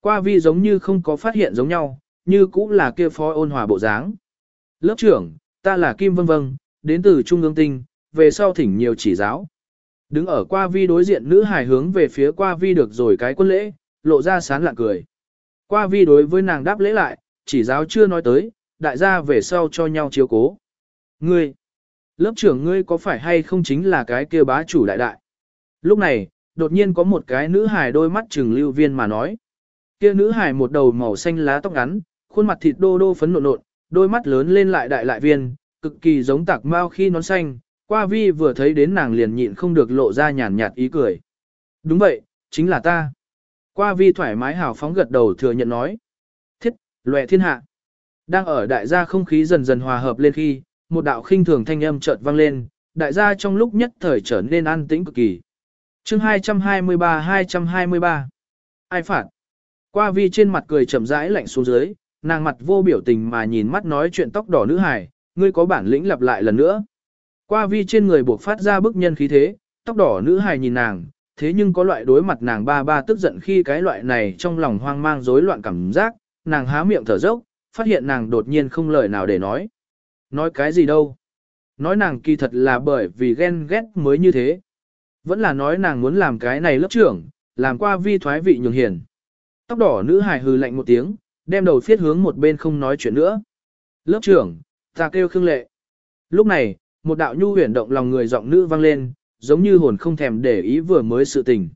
Qua vi giống như không có phát hiện giống nhau, như cũng là kia phó ôn hòa bộ dáng. Lớp trưởng, ta là Kim Vân Vân, đến từ Trung ương tinh, về sau thỉnh nhiều chỉ giáo. Đứng ở qua vi đối diện nữ hài hướng về phía qua vi được rồi cái quân lễ, lộ ra sán lạ cười. Qua vi đối với nàng đáp lễ lại, chỉ giáo chưa nói tới, đại gia về sau cho nhau chiếu cố. Ngươi, lớp trưởng ngươi có phải hay không chính là cái kia bá chủ đại đại? Lúc này, đột nhiên có một cái nữ hài đôi mắt trừng lưu viên mà nói. Kia nữ hài một đầu màu xanh lá tóc ngắn, khuôn mặt thịt đô đô phấn nộn nộn, đôi mắt lớn lên lại đại lại viên, cực kỳ giống tạc mao khi nón xanh. Qua vi vừa thấy đến nàng liền nhịn không được lộ ra nhàn nhạt ý cười. Đúng vậy, chính là ta. Qua vi thoải mái hào phóng gật đầu thừa nhận nói. Thiết, lệ thiên hạ. Đang ở đại gia không khí dần dần hòa hợp lên khi, một đạo khinh thường thanh âm chợt vang lên, đại gia trong lúc nhất thời trở nên an tĩnh cực kỳ. chương 223-223 Ai phạt? Qua vi trên mặt cười chậm rãi lạnh xuống dưới, nàng mặt vô biểu tình mà nhìn mắt nói chuyện tóc đỏ nữ hài. ngươi có bản lĩnh lặp lại lần nữa. Qua vi trên người buộc phát ra bức nhân khí thế, tóc đỏ nữ hài nhìn nàng, thế nhưng có loại đối mặt nàng ba ba tức giận khi cái loại này trong lòng hoang mang rối loạn cảm giác, nàng há miệng thở dốc, phát hiện nàng đột nhiên không lời nào để nói. Nói cái gì đâu? Nói nàng kỳ thật là bởi vì ghen ghét mới như thế. Vẫn là nói nàng muốn làm cái này lớp trưởng, làm qua vi thoái vị nhường hiền. Tóc đỏ nữ hài hừ lạnh một tiếng, đem đầu phiết hướng một bên không nói chuyện nữa. Lớp trưởng, ta kêu khương lệ. Lúc này, một đạo nhu huyền động lòng người giọng nữ vang lên, giống như hồn không thèm để ý vừa mới sự tình.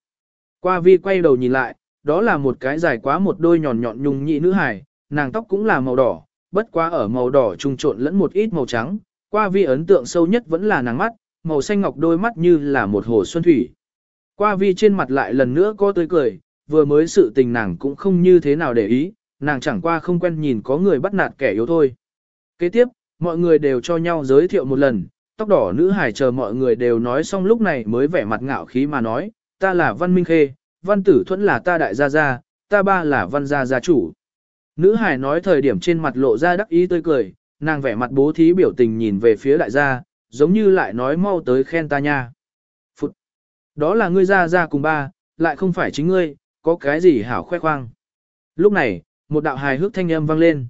Qua vi quay đầu nhìn lại, đó là một cái dài quá một đôi nhọn nhọn nhung nhị nữ hài, nàng tóc cũng là màu đỏ, bất quá ở màu đỏ trung trộn lẫn một ít màu trắng, qua vi ấn tượng sâu nhất vẫn là nàng mắt, màu xanh ngọc đôi mắt như là một hồ xuân thủy. Qua vi trên mặt lại lần nữa có tươi cười, vừa mới sự tình nàng cũng không như thế nào để ý, nàng chẳng qua không quen nhìn có người bắt nạt kẻ yếu thôi. Kế tiếp, mọi người đều cho nhau giới thiệu một lần, tóc đỏ nữ hải chờ mọi người đều nói xong lúc này mới vẻ mặt ngạo khí mà nói, ta là Văn Minh Khê, Văn Tử Thuẫn là ta đại gia gia, ta ba là Văn gia gia chủ. Nữ hải nói thời điểm trên mặt lộ ra đắc ý tươi cười, nàng vẻ mặt bố thí biểu tình nhìn về phía đại gia, giống như lại nói mau tới khen ta nha. Phụt! Đó là ngươi gia gia cùng ba, lại không phải chính ngươi, có cái gì hảo khoe khoang. Lúc này, một đạo hài hước thanh âm vang lên.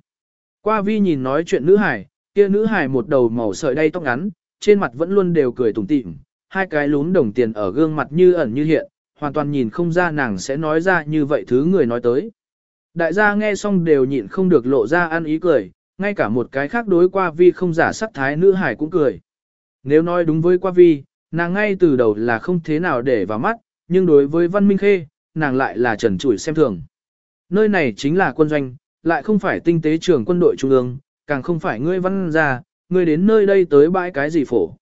Qua vi nhìn nói chuyện nữ hải, kia nữ hải một đầu màu sợi đay tóc ngắn, trên mặt vẫn luôn đều cười tủm tỉm, hai cái lún đồng tiền ở gương mặt như ẩn như hiện, hoàn toàn nhìn không ra nàng sẽ nói ra như vậy thứ người nói tới. Đại gia nghe xong đều nhịn không được lộ ra ăn ý cười, ngay cả một cái khác đối qua vi không giả sắc thái nữ hải cũng cười. Nếu nói đúng với qua vi, nàng ngay từ đầu là không thế nào để vào mắt, nhưng đối với văn minh khê, nàng lại là trần trụi xem thường. Nơi này chính là quân doanh, lại không phải tinh tế trường quân đội trung ương, càng không phải ngươi văn gia, ngươi đến nơi đây tới bãi cái gì phổ.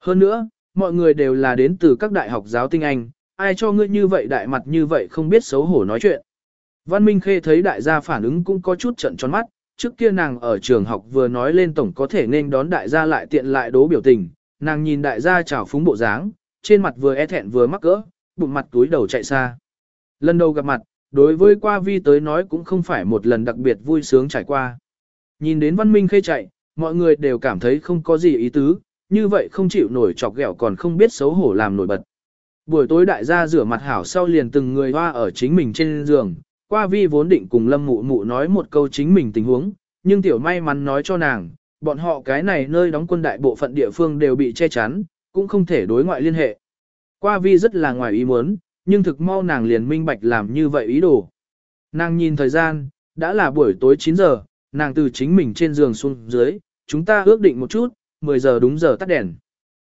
Hơn nữa, mọi người đều là đến từ các đại học giáo tinh Anh, ai cho ngươi như vậy đại mặt như vậy không biết xấu hổ nói chuyện. Văn Minh Khê thấy đại gia phản ứng cũng có chút trận tròn mắt, trước kia nàng ở trường học vừa nói lên tổng có thể nên đón đại gia lại tiện lại đố biểu tình, nàng nhìn đại gia chào phúng bộ dáng, trên mặt vừa e thẹn vừa mắc cỡ, bụng mặt túi đầu chạy xa. Lần đầu gặp mặt, đối với qua vi tới nói cũng không phải một lần đặc biệt vui sướng trải qua. Nhìn đến Văn Minh Khê chạy, mọi người đều cảm thấy không có gì ý tứ, như vậy không chịu nổi chọc ghẹo còn không biết xấu hổ làm nổi bật. Buổi tối đại gia rửa mặt hảo sau liền từng người hoa ở chính mình trên giường, qua vi vốn định cùng lâm mụ mụ nói một câu chính mình tình huống, nhưng tiểu may mắn nói cho nàng, bọn họ cái này nơi đóng quân đại bộ phận địa phương đều bị che chắn, cũng không thể đối ngoại liên hệ. Qua vi rất là ngoài ý muốn, nhưng thực mau nàng liền minh bạch làm như vậy ý đồ. Nàng nhìn thời gian, đã là buổi tối 9 giờ, nàng từ chính mình trên giường xuống dưới, chúng ta ước định một chút, 10 giờ đúng giờ tắt đèn.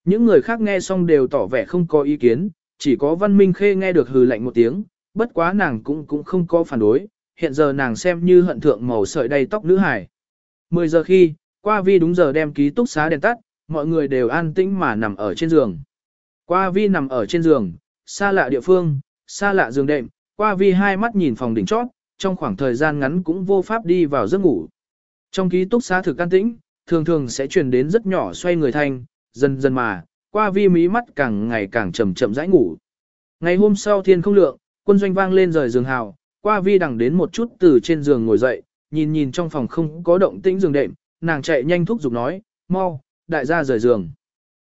Những người khác nghe xong đều tỏ vẻ không có ý kiến, chỉ có Văn Minh Khê nghe được hừ lạnh một tiếng, bất quá nàng cũng cũng không có phản đối, hiện giờ nàng xem như hận thượng màu sợi đầy tóc nữ hải. 10 giờ khi, qua vi đúng giờ đem ký túc xá đèn tắt, mọi người đều an tĩnh mà nằm ở trên giường. Qua vi nằm ở trên giường, xa lạ địa phương, xa lạ giường đệm, qua vi hai mắt nhìn phòng đỉnh chót, trong khoảng thời gian ngắn cũng vô pháp đi vào giấc ngủ. Trong ký túc xá thực an tĩnh, thường thường sẽ truyền đến rất nhỏ xoay người thanh, dần dần mà, qua vi mí mắt càng ngày càng chậm chậm rãi ngủ. Ngày hôm sau thiên không lượng, quân doanh vang lên rời giường hào, qua vi đằng đến một chút từ trên giường ngồi dậy, nhìn nhìn trong phòng không có động tĩnh giường đệm, nàng chạy nhanh thúc giục nói, mau, đại gia rời giường.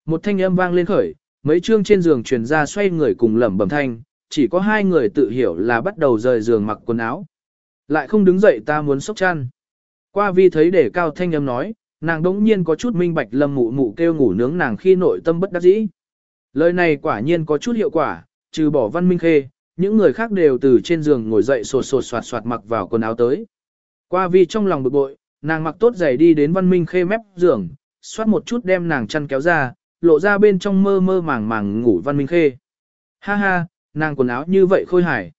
Một thanh âm vang lên khởi, mấy chương trên giường truyền ra xoay người cùng lẩm bẩm thanh, chỉ có hai người tự hiểu là bắt đầu rời giường mặc quần áo, Lại không đứng dậy ta muốn sốc chăn. Qua vi thấy để cao thanh âm nói, nàng đống nhiên có chút minh bạch lâm mụ mụ kêu ngủ nướng nàng khi nội tâm bất đắc dĩ. Lời này quả nhiên có chút hiệu quả, trừ bỏ văn minh khê, những người khác đều từ trên giường ngồi dậy sột sột soạt soạt mặc vào quần áo tới. Qua vi trong lòng bực bội, nàng mặc tốt giày đi đến văn minh khê mép giường, xoát một chút đem nàng chăn kéo ra, lộ ra bên trong mơ mơ màng màng ngủ văn minh khê. Ha ha, nàng quần áo như vậy khôi hài.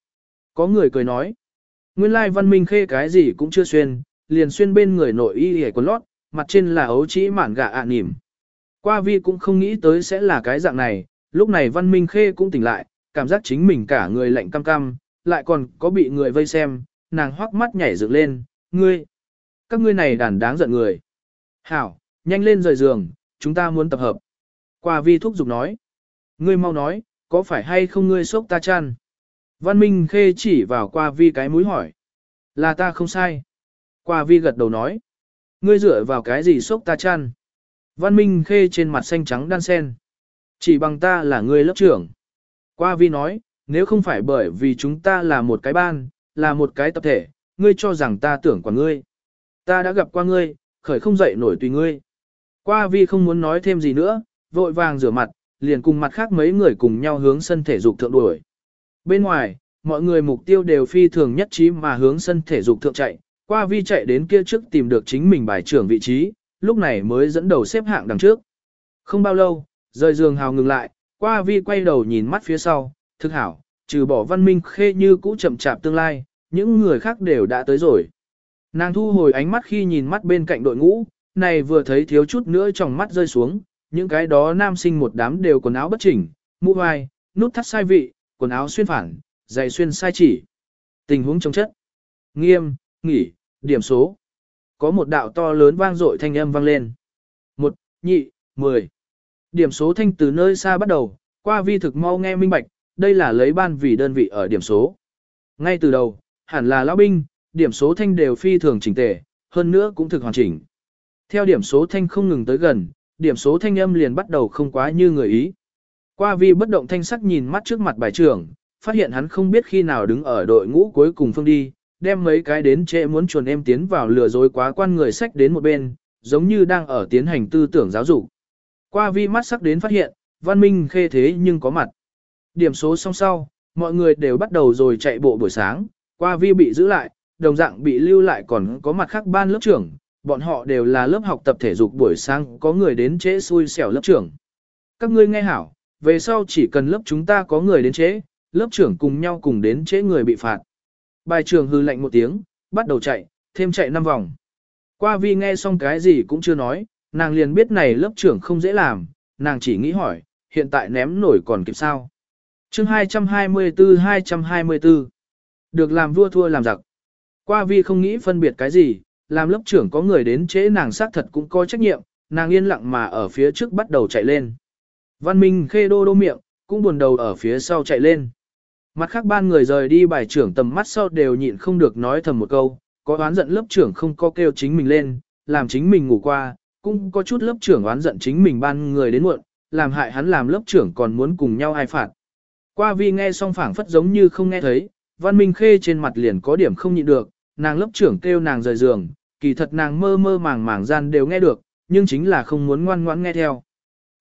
Có người cười nói, nguyên lai văn minh khê cái gì cũng chưa xuyên, liền xuyên bên người nội y hề quần lót, mặt trên là ấu trĩ mản gạ ạ à nỉm. Qua vi cũng không nghĩ tới sẽ là cái dạng này, lúc này văn minh khê cũng tỉnh lại, cảm giác chính mình cả người lạnh cam cam, lại còn có bị người vây xem, nàng hoắc mắt nhảy dựng lên, ngươi, các ngươi này đàn đáng giận người. Hảo, nhanh lên rời giường, chúng ta muốn tập hợp. Qua vi thúc giục nói, ngươi mau nói, có phải hay không ngươi sốc ta chăn? Văn Minh Khê chỉ vào qua vi cái mũi hỏi. Là ta không sai. Qua vi gật đầu nói. Ngươi dựa vào cái gì sốc ta chăn? Văn Minh Khê trên mặt xanh trắng đan sen. Chỉ bằng ta là ngươi lớp trưởng. Qua vi nói, nếu không phải bởi vì chúng ta là một cái ban, là một cái tập thể, ngươi cho rằng ta tưởng quả ngươi. Ta đã gặp qua ngươi, khởi không dậy nổi tùy ngươi. Qua vi không muốn nói thêm gì nữa, vội vàng rửa mặt, liền cùng mặt khác mấy người cùng nhau hướng sân thể dục thượng đuổi. Bên ngoài, mọi người mục tiêu đều phi thường nhất trí mà hướng sân thể dục thượng chạy, qua vi chạy đến kia trước tìm được chính mình bài trưởng vị trí, lúc này mới dẫn đầu xếp hạng đằng trước. Không bao lâu, rời giường hào ngừng lại, qua vi quay đầu nhìn mắt phía sau, thực hảo, trừ bỏ văn minh khê như cũ chậm chạp tương lai, những người khác đều đã tới rồi. Nàng thu hồi ánh mắt khi nhìn mắt bên cạnh đội ngũ, này vừa thấy thiếu chút nữa trong mắt rơi xuống, những cái đó nam sinh một đám đều quần áo bất chỉnh, mũ vai, nút thắt sai vị, quần áo xuyên phản, giày xuyên sai chỉ. Tình huống trong chất. Nghiêm, nghỉ, điểm số. Có một đạo to lớn vang dội thanh âm vang lên. Một, nhị, mười. Điểm số thanh từ nơi xa bắt đầu, qua vi thực mau nghe minh bạch, đây là lấy ban vì đơn vị ở điểm số. Ngay từ đầu, hẳn là lão binh, điểm số thanh đều phi thường chỉnh tề, hơn nữa cũng thực hoàn chỉnh. Theo điểm số thanh không ngừng tới gần, điểm số thanh âm liền bắt đầu không quá như người ý. Qua vi bất động thanh sắc nhìn mắt trước mặt bài trưởng, phát hiện hắn không biết khi nào đứng ở đội ngũ cuối cùng phương đi, đem mấy cái đến trễ muốn chuồn em tiến vào lừa dối quá quan người sách đến một bên, giống như đang ở tiến hành tư tưởng giáo dục. Qua vi mắt sắc đến phát hiện, văn minh khê thế nhưng có mặt. Điểm số xong sau, mọi người đều bắt đầu rồi chạy bộ buổi sáng, qua vi bị giữ lại, đồng dạng bị lưu lại còn có mặt khác ban lớp trưởng, bọn họ đều là lớp học tập thể dục buổi sáng có người đến trễ xui xẻo lớp trưởng. Các ngươi nghe hảo, về sau chỉ cần lớp chúng ta có người đến trễ, lớp trưởng cùng nhau cùng đến trễ người bị phạt. Bài trưởng hư lạnh một tiếng, bắt đầu chạy, thêm chạy 5 vòng. Qua vi nghe xong cái gì cũng chưa nói, nàng liền biết này lớp trưởng không dễ làm, nàng chỉ nghĩ hỏi, hiện tại ném nổi còn kịp sao. chương 224-224 Được làm vua thua làm giặc. Qua vi không nghĩ phân biệt cái gì, làm lớp trưởng có người đến trễ nàng xác thật cũng có trách nhiệm, nàng yên lặng mà ở phía trước bắt đầu chạy lên. Văn Minh khê đô đô miệng, cũng buồn đầu ở phía sau chạy lên. Mặt khác ban người rời đi bài trưởng tầm mắt sau đều nhịn không được nói thầm một câu, có oán giận lớp trưởng không có kêu chính mình lên, làm chính mình ngủ qua, cũng có chút lớp trưởng oán giận chính mình ban người đến muộn, làm hại hắn làm lớp trưởng còn muốn cùng nhau ai phạt. Qua vi nghe xong phảng phất giống như không nghe thấy, văn minh khê trên mặt liền có điểm không nhịn được, nàng lớp trưởng kêu nàng rời giường, kỳ thật nàng mơ mơ màng màng gian đều nghe được, nhưng chính là không muốn ngoan ngoãn nghe theo.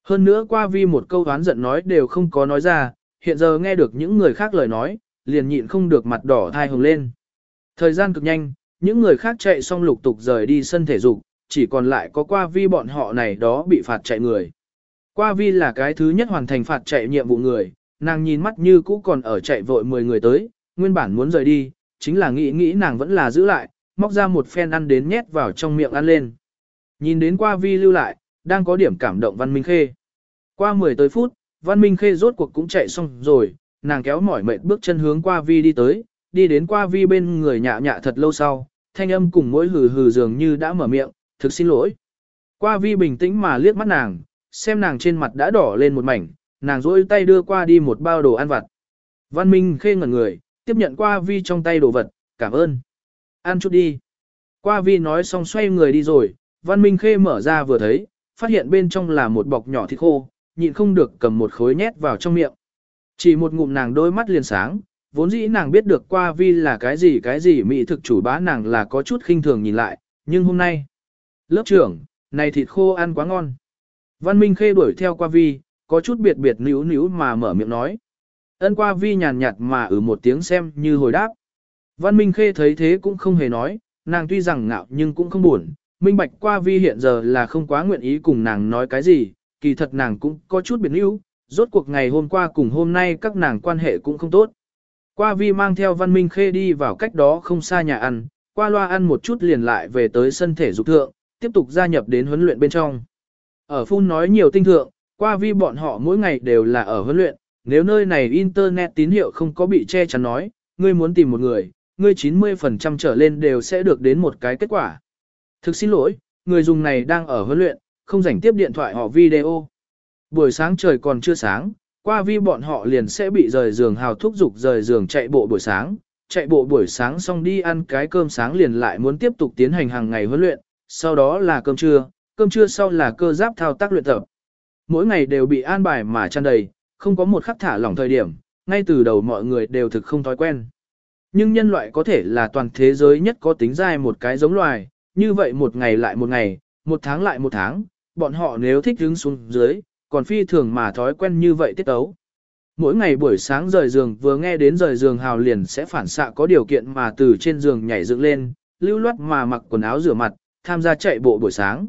Hơn nữa qua vi một câu oán giận nói đều không có nói ra, hiện giờ nghe được những người khác lời nói, liền nhịn không được mặt đỏ thai hồng lên. Thời gian cực nhanh, những người khác chạy xong lục tục rời đi sân thể dục, chỉ còn lại có qua vi bọn họ này đó bị phạt chạy người. Qua vi là cái thứ nhất hoàn thành phạt chạy nhiệm vụ người, nàng nhìn mắt như cũ còn ở chạy vội 10 người tới, nguyên bản muốn rời đi, chính là nghĩ nghĩ nàng vẫn là giữ lại, móc ra một phen ăn đến nhét vào trong miệng ăn lên. Nhìn đến qua vi lưu lại, đang có điểm cảm động Văn Minh Khê. Qua 10 tới phút, Văn Minh Khê rốt cuộc cũng chạy xong rồi, nàng kéo mỏi mệt bước chân hướng qua vi đi tới, đi đến qua vi bên người nhạ nhạ thật lâu sau, thanh âm cùng mỗi hừ hừ dường như đã mở miệng, thực xin lỗi. Qua vi bình tĩnh mà liếc mắt nàng, xem nàng trên mặt đã đỏ lên một mảnh, nàng rỗi tay đưa qua đi một bao đồ ăn vặt. Văn Minh Khê ngẩn người, tiếp nhận qua vi trong tay đồ vật, cảm ơn. Ăn chút đi. Qua vi nói xong xoay người đi rồi, Văn Minh Khê mở ra vừa thấy, phát hiện bên trong là một bọc nhỏ thịt khô, nhịn không được cầm một khối nhét vào trong miệng. Chỉ một ngụm nàng đôi mắt liền sáng, vốn dĩ nàng biết được qua vi là cái gì cái gì mỹ thực chủ bá nàng là có chút khinh thường nhìn lại, nhưng hôm nay, lớp trưởng, này thịt khô ăn quá ngon. Văn Minh Khê đuổi theo qua vi, có chút biệt biệt níu níu mà mở miệng nói. Ân qua vi nhàn nhạt mà ở một tiếng xem như hồi đáp. Văn Minh Khê thấy thế cũng không hề nói, nàng tuy rằng ngạo nhưng cũng không buồn. Minh Bạch qua vi hiện giờ là không quá nguyện ý cùng nàng nói cái gì, kỳ thật nàng cũng có chút biệt níu, rốt cuộc ngày hôm qua cùng hôm nay các nàng quan hệ cũng không tốt. Qua vi mang theo Văn Minh Khê đi vào cách đó không xa nhà ăn, qua loa ăn một chút liền lại về tới sân thể dục thượng, tiếp tục gia nhập đến huấn luyện bên trong. Ở phun nói nhiều tinh thượng, qua vi bọn họ mỗi ngày đều là ở huấn luyện, nếu nơi này internet tín hiệu không có bị che chắn nói, ngươi muốn tìm một người, ngươi 90% trở lên đều sẽ được đến một cái kết quả. Thực xin lỗi, người dùng này đang ở huấn luyện, không rảnh tiếp điện thoại họ video. Buổi sáng trời còn chưa sáng, qua vi bọn họ liền sẽ bị rời giường hào thúc dục rời giường chạy bộ buổi sáng, chạy bộ buổi sáng xong đi ăn cái cơm sáng liền lại muốn tiếp tục tiến hành hàng ngày huấn luyện, sau đó là cơm trưa, cơm trưa sau là cơ giáp thao tác luyện tập. Mỗi ngày đều bị an bài mà tràn đầy, không có một khắc thả lỏng thời điểm, ngay từ đầu mọi người đều thực không thói quen. Nhưng nhân loại có thể là toàn thế giới nhất có tính dài một cái giống loài, như vậy một ngày lại một ngày, một tháng lại một tháng, bọn họ nếu thích đứng xuống dưới, còn phi thường mà thói quen như vậy tiết tấu. Mỗi ngày buổi sáng rời giường vừa nghe đến rời giường hào liền sẽ phản xạ có điều kiện mà từ trên giường nhảy dựng lên, lưu loát mà mặc quần áo rửa mặt, tham gia chạy bộ buổi sáng.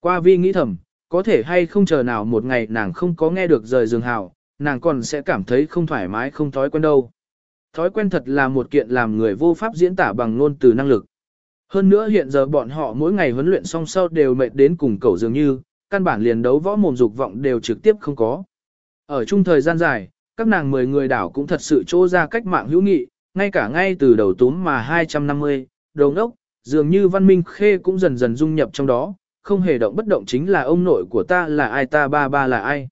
Qua vi nghĩ thầm, có thể hay không chờ nào một ngày nàng không có nghe được rời giường hào, nàng còn sẽ cảm thấy không thoải mái không thói quen đâu. Thói quen thật là một kiện làm người vô pháp diễn tả bằng ngôn từ năng lực. Hơn nữa hiện giờ bọn họ mỗi ngày huấn luyện song sau đều mệt đến cùng cầu dường như, căn bản liền đấu võ mồm dục vọng đều trực tiếp không có. Ở chung thời gian dài, các nàng 10 người đảo cũng thật sự trô ra cách mạng hữu nghị, ngay cả ngay từ đầu túm mà 250, đầu ngốc, dường như văn minh khê cũng dần dần dung nhập trong đó, không hề động bất động chính là ông nội của ta là ai ta ba ba là ai.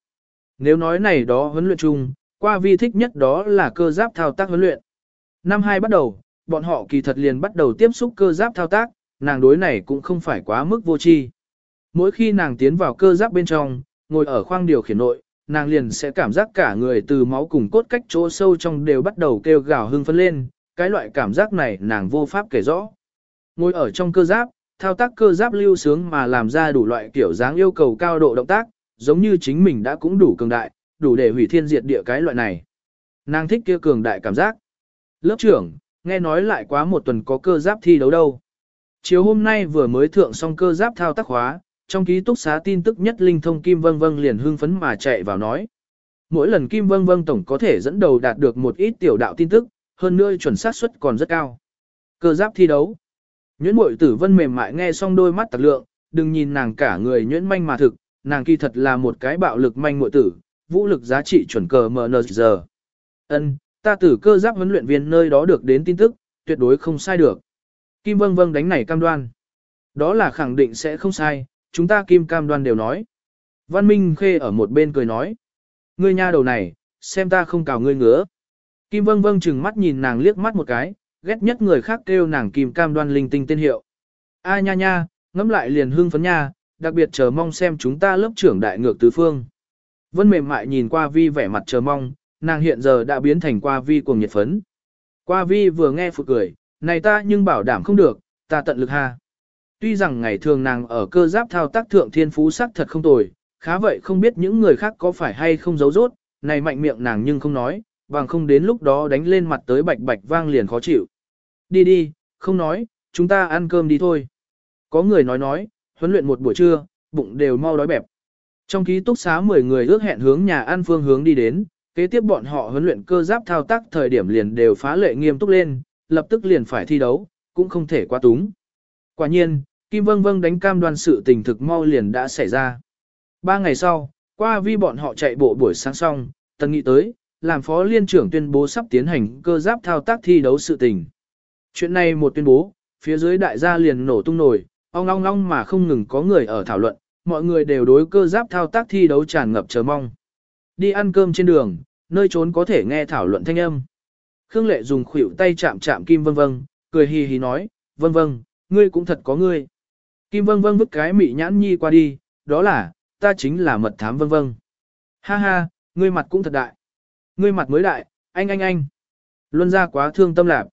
Nếu nói này đó huấn luyện chung, qua vi thích nhất đó là cơ giáp thao tác huấn luyện. Năm 2 bắt đầu, bọn họ kỳ thật liền bắt đầu tiếp xúc cơ giáp thao tác, nàng đối này cũng không phải quá mức vô tri. Mỗi khi nàng tiến vào cơ giáp bên trong, ngồi ở khoang điều khiển nội, nàng liền sẽ cảm giác cả người từ máu cùng cốt cách chỗ sâu trong đều bắt đầu kêu gào hưng phấn lên, cái loại cảm giác này nàng vô pháp kể rõ. Ngồi ở trong cơ giáp, thao tác cơ giáp lưu sướng mà làm ra đủ loại kiểu dáng yêu cầu cao độ động tác, giống như chính mình đã cũng đủ cường đại, đủ để hủy thiên diệt địa cái loại này. Nàng thích kia cường đại cảm giác. Lớp trưởng, nghe nói lại quá một tuần có cơ giáp thi đấu đâu. Chiều hôm nay vừa mới thượng xong cơ giáp thao tác hóa, trong ký túc xá tin tức nhất linh thông Kim Vâng Vâng liền hưng phấn mà chạy vào nói. Mỗi lần Kim Vâng Vâng tổng có thể dẫn đầu đạt được một ít tiểu đạo tin tức, hơn nữa chuẩn xác suất còn rất cao. Cơ giáp thi đấu. Nhuyễn Mội Tử Vân mềm mại nghe xong đôi mắt tặc lượng, đừng nhìn nàng cả người nhuyễn manh mà thực, nàng kỳ thật là một cái bạo lực manh muội tử, vũ lực giá trị chuẩn cờ MNG. Ân, ta từ cơ giáp huấn luyện viên nơi đó được đến tin tức, tuyệt đối không sai được. Kim Vâng Vâng đánh này cam đoan. Đó là khẳng định sẽ không sai, chúng ta kim cam đoan đều nói. Văn Minh Khê ở một bên cười nói. Ngươi nha đầu này, xem ta không cào ngươi ngứa. Kim Vâng Vâng chừng mắt nhìn nàng liếc mắt một cái, ghét nhất người khác kêu nàng kim cam đoan linh tinh tên hiệu. A nha nha, ngẫm lại liền hương phấn nha, đặc biệt chờ mong xem chúng ta lớp trưởng đại ngược tứ phương. Vân mềm mại nhìn qua vi vẻ mặt chờ mong, nàng hiện giờ đã biến thành qua vi cuồng nhiệt phấn. Qua vi vừa nghe phụ cười, này ta nhưng bảo đảm không được, ta tận lực ha. Tuy rằng ngày thường nàng ở cơ giáp thao tác thượng thiên phú sắc thật không tồi, khá vậy không biết những người khác có phải hay không giấu rốt, này mạnh miệng nàng nhưng không nói, bằng không đến lúc đó đánh lên mặt tới bạch bạch vang liền khó chịu. Đi đi, không nói, chúng ta ăn cơm đi thôi. Có người nói nói, huấn luyện một buổi trưa, bụng đều mau đói bẹp. Trong ký túc xá 10 người ước hẹn hướng nhà ăn phương hướng đi đến, kế tiếp bọn họ huấn luyện cơ giáp thao tác thời điểm liền đều phá lệ nghiêm túc lên, lập tức liền phải thi đấu, cũng không thể quá túng. Quả nhiên, Kim Vâng Vâng đánh cam đoan sự tình thực mau liền đã xảy ra. Ba ngày sau, qua vi bọn họ chạy bộ buổi sáng xong, tần nghị tới, làm phó liên trưởng tuyên bố sắp tiến hành cơ giáp thao tác thi đấu sự tình. Chuyện này một tuyên bố, phía dưới đại gia liền nổ tung nổi, ong ong ong mà không ngừng có người ở thảo luận, mọi người đều đối cơ giáp thao tác thi đấu tràn ngập chờ mong. Đi ăn cơm trên đường, nơi trốn có thể nghe thảo luận thanh âm. Khương Lệ dùng khuỷu tay chạm chạm Kim vân vân cười hì hì nói, vân vân ngươi cũng thật có ngươi. Kim vân vân vứt cái mị nhãn nhi qua đi, đó là, ta chính là mật thám vân vân Ha ha, ngươi mặt cũng thật đại. Ngươi mặt mới đại, anh anh anh. luân gia quá thương tâm lạc.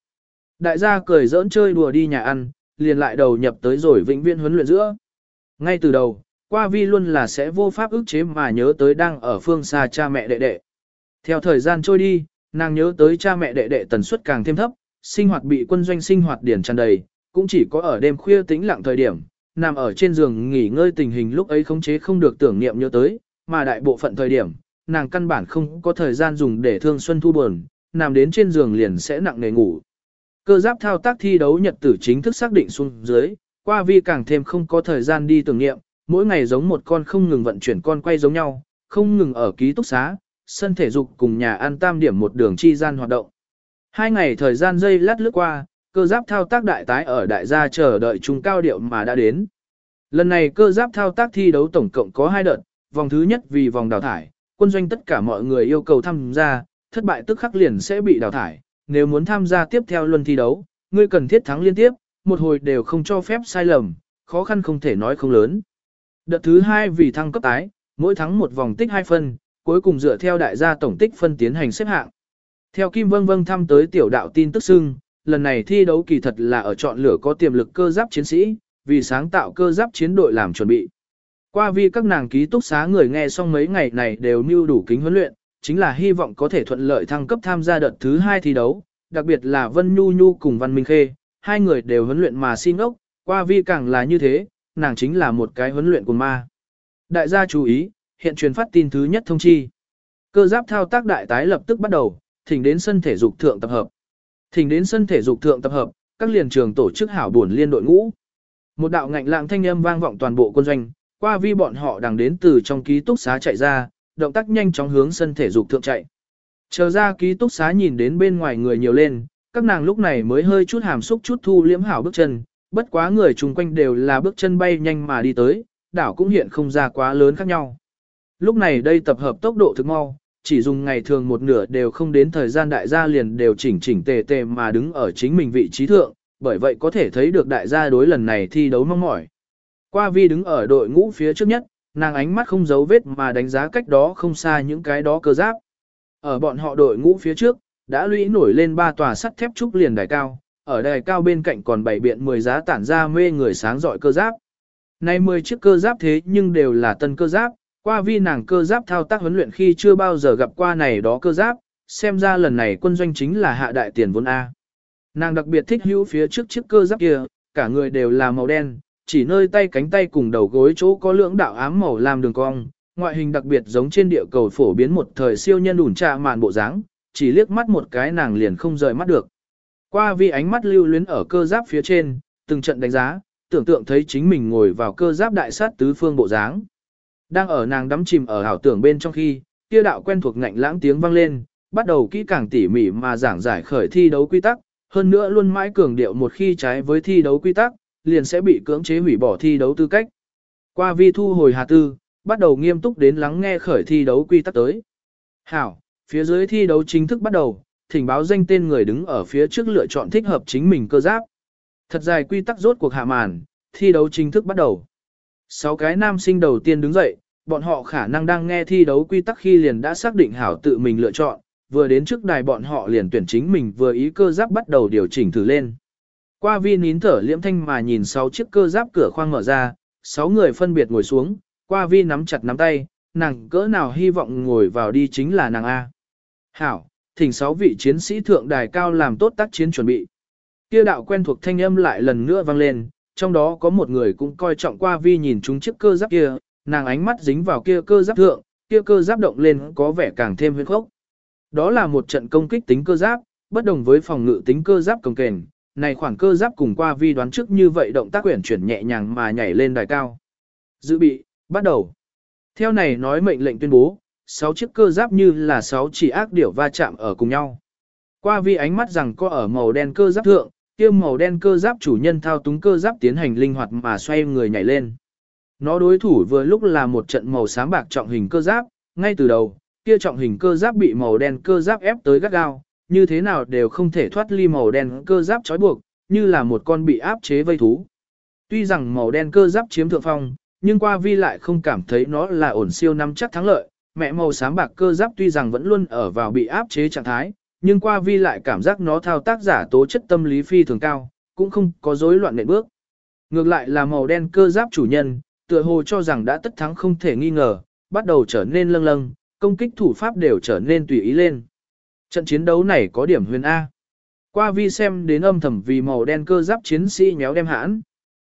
Đại gia cười giỡn chơi đùa đi nhà ăn, liền lại đầu nhập tới rồi vĩnh viễn huấn luyện giữa. Ngay từ đầu, qua vi luôn là sẽ vô pháp ức chế mà nhớ tới đang ở phương xa cha mẹ đệ đệ. Theo thời gian trôi đi, nàng nhớ tới cha mẹ đệ đệ tần suất càng thêm thấp, sinh hoạt bị quân doanh sinh hoạt điển tràn đầy, cũng chỉ có ở đêm khuya tĩnh lặng thời điểm, nằm ở trên giường nghỉ ngơi tình hình lúc ấy khống chế không được tưởng niệm nhớ tới, mà đại bộ phận thời điểm, nàng căn bản không có thời gian dùng để thương xuân thu buồn, nằm đến trên giường liền sẽ nặng nề ngủ. Cơ giáp thao tác thi đấu nhật tử chính thức xác định xuống dưới, qua vi càng thêm không có thời gian đi tưởng niệm, mỗi ngày giống một con không ngừng vận chuyển con quay giống nhau, không ngừng ở ký túc xá, sân thể dục cùng nhà ăn tam điểm một đường chi gian hoạt động. Hai ngày thời gian dây lát lướt qua, cơ giáp thao tác đại tái ở đại gia chờ đợi trung cao điệu mà đã đến. Lần này cơ giáp thao tác thi đấu tổng cộng có hai đợt, vòng thứ nhất vì vòng đào thải, quân doanh tất cả mọi người yêu cầu tham gia, thất bại tức khắc liền sẽ bị đào thải. Nếu muốn tham gia tiếp theo luân thi đấu, ngươi cần thiết thắng liên tiếp, một hồi đều không cho phép sai lầm, khó khăn không thể nói không lớn. Đợt thứ hai vì thăng cấp tái, mỗi thắng một vòng tích hai phân, cuối cùng dựa theo đại gia tổng tích phân tiến hành xếp hạng. Theo Kim Vâng Vâng thăm tới tiểu đạo tin tức xưng, lần này thi đấu kỳ thật là ở chọn lựa có tiềm lực cơ giáp chiến sĩ, vì sáng tạo cơ giáp chiến đội làm chuẩn bị. Qua vì các nàng ký túc xá người nghe xong mấy ngày này đều mưu đủ kính huấn luyện, chính là hy vọng có thể thuận lợi thăng cấp tham gia đợt thứ hai thi đấu, đặc biệt là Vân Nhu Nhu cùng Văn Minh Khê, hai người đều huấn luyện mà xin ốc, qua vi càng là như thế, nàng chính là một cái huấn luyện của ma. Đại gia chú ý, hiện truyền phát tin thứ nhất thông chi. Cơ giáp thao tác đại tái lập tức bắt đầu, thỉnh đến sân thể dục thượng tập hợp. Thỉnh đến sân thể dục thượng tập hợp, các liền trường tổ chức hảo buồn liên đội ngũ. Một đạo ngạnh lạng thanh âm vang vọng toàn bộ quân doanh, qua vi bọn họ đang đến từ trong ký túc xá chạy ra, động tác nhanh chóng hướng sân thể dục thượng chạy. Chờ ra ký túc xá nhìn đến bên ngoài người nhiều lên, các nàng lúc này mới hơi chút hàm xúc chút thu liễm hảo bước chân, bất quá người chung quanh đều là bước chân bay nhanh mà đi tới, đảo cũng hiện không ra quá lớn khác nhau. Lúc này đây tập hợp tốc độ thực mau, chỉ dùng ngày thường một nửa đều không đến thời gian đại gia liền đều chỉnh chỉnh tề tề mà đứng ở chính mình vị trí thượng, bởi vậy có thể thấy được đại gia đối lần này thi đấu mong mỏi. Qua vi đứng ở đội ngũ phía trước nhất, nàng ánh mắt không giấu vết mà đánh giá cách đó không xa những cái đó cơ giáp. Ở bọn họ đội ngũ phía trước, đã lũy nổi lên ba tòa sắt thép trúc liền đài cao, ở đài cao bên cạnh còn bảy biện 10 giá tản ra mê người sáng rọi cơ giáp. Nay 10 chiếc cơ giáp thế nhưng đều là tân cơ giáp, qua vi nàng cơ giáp thao tác huấn luyện khi chưa bao giờ gặp qua này đó cơ giáp, xem ra lần này quân doanh chính là hạ đại tiền vốn A. Nàng đặc biệt thích hữu phía trước chiếc cơ giáp kia, cả người đều là màu đen, chỉ nơi tay cánh tay cùng đầu gối chỗ có lưỡng đạo ám màu làm đường cong, ngoại hình đặc biệt giống trên địa cầu phổ biến một thời siêu nhân ủn trà màn bộ dáng, chỉ liếc mắt một cái nàng liền không rời mắt được. Qua vi ánh mắt lưu luyến ở cơ giáp phía trên, từng trận đánh giá, tưởng tượng thấy chính mình ngồi vào cơ giáp đại sát tứ phương bộ dáng. Đang ở nàng đắm chìm ở hảo tưởng bên trong khi, kia đạo quen thuộc ngạnh lãng tiếng vang lên, bắt đầu kỹ càng tỉ mỉ mà giảng giải khởi thi đấu quy tắc, hơn nữa luôn mãi cường điệu một khi trái với thi đấu quy tắc, liền sẽ bị cưỡng chế hủy bỏ thi đấu tư cách. Qua vi thu hồi hà tư, bắt đầu nghiêm túc đến lắng nghe khởi thi đấu quy tắc tới. Hảo, phía dưới thi đấu chính thức bắt đầu, thỉnh báo danh tên người đứng ở phía trước lựa chọn thích hợp chính mình cơ giáp. Thật dài quy tắc rốt cuộc hạ màn, thi đấu chính thức bắt đầu. Sáu cái nam sinh đầu tiên đứng dậy, bọn họ khả năng đang nghe thi đấu quy tắc khi liền đã xác định hảo tự mình lựa chọn, vừa đến trước đài bọn họ liền tuyển chính mình vừa ý cơ giáp bắt đầu điều chỉnh thử lên. Qua vi nín thở liễm thanh mà nhìn sáu chiếc cơ giáp cửa khoang mở ra, sáu người phân biệt ngồi xuống, qua vi nắm chặt nắm tay, nàng cỡ nào hy vọng ngồi vào đi chính là nàng A. Hảo, thỉnh sáu vị chiến sĩ thượng đài cao làm tốt tác chiến chuẩn bị. Kia đạo quen thuộc thanh âm lại lần nữa vang lên, trong đó có một người cũng coi trọng qua vi nhìn chúng chiếc cơ giáp kia, nàng ánh mắt dính vào kia cơ giáp thượng, kia cơ giáp động lên có vẻ càng thêm huyên khốc. Đó là một trận công kích tính cơ giáp, bất đồng với phòng ngự tính cơ giáp công kềnh, này khoảng cơ giáp cùng qua vi đoán trước như vậy động tác quyển chuyển nhẹ nhàng mà nhảy lên đài cao. Dự bị, bắt đầu. Theo này nói mệnh lệnh tuyên bố, sáu chiếc cơ giáp như là sáu chỉ ác điểu va chạm ở cùng nhau. Qua vi ánh mắt rằng có ở màu đen cơ giáp thượng, kia màu đen cơ giáp chủ nhân thao túng cơ giáp tiến hành linh hoạt mà xoay người nhảy lên. Nó đối thủ vừa lúc là một trận màu xám bạc trọng hình cơ giáp, ngay từ đầu, kia trọng hình cơ giáp bị màu đen cơ giáp ép tới gắt gao, như thế nào đều không thể thoát ly màu đen cơ giáp trói buộc, như là một con bị áp chế vây thú. Tuy rằng màu đen cơ giáp chiếm thượng phong, nhưng qua vi lại không cảm thấy nó là ổn siêu năm chắc thắng lợi, mẹ màu xám bạc cơ giáp tuy rằng vẫn luôn ở vào bị áp chế trạng thái, nhưng qua vi lại cảm giác nó thao tác giả tố chất tâm lý phi thường cao, cũng không có rối loạn nện bước. Ngược lại là màu đen cơ giáp chủ nhân, tựa hồ cho rằng đã tất thắng không thể nghi ngờ, bắt đầu trở nên lâng lâng, công kích thủ pháp đều trở nên tùy ý lên. Trận chiến đấu này có điểm huyền A. Qua vi xem đến âm thầm vì màu đen cơ giáp chiến sĩ méo đem hãn.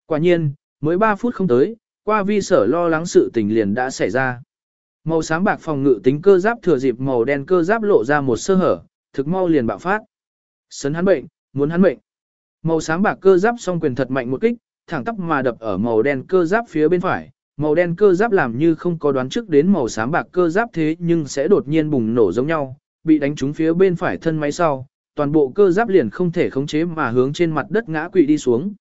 Quả nhiên, mới 3 phút không tới, qua vi sở lo lắng sự tình liền đã xảy ra. Màu sáng bạc phòng ngự tính cơ giáp thừa dịp màu đen cơ giáp lộ ra một sơ hở, thực mau liền bạo phát. Sấn hắn bệnh, muốn hắn bệnh. Màu sáng bạc cơ giáp song quyền thật mạnh một kích, thẳng tắp mà đập ở màu đen cơ giáp phía bên phải. Màu đen cơ giáp làm như không có đoán trước đến màu sáng bạc cơ giáp thế nhưng sẽ đột nhiên bùng nổ giống nhau, bị đánh trúng phía bên phải thân máy sau, toàn bộ cơ giáp liền không thể khống chế mà hướng trên mặt đất ngã quỵ đi xuống.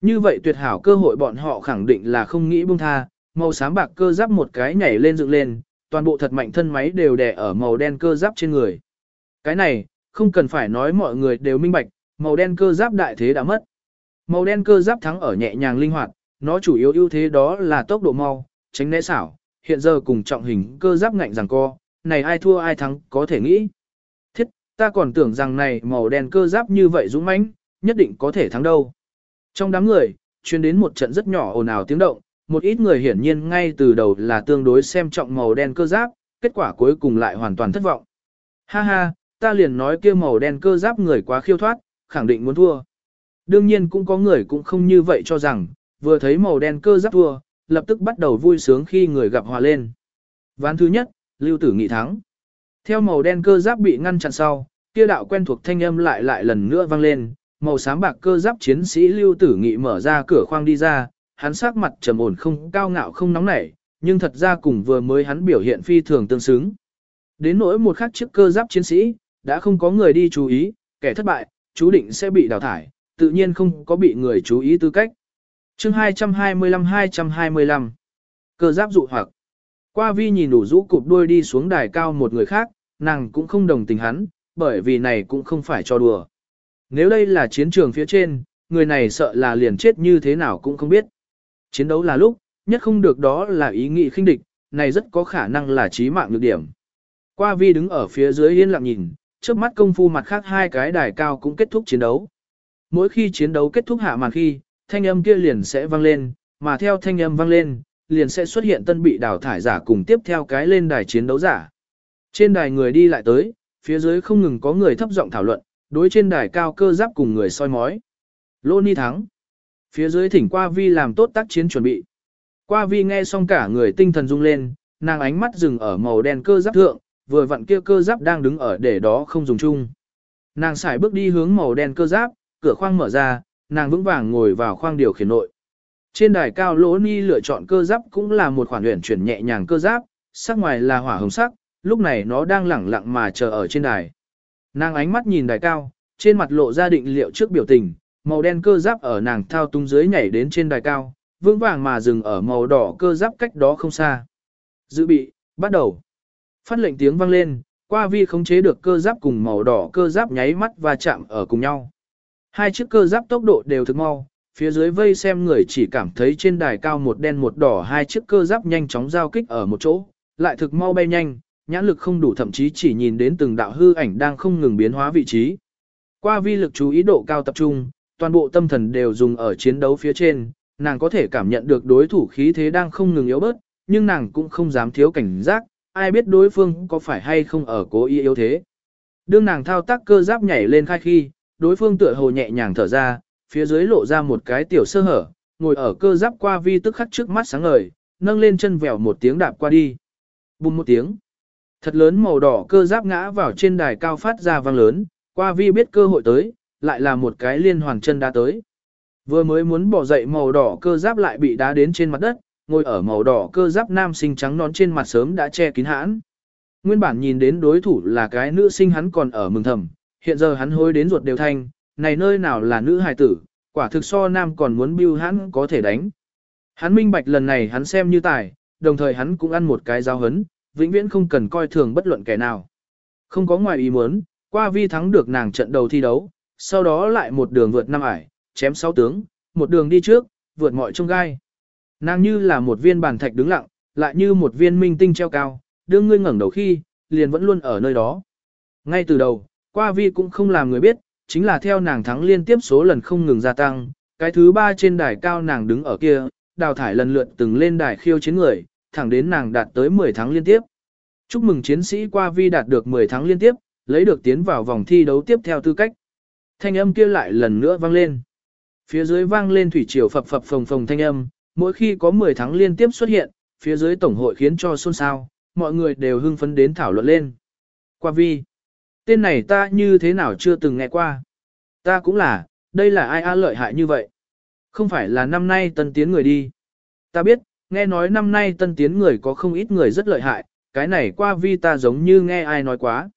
Như vậy tuyệt hảo cơ hội bọn họ khẳng định là không nghĩ buông tha, màu xám bạc cơ giáp một cái nhảy lên dựng lên, toàn bộ thật mạnh thân máy đều đè ở màu đen cơ giáp trên người. Cái này, không cần phải nói mọi người đều minh bạch, màu đen cơ giáp đại thế đã mất. Màu đen cơ giáp thắng ở nhẹ nhàng linh hoạt, nó chủ yếu ưu thế đó là tốc độ mau, tránh né xảo, hiện giờ cùng trọng hình cơ giáp ngạnh rằng co, này ai thua ai thắng có thể nghĩ. Thiết, ta còn tưởng rằng này màu đen cơ giáp như vậy dũng mãnh, nhất định có thể thắng đâu. Trong đám người, chuyên đến một trận rất nhỏ ồn ào tiếng động, một ít người hiển nhiên ngay từ đầu là tương đối xem trọng màu đen cơ giáp, kết quả cuối cùng lại hoàn toàn thất vọng. Ha ha, ta liền nói kia màu đen cơ giáp người quá khiêu thoát, khẳng định muốn thua. Đương nhiên cũng có người cũng không như vậy cho rằng, vừa thấy màu đen cơ giáp thua, lập tức bắt đầu vui sướng khi người gặp hòa lên. Ván thứ nhất, Lưu Tử Nghị thắng. Theo màu đen cơ giáp bị ngăn chặn sau, kia đạo quen thuộc thanh âm lại lại lần nữa vang lên, màu xám bạc cơ giáp chiến sĩ Lưu Tử Nghị mở ra cửa khoang đi ra, hắn sắc mặt trầm ổn không cao ngạo không nóng nảy, nhưng thật ra cùng vừa mới hắn biểu hiện phi thường tương xứng. Đến nỗi một khắc chiếc cơ giáp chiến sĩ, đã không có người đi chú ý, kẻ thất bại, chú định sẽ bị đào thải, tự nhiên không có bị người chú ý tư cách. chương 225-225 Cơ giáp dụ hoặc Qua vi nhìn đủ rũ cụp đuôi đi xuống đài cao một người khác, nàng cũng không đồng tình hắn, bởi vì này cũng không phải cho đùa. Nếu đây là chiến trường phía trên, người này sợ là liền chết như thế nào cũng không biết. Chiến đấu là lúc, nhất không được đó là ý nghĩ khinh địch, này rất có khả năng là chí mạng nhược điểm. Qua vi đứng ở phía dưới yên lặng nhìn, trước mắt công phu mặt khác hai cái đài cao cũng kết thúc chiến đấu. Mỗi khi chiến đấu kết thúc hạ màn khi, thanh âm kia liền sẽ vang lên, mà theo thanh âm vang lên, liền sẽ xuất hiện tân bị đào thải giả cùng tiếp theo cái lên đài chiến đấu giả. Trên đài người đi lại tới, phía dưới không ngừng có người thấp giọng thảo luận, đối trên đài cao cơ giáp cùng người soi mói. Lô Ni thắng. Phía dưới thỉnh qua vi làm tốt tác chiến chuẩn bị. Qua vi nghe xong cả người tinh thần rung lên, nàng ánh mắt dừng ở màu đen cơ giáp thượng, vừa vặn kia cơ giáp đang đứng ở để đó không dùng chung. Nàng xài bước đi hướng màu đen cơ giáp, cửa khoang mở ra, nàng vững vàng ngồi vào khoang điều khiển nội. Trên đài cao lỗ ni lựa chọn cơ giáp cũng là một khoản luyện chuyển nhẹ nhàng cơ giáp, sắc ngoài là hỏa hồng sắc, lúc này nó đang lẳng lặng mà chờ ở trên đài. Nàng ánh mắt nhìn đài cao, trên mặt lộ ra định liệu trước biểu tình, màu đen cơ giáp ở nàng thao tung dưới nhảy đến trên đài cao, vững vàng mà dừng ở màu đỏ cơ giáp cách đó không xa. Dự bị, bắt đầu. Phát lệnh tiếng vang lên, qua vi khống chế được cơ giáp cùng màu đỏ cơ giáp nháy mắt và chạm ở cùng nhau. Hai chiếc cơ giáp tốc độ đều thực mau, phía dưới vây xem người chỉ cảm thấy trên đài cao một đen một đỏ hai chiếc cơ giáp nhanh chóng giao kích ở một chỗ, lại thực mau bay nhanh, nhãn lực không đủ thậm chí chỉ nhìn đến từng đạo hư ảnh đang không ngừng biến hóa vị trí. Qua vi lực chú ý độ cao tập trung, toàn bộ tâm thần đều dùng ở chiến đấu phía trên, nàng có thể cảm nhận được đối thủ khí thế đang không ngừng yếu bớt, nhưng nàng cũng không dám thiếu cảnh giác, ai biết đối phương có phải hay không ở cố ý yếu thế. Đương nàng thao tác cơ giáp nhảy lên khai khi, đối phương tựa hồ nhẹ nhàng thở ra, phía dưới lộ ra một cái tiểu sơ hở, ngồi ở cơ giáp qua vi tức khắc trước mắt sáng ngời, nâng lên chân vèo một tiếng đạp qua đi. Bùm một tiếng. Thật lớn màu đỏ cơ giáp ngã vào trên đài cao phát ra vang lớn, qua vi biết cơ hội tới, lại là một cái liên hoàn chân đá tới. Vừa mới muốn bỏ dậy màu đỏ cơ giáp lại bị đá đến trên mặt đất, ngồi ở màu đỏ cơ giáp nam sinh trắng nón trên mặt sớm đã che kín hãn. Nguyên bản nhìn đến đối thủ là cái nữ sinh hắn còn ở mừng thầm, hiện giờ hắn hối đến ruột đều thanh, này nơi nào là nữ hài tử, quả thực so nam còn muốn bưu hắn có thể đánh. Hắn minh bạch lần này hắn xem như tài, đồng thời hắn cũng ăn một cái giáo hấn, vĩnh viễn không cần coi thường bất luận kẻ nào. Không có ngoài ý muốn, qua vi thắng được nàng trận đầu thi đấu, sau đó lại một đường vượt năm ải, chém sáu tướng, một đường đi trước, vượt mọi trông gai. Nàng như là một viên bàn thạch đứng lặng, lại như một viên minh tinh treo cao, đương ngươi ngẩng đầu khi, liền vẫn luôn ở nơi đó. Ngay từ đầu, qua vi cũng không làm người biết, chính là theo nàng thắng liên tiếp số lần không ngừng gia tăng, cái thứ ba trên đài cao nàng đứng ở kia, đào thải lần lượt từng lên đài khiêu chiến người, thẳng đến nàng đạt tới 10 tháng liên tiếp. Chúc mừng chiến sĩ qua vi đạt được 10 tháng liên tiếp, lấy được tiến vào vòng thi đấu tiếp theo tư cách. Thanh âm kia lại lần nữa vang lên. Phía dưới vang lên thủy triều phập phập phồng phồng thanh âm, mỗi khi có 10 tháng liên tiếp xuất hiện, phía dưới tổng hội khiến cho xôn xao, mọi người đều hưng phấn đến thảo luận lên. Qua vi. Tên này ta như thế nào chưa từng nghe qua. Ta cũng là, đây là ai a lợi hại như vậy. Không phải là năm nay tân tiến người đi. Ta biết, nghe nói năm nay tân tiến người có không ít người rất lợi hại, cái này qua vi ta giống như nghe ai nói quá.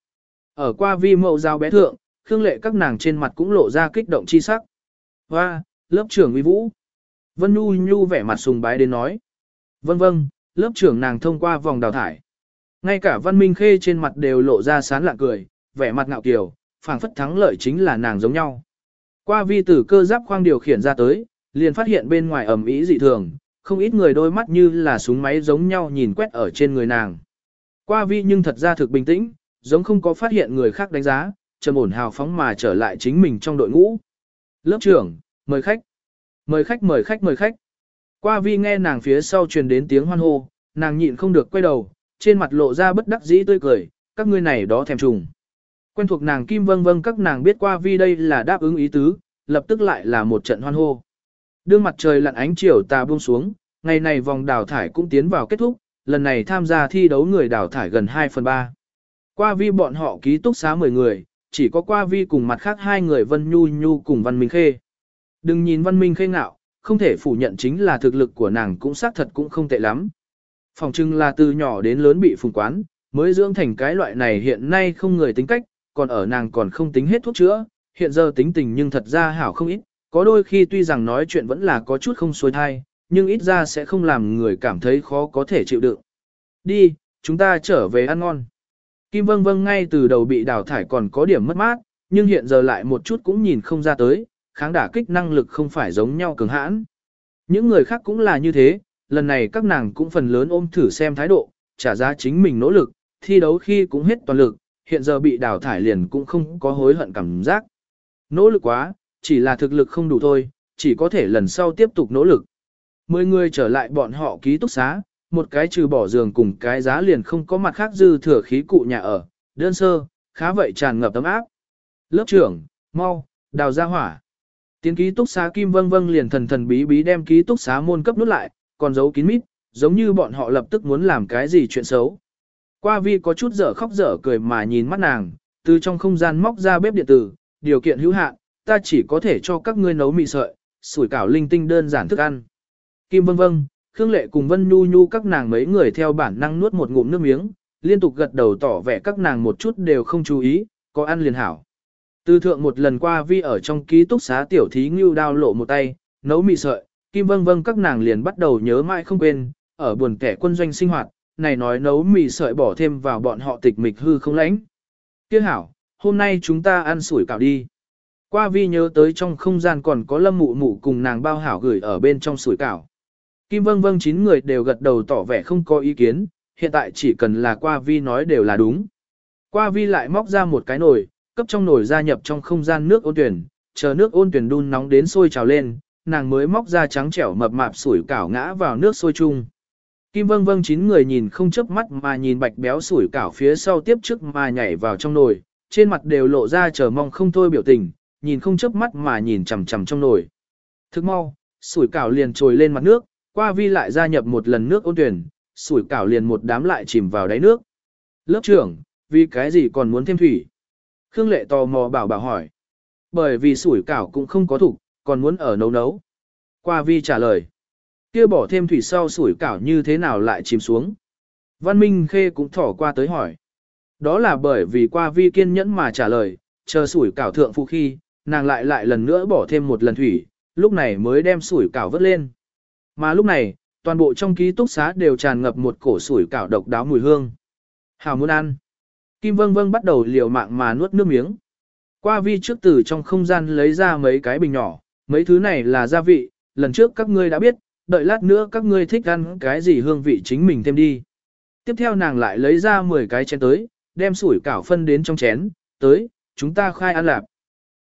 Ở qua vi mậu giao bé thượng, Khương Lệ các nàng trên mặt cũng lộ ra kích động chi sắc. Hoa, lớp trưởng uy vũ. Vân Nhu Nhu vẻ mặt sùng bái đến nói. Vâng vâng, lớp trưởng nàng thông qua vòng đào thải. Ngay cả Văn Minh Khê trên mặt đều lộ ra sán lạ cười, vẻ mặt ngạo kiều, phảng phất thắng lợi chính là nàng giống nhau. Qua vi tử cơ giáp khoang điều khiển ra tới, liền phát hiện bên ngoài ẩm ý dị thường, không ít người đôi mắt như là súng máy giống nhau nhìn quét ở trên người nàng. Qua vi nhưng thật ra thực bình tĩnh, giống không có phát hiện người khác đánh giá, trầm ổn hào phóng mà trở lại chính mình trong đội ngũ. Lớp trưởng, mời khách. Mời khách mời khách mời khách. Qua vi nghe nàng phía sau truyền đến tiếng hoan hô, nàng nhịn không được quay đầu, trên mặt lộ ra bất đắc dĩ tươi cười, các ngươi này đó thèm trùng. Quen thuộc nàng kim vâng vâng các nàng biết qua vi đây là đáp ứng ý tứ, lập tức lại là một trận hoan hô. Đương mặt trời lặn ánh chiều tà buông xuống, ngày này vòng đào thải cũng tiến vào kết thúc, lần này tham gia thi đấu người đào thải gần 2 phần 3. Qua vi bọn họ ký túc xá 10 người, chỉ có qua vi cùng mặt khác hai người Vân Nhu Nhu cùng Văn Minh Khê. Đừng nhìn Văn Minh Khê ngạo, không thể phủ nhận chính là thực lực của nàng cũng xác thật cũng không tệ lắm. Phòng trưng là từ nhỏ đến lớn bị phùng quán, mới dưỡng thành cái loại này hiện nay không người tính cách, còn ở nàng còn không tính hết thuốc chữa, hiện giờ tính tình nhưng thật ra hảo không ít, có đôi khi tuy rằng nói chuyện vẫn là có chút không xuôi thai, nhưng ít ra sẽ không làm người cảm thấy khó có thể chịu đựng. Đi, chúng ta trở về ăn ngon. Kim Vâng Vâng ngay từ đầu bị đào thải còn có điểm mất mát, nhưng hiện giờ lại một chút cũng nhìn không ra tới, kháng đả kích năng lực không phải giống nhau cường hãn. Những người khác cũng là như thế, lần này các nàng cũng phần lớn ôm thử xem thái độ, trả giá chính mình nỗ lực, thi đấu khi cũng hết toàn lực, hiện giờ bị đào thải liền cũng không có hối hận cảm giác. Nỗ lực quá, chỉ là thực lực không đủ thôi, chỉ có thể lần sau tiếp tục nỗ lực. Mười người trở lại bọn họ ký túc xá, một cái trừ bỏ giường cùng cái giá liền không có mặt khác dư thừa khí cụ nhà ở, đơn sơ, khá vậy tràn ngập tấm áp. Lớp trưởng, mau, đào ra hỏa. Tiến ký túc xá Kim Vâng Vâng liền thần thần bí bí đem ký túc xá môn cấp nút lại, còn giấu kín mít, giống như bọn họ lập tức muốn làm cái gì chuyện xấu. Qua vi có chút dở khóc dở cười mà nhìn mắt nàng, từ trong không gian móc ra bếp điện tử, điều kiện hữu hạn, ta chỉ có thể cho các ngươi nấu mì sợi, sủi cảo linh tinh đơn giản thức ăn. Kim vâng vâng, Khương Lệ cùng Vân Nhu Nhu các nàng mấy người theo bản năng nuốt một ngụm nước miếng, liên tục gật đầu tỏ vẻ các nàng một chút đều không chú ý, có ăn liền hảo. Từ thượng một lần qua vi ở trong ký túc xá tiểu thí ngưu đao lộ một tay, nấu mì sợi, Kim vâng vâng các nàng liền bắt đầu nhớ mãi không quên, ở buồn kẻ quân doanh sinh hoạt, này nói nấu mì sợi bỏ thêm vào bọn họ tịch mịch hư không lãnh. Tiếc hảo, hôm nay chúng ta ăn sủi cảo đi. Qua vi nhớ tới trong không gian còn có lâm mụ mụ cùng nàng bao hảo gửi ở bên trong sủi cảo. Kim vâng vâng chín người đều gật đầu tỏ vẻ không có ý kiến, hiện tại chỉ cần là qua vi nói đều là đúng. Qua vi lại móc ra một cái nồi, cấp trong nồi gia nhập trong không gian nước ôn tuyển, chờ nước ôn tuyển đun nóng đến sôi trào lên, nàng mới móc ra trắng trẻo mập mạp sủi cảo ngã vào nước sôi chung. Kim vâng vâng chín người nhìn không chớp mắt mà nhìn bạch béo sủi cảo phía sau tiếp trước mà nhảy vào trong nồi, trên mặt đều lộ ra chờ mong không thôi biểu tình, nhìn không chớp mắt mà nhìn chằm chằm trong nồi. Thức mau, sủi cảo liền trồi lên mặt nước, qua vi lại gia nhập một lần nước ôn tuyển, sủi cảo liền một đám lại chìm vào đáy nước. Lớp trưởng, vì cái gì còn muốn thêm thủy? Khương Lệ tò mò bảo bảo hỏi. Bởi vì sủi cảo cũng không có thủ, còn muốn ở nấu nấu. Qua vi trả lời. kia bỏ thêm thủy sau sủi cảo như thế nào lại chìm xuống. Văn Minh Khê cũng thỏ qua tới hỏi. Đó là bởi vì qua vi kiên nhẫn mà trả lời, chờ sủi cảo thượng phụ khi, nàng lại lại lần nữa bỏ thêm một lần thủy, lúc này mới đem sủi cảo vớt lên. Mà lúc này, toàn bộ trong ký túc xá đều tràn ngập một cổ sủi cảo độc đáo mùi hương. Hảo muốn ăn. Kim Vâng Vâng bắt đầu liều mạng mà nuốt nước miếng. Qua vi trước từ trong không gian lấy ra mấy cái bình nhỏ, mấy thứ này là gia vị, lần trước các ngươi đã biết, đợi lát nữa các ngươi thích ăn cái gì hương vị chính mình thêm đi. Tiếp theo nàng lại lấy ra 10 cái chén tới, đem sủi cảo phân đến trong chén, tới, chúng ta khai ăn lạp.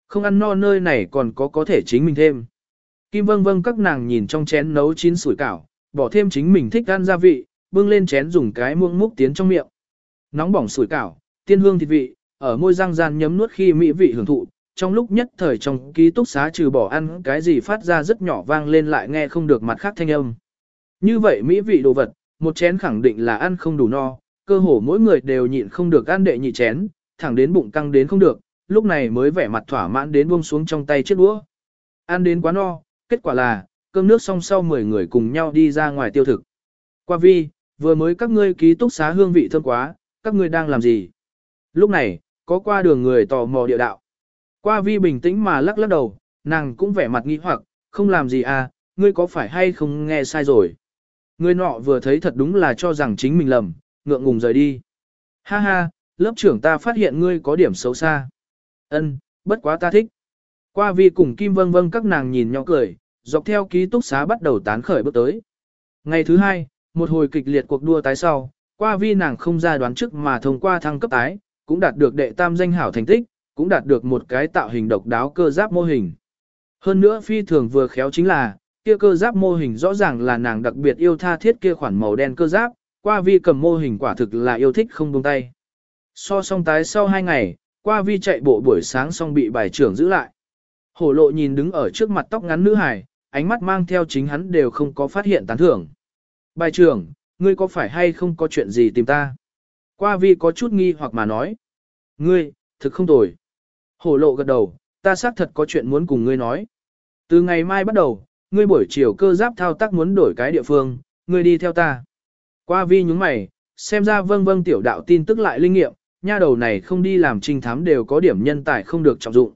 Không ăn no nơi này còn có có thể chính mình thêm. Kim vâng vâng các nàng nhìn trong chén nấu chín sủi cảo, bỏ thêm chính mình thích ăn gia vị, bưng lên chén dùng cái muỗng múc tiến trong miệng. Nóng bỏng sủi cảo, tiên hương thịt vị, ở môi răng gian nhấm nuốt khi mỹ vị hưởng thụ, trong lúc nhất thời trong ký túc xá trừ bỏ ăn cái gì phát ra rất nhỏ vang lên lại nghe không được mặt khác thanh âm. Như vậy mỹ vị đồ vật, một chén khẳng định là ăn không đủ no, cơ hồ mỗi người đều nhịn không được ăn đệ nhị chén, thẳng đến bụng căng đến không được, lúc này mới vẻ mặt thỏa mãn đến buông xuống trong tay chiếc đũa. Ăn đến quá no, kết quả là, cơm nước xong sau 10 người cùng nhau đi ra ngoài tiêu thực. Qua vi, vừa mới các ngươi ký túc xá hương vị thơm quá, các ngươi đang làm gì? Lúc này, có qua đường người tò mò địa đạo. Qua vi bình tĩnh mà lắc lắc đầu, nàng cũng vẻ mặt nghi hoặc, không làm gì à, ngươi có phải hay không nghe sai rồi. Người nọ vừa thấy thật đúng là cho rằng chính mình lầm, ngượng ngùng rời đi. Ha ha, lớp trưởng ta phát hiện ngươi có điểm xấu xa. Ân, bất quá ta thích. Qua vi cùng Kim Vâng Vâng các nàng nhìn nhau cười, dọc theo ký túc xá bắt đầu tán khởi bước tới. Ngày thứ hai, một hồi kịch liệt cuộc đua tái sau, qua vi nàng không ra đoán trước mà thông qua thăng cấp tái, cũng đạt được đệ tam danh hảo thành tích, cũng đạt được một cái tạo hình độc đáo cơ giáp mô hình. Hơn nữa phi thường vừa khéo chính là, kia cơ giáp mô hình rõ ràng là nàng đặc biệt yêu tha thiết kia khoản màu đen cơ giáp, qua vi cầm mô hình quả thực là yêu thích không buông tay. So song tái sau hai ngày, qua vi chạy bộ buổi sáng xong bị bài trưởng giữ lại. Hổ lộ nhìn đứng ở trước mặt tóc ngắn nữ hài, ánh mắt mang theo chính hắn đều không có phát hiện tán thưởng. Bài trưởng, ngươi có phải hay không có chuyện gì tìm ta? Qua vi có chút nghi hoặc mà nói. Ngươi, thực không tồi. Hổ lộ gật đầu, ta xác thật có chuyện muốn cùng ngươi nói. Từ ngày mai bắt đầu, ngươi buổi chiều cơ giáp thao tác muốn đổi cái địa phương, ngươi đi theo ta. Qua vi nhúng mày, xem ra vâng vâng tiểu đạo tin tức lại linh nghiệm, nha đầu này không đi làm trinh thám đều có điểm nhân tài không được trọng dụng.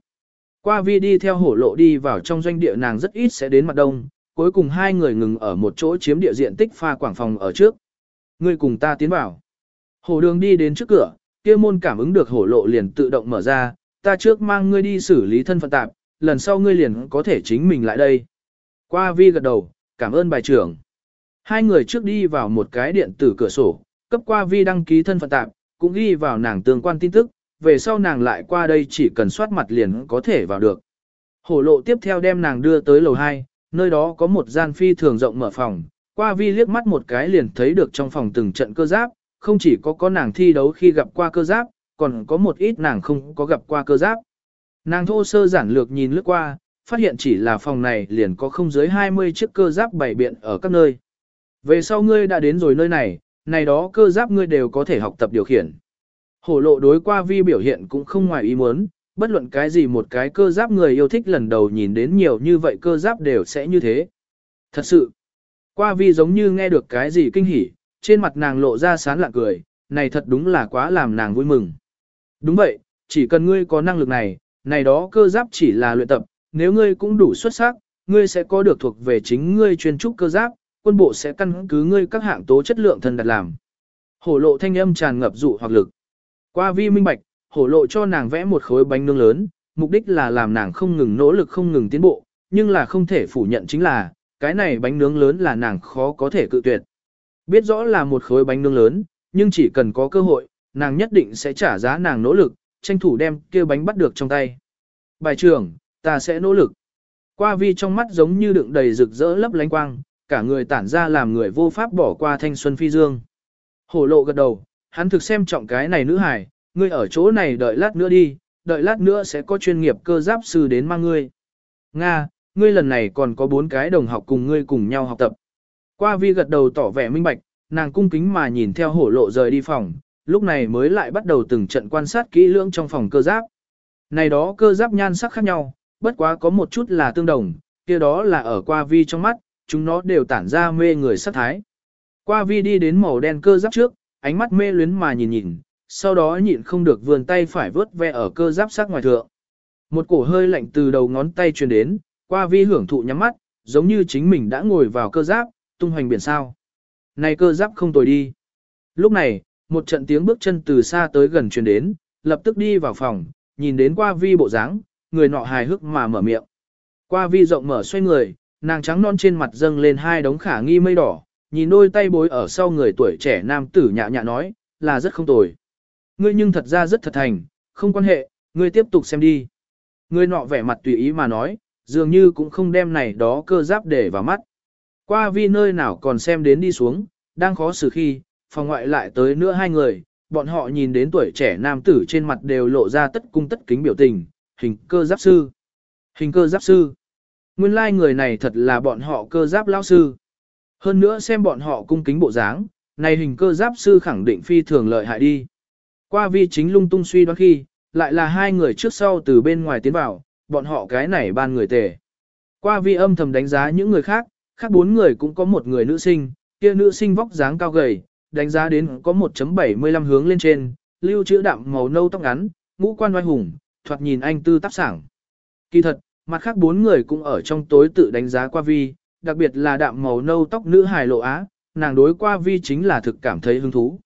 Qua vi đi theo hổ lộ đi vào trong doanh địa nàng rất ít sẽ đến mặt đông, cuối cùng hai người ngừng ở một chỗ chiếm địa diện tích pha quảng phòng ở trước. Ngươi cùng ta tiến vào. Hổ đường đi đến trước cửa, kia môn cảm ứng được hổ lộ liền tự động mở ra, ta trước mang ngươi đi xử lý thân phận tạp, lần sau ngươi liền có thể chính mình lại đây. Qua vi gật đầu, cảm ơn bài trưởng. Hai người trước đi vào một cái điện tử cửa sổ, cấp qua vi đăng ký thân phận tạp, cũng ghi vào nàng tương quan tin tức, về sau nàng lại qua đây chỉ cần soát mặt liền có thể vào được. Hổ lộ tiếp theo đem nàng đưa tới lầu 2, nơi đó có một gian phi thường rộng mở phòng, qua vi liếc mắt một cái liền thấy được trong phòng từng trận cơ giáp, không chỉ có có nàng thi đấu khi gặp qua cơ giáp, còn có một ít nàng không có gặp qua cơ giáp. Nàng thô sơ giản lược nhìn lướt qua, phát hiện chỉ là phòng này liền có không dưới 20 chiếc cơ giáp bày biện ở các nơi. Về sau ngươi đã đến rồi nơi này, này đó cơ giáp ngươi đều có thể học tập điều khiển. Hổ lộ đối qua vi biểu hiện cũng không ngoài ý muốn, bất luận cái gì một cái cơ giáp người yêu thích lần đầu nhìn đến nhiều như vậy cơ giáp đều sẽ như thế. Thật sự, qua vi giống như nghe được cái gì kinh hỉ, trên mặt nàng lộ ra sán lạ cười, này thật đúng là quá làm nàng vui mừng. Đúng vậy, chỉ cần ngươi có năng lực này, này đó cơ giáp chỉ là luyện tập, nếu ngươi cũng đủ xuất sắc, ngươi sẽ có được thuộc về chính ngươi chuyên trúc cơ giáp, quân bộ sẽ căn cứ ngươi các hạng tố chất lượng thần đặt làm. Hổ lộ thanh âm tràn ngập dụ hoặc lực. Qua vi minh bạch, hổ lộ cho nàng vẽ một khối bánh nướng lớn, mục đích là làm nàng không ngừng nỗ lực không ngừng tiến bộ, nhưng là không thể phủ nhận chính là, cái này bánh nướng lớn là nàng khó có thể cự tuyệt. Biết rõ là một khối bánh nướng lớn, nhưng chỉ cần có cơ hội, nàng nhất định sẽ trả giá nàng nỗ lực, tranh thủ đem kia bánh bắt được trong tay. Bài trưởng, ta sẽ nỗ lực. Qua vi trong mắt giống như đựng đầy rực rỡ lấp lánh quang, cả người tản ra làm người vô pháp bỏ qua thanh xuân phi dương. Hổ lộ gật đầu, hắn thực xem trọng cái này nữ hải, ngươi ở chỗ này đợi lát nữa đi, đợi lát nữa sẽ có chuyên nghiệp cơ giáp sư đến mang ngươi. Nga, ngươi lần này còn có bốn cái đồng học cùng ngươi cùng nhau học tập. Qua vi gật đầu tỏ vẻ minh bạch, nàng cung kính mà nhìn theo hổ lộ rời đi phòng, lúc này mới lại bắt đầu từng trận quan sát kỹ lưỡng trong phòng cơ giáp. Này đó cơ giáp nhan sắc khác nhau, bất quá có một chút là tương đồng, kia đó là ở qua vi trong mắt, chúng nó đều tản ra mê người sắc thái. Qua vi đi đến màu đen cơ giáp trước, ánh mắt mê luyến mà nhìn nhìn, sau đó nhịn không được vườn tay phải vớt ve ở cơ giáp sắc ngoài thượng. Một cổ hơi lạnh từ đầu ngón tay truyền đến, qua vi hưởng thụ nhắm mắt, giống như chính mình đã ngồi vào cơ giáp, tung hoành biển sao. Này cơ giáp không tồi đi. Lúc này, một trận tiếng bước chân từ xa tới gần truyền đến, lập tức đi vào phòng, nhìn đến qua vi bộ dáng, người nọ hài hước mà mở miệng. Qua vi rộng mở xoay người, nàng trắng non trên mặt dâng lên hai đống khả nghi mây đỏ, nhìn đôi tay bối ở sau người tuổi trẻ nam tử nhạ nhạ nói, là rất không tồi. Ngươi nhưng thật ra rất thật thành, không quan hệ, ngươi tiếp tục xem đi. ngươi nọ vẻ mặt tùy ý mà nói, dường như cũng không đem này đó cơ giáp để vào mắt. Qua vi nơi nào còn xem đến đi xuống, đang khó xử khi, phòng ngoại lại tới nữa hai người, bọn họ nhìn đến tuổi trẻ nam tử trên mặt đều lộ ra tất cung tất kính biểu tình, hình cơ giáp sư. Hình cơ giáp sư. Nguyên lai like người này thật là bọn họ cơ giáp lão sư. Hơn nữa xem bọn họ cung kính bộ dáng, này hình cơ giáp sư khẳng định phi thường lợi hại đi. Qua vi chính lung tung suy đoán khi, lại là hai người trước sau từ bên ngoài tiến vào, bọn họ cái này ban người tề. Qua vi âm thầm đánh giá những người khác, khác bốn người cũng có một người nữ sinh, kia nữ sinh vóc dáng cao gầy, đánh giá đến có 1.75 hướng lên trên, lưu chữ đạm màu nâu tóc ngắn, ngũ quan oai hùng, thoạt nhìn anh tư tác sảng. Kỳ thật, mặt khác bốn người cũng ở trong tối tự đánh giá qua vi, đặc biệt là đạm màu nâu tóc nữ hài lộ á, nàng đối qua vi chính là thực cảm thấy hứng thú.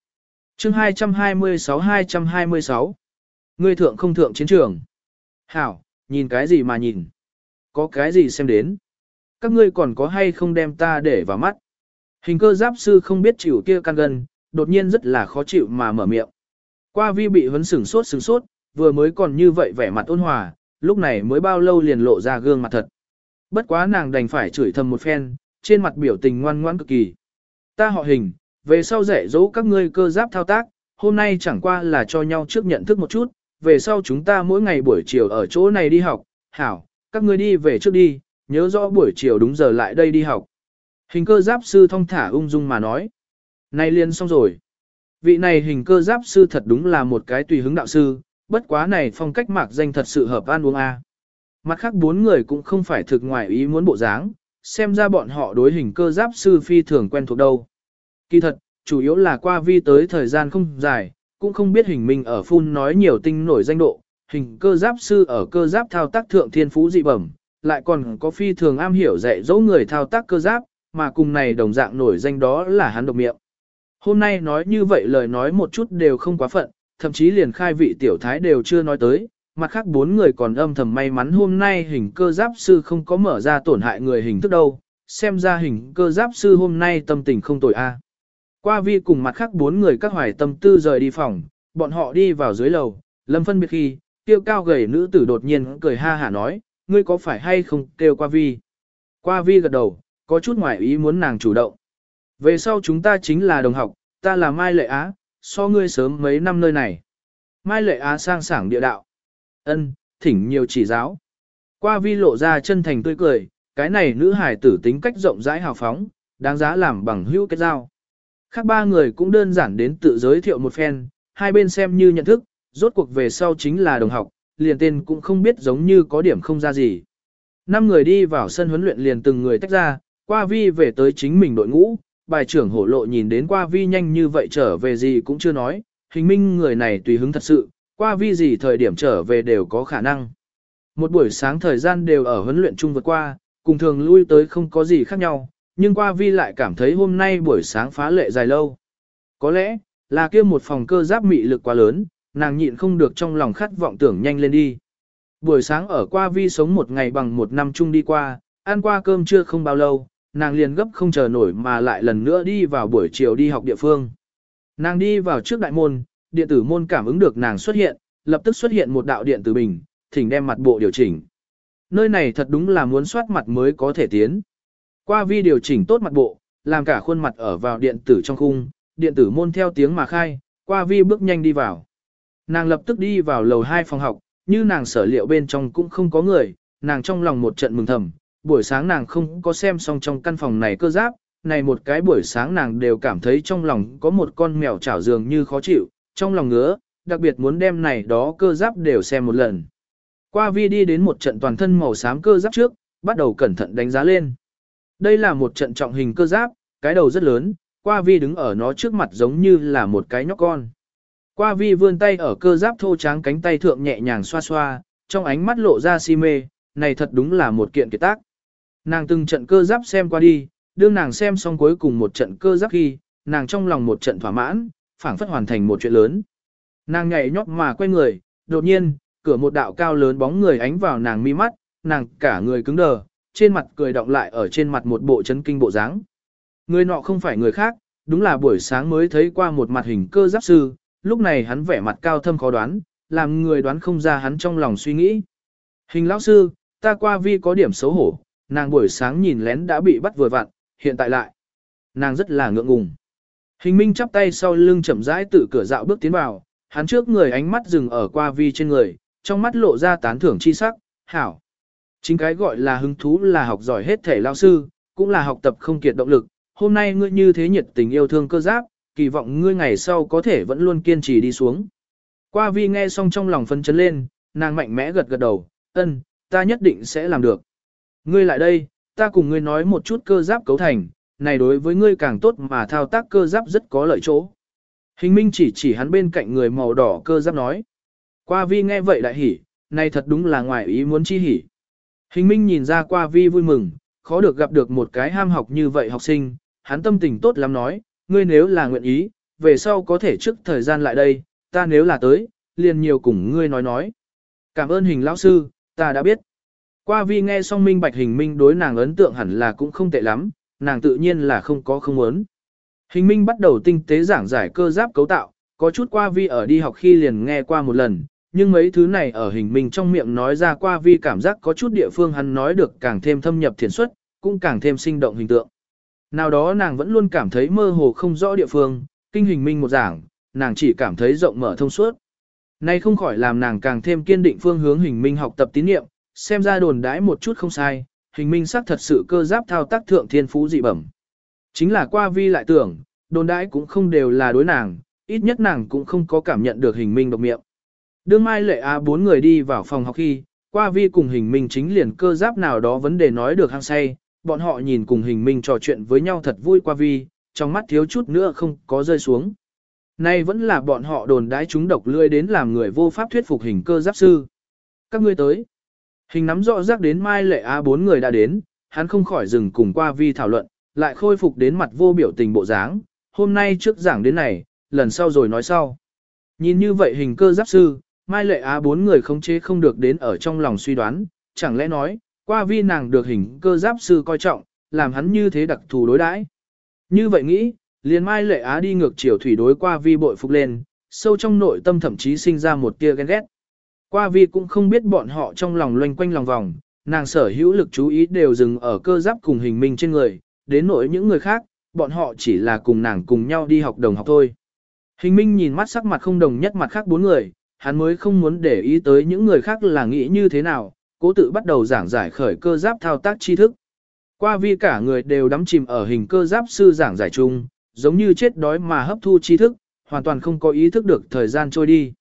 chương 226-226 Ngươi thượng không thượng chiến trường. Hảo, nhìn cái gì mà nhìn? Có cái gì xem đến? Các ngươi còn có hay không đem ta để vào mắt? Hình cơ giáp sư không biết chịu kia căn gần, đột nhiên rất là khó chịu mà mở miệng. Qua vi bị huấn sửng sốt sửng sốt, vừa mới còn như vậy vẻ mặt ôn hòa, lúc này mới bao lâu liền lộ ra gương mặt thật. Bất quá nàng đành phải chửi thầm một phen, trên mặt biểu tình ngoan ngoãn cực kỳ. Ta họ hình, về sau dạy dỗ các ngươi cơ giáp thao tác, hôm nay chẳng qua là cho nhau trước nhận thức một chút, về sau chúng ta mỗi ngày buổi chiều ở chỗ này đi học, hảo, các ngươi đi về trước đi, nhớ rõ buổi chiều đúng giờ lại đây đi học. Hình cơ giáp sư thong thả ung dung mà nói. Này liền xong rồi. Vị này hình cơ giáp sư thật đúng là một cái tùy hứng đạo sư, bất quá này phong cách mạc danh thật sự hợp ăn uống a. Mặt khác bốn người cũng không phải thực ngoài ý muốn bộ dáng, xem ra bọn họ đối hình cơ giáp sư phi thường quen thuộc đâu. Kỳ thật, chủ yếu là qua vi tới thời gian không dài, cũng không biết hình minh ở phun nói nhiều tinh nổi danh độ, hình cơ giáp sư ở cơ giáp thao tác thượng thiên phú dị bẩm, lại còn có phi thường am hiểu dạy dỗ người thao tác cơ giáp, mà cùng này đồng dạng nổi danh đó là hắn độc miệng. Hôm nay nói như vậy lời nói một chút đều không quá phận, thậm chí liền khai vị tiểu thái đều chưa nói tới, mặt khác bốn người còn âm thầm may mắn hôm nay hình cơ giáp sư không có mở ra tổn hại người hình thức đâu, xem ra hình cơ giáp sư hôm nay tâm tình không tồi a. Qua vi cùng mặt khác bốn người các hoài tâm tư rời đi phòng, bọn họ đi vào dưới lầu, lâm phân biệt khi, tiêu cao gầy nữ tử đột nhiên cười ha hả nói, ngươi có phải hay không kêu qua vi. Qua vi gật đầu, có chút ngoài ý muốn nàng chủ động. Về sau chúng ta chính là đồng học, ta là Mai Lệ Á, so ngươi sớm mấy năm nơi này. Mai Lệ Á sang sảng địa đạo ân thỉnh nhiều chỉ giáo. Qua vi lộ ra chân thành tươi cười, cái này nữ hải tử tính cách rộng rãi hào phóng, đáng giá làm bằng hữu kết giao. Khác ba người cũng đơn giản đến tự giới thiệu một phen, hai bên xem như nhận thức, rốt cuộc về sau chính là đồng học, liền tên cũng không biết giống như có điểm không ra gì. Năm người đi vào sân huấn luyện liền từng người tách ra, qua vi về tới chính mình đội ngũ, bài trưởng hổ lộ nhìn đến qua vi nhanh như vậy trở về gì cũng chưa nói, hình minh người này tùy hứng thật sự, qua vi gì thời điểm trở về đều có khả năng. Một buổi sáng thời gian đều ở huấn luyện chung vượt qua, cùng thường lui tới không có gì khác nhau, nhưng qua vi lại cảm thấy hôm nay buổi sáng phá lệ dài lâu. Có lẽ, là kia một phòng cơ giáp mị lực quá lớn, nàng nhịn không được trong lòng khát vọng tưởng nhanh lên đi. Buổi sáng ở qua vi sống một ngày bằng một năm chung đi qua, ăn qua cơm trưa không bao lâu, nàng liền gấp không chờ nổi mà lại lần nữa đi vào buổi chiều đi học địa phương. Nàng đi vào trước đại môn, điện tử môn cảm ứng được nàng xuất hiện, lập tức xuất hiện một đạo điện tử bình, thỉnh đem mặt bộ điều chỉnh. Nơi này thật đúng là muốn soát mặt mới có thể tiến. Qua vi điều chỉnh tốt mặt bộ, làm cả khuôn mặt ở vào điện tử trong khung, điện tử môn theo tiếng mà khai, qua vi bước nhanh đi vào. Nàng lập tức đi vào lầu 2 phòng học, như nàng sở liệu bên trong cũng không có người, nàng trong lòng một trận mừng thầm, buổi sáng nàng không có xem xong trong căn phòng này cơ giáp, này một cái buổi sáng nàng đều cảm thấy trong lòng có một con mèo chảo dường như khó chịu, trong lòng ngứa, đặc biệt muốn đem này đó cơ giáp đều xem một lần. Qua vi đi đến một trận toàn thân màu xám cơ giáp trước, bắt đầu cẩn thận đánh giá lên. Đây là một trận trọng hình cơ giáp, cái đầu rất lớn, qua vi đứng ở nó trước mặt giống như là một cái nhóc con. Qua vi vươn tay ở cơ giáp thô tráng cánh tay thượng nhẹ nhàng xoa xoa, trong ánh mắt lộ ra si mê, này thật đúng là một kiện kiệt tác. Nàng từng trận cơ giáp xem qua đi, đương nàng xem xong cuối cùng một trận cơ giáp khi, nàng trong lòng một trận thỏa mãn, phảng phất hoàn thành một chuyện lớn. Nàng nhảy nhót mà quay người, đột nhiên, cửa một đạo cao lớn bóng người ánh vào nàng mi mắt, nàng cả người cứng đờ, trên mặt cười động lại ở trên mặt một bộ chấn kinh bộ dáng. Người nọ không phải người khác, đúng là buổi sáng mới thấy qua một mặt hình cơ giáp sư, lúc này hắn vẻ mặt cao thâm khó đoán, làm người đoán không ra hắn trong lòng suy nghĩ. Hình lão sư, ta qua vi có điểm xấu hổ, nàng buổi sáng nhìn lén đã bị bắt vừa vặn, hiện tại lại. Nàng rất là ngượng ngùng. Hình minh chắp tay sau lưng chậm rãi tự cửa dạo bước tiến vào, hắn trước người ánh mắt dừng ở qua vi trên người, trong mắt lộ ra tán thưởng chi sắc, hảo. Chính cái gọi là hứng thú là học giỏi hết thể lao sư, cũng là học tập không kiệt động lực. Hôm nay ngươi như thế nhiệt tình yêu thương cơ giáp, kỳ vọng ngươi ngày sau có thể vẫn luôn kiên trì đi xuống. Qua vi nghe xong trong lòng phấn chấn lên, nàng mạnh mẽ gật gật đầu, ân, ta nhất định sẽ làm được. Ngươi lại đây, ta cùng ngươi nói một chút cơ giáp cấu thành, này đối với ngươi càng tốt mà thao tác cơ giáp rất có lợi chỗ. Hình minh chỉ chỉ hắn bên cạnh người màu đỏ cơ giáp nói. Qua vi nghe vậy đại hỉ, này thật đúng là ngoài ý muốn chi hỉ. Hình minh nhìn ra qua vi vui mừng, khó được gặp được một cái ham học như vậy học sinh, hắn tâm tình tốt lắm nói, ngươi nếu là nguyện ý, về sau có thể trước thời gian lại đây, ta nếu là tới, liền nhiều cùng ngươi nói nói. Cảm ơn hình lão sư, ta đã biết. Qua vi nghe xong minh bạch hình minh đối nàng ấn tượng hẳn là cũng không tệ lắm, nàng tự nhiên là không có không muốn. Hình minh bắt đầu tinh tế giảng giải cơ giáp cấu tạo, có chút qua vi ở đi học khi liền nghe qua một lần, nhưng mấy thứ này ở hình minh trong miệng nói ra qua vi cảm giác có chút địa phương hắn nói được càng thêm thâm nhập thiền xuất, cũng càng thêm sinh động hình tượng. Nào đó nàng vẫn luôn cảm thấy mơ hồ không rõ địa phương, kinh hình minh một giảng, nàng chỉ cảm thấy rộng mở thông suốt. Nay không khỏi làm nàng càng thêm kiên định phương hướng hình minh học tập tín nhiệm, xem ra đồn đãi một chút không sai, hình minh sắc thật sự cơ giáp thao tác thượng thiên phú dị bẩm. Chính là qua vi lại tưởng, đồn đãi cũng không đều là đối nàng, ít nhất nàng cũng không có cảm nhận được hình minh độc miệng. Đương mai lệ á bốn người đi vào phòng học khi, qua vi cùng hình minh chính liền cơ giáp nào đó vấn đề nói được hăng say, bọn họ nhìn cùng hình minh trò chuyện với nhau thật vui qua vi, trong mắt thiếu chút nữa không có rơi xuống. Nay vẫn là bọn họ đồn đái chúng độc lươi đến làm người vô pháp thuyết phục hình cơ giáp sư. Các ngươi tới. Hình nắm rõ rác đến mai lệ á bốn người đã đến, hắn không khỏi dừng cùng qua vi thảo luận, lại khôi phục đến mặt vô biểu tình bộ dáng. Hôm nay trước giảng đến này, lần sau rồi nói sau. Nhìn như vậy hình cơ giáp sư, mai lệ á bốn người không chế không được đến ở trong lòng suy đoán, chẳng lẽ nói, qua vi nàng được hình cơ giáp sư coi trọng, làm hắn như thế đặc thù đối đãi. Như vậy nghĩ, liền mai lệ á đi ngược chiều thủy đối qua vi bội phục lên, sâu trong nội tâm thậm chí sinh ra một tia ghen ghét. Qua vi cũng không biết bọn họ trong lòng loanh quanh lòng vòng, nàng sở hữu lực chú ý đều dừng ở cơ giáp cùng hình minh trên người, đến nỗi những người khác, bọn họ chỉ là cùng nàng cùng nhau đi học đồng học thôi. Hình minh nhìn mắt sắc mặt không đồng nhất mặt khác bốn người, hắn mới không muốn để ý tới những người khác là nghĩ như thế nào, cố tự bắt đầu giảng giải khởi cơ giáp thao tác tri thức. Qua vi cả người đều đắm chìm ở hình cơ giáp sư giảng giải chung, giống như chết đói mà hấp thu tri thức, hoàn toàn không có ý thức được thời gian trôi đi.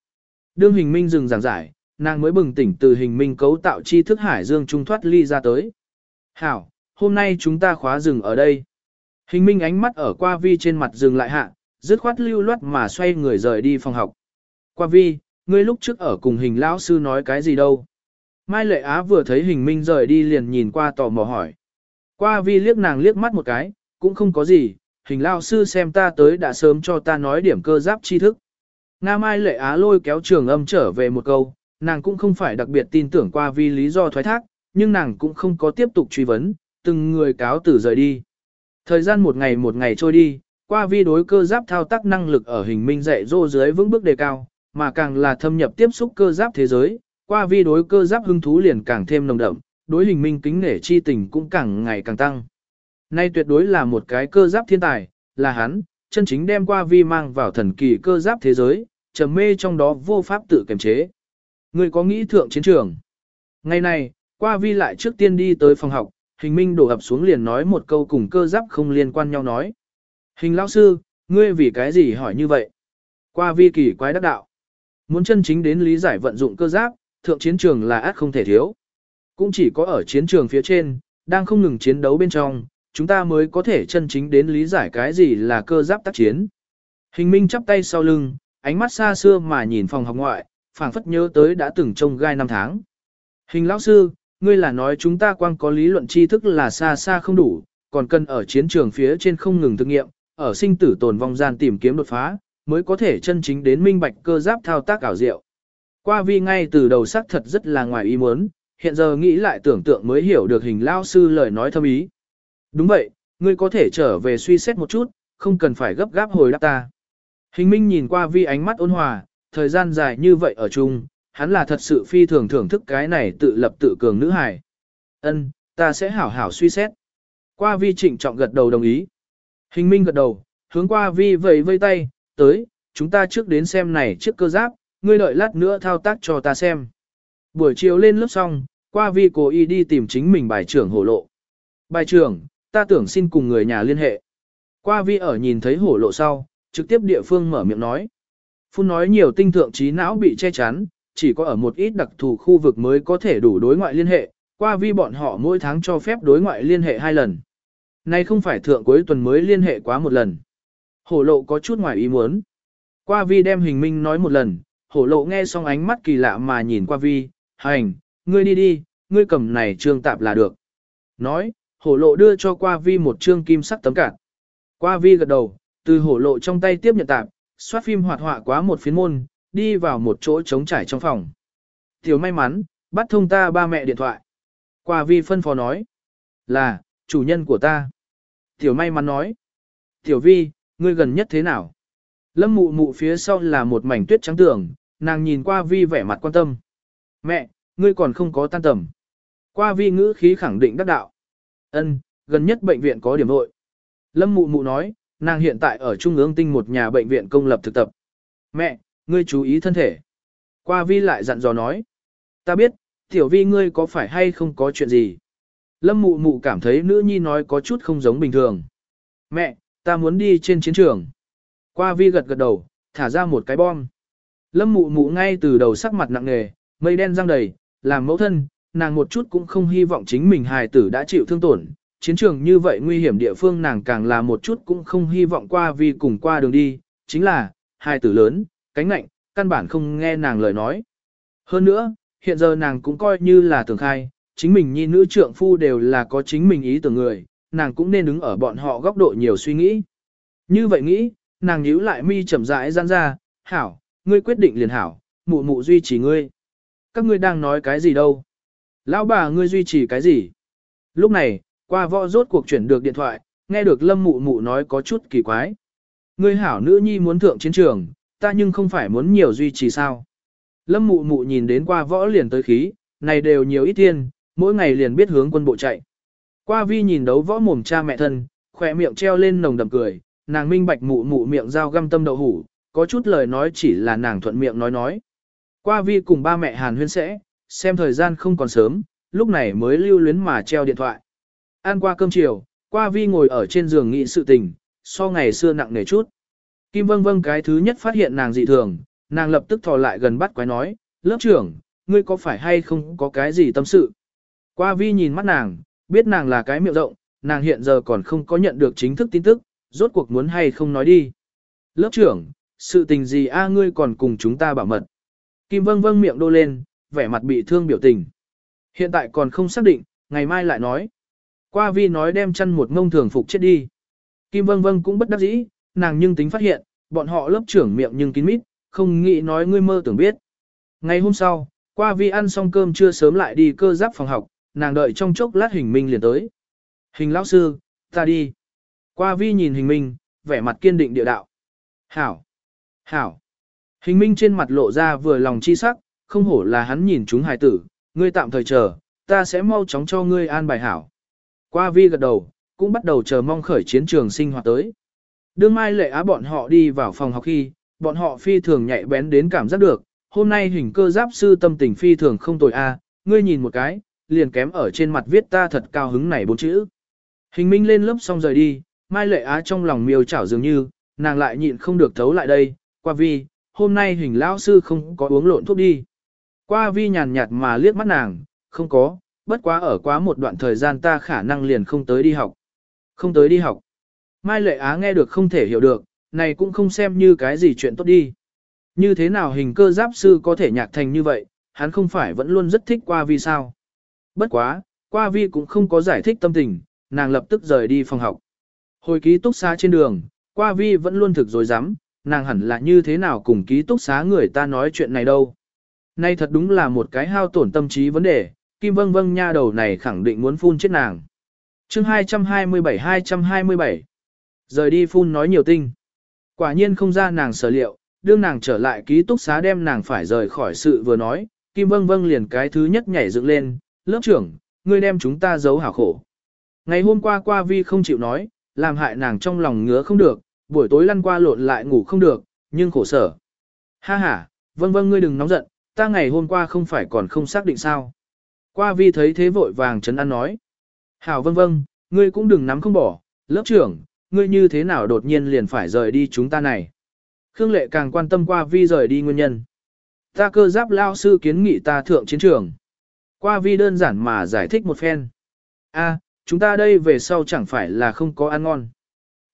Đương hình minh dừng giảng giải, nàng mới bừng tỉnh từ hình minh cấu tạo tri thức hải dương trung thoát ly ra tới. Hảo, hôm nay chúng ta khóa rừng ở đây. Hình minh ánh mắt ở qua vi trên mặt rừng lại hạ, dứt khoát lưu loát mà xoay người rời đi phòng học. Qua vi, ngươi lúc trước ở cùng hình lão sư nói cái gì đâu? Mai Lệ Á vừa thấy hình minh rời đi liền nhìn qua tò mò hỏi. Qua vi liếc nàng liếc mắt một cái, cũng không có gì, hình lão sư xem ta tới đã sớm cho ta nói điểm cơ giáp tri thức. Nga Mai Lệ Á lôi kéo trường âm trở về một câu, nàng cũng không phải đặc biệt tin tưởng qua vì lý do thoái thác, nhưng nàng cũng không có tiếp tục truy vấn, từng người cáo tử rời đi. Thời gian một ngày một ngày trôi đi, qua vi đối cơ giáp thao tác năng lực ở hình minh dạy dô dưới vững bước đề cao, mà càng là thâm nhập tiếp xúc cơ giáp thế giới, qua vi đối cơ giáp hứng thú liền càng thêm nồng đậm, đối hình minh kính nể chi tình cũng càng ngày càng tăng. Nay tuyệt đối là một cái cơ giáp thiên tài, là hắn, chân chính đem qua vi mang vào thần kỳ cơ giáp thế giới, trầm mê trong đó vô pháp tự kiềm chế. Ngươi có nghĩ thượng chiến trường. Ngày này, qua vi lại trước tiên đi tới phòng học, hình minh đổ ập xuống liền nói một câu cùng cơ giáp không liên quan nhau nói. Hình lão sư, ngươi vì cái gì hỏi như vậy? Qua vi kỳ quái đắc đạo. Muốn chân chính đến lý giải vận dụng cơ giáp, thượng chiến trường là át không thể thiếu. Cũng chỉ có ở chiến trường phía trên, đang không ngừng chiến đấu bên trong, chúng ta mới có thể chân chính đến lý giải cái gì là cơ giáp tác chiến. Hình minh chắp tay sau lưng, ánh mắt xa xưa mà nhìn phòng học ngoại, phảng phất nhớ tới đã từng trông gai năm tháng. Hình lão sư, ngươi là nói chúng ta quang có lý luận tri thức là xa xa không đủ, còn cần ở chiến trường phía trên không ngừng thực nghiệm, ở sinh tử tồn vong gian tìm kiếm đột phá, mới có thể chân chính đến minh bạch cơ giáp thao tác ảo diệu. Qua vi ngay từ đầu sắc thật rất là ngoài ý muốn, hiện giờ nghĩ lại tưởng tượng mới hiểu được hình lao sư lời nói thâm ý. Đúng vậy, ngươi có thể trở về suy xét một chút, không cần phải gấp gáp hồi đáp ta. Hình minh nhìn qua vi ánh mắt ôn hòa, thời gian dài như vậy ở chung, hắn là thật sự phi thường thưởng thức cái này tự lập tự cường nữ hài. Ân, ta sẽ hảo hảo suy xét. Qua vi trịnh trọng gật đầu đồng ý. Hình minh gật đầu, hướng qua vi vẫy vây tay, tới, chúng ta trước đến xem này chiếc cơ giáp, ngươi đợi lát nữa thao tác cho ta xem. Buổi chiều lên lớp xong, qua vi cố ý đi tìm chính mình bài trưởng hổ lộ. Bài trưởng, ta tưởng xin cùng người nhà liên hệ. Qua vi ở nhìn thấy hổ lộ sau, trực tiếp địa phương mở miệng nói. Phun nói nhiều tinh thượng trí não bị che chắn, chỉ có ở một ít đặc thù khu vực mới có thể đủ đối ngoại liên hệ, qua vi bọn họ mỗi tháng cho phép đối ngoại liên hệ hai lần. nay không phải thượng cuối tuần mới liên hệ quá một lần. Hổ lộ có chút ngoài ý muốn. Qua vi đem hình minh nói một lần, hổ lộ nghe xong ánh mắt kỳ lạ mà nhìn qua vi, hành, ngươi đi đi, ngươi cầm này trương tạp là được. Nói, hổ lộ đưa cho qua vi một trương kim sắc tấm cản. Qua vi gật đầu, từ hổ lộ trong tay tiếp nhận tạp, soát phim hoạt họa quá một phiến môn, đi vào một chỗ trống trải trong phòng. Tiểu may mắn, bắt thông ta ba mẹ điện thoại. Qua vi phân phó nói, là, chủ nhân của ta. Tiểu may mắn nói, tiểu vi, ngươi gần nhất thế nào? Lâm mụ mụ phía sau là một mảnh tuyết trắng tường, nàng nhìn qua vi vẻ mặt quan tâm. Mẹ, ngươi còn không có tan tầm. Qua vi ngữ khí khẳng định đắc đạo. Ân, gần nhất bệnh viện có điểm nội. Lâm mụ mụ nói, nàng hiện tại ở Trung ương tinh một nhà bệnh viện công lập thực tập. Mẹ, ngươi chú ý thân thể. Qua vi lại dặn dò nói. Ta biết, tiểu vi ngươi có phải hay không có chuyện gì. Lâm mụ mụ cảm thấy nữ nhi nói có chút không giống bình thường. Mẹ, ta muốn đi trên chiến trường. Qua vi gật gật đầu, thả ra một cái bom. Lâm mụ mụ ngay từ đầu sắc mặt nặng nề, mây đen răng đầy, làm mẫu thân, nàng một chút cũng không hy vọng chính mình hài tử đã chịu thương tổn. Chiến trường như vậy nguy hiểm địa phương nàng càng là một chút cũng không hy vọng qua vì cùng qua đường đi, chính là, hai tử lớn, cánh nạnh, căn bản không nghe nàng lời nói. Hơn nữa, hiện giờ nàng cũng coi như là tưởng khai, chính mình nhi nữ trượng phu đều là có chính mình ý tưởng người, nàng cũng nên đứng ở bọn họ góc độ nhiều suy nghĩ. Như vậy nghĩ, nàng nhíu lại mi chậm rãi gian ra, hảo, ngươi quyết định liền hảo, mụ mụ duy trì ngươi. Các ngươi đang nói cái gì đâu? Lão bà ngươi duy trì cái gì? Lúc này, qua võ rốt cuộc chuyển được điện thoại, nghe được lâm mụ mụ nói có chút kỳ quái. Ngươi hảo nữ nhi muốn thượng chiến trường, ta nhưng không phải muốn nhiều duy trì sao. Lâm mụ mụ nhìn đến qua võ liền tới khí, này đều nhiều ít thiên, mỗi ngày liền biết hướng quân bộ chạy. Qua vi nhìn đấu võ mồm cha mẹ thân, khỏe miệng treo lên nồng đậm cười, nàng minh bạch mụ mụ miệng dao găm tâm đậu hủ, có chút lời nói chỉ là nàng thuận miệng nói nói. Qua vi cùng ba mẹ Hàn huyên sẽ, xem thời gian không còn sớm, lúc này mới lưu luyến mà treo điện thoại. Ăn qua cơm chiều, qua vi ngồi ở trên giường nghị sự tình, so ngày xưa nặng nề chút. Kim vâng vâng cái thứ nhất phát hiện nàng dị thường, nàng lập tức thò lại gần bắt quái nói, lớp trưởng, ngươi có phải hay không có cái gì tâm sự? Qua vi nhìn mắt nàng, biết nàng là cái miệng rộng, nàng hiện giờ còn không có nhận được chính thức tin tức, rốt cuộc muốn hay không nói đi. Lớp trưởng, sự tình gì a ngươi còn cùng chúng ta bảo mật. Kim vâng vâng miệng đô lên, vẻ mặt bị thương biểu tình. Hiện tại còn không xác định, ngày mai lại nói. Qua vi nói đem chăn một ngông thường phục chết đi. Kim vâng vâng cũng bất đắc dĩ, nàng nhưng tính phát hiện, bọn họ lớp trưởng miệng nhưng kín mít, không nghĩ nói ngươi mơ tưởng biết. Ngày hôm sau, qua vi ăn xong cơm chưa sớm lại đi cơ giáp phòng học, nàng đợi trong chốc lát hình minh liền tới. Hình lão sư, ta đi. Qua vi nhìn hình minh, vẻ mặt kiên định địa đạo. Hảo. Hảo. Hình minh trên mặt lộ ra vừa lòng chi sắc, không hổ là hắn nhìn chúng hài tử, ngươi tạm thời chờ, ta sẽ mau chóng cho ngươi an bài hảo. Qua vi gật đầu, cũng bắt đầu chờ mong khởi chiến trường sinh hoạt tới. Đương mai lệ á bọn họ đi vào phòng học khi, bọn họ phi thường nhạy bén đến cảm giác được, hôm nay hình cơ giáp sư tâm tình phi thường không tồi a, ngươi nhìn một cái, liền kém ở trên mặt viết ta thật cao hứng này bốn chữ. Hình minh lên lớp xong rời đi, mai lệ á trong lòng miêu chảo dường như, nàng lại nhịn không được thấu lại đây, qua vi, hôm nay hình lão sư không có uống lộn thuốc đi. Qua vi nhàn nhạt mà liếc mắt nàng, không có, bất quá ở quá một đoạn thời gian ta khả năng liền không tới đi học. Không tới đi học. Mai lệ á nghe được không thể hiểu được, này cũng không xem như cái gì chuyện tốt đi. Như thế nào hình cơ giáp sư có thể nhạc thành như vậy, hắn không phải vẫn luôn rất thích qua vi sao. Bất quá, qua vi cũng không có giải thích tâm tình, nàng lập tức rời đi phòng học. Hồi ký túc xá trên đường, qua vi vẫn luôn thực dối rắm nàng hẳn là như thế nào cùng ký túc xá người ta nói chuyện này đâu. Nay thật đúng là một cái hao tổn tâm trí vấn đề, Kim Vâng Vâng nha đầu này khẳng định muốn phun chết nàng. chương 227-227 Rời đi phun nói nhiều tinh. Quả nhiên không ra nàng sở liệu, đương nàng trở lại ký túc xá đem nàng phải rời khỏi sự vừa nói, Kim Vâng Vâng liền cái thứ nhất nhảy dựng lên, lớp trưởng, ngươi đem chúng ta giấu hảo khổ. Ngày hôm qua qua vi không chịu nói, làm hại nàng trong lòng ngứa không được, buổi tối lăn qua lộn lại ngủ không được, nhưng khổ sở. Ha ha, vâng vâng ngươi đừng nóng giận, ta ngày hôm qua không phải còn không xác định sao. Qua vi thấy thế vội vàng chấn an nói. Hảo vâng vâng, ngươi cũng đừng nắm không bỏ, lớp trưởng, ngươi như thế nào đột nhiên liền phải rời đi chúng ta này. Khương lệ càng quan tâm qua vi rời đi nguyên nhân. Ta cơ giáp lao sư kiến nghị ta thượng chiến trường. Qua vi đơn giản mà giải thích một phen. A, chúng ta đây về sau chẳng phải là không có ăn ngon.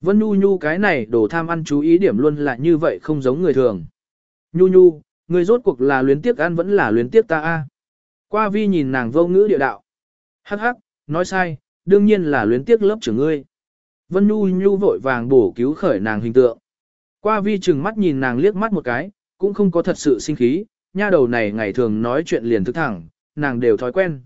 Vân Nhu Nhu cái này đồ tham ăn chú ý điểm luôn là như vậy không giống người thường. Nhu Nhu, người rốt cuộc là luyến tiếc ăn vẫn là luyến tiếc ta a. Qua vi nhìn nàng vô ngữ địa đạo. Hắc hắc, nói sai, đương nhiên là luyến tiếc lớp trưởng ngươi. Vân Nhu Nhu vội vàng bổ cứu khởi nàng hình tượng. Qua vi chừng mắt nhìn nàng liếc mắt một cái, cũng không có thật sự sinh khí, nha đầu này ngày thường nói chuyện liền thức thẳng, nàng đều thói quen.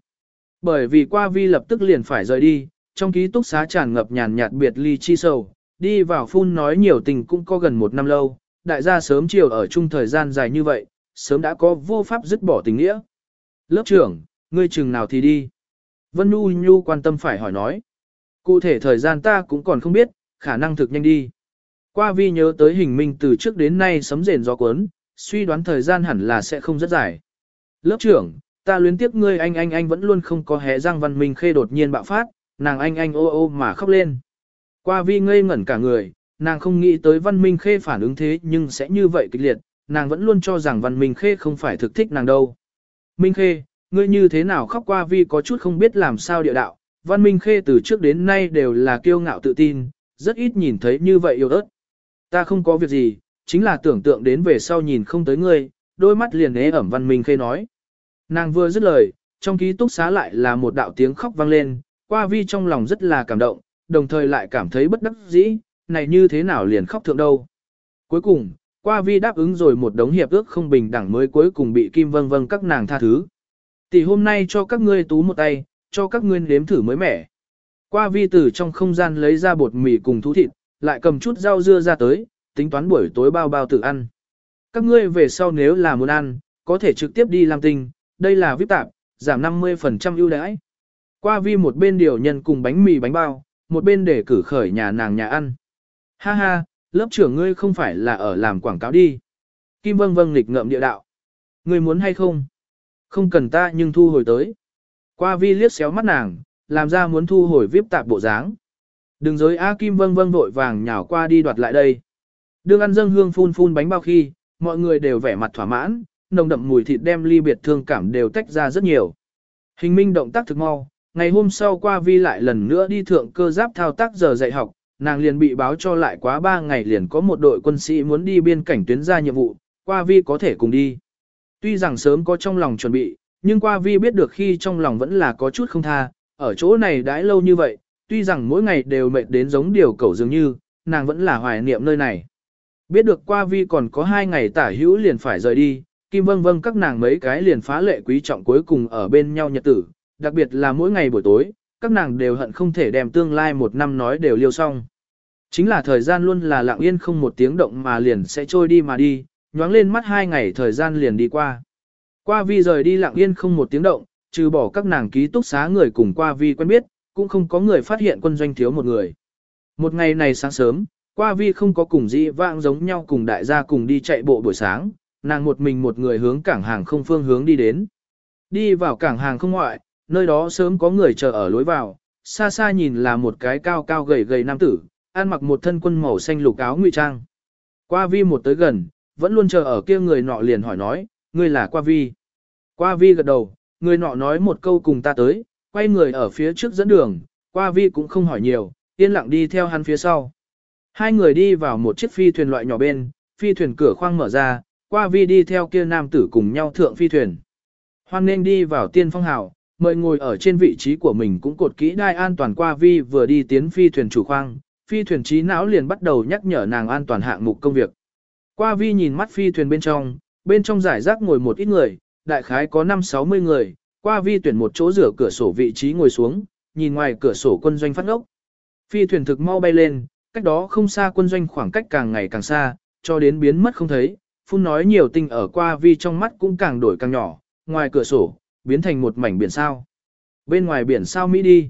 Bởi vì qua vi lập tức liền phải rời đi, trong ký túc xá tràn ngập nhàn nhạt biệt ly chi sầu, đi vào phun nói nhiều tình cũng có gần một năm lâu, đại gia sớm chiều ở chung thời gian dài như vậy, sớm đã có vô pháp dứt bỏ tình nghĩa. Lớp trưởng, ngươi chừng nào thì đi. Vân Nhu Nhu quan tâm phải hỏi nói. Cụ thể thời gian ta cũng còn không biết, khả năng thực nhanh đi. Qua vi nhớ tới hình minh từ trước đến nay sấm rền gió cuốn, suy đoán thời gian hẳn là sẽ không rất dài. Lớp trưởng, ta luyến tiếc ngươi anh anh anh vẫn luôn không có hé răng văn minh khê đột nhiên bạo phát, nàng anh anh ô ô mà khóc lên. Qua vi ngây ngẩn cả người, nàng không nghĩ tới văn minh khê phản ứng thế nhưng sẽ như vậy kịch liệt, nàng vẫn luôn cho rằng văn minh khê không phải thực thích nàng đâu. Minh khê, ngươi như thế nào khóc qua vi có chút không biết làm sao địa đạo, văn minh khê từ trước đến nay đều là kiêu ngạo tự tin, rất ít nhìn thấy như vậy yêu ớt. Ta không có việc gì, chính là tưởng tượng đến về sau nhìn không tới ngươi, đôi mắt liền ế ẩm văn minh khê nói. Nàng vừa dứt lời, trong ký túc xá lại là một đạo tiếng khóc vang lên, qua vi trong lòng rất là cảm động, đồng thời lại cảm thấy bất đắc dĩ, này như thế nào liền khóc thượng đâu. Cuối cùng, qua vi đáp ứng rồi một đống hiệp ước không bình đẳng mới cuối cùng bị kim vâng vâng các nàng tha thứ. Tỷ hôm nay cho các ngươi tú một tay, cho các ngươi nếm thử mới mẻ. Qua vi từ trong không gian lấy ra bột mì cùng thú thịt, lại cầm chút rau dưa ra tới, tính toán buổi tối bao bao tự ăn. Các ngươi về sau nếu là muốn ăn, có thể trực tiếp đi làm tình, đây là VIP tạp, giảm 50% ưu đãi. Qua vi một bên điều nhân cùng bánh mì bánh bao, một bên để cử khởi nhà nàng nhà ăn. Ha ha, lớp trưởng ngươi không phải là ở làm quảng cáo đi. Kim vâng vâng nghịch ngợm địa đạo. Ngươi muốn hay không? Không cần ta nhưng thu hồi tới. Qua vi liếc xéo mắt nàng, làm ra muốn thu hồi VIP tạp bộ dáng. Đừng dối A Kim vâng vâng vội vàng nhào qua đi đoạt lại đây. Đương ăn dâng hương phun phun bánh bao khi, mọi người đều vẻ mặt thỏa mãn, nồng đậm mùi thịt đem ly biệt thương cảm đều tách ra rất nhiều. Hình minh động tác thực mau, ngày hôm sau qua vi lại lần nữa đi thượng cơ giáp thao tác giờ dạy học, nàng liền bị báo cho lại quá 3 ngày liền có một đội quân sĩ muốn đi biên cảnh tuyến ra nhiệm vụ, qua vi có thể cùng đi. Tuy rằng sớm có trong lòng chuẩn bị, nhưng qua vi biết được khi trong lòng vẫn là có chút không tha, ở chỗ này đãi lâu như vậy, tuy rằng mỗi ngày đều mệt đến giống điều cẩu dường như, nàng vẫn là hoài niệm nơi này. Biết được qua vi còn có hai ngày tả hữu liền phải rời đi, Kim Vâng Vâng các nàng mấy cái liền phá lệ quý trọng cuối cùng ở bên nhau nhật tử, đặc biệt là mỗi ngày buổi tối, các nàng đều hận không thể đem tương lai một năm nói đều liêu xong. Chính là thời gian luôn là lặng yên không một tiếng động mà liền sẽ trôi đi mà đi, nhoáng lên mắt hai ngày thời gian liền đi qua. Qua vi rời đi lặng yên không một tiếng động, trừ bỏ các nàng ký túc xá người cùng qua vi quen biết, cũng không có người phát hiện quân doanh thiếu một người. Một ngày này sáng sớm, qua vi không có cùng dĩ vãng giống nhau cùng đại gia cùng đi chạy bộ buổi sáng, nàng một mình một người hướng cảng hàng không phương hướng đi đến. Đi vào cảng hàng không ngoại, nơi đó sớm có người chờ ở lối vào, xa xa nhìn là một cái cao cao gầy gầy nam tử, ăn mặc một thân quân màu xanh lục áo ngụy trang. Qua vi một tới gần, vẫn luôn chờ ở kia người nọ liền hỏi nói, ngươi là qua vi. Qua vi gật đầu, người nọ nói một câu cùng ta tới, quay người ở phía trước dẫn đường, qua vi cũng không hỏi nhiều, yên lặng đi theo hắn phía sau. Hai người đi vào một chiếc phi thuyền loại nhỏ bên, phi thuyền cửa khoang mở ra, qua vi đi theo kia nam tử cùng nhau thượng phi thuyền. Hoan nên đi vào tiên phong hào, mời ngồi ở trên vị trí của mình cũng cột kỹ đai an toàn qua vi vừa đi tiến phi thuyền chủ khoang, phi thuyền trí não liền bắt đầu nhắc nhở nàng an toàn hạng mục công việc. Qua vi nhìn mắt phi thuyền bên trong, bên trong giải rác ngồi một ít người, đại khái có 5-60 người, qua vi tuyển một chỗ rửa cửa sổ vị trí ngồi xuống, nhìn ngoài cửa sổ quân doanh phát ngốc. Phi thuyền thực mau bay lên, cách đó không xa quân doanh khoảng cách càng ngày càng xa, cho đến biến mất không thấy, phun nói nhiều tinh ở qua vi trong mắt cũng càng đổi càng nhỏ, ngoài cửa sổ, biến thành một mảnh biển sao. Bên ngoài biển sao Mỹ đi.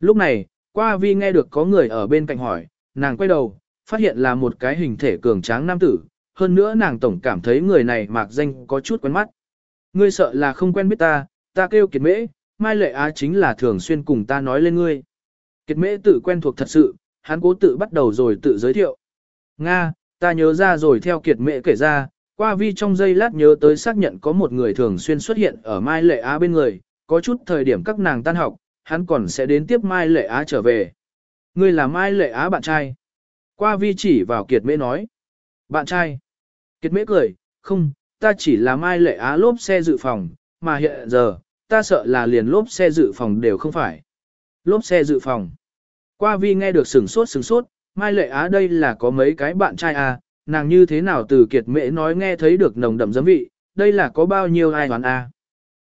Lúc này, qua vi nghe được có người ở bên cạnh hỏi, nàng quay đầu, phát hiện là một cái hình thể cường tráng nam tử, hơn nữa nàng tổng cảm thấy người này mạc danh có chút quen mắt. Ngươi sợ là không quen biết ta, ta kêu kiệt mễ, Mai Lệ Á chính là thường xuyên cùng ta nói lên ngươi. Kiệt mễ tự quen thuộc thật sự, hắn cố tự bắt đầu rồi tự giới thiệu. Nga, ta nhớ ra rồi theo kiệt mễ kể ra, qua vi trong giây lát nhớ tới xác nhận có một người thường xuyên xuất hiện ở Mai Lệ Á bên người, có chút thời điểm các nàng tan học, hắn còn sẽ đến tiếp Mai Lệ Á trở về. Ngươi là Mai Lệ Á bạn trai. Qua vi chỉ vào kiệt mễ nói. Bạn trai. Kiệt mễ cười, không, ta chỉ là Mai Lệ Á lốp xe dự phòng, mà hiện giờ, ta sợ là liền lốp xe dự phòng đều không phải. Lốp xe dự phòng. Qua vi nghe được sừng sốt sừng sốt, Mai Lệ Á đây là có mấy cái bạn trai à, nàng như thế nào từ kiệt mễ nói nghe thấy được nồng đậm giấm vị, đây là có bao nhiêu ai đoán à.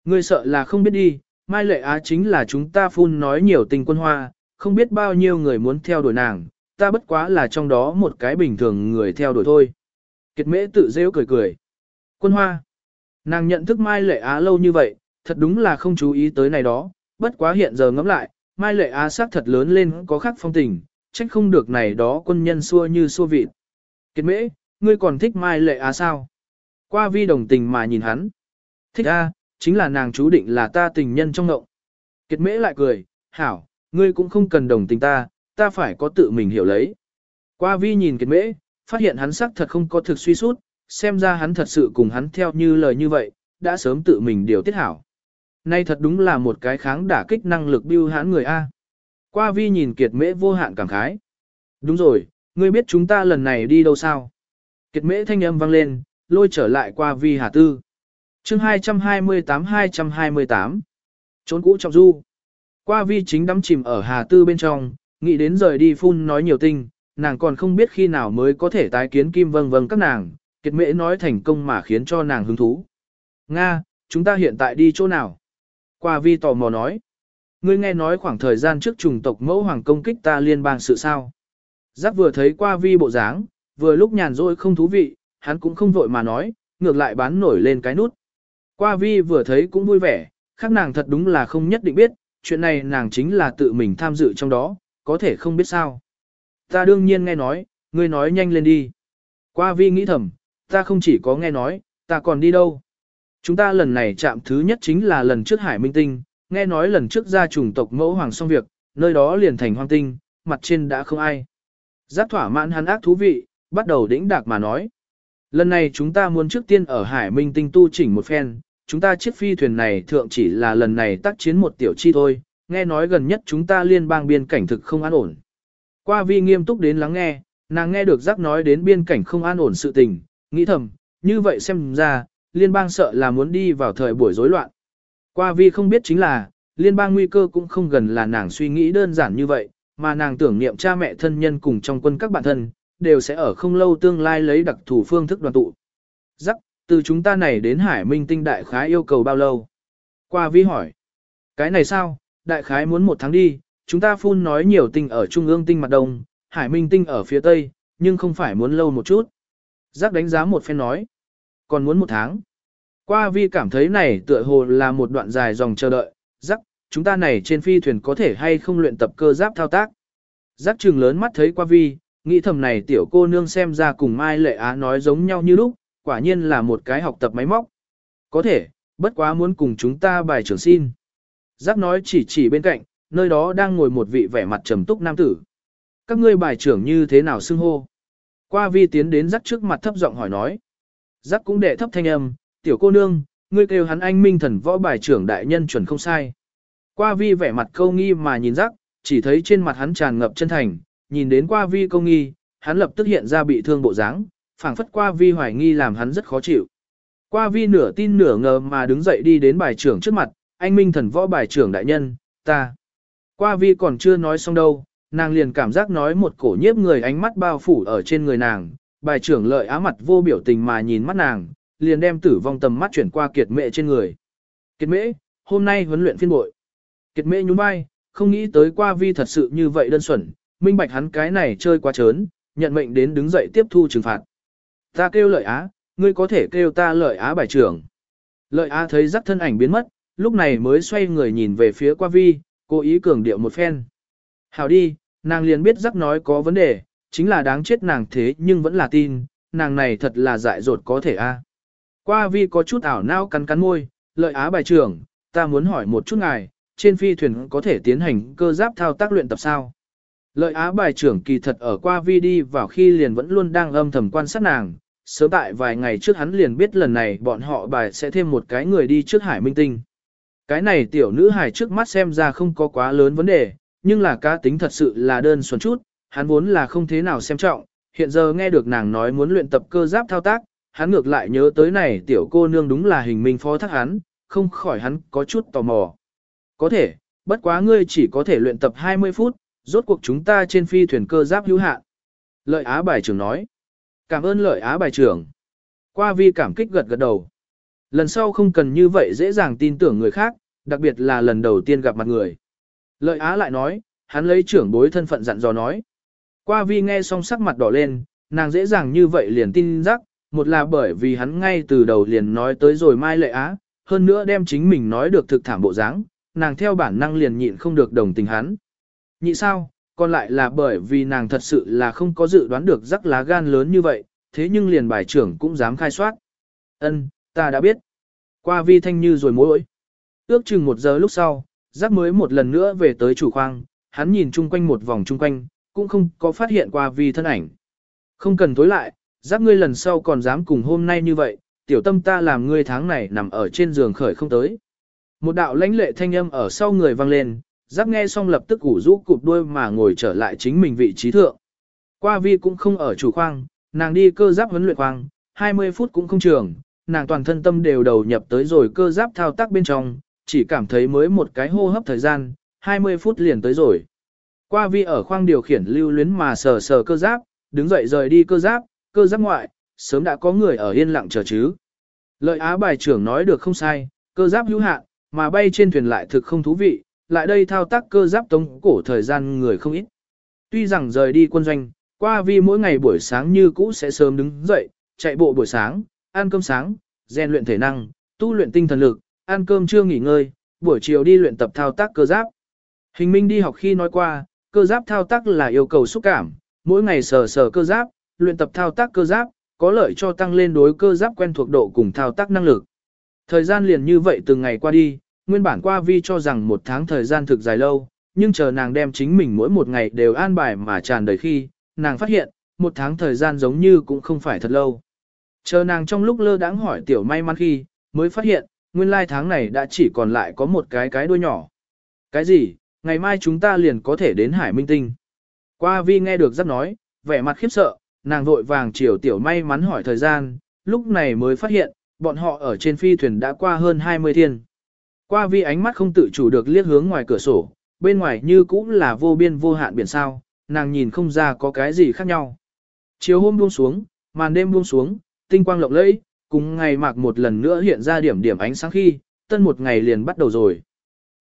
Ngươi sợ là không biết đi, Mai Lệ Á chính là chúng ta phun nói nhiều tình quân hoa, không biết bao nhiêu người muốn theo đuổi nàng, ta bất quá là trong đó một cái bình thường người theo đuổi thôi. Kiệt mễ tự rêu cười cười. Quân hoa. Nàng nhận thức Mai Lệ Á lâu như vậy, thật đúng là không chú ý tới này đó, bất quá hiện giờ ngẫm lại, Mai Lệ Á sắc thật lớn lên có khác phong tình, trách không được này đó quân nhân xua như xua vịt. Kiệt mễ, ngươi còn thích Mai Lệ Á sao? Qua vi đồng tình mà nhìn hắn. Thích a, chính là nàng chú định là ta tình nhân trong ngộng. Kiệt mễ lại cười, hảo, ngươi cũng không cần đồng tình ta, ta phải có tự mình hiểu lấy. Qua vi nhìn kiệt mễ, phát hiện hắn sắc thật không có thực suy sút, xem ra hắn thật sự cùng hắn theo như lời như vậy, đã sớm tự mình điều tiết hảo. Nay thật đúng là một cái kháng đả kích năng lực biêu hãn người A. Qua vi nhìn kiệt mễ vô hạn cảm khái. Đúng rồi, ngươi biết chúng ta lần này đi đâu sao? Kiệt mễ thanh âm vang lên, lôi trở lại qua vi hà tư. chương 228-228 Trốn cũ trọng du. Qua vi chính đắm chìm ở hà tư bên trong, nghĩ đến rời đi phun nói nhiều tinh, nàng còn không biết khi nào mới có thể tái kiến kim vâng vâng các nàng, kiệt mễ nói thành công mà khiến cho nàng hứng thú. Nga, chúng ta hiện tại đi chỗ nào? Qua vi tò mò nói. Ngươi nghe nói khoảng thời gian trước trùng tộc mẫu hoàng công kích ta liên bang sự sao. Giác vừa thấy qua vi bộ dáng, vừa lúc nhàn rỗi không thú vị, hắn cũng không vội mà nói, ngược lại bán nổi lên cái nút. Qua vi vừa thấy cũng vui vẻ, khác nàng thật đúng là không nhất định biết, chuyện này nàng chính là tự mình tham dự trong đó, có thể không biết sao. Ta đương nhiên nghe nói, ngươi nói nhanh lên đi. Qua vi nghĩ thầm, ta không chỉ có nghe nói, ta còn đi đâu. Chúng ta lần này chạm thứ nhất chính là lần trước Hải Minh Tinh, nghe nói lần trước ra chủng tộc mẫu hoàng xong việc, nơi đó liền thành hoang tinh, mặt trên đã không ai. Giác thỏa mãn hắn ác thú vị, bắt đầu đĩnh đạc mà nói. Lần này chúng ta muốn trước tiên ở Hải Minh Tinh tu chỉnh một phen, chúng ta chiếc phi thuyền này thượng chỉ là lần này tác chiến một tiểu chi thôi, nghe nói gần nhất chúng ta liên bang biên cảnh thực không an ổn. Qua vi nghiêm túc đến lắng nghe, nàng nghe được giác nói đến biên cảnh không an ổn sự tình, nghĩ thầm, như vậy xem ra, liên bang sợ là muốn đi vào thời buổi rối loạn. Qua vi không biết chính là, liên bang nguy cơ cũng không gần là nàng suy nghĩ đơn giản như vậy, mà nàng tưởng niệm cha mẹ thân nhân cùng trong quân các bạn thân, đều sẽ ở không lâu tương lai lấy đặc thủ phương thức đoàn tụ. Giắc, từ chúng ta này đến Hải Minh Tinh Đại Khái yêu cầu bao lâu? Qua vi hỏi. Cái này sao, Đại Khái muốn một tháng đi, chúng ta phun nói nhiều tinh ở trung ương tinh mặt đông, Hải Minh Tinh ở phía tây, nhưng không phải muốn lâu một chút. Giác đánh giá một phen nói còn muốn một tháng. Qua vi cảm thấy này tựa hồ là một đoạn dài dòng chờ đợi, Giác chúng ta này trên phi thuyền có thể hay không luyện tập cơ giáp thao tác. giáp trường lớn mắt thấy qua vi, nghĩ thầm này tiểu cô nương xem ra cùng Mai Lệ Á nói giống nhau như lúc, quả nhiên là một cái học tập máy móc. Có thể, bất quá muốn cùng chúng ta bài trưởng xin. Giác nói chỉ chỉ bên cạnh, nơi đó đang ngồi một vị vẻ mặt trầm túc nam tử. Các ngươi bài trưởng như thế nào xưng hô? Qua vi tiến đến giáp trước mặt thấp giọng hỏi nói. Giác cũng đệ thấp thanh âm, tiểu cô nương, ngươi kêu hắn anh minh thần võ bài trưởng đại nhân chuẩn không sai. Qua vi vẻ mặt câu nghi mà nhìn rắc, chỉ thấy trên mặt hắn tràn ngập chân thành, nhìn đến qua vi câu nghi, hắn lập tức hiện ra bị thương bộ dáng, phảng phất qua vi hoài nghi làm hắn rất khó chịu. Qua vi nửa tin nửa ngờ mà đứng dậy đi đến bài trưởng trước mặt, anh minh thần võ bài trưởng đại nhân, ta. Qua vi còn chưa nói xong đâu, nàng liền cảm giác nói một cổ nhiếp người ánh mắt bao phủ ở trên người nàng, bài trưởng lợi á mặt vô biểu tình mà nhìn mắt nàng, liền đem tử vong tầm mắt chuyển qua kiệt mệ trên người. Kiệt mễ, hôm nay huấn luyện phiên bội. Kiệt mễ nhún vai, không nghĩ tới qua vi thật sự như vậy đơn xuẩn, minh bạch hắn cái này chơi quá trớn, nhận mệnh đến đứng dậy tiếp thu trừng phạt. Ta kêu lợi á, ngươi có thể kêu ta lợi á bài trưởng. Lợi á thấy rắc thân ảnh biến mất, lúc này mới xoay người nhìn về phía qua vi, cố ý cường điệu một phen. Hảo đi, nàng liền biết rắc nói có vấn đề, chính là đáng chết nàng thế nhưng vẫn là tin, nàng này thật là dại dột có thể a. Qua vi có chút ảo nao cắn cắn môi, lợi á bài trưởng, ta muốn hỏi một chút ngài, trên phi thuyền có thể tiến hành cơ giáp thao tác luyện tập sao? Lợi á bài trưởng kỳ thật ở qua vi đi vào khi liền vẫn luôn đang âm thầm quan sát nàng, sớm tại vài ngày trước hắn liền biết lần này bọn họ bài sẽ thêm một cái người đi trước hải minh tinh. Cái này tiểu nữ hải trước mắt xem ra không có quá lớn vấn đề, nhưng là cá tính thật sự là đơn xuẩn chút, hắn vốn là không thế nào xem trọng, hiện giờ nghe được nàng nói muốn luyện tập cơ giáp thao tác, hắn ngược lại nhớ tới này tiểu cô nương đúng là hình minh phó thác hắn, không khỏi hắn có chút tò mò. Có thể, bất quá ngươi chỉ có thể luyện tập 20 phút, rốt cuộc chúng ta trên phi thuyền cơ giáp hữu hạn. Lợi Á bài trưởng nói. Cảm ơn lợi Á bài trưởng. Qua vi cảm kích gật gật đầu. Lần sau không cần như vậy dễ dàng tin tưởng người khác, đặc biệt là lần đầu tiên gặp mặt người. Lợi Á lại nói, hắn lấy trưởng bối thân phận dặn dò nói. Qua vi nghe xong sắc mặt đỏ lên, nàng dễ dàng như vậy liền tin rắc, một là bởi vì hắn ngay từ đầu liền nói tới rồi mai lệ á, hơn nữa đem chính mình nói được thực thảm bộ dáng, nàng theo bản năng liền nhịn không được đồng tình hắn. Nhị sao, còn lại là bởi vì nàng thật sự là không có dự đoán được rắc lá gan lớn như vậy, thế nhưng liền bài trưởng cũng dám khai soát. Ân, ta đã biết. Qua vi thanh như rồi mối. ối Ước chừng một giờ lúc sau, rắc mới một lần nữa về tới chủ khoang, hắn nhìn chung quanh một vòng chung quanh, cũng không có phát hiện qua vi thân ảnh. Không cần tối lại, rắc ngươi lần sau còn dám cùng hôm nay như vậy, tiểu tâm ta làm ngươi tháng này nằm ở trên giường khởi không tới. Một đạo lãnh lệ thanh âm ở sau người vang lên, giáp nghe xong lập tức ủ rũ cụp đuôi mà ngồi trở lại chính mình vị trí thượng. Qua vi cũng không ở chủ khoang, nàng đi cơ giáp huấn luyện khoang, 20 phút cũng không trường, nàng toàn thân tâm đều đầu nhập tới rồi cơ giáp thao tác bên trong, chỉ cảm thấy mới một cái hô hấp thời gian, 20 phút liền tới rồi. Qua vi ở khoang điều khiển lưu luyến mà sờ sờ cơ giáp, đứng dậy rời đi cơ giáp, cơ giáp ngoại, sớm đã có người ở yên lặng chờ chứ. Lợi á bài trưởng nói được không sai, cơ giáp hữu hạn, mà bay trên thuyền lại thực không thú vị, lại đây thao tác cơ giáp tống cổ thời gian người không ít. Tuy rằng rời đi quân doanh, qua vi mỗi ngày buổi sáng như cũ sẽ sớm đứng dậy, chạy bộ buổi sáng, ăn cơm sáng, rèn luyện thể năng, tu luyện tinh thần lực, ăn cơm trưa nghỉ ngơi, buổi chiều đi luyện tập thao tác cơ giáp. Hình minh đi học khi nói qua, cơ giáp thao tác là yêu cầu xúc cảm, mỗi ngày sờ sờ cơ giáp, luyện tập thao tác cơ giáp, có lợi cho tăng lên đối cơ giáp quen thuộc độ cùng thao tác năng lực. Thời gian liền như vậy từng ngày qua đi, nguyên bản qua vi cho rằng một tháng thời gian thực dài lâu, nhưng chờ nàng đem chính mình mỗi một ngày đều an bài mà tràn đầy khi, nàng phát hiện, một tháng thời gian giống như cũng không phải thật lâu. Chờ nàng trong lúc lơ đãng hỏi tiểu may mắn khi, mới phát hiện, nguyên lai tháng này đã chỉ còn lại có một cái cái đuôi nhỏ. Cái gì, ngày mai chúng ta liền có thể đến Hải Minh Tinh. Qua vi nghe được rất nói, vẻ mặt khiếp sợ, nàng vội vàng chiều tiểu may mắn hỏi thời gian, lúc này mới phát hiện, bọn họ ở trên phi thuyền đã qua hơn 20 thiên. Qua vi ánh mắt không tự chủ được liếc hướng ngoài cửa sổ, bên ngoài như cũng là vô biên vô hạn biển sao, nàng nhìn không ra có cái gì khác nhau. Chiều hôm buông xuống, màn đêm buông xuống, tinh quang lộng lẫy, cùng ngày mạc một lần nữa hiện ra điểm điểm ánh sáng khi, tân một ngày liền bắt đầu rồi.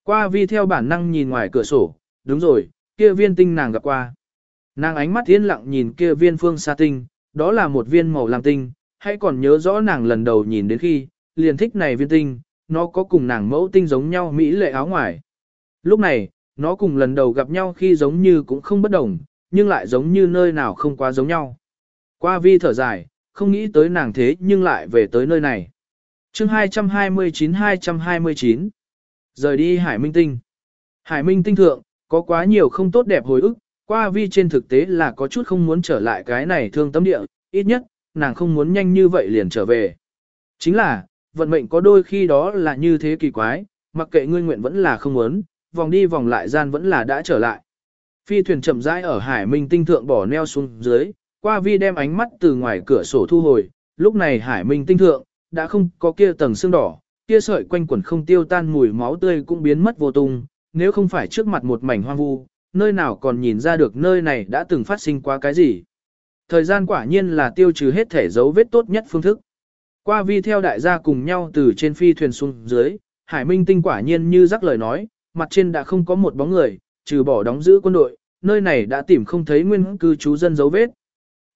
Qua vi theo bản năng nhìn ngoài cửa sổ, đúng rồi, kia viên tinh nàng gặp qua. Nàng ánh mắt yên lặng nhìn kia viên phương xa tinh, đó là một viên màu lam tinh, hãy còn nhớ rõ nàng lần đầu nhìn đến khi, liền thích này viên tinh, nó có cùng nàng mẫu tinh giống nhau mỹ lệ áo ngoài. Lúc này, nó cùng lần đầu gặp nhau khi giống như cũng không bất đồng, nhưng lại giống như nơi nào không quá giống nhau. Qua vi thở dài, không nghĩ tới nàng thế nhưng lại về tới nơi này. chương 229-229 Rời đi Hải Minh Tinh Hải Minh Tinh thượng, có quá nhiều không tốt đẹp hồi ức, qua vi trên thực tế là có chút không muốn trở lại cái này thương tâm địa, ít nhất, nàng không muốn nhanh như vậy liền trở về. Chính là, vận mệnh có đôi khi đó là như thế kỳ quái, mặc kệ ngươi nguyện vẫn là không muốn, vòng đi vòng lại gian vẫn là đã trở lại. Phi thuyền chậm rãi ở Hải Minh tinh thượng bỏ neo xuống dưới, qua vi đem ánh mắt từ ngoài cửa sổ thu hồi, lúc này Hải Minh tinh thượng, đã không có kia tầng xương đỏ, kia sợi quanh quẩn không tiêu tan mùi máu tươi cũng biến mất vô tung, nếu không phải trước mặt một mảnh hoang vu, nơi nào còn nhìn ra được nơi này đã từng phát sinh qua cái gì. Thời gian quả nhiên là tiêu trừ hết thể dấu vết tốt nhất phương thức. Qua vi theo đại gia cùng nhau từ trên phi thuyền xuống dưới, Hải Minh tinh quả nhiên như rắc lời nói, mặt trên đã không có một bóng người, trừ bỏ đóng giữ quân đội, nơi này đã tìm không thấy nguyên cư trú dân dấu vết.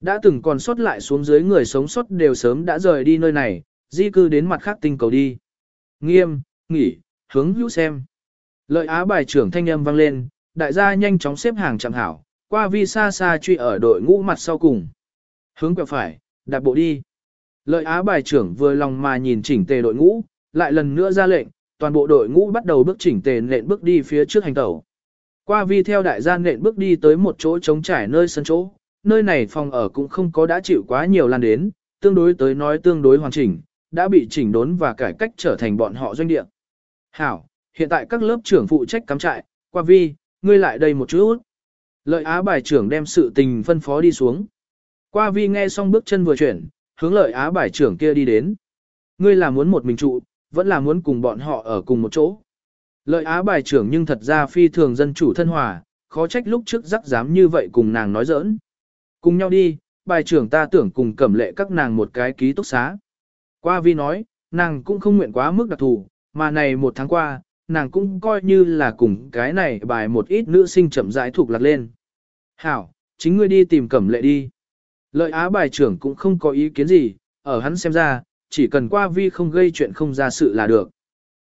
Đã từng còn sót lại xuống dưới người sống sót đều sớm đã rời đi nơi này, di cư đến mặt khác tinh cầu đi. Nghiêm, nghỉ, hướng hữu xem. Lợi á bài trưởng thanh âm vang lên, đại gia nhanh chóng xếp hàng chẳng hảo, qua vi xa xa truy ở đội ngũ mặt sau cùng. Hướng quẹo phải, đạp bộ đi. Lợi á bài trưởng vừa lòng mà nhìn chỉnh tề đội ngũ, lại lần nữa ra lệnh, toàn bộ đội ngũ bắt đầu bước chỉnh tề nện bước đi phía trước hành tẩu. Qua vi theo đại gia nện bước đi tới một chỗ trống trải nơi sân chỗ, nơi này phòng ở cũng không có đã chịu quá nhiều lan đến, tương đối tới nói tương đối hoàn chỉnh, đã bị chỉnh đốn và cải cách trở thành bọn họ doanh địa. Hảo, hiện tại các lớp trưởng phụ trách cắm trại, qua vi, ngươi lại đây một chút. Lợi á bài trưởng đem sự tình phân phó đi xuống. Qua vi nghe xong bước chân vừa chuyển, hướng lợi á bài trưởng kia đi đến. Ngươi là muốn một mình trụ, vẫn là muốn cùng bọn họ ở cùng một chỗ. Lợi á bài trưởng nhưng thật ra phi thường dân chủ thân hòa, khó trách lúc trước rắc dám như vậy cùng nàng nói giỡn. Cùng nhau đi, bài trưởng ta tưởng cùng cẩm lệ các nàng một cái ký túc xá. Qua vi nói, nàng cũng không nguyện quá mức đặc thù, mà này một tháng qua, nàng cũng coi như là cùng cái này bài một ít nữ sinh chậm rãi thuộc lạc lên. Hảo, chính ngươi đi tìm cẩm lệ đi. Lợi á bài trưởng cũng không có ý kiến gì, ở hắn xem ra, chỉ cần qua vi không gây chuyện không ra sự là được.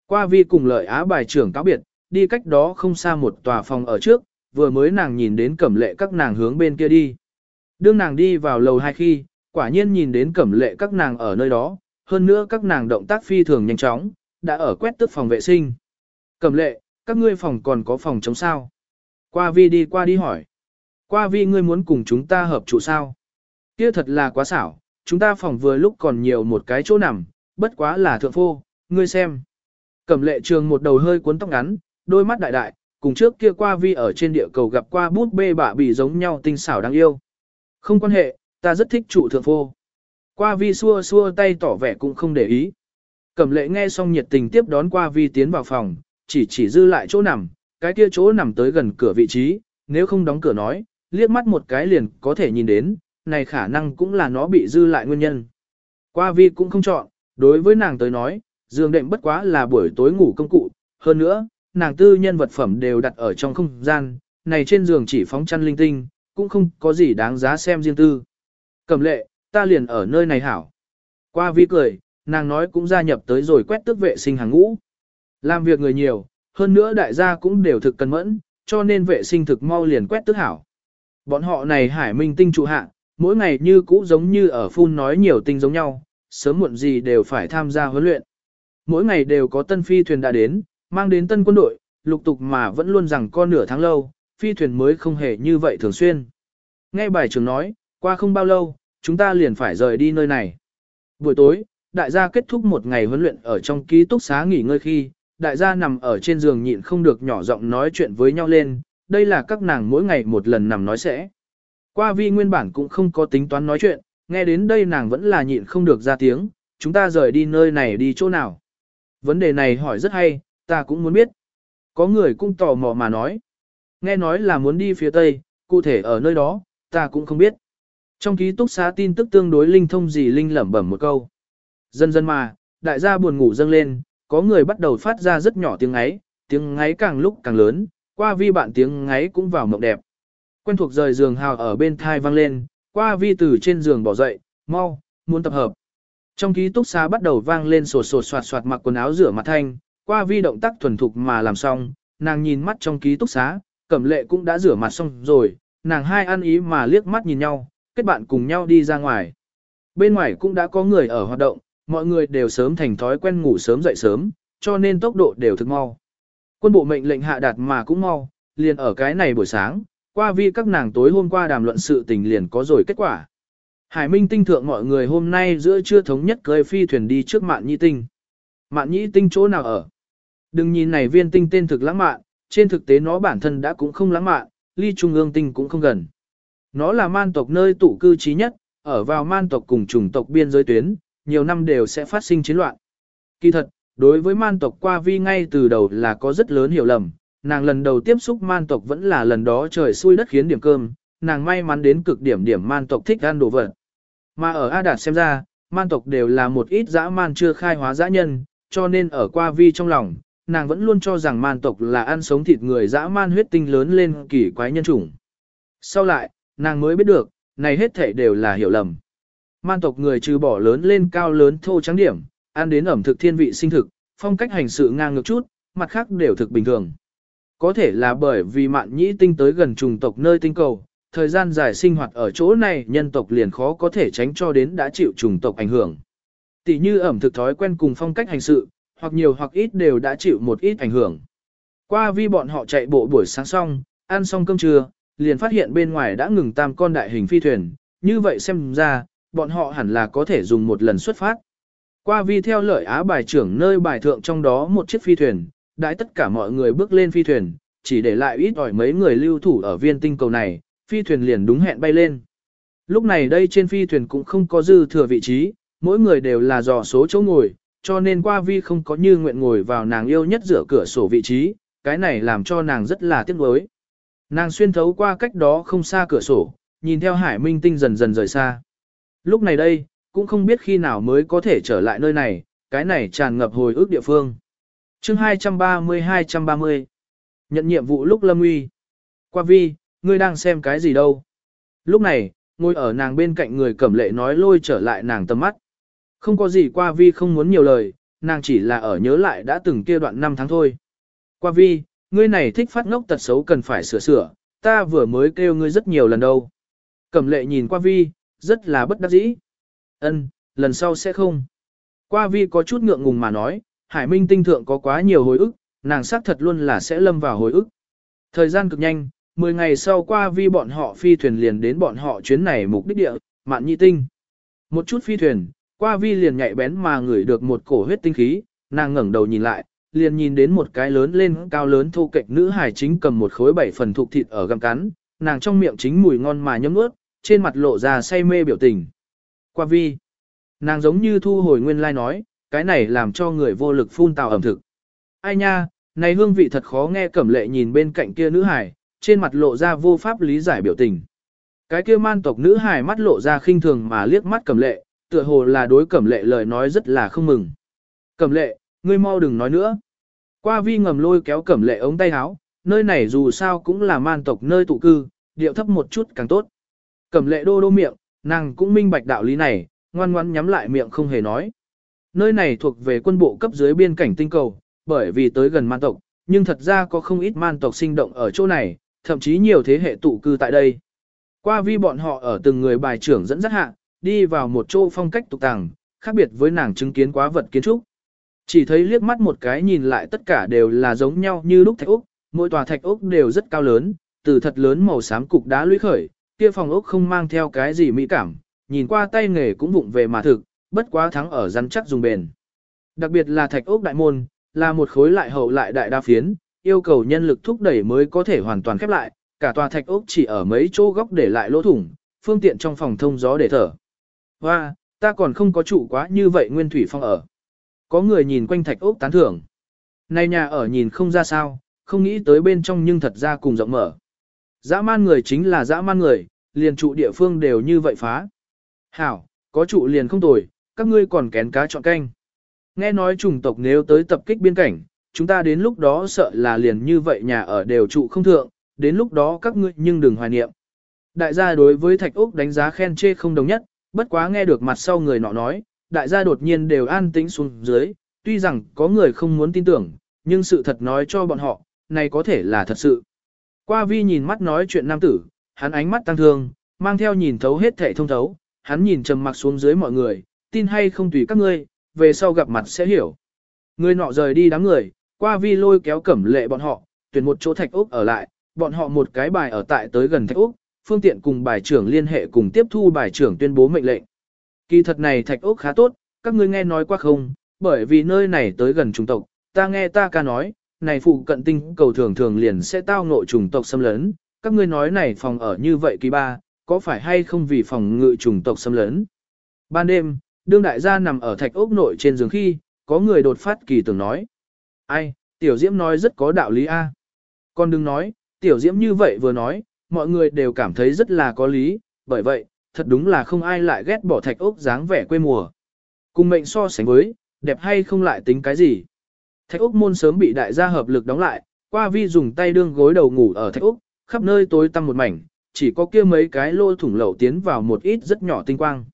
Qua vi cùng lợi á bài trưởng cáo biệt, đi cách đó không xa một tòa phòng ở trước, vừa mới nàng nhìn đến cẩm lệ các nàng hướng bên kia đi. Đương nàng đi vào lầu hai khi, quả nhiên nhìn đến cẩm lệ các nàng ở nơi đó, hơn nữa các nàng động tác phi thường nhanh chóng, đã ở quét tức phòng vệ sinh. Cẩm lệ, các ngươi phòng còn có phòng chống sao? Qua vi đi qua đi hỏi. Qua vi ngươi muốn cùng chúng ta hợp trụ sao? Kia thật là quá xảo, chúng ta phòng vừa lúc còn nhiều một cái chỗ nằm, bất quá là thượng phô, ngươi xem. Cẩm lệ trường một đầu hơi cuốn tóc ngắn, đôi mắt đại đại, cùng trước kia qua vi ở trên địa cầu gặp qua bút bê bạ bị giống nhau tinh xảo đáng yêu. Không quan hệ, ta rất thích trụ thượng phô. Qua vi xua xua tay tỏ vẻ cũng không để ý. Cẩm lệ nghe xong nhiệt tình tiếp đón qua vi tiến vào phòng, chỉ chỉ dư lại chỗ nằm, cái kia chỗ nằm tới gần cửa vị trí, nếu không đóng cửa nói, liếc mắt một cái liền có thể nhìn đến, này khả năng cũng là nó bị dư lại nguyên nhân. Qua vi cũng không chọn, đối với nàng tới nói, giường đệm bất quá là buổi tối ngủ công cụ, hơn nữa, nàng tư nhân vật phẩm đều đặt ở trong không gian, này trên giường chỉ phóng chăn linh tinh, cũng không có gì đáng giá xem riêng tư. Cầm lệ, ta liền ở nơi này hảo. Qua vi cười, nàng nói cũng gia nhập tới rồi quét tước vệ sinh hàng ngũ. Làm việc người nhiều, hơn nữa đại gia cũng đều thực cẩn mẫn, cho nên vệ sinh thực mau liền quét tước hảo. Bọn họ này hải minh tinh trụ hạ, mỗi ngày như cũ giống như ở phun nói nhiều tinh giống nhau, sớm muộn gì đều phải tham gia huấn luyện. Mỗi ngày đều có tân phi thuyền đã đến, mang đến tân quân đội, lục tục mà vẫn luôn rằng con nửa tháng lâu, phi thuyền mới không hề như vậy thường xuyên. Nghe bài trưởng nói, qua không bao lâu, chúng ta liền phải rời đi nơi này. Buổi tối, đại gia kết thúc một ngày huấn luyện ở trong ký túc xá nghỉ ngơi khi, đại gia nằm ở trên giường nhịn không được nhỏ giọng nói chuyện với nhau lên, đây là các nàng mỗi ngày một lần nằm nói sẽ. Qua vi nguyên bản cũng không có tính toán nói chuyện, nghe đến đây nàng vẫn là nhịn không được ra tiếng, chúng ta rời đi nơi này đi chỗ nào. Vấn đề này hỏi rất hay, ta cũng muốn biết. Có người cũng tò mò mà nói. Nghe nói là muốn đi phía tây, cụ thể ở nơi đó, ta cũng không biết. Trong ký túc xá tin tức tương đối linh thông gì linh lẩm bẩm một câu. Dần dần mà, đại gia buồn ngủ dâng lên, có người bắt đầu phát ra rất nhỏ tiếng ấy, tiếng ngáy càng lúc càng lớn, qua vi bạn tiếng ngáy cũng vào mộng đẹp. Quen thuộc rời giường hào ở bên thai vang lên, qua vi từ trên giường bỏ dậy, mau, muốn tập hợp. Trong ký túc xá bắt đầu vang lên sột sột soạt soạt mặc quần áo rửa mặt thanh, qua vi động tác thuần thục mà làm xong, nàng nhìn mắt trong ký túc xá, cẩm lệ cũng đã rửa mặt xong rồi, nàng hai ăn ý mà liếc mắt nhìn nhau, kết bạn cùng nhau đi ra ngoài. Bên ngoài cũng đã có người ở hoạt động, mọi người đều sớm thành thói quen ngủ sớm dậy sớm, cho nên tốc độ đều thực mau. Quân bộ mệnh lệnh hạ đạt mà cũng mau, liền ở cái này buổi sáng, qua vi các nàng tối hôm qua đàm luận sự tình liền có rồi kết quả. Hải Minh tinh thượng mọi người hôm nay giữa trưa thống nhất cưới phi thuyền đi trước mạn nhĩ tinh. Mạn nhĩ tinh chỗ nào ở? Đừng nhìn này viên tinh tên thực lãng mạn, trên thực tế nó bản thân đã cũng không lãng mạn, ly trung ương tinh cũng không gần. Nó là man tộc nơi tụ cư trí nhất, ở vào man tộc cùng chủng tộc biên giới tuyến, nhiều năm đều sẽ phát sinh chiến loạn. Kỳ thật, đối với man tộc qua vi ngay từ đầu là có rất lớn hiểu lầm, nàng lần đầu tiếp xúc man tộc vẫn là lần đó trời xui đất khiến điểm cơm, nàng may mắn đến cực điểm điểm man tộc thích ăn đồ vật. Mà ở A Đạt xem ra, man tộc đều là một ít dã man chưa khai hóa dã nhân, cho nên ở qua vi trong lòng, nàng vẫn luôn cho rằng man tộc là ăn sống thịt người dã man huyết tinh lớn lên kỳ quái nhân chủng. Sau lại, nàng mới biết được, này hết thể đều là hiểu lầm. Man tộc người trừ bỏ lớn lên cao lớn thô trắng điểm, ăn đến ẩm thực thiên vị sinh thực, phong cách hành sự ngang ngược chút, mặt khác đều thực bình thường. Có thể là bởi vì mạn nhĩ tinh tới gần trùng tộc nơi tinh cầu, thời gian dài sinh hoạt ở chỗ này nhân tộc liền khó có thể tránh cho đến đã chịu trùng tộc ảnh hưởng. Tỷ như ẩm thực thói quen cùng phong cách hành sự, hoặc nhiều hoặc ít đều đã chịu một ít ảnh hưởng. Qua vi bọn họ chạy bộ buổi sáng xong, ăn xong cơm trưa, liền phát hiện bên ngoài đã ngừng tam con đại hình phi thuyền, như vậy xem ra, bọn họ hẳn là có thể dùng một lần xuất phát. Qua vi theo lợi á bài trưởng nơi bài thượng trong đó một chiếc phi thuyền, đãi tất cả mọi người bước lên phi thuyền, chỉ để lại ít ỏi mấy người lưu thủ ở viên tinh cầu này, phi thuyền liền đúng hẹn bay lên. Lúc này đây trên phi thuyền cũng không có dư thừa vị trí, mỗi người đều là dò số chỗ ngồi, cho nên qua vi không có như nguyện ngồi vào nàng yêu nhất giữa cửa sổ vị trí, cái này làm cho nàng rất là tiếc nuối. Nàng xuyên thấu qua cách đó không xa cửa sổ, nhìn theo hải minh tinh dần dần rời xa. Lúc này đây, cũng không biết khi nào mới có thể trở lại nơi này, cái này tràn ngập hồi ức địa phương chương 230-230 Nhận nhiệm vụ lúc lâm uy. Qua vi, ngươi đang xem cái gì đâu? Lúc này, ngồi ở nàng bên cạnh người cẩm lệ nói lôi trở lại nàng tầm mắt. Không có gì qua vi không muốn nhiều lời, nàng chỉ là ở nhớ lại đã từng kia đoạn năm tháng thôi. Qua vi, ngươi này thích phát ngốc tật xấu cần phải sửa sửa, ta vừa mới kêu ngươi rất nhiều lần đâu. Cẩm lệ nhìn qua vi, rất là bất đắc dĩ. Ân, lần sau sẽ không. Qua vi có chút ngượng ngùng mà nói, hải minh tinh thượng có quá nhiều hồi ức, nàng xác thật luôn là sẽ lâm vào hồi ức. Thời gian cực nhanh, 10 ngày sau qua vi bọn họ phi thuyền liền đến bọn họ chuyến này mục đích địa, mạn nhị tinh. Một chút phi thuyền, qua vi liền nhạy bén mà ngửi được một cổ huyết tinh khí, nàng ngẩng đầu nhìn lại, liền nhìn đến một cái lớn lên cao lớn thô kệch nữ hải chính cầm một khối bảy phần thục thịt ở găm cắn, nàng trong miệng chính mùi ngon mà nhấm nuốt, trên mặt lộ ra say mê biểu tình. Qua vi, nàng giống như thu hồi nguyên lai like nói, cái này làm cho người vô lực phun tào ẩm thực. Ai nha, này hương vị thật khó nghe cẩm lệ nhìn bên cạnh kia nữ hải, trên mặt lộ ra vô pháp lý giải biểu tình. Cái kia man tộc nữ hải mắt lộ ra khinh thường mà liếc mắt cẩm lệ, tựa hồ là đối cẩm lệ lời nói rất là không mừng. Cẩm lệ, ngươi mau đừng nói nữa. Qua vi ngầm lôi kéo cẩm lệ ống tay áo, nơi này dù sao cũng là man tộc nơi tụ cư, điệu thấp một chút càng tốt. Cẩm lệ đô đô miệng, nàng cũng minh bạch đạo lý này, ngoan ngoãn nhắm lại miệng không hề nói. Nơi này thuộc về quân bộ cấp dưới biên cảnh tinh cầu, bởi vì tới gần man tộc, nhưng thật ra có không ít man tộc sinh động ở chỗ này, thậm chí nhiều thế hệ tụ cư tại đây. Qua vi bọn họ ở từng người bài trưởng dẫn dắt hạ, đi vào một chỗ phong cách tục tàng, khác biệt với nàng chứng kiến quá vật kiến trúc. Chỉ thấy liếc mắt một cái nhìn lại tất cả đều là giống nhau như lúc thạch ốc, mỗi tòa thạch ốc đều rất cao lớn, từ thật lớn màu xám cục đá lũy khởi, kia phòng ốc không mang theo cái gì mỹ cảm, nhìn qua tay nghề cũng vụng về mà thực, bất quá thắng ở rắn chắc dùng bền. Đặc biệt là thạch ốc đại môn, là một khối lại hậu lại đại đa phiến, yêu cầu nhân lực thúc đẩy mới có thể hoàn toàn khép lại, cả tòa thạch ốc chỉ ở mấy chỗ góc để lại lỗ thủng, phương tiện trong phòng thông gió để thở. Và, ta còn không có trụ quá như vậy nguyên thủy phong ở. Có người nhìn quanh thạch ốc tán thưởng. Này nhà ở nhìn không ra sao, không nghĩ tới bên trong nhưng thật ra cùng rộng mở. Dã man người chính là dã man người, liền trụ địa phương đều như vậy phá. Hảo, có trụ liền không tồi, các ngươi còn kén cá chọn canh. Nghe nói chủng tộc nếu tới tập kích biên cảnh, chúng ta đến lúc đó sợ là liền như vậy nhà ở đều trụ không thượng, đến lúc đó các ngươi nhưng đừng hoài niệm. Đại gia đối với Thạch Úc đánh giá khen chê không đồng nhất, bất quá nghe được mặt sau người nọ nói, đại gia đột nhiên đều an tĩnh xuống dưới, tuy rằng có người không muốn tin tưởng, nhưng sự thật nói cho bọn họ, này có thể là thật sự. Qua vi nhìn mắt nói chuyện nam tử, hắn ánh mắt tăng thương, mang theo nhìn thấu hết thể thông thấu, hắn nhìn trầm mặc xuống dưới mọi người, tin hay không tùy các ngươi, về sau gặp mặt sẽ hiểu. Người nọ rời đi đám người, qua vi lôi kéo cẩm lệ bọn họ, tuyển một chỗ thạch úc ở lại, bọn họ một cái bài ở tại tới gần thạch úc, phương tiện cùng bài trưởng liên hệ cùng tiếp thu bài trưởng tuyên bố mệnh lệnh. Kỳ thật này thạch úc khá tốt, các ngươi nghe nói qua không, bởi vì nơi này tới gần trung tộc, ta nghe ta ca nói, này phụ cận tinh cầu thường thường liền sẽ tao ngộ chủng tộc xâm lấn, các ngươi nói này phòng ở như vậy kỳ ba, có phải hay không vì phòng ngự chủng tộc xâm lấn. Ban đêm, đương đại gia nằm ở thạch ốc nội trên giường khi, có người đột phát kỳ tưởng nói. Ai, tiểu diễm nói rất có đạo lý a. Con đừng nói, tiểu diễm như vậy vừa nói, mọi người đều cảm thấy rất là có lý, bởi vậy, thật đúng là không ai lại ghét bỏ thạch ốc dáng vẻ quê mùa. Cùng mệnh so sánh với, đẹp hay không lại tính cái gì. Thạch ốc môn sớm bị đại gia hợp lực đóng lại, qua vi dùng tay đương gối đầu ngủ ở thạch ốc, khắp nơi tối tăm một mảnh, chỉ có kia mấy cái lô thủng lậu tiến vào một ít rất nhỏ tinh quang.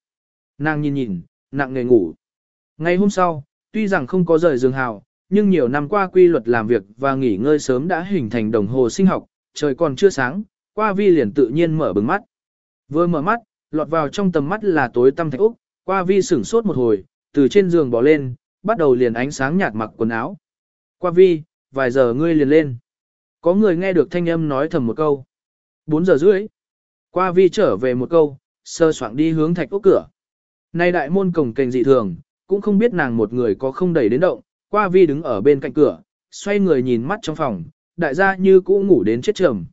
Nàng nhìn nhìn, nặng nề ngủ. Ngày hôm sau, tuy rằng không có rời giường hào, nhưng nhiều năm qua quy luật làm việc và nghỉ ngơi sớm đã hình thành đồng hồ sinh học, trời còn chưa sáng, qua vi liền tự nhiên mở bừng mắt. Vừa mở mắt, lọt vào trong tầm mắt là tối tăm thạch úc, qua vi sửng sốt một hồi, từ trên giường bỏ lên, bắt đầu liền ánh sáng nhạt mặc quần áo. Qua vi, vài giờ ngươi liền lên. Có người nghe được thanh âm nói thầm một câu. 4 giờ rưỡi. Qua vi trở về một câu, sơ soạn đi hướng thạch úc cửa. Nay đại môn cổng kềnh dị thường, cũng không biết nàng một người có không đẩy đến động, qua vi đứng ở bên cạnh cửa, xoay người nhìn mắt trong phòng, đại gia như cũ ngủ đến chết trầm.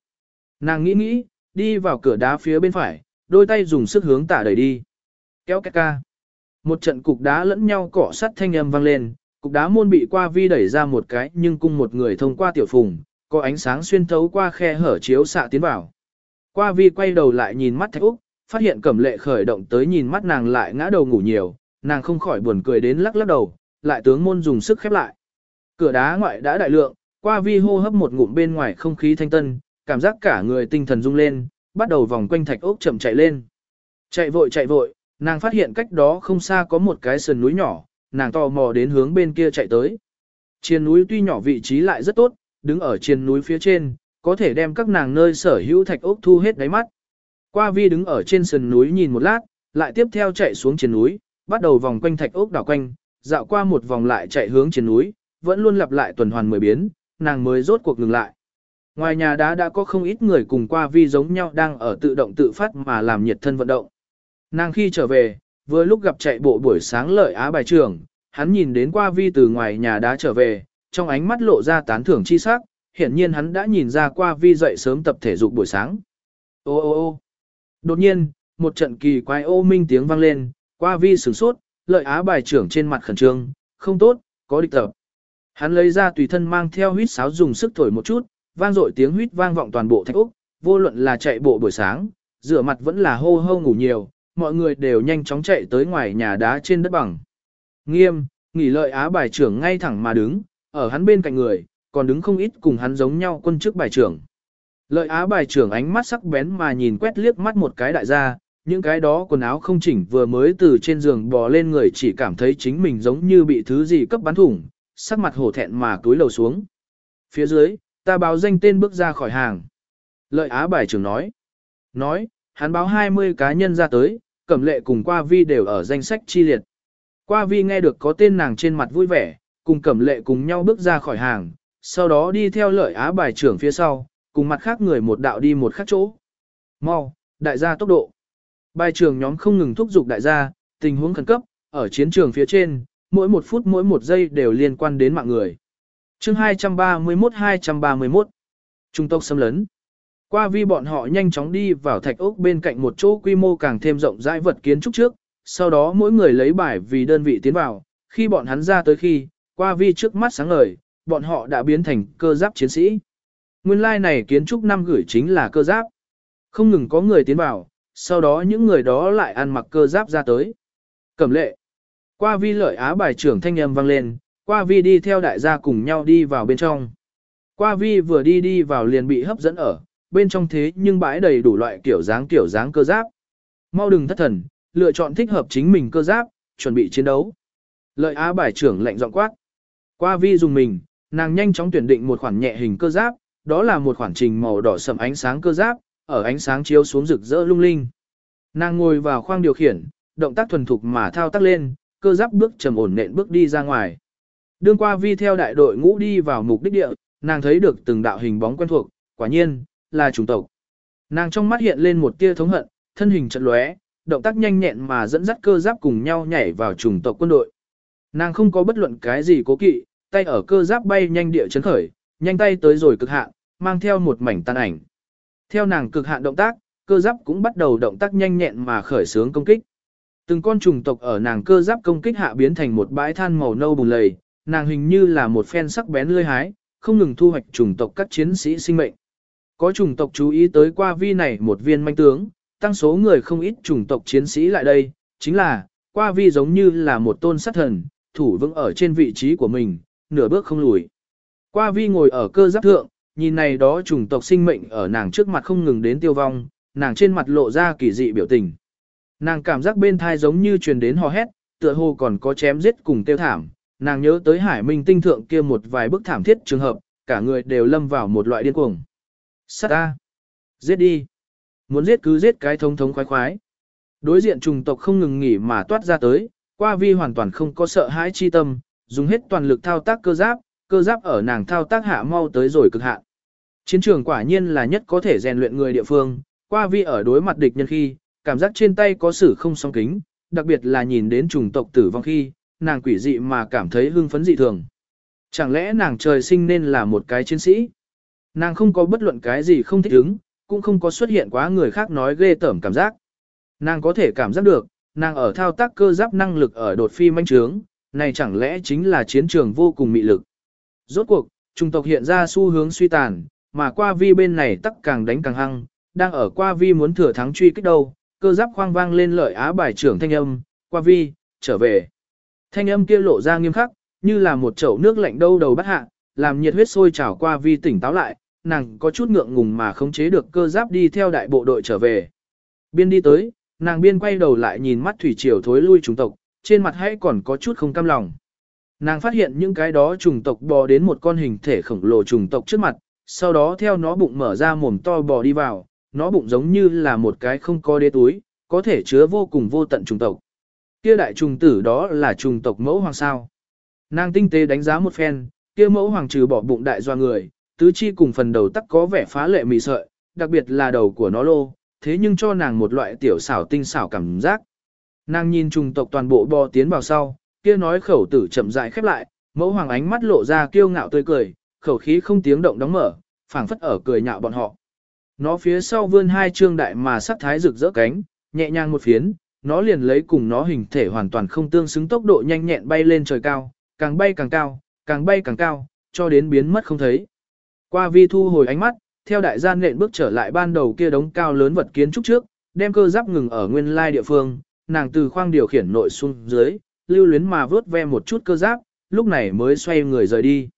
Nàng nghĩ nghĩ, đi vào cửa đá phía bên phải, đôi tay dùng sức hướng tả đẩy đi. Kéo két ca. Một trận cục đá lẫn nhau cọ sắt thanh âm vang lên, cục đá môn bị qua vi đẩy ra một cái nhưng cung một người thông qua tiểu phùng, có ánh sáng xuyên thấu qua khe hở chiếu xạ tiến vào. Qua vi quay đầu lại nhìn mắt Thạch Úc, phát hiện Cẩm Lệ khởi động tới nhìn mắt nàng lại ngã đầu ngủ nhiều, nàng không khỏi buồn cười đến lắc lắc đầu, lại tướng môn dùng sức khép lại. Cửa đá ngoại đã đại lượng, qua vi hô hấp một ngụm bên ngoài không khí thanh tân, cảm giác cả người tinh thần rung lên, bắt đầu vòng quanh Thạch Úc chậm chạy lên. Chạy vội chạy vội, nàng phát hiện cách đó không xa có một cái sườn núi nhỏ, nàng tò mò đến hướng bên kia chạy tới. Trên núi tuy nhỏ vị trí lại rất tốt, đứng ở trên núi phía trên, có thể đem các nàng nơi sở hữu thạch ốc thu hết đáy mắt. Qua vi đứng ở trên sườn núi nhìn một lát, lại tiếp theo chạy xuống trên núi, bắt đầu vòng quanh thạch ốc đảo quanh, dạo qua một vòng lại chạy hướng trên núi, vẫn luôn lặp lại tuần hoàn mười biến, nàng mới rốt cuộc ngừng lại. Ngoài nhà đá đã có không ít người cùng qua vi giống nhau đang ở tự động tự phát mà làm nhiệt thân vận động. Nàng khi trở về, vừa lúc gặp chạy bộ buổi sáng lợi á bài trưởng, hắn nhìn đến qua vi từ ngoài nhà đá trở về, trong ánh mắt lộ ra tán thưởng chi sắc, hiển nhiên hắn đã nhìn ra qua vi dậy sớm tập thể dục buổi sáng. Ô ô ô đột nhiên, một trận kỳ quái ô minh tiếng vang lên, qua vi sửng sốt, lợi á bài trưởng trên mặt khẩn trương, không tốt, có địch tập. Hắn lấy ra tùy thân mang theo huýt sáo dùng sức thổi một chút, vang dội tiếng huýt vang vọng toàn bộ thạch úc, vô luận là chạy bộ buổi sáng, rửa mặt vẫn là hô hô ngủ nhiều, mọi người đều nhanh chóng chạy tới ngoài nhà đá trên đất bằng. Nghiêm, nghỉ lợi á bài trưởng ngay thẳng mà đứng, ở hắn bên cạnh người, còn đứng không ít cùng hắn giống nhau quân chức bài trưởng. Lợi á bài trưởng ánh mắt sắc bén mà nhìn quét liếc mắt một cái đại gia, những cái đó quần áo không chỉnh vừa mới từ trên giường bò lên người chỉ cảm thấy chính mình giống như bị thứ gì cấp bắn thủng, sắc mặt hổ thẹn mà túi lầu xuống. Phía dưới, ta báo danh tên bước ra khỏi hàng. Lợi á bài trưởng nói. Nói, hắn báo 20 cá nhân ra tới, cẩm lệ cùng qua vi đều ở danh sách chi liệt. Qua vi nghe được có tên nàng trên mặt vui vẻ, cùng cẩm lệ cùng nhau bước ra khỏi hàng, sau đó đi theo lợi á bài trưởng phía sau, cùng mặt khác người một đạo đi một khác chỗ. Mau, đại gia tốc độ. Bài trưởng nhóm không ngừng thúc giục đại gia, tình huống khẩn cấp, ở chiến trường phía trên, mỗi một phút mỗi một giây đều liên quan đến mạng người. chương 231-231 Trung tốc xâm lấn Qua vi bọn họ nhanh chóng đi vào thạch ốc bên cạnh một chỗ quy mô càng thêm rộng rãi vật kiến trúc trước, sau đó mỗi người lấy bài vì đơn vị tiến vào, khi bọn hắn ra tới khi, qua vi trước mắt sáng ngời, bọn họ đã biến thành cơ giáp chiến sĩ. Nguyên lai like này kiến trúc năm gửi chính là cơ giáp. Không ngừng có người tiến vào, sau đó những người đó lại ăn mặc cơ giáp ra tới. Cẩm lệ. Qua vi lợi á bài trưởng thanh âm vang lên, qua vi đi theo đại gia cùng nhau đi vào bên trong. Qua vi vừa đi đi vào liền bị hấp dẫn ở, bên trong thế nhưng bãi đầy đủ loại kiểu dáng kiểu dáng cơ giáp. Mau đừng thất thần, lựa chọn thích hợp chính mình cơ giáp, chuẩn bị chiến đấu. Lợi á bài trưởng lệnh giọng quát. Qua vi dùng mình, nàng nhanh chóng tuyển định một khoản nhẹ hình cơ giáp, đó là một khoản trình màu đỏ sầm ánh sáng cơ giáp, ở ánh sáng chiếu xuống rực rỡ lung linh. Nàng ngồi vào khoang điều khiển, động tác thuần thục mà thao tác lên, cơ giáp bước trầm ổn nện bước đi ra ngoài. Đương qua vi theo đại đội ngũ đi vào mục đích địa, nàng thấy được từng đạo hình bóng quen thuộc, quả nhiên, là chủng tộc. Nàng trong mắt hiện lên một tia thống hận, thân hình chật lóe, động tác nhanh nhẹn mà dẫn dắt cơ giáp cùng nhau nhảy vào chủng tộc quân đội. Nàng không có bất luận cái gì cố kỵ, tay ở cơ giáp bay nhanh địa chấn khởi, nhanh tay tới rồi cực hạn, mang theo một mảnh tan ảnh. Theo nàng cực hạn động tác, cơ giáp cũng bắt đầu động tác nhanh nhẹn mà khởi xướng công kích. Từng con trùng tộc ở nàng cơ giáp công kích hạ biến thành một bãi than màu nâu bùn lầy, nàng hình như là một phen sắc bén lưỡi hái, không ngừng thu hoạch trùng tộc các chiến sĩ sinh mệnh. Có trùng tộc chú ý tới qua vi này một viên manh tướng, tăng số người không ít trùng tộc chiến sĩ lại đây, chính là, qua vi giống như là một tôn sát thần, thủ vững ở trên vị trí của mình, nửa bước không lùi. Qua vi ngồi ở cơ giáp thượng, nhìn này đó chủng tộc sinh mệnh ở nàng trước mặt không ngừng đến tiêu vong, nàng trên mặt lộ ra kỳ dị biểu tình. Nàng cảm giác bên thai giống như truyền đến hò hét, tựa hồ còn có chém giết cùng tiêu thảm, nàng nhớ tới hải minh tinh thượng kia một vài bức thảm thiết trường hợp, cả người đều lâm vào một loại điên cuồng. Sát ta! Giết đi! Muốn giết cứ giết cái thống thống khoái khoái. Đối diện trùng tộc không ngừng nghỉ mà toát ra tới, qua vi hoàn toàn không có sợ hãi chi tâm, dùng hết toàn lực thao tác cơ giáp, cơ giáp ở nàng thao tác hạ mau tới rồi cực hạn. Chiến trường quả nhiên là nhất có thể rèn luyện người địa phương, qua vi ở đối mặt địch nhân khi, cảm giác trên tay có sử không song kính, đặc biệt là nhìn đến trùng tộc tử vong khi, nàng quỷ dị mà cảm thấy hưng phấn dị thường. Chẳng lẽ nàng trời sinh nên là một cái chiến sĩ? Nàng không có bất luận cái gì không thích ứng, cũng không có xuất hiện quá người khác nói ghê tởm cảm giác. Nàng có thể cảm giác được, nàng ở thao tác cơ giáp năng lực ở đột phi manh trướng, này chẳng lẽ chính là chiến trường vô cùng mị lực. Rốt cuộc, trung tộc hiện ra xu hướng suy tàn, mà qua vi bên này tắc càng đánh càng hăng, đang ở qua vi muốn thừa thắng truy kích đâu, cơ giáp khoang vang lên lợi á bài trưởng thanh âm, qua vi, trở về. Thanh âm kia lộ ra nghiêm khắc, như là một chậu nước lạnh đâu đầu bắt hạ, làm nhiệt huyết sôi trào qua vi tỉnh táo lại, nàng có chút ngượng ngùng mà không chế được cơ giáp đi theo đại bộ đội trở về. Biên đi tới, nàng biên quay đầu lại nhìn mắt thủy triều thối lui trùng tộc, trên mặt hãy còn có chút không cam lòng. Nàng phát hiện những cái đó trùng tộc bò đến một con hình thể khổng lồ trùng tộc trước mặt, sau đó theo nó bụng mở ra mồm to bò đi vào, nó bụng giống như là một cái không có đế túi, có thể chứa vô cùng vô tận trùng tộc. Kia đại trùng tử đó là trùng tộc mẫu hoàng sao. Nàng tinh tế đánh giá một phen, kia mẫu hoàng trừ bỏ bụng đại doa người, tứ chi cùng phần đầu tắc có vẻ phá lệ mị sợi, đặc biệt là đầu của nó lô, thế nhưng cho nàng một loại tiểu xảo tinh xảo cảm giác. Nàng nhìn trùng tộc toàn bộ bò tiến vào sau, kia nói khẩu tử chậm rãi khép lại, mẫu hoàng ánh mắt lộ ra kiêu ngạo tươi cười, khẩu khí không tiếng động đóng mở, phảng phất ở cười nhạo bọn họ. Nó phía sau vươn hai trương đại mà sắc thái rực rỡ cánh, nhẹ nhàng một phiến, nó liền lấy cùng nó hình thể hoàn toàn không tương xứng tốc độ nhanh nhẹn bay lên trời cao, càng bay càng cao, càng bay càng cao, cho đến biến mất không thấy. Qua vi thu hồi ánh mắt, theo đại gian nện bước trở lại ban đầu kia đống cao lớn vật kiến trúc trước, đem cơ giáp ngừng ở nguyên lai địa phương, nàng từ khoang điều khiển nội xuống dưới, lưu luyến mà vớt ve một chút cơ giáp, lúc này mới xoay người rời đi.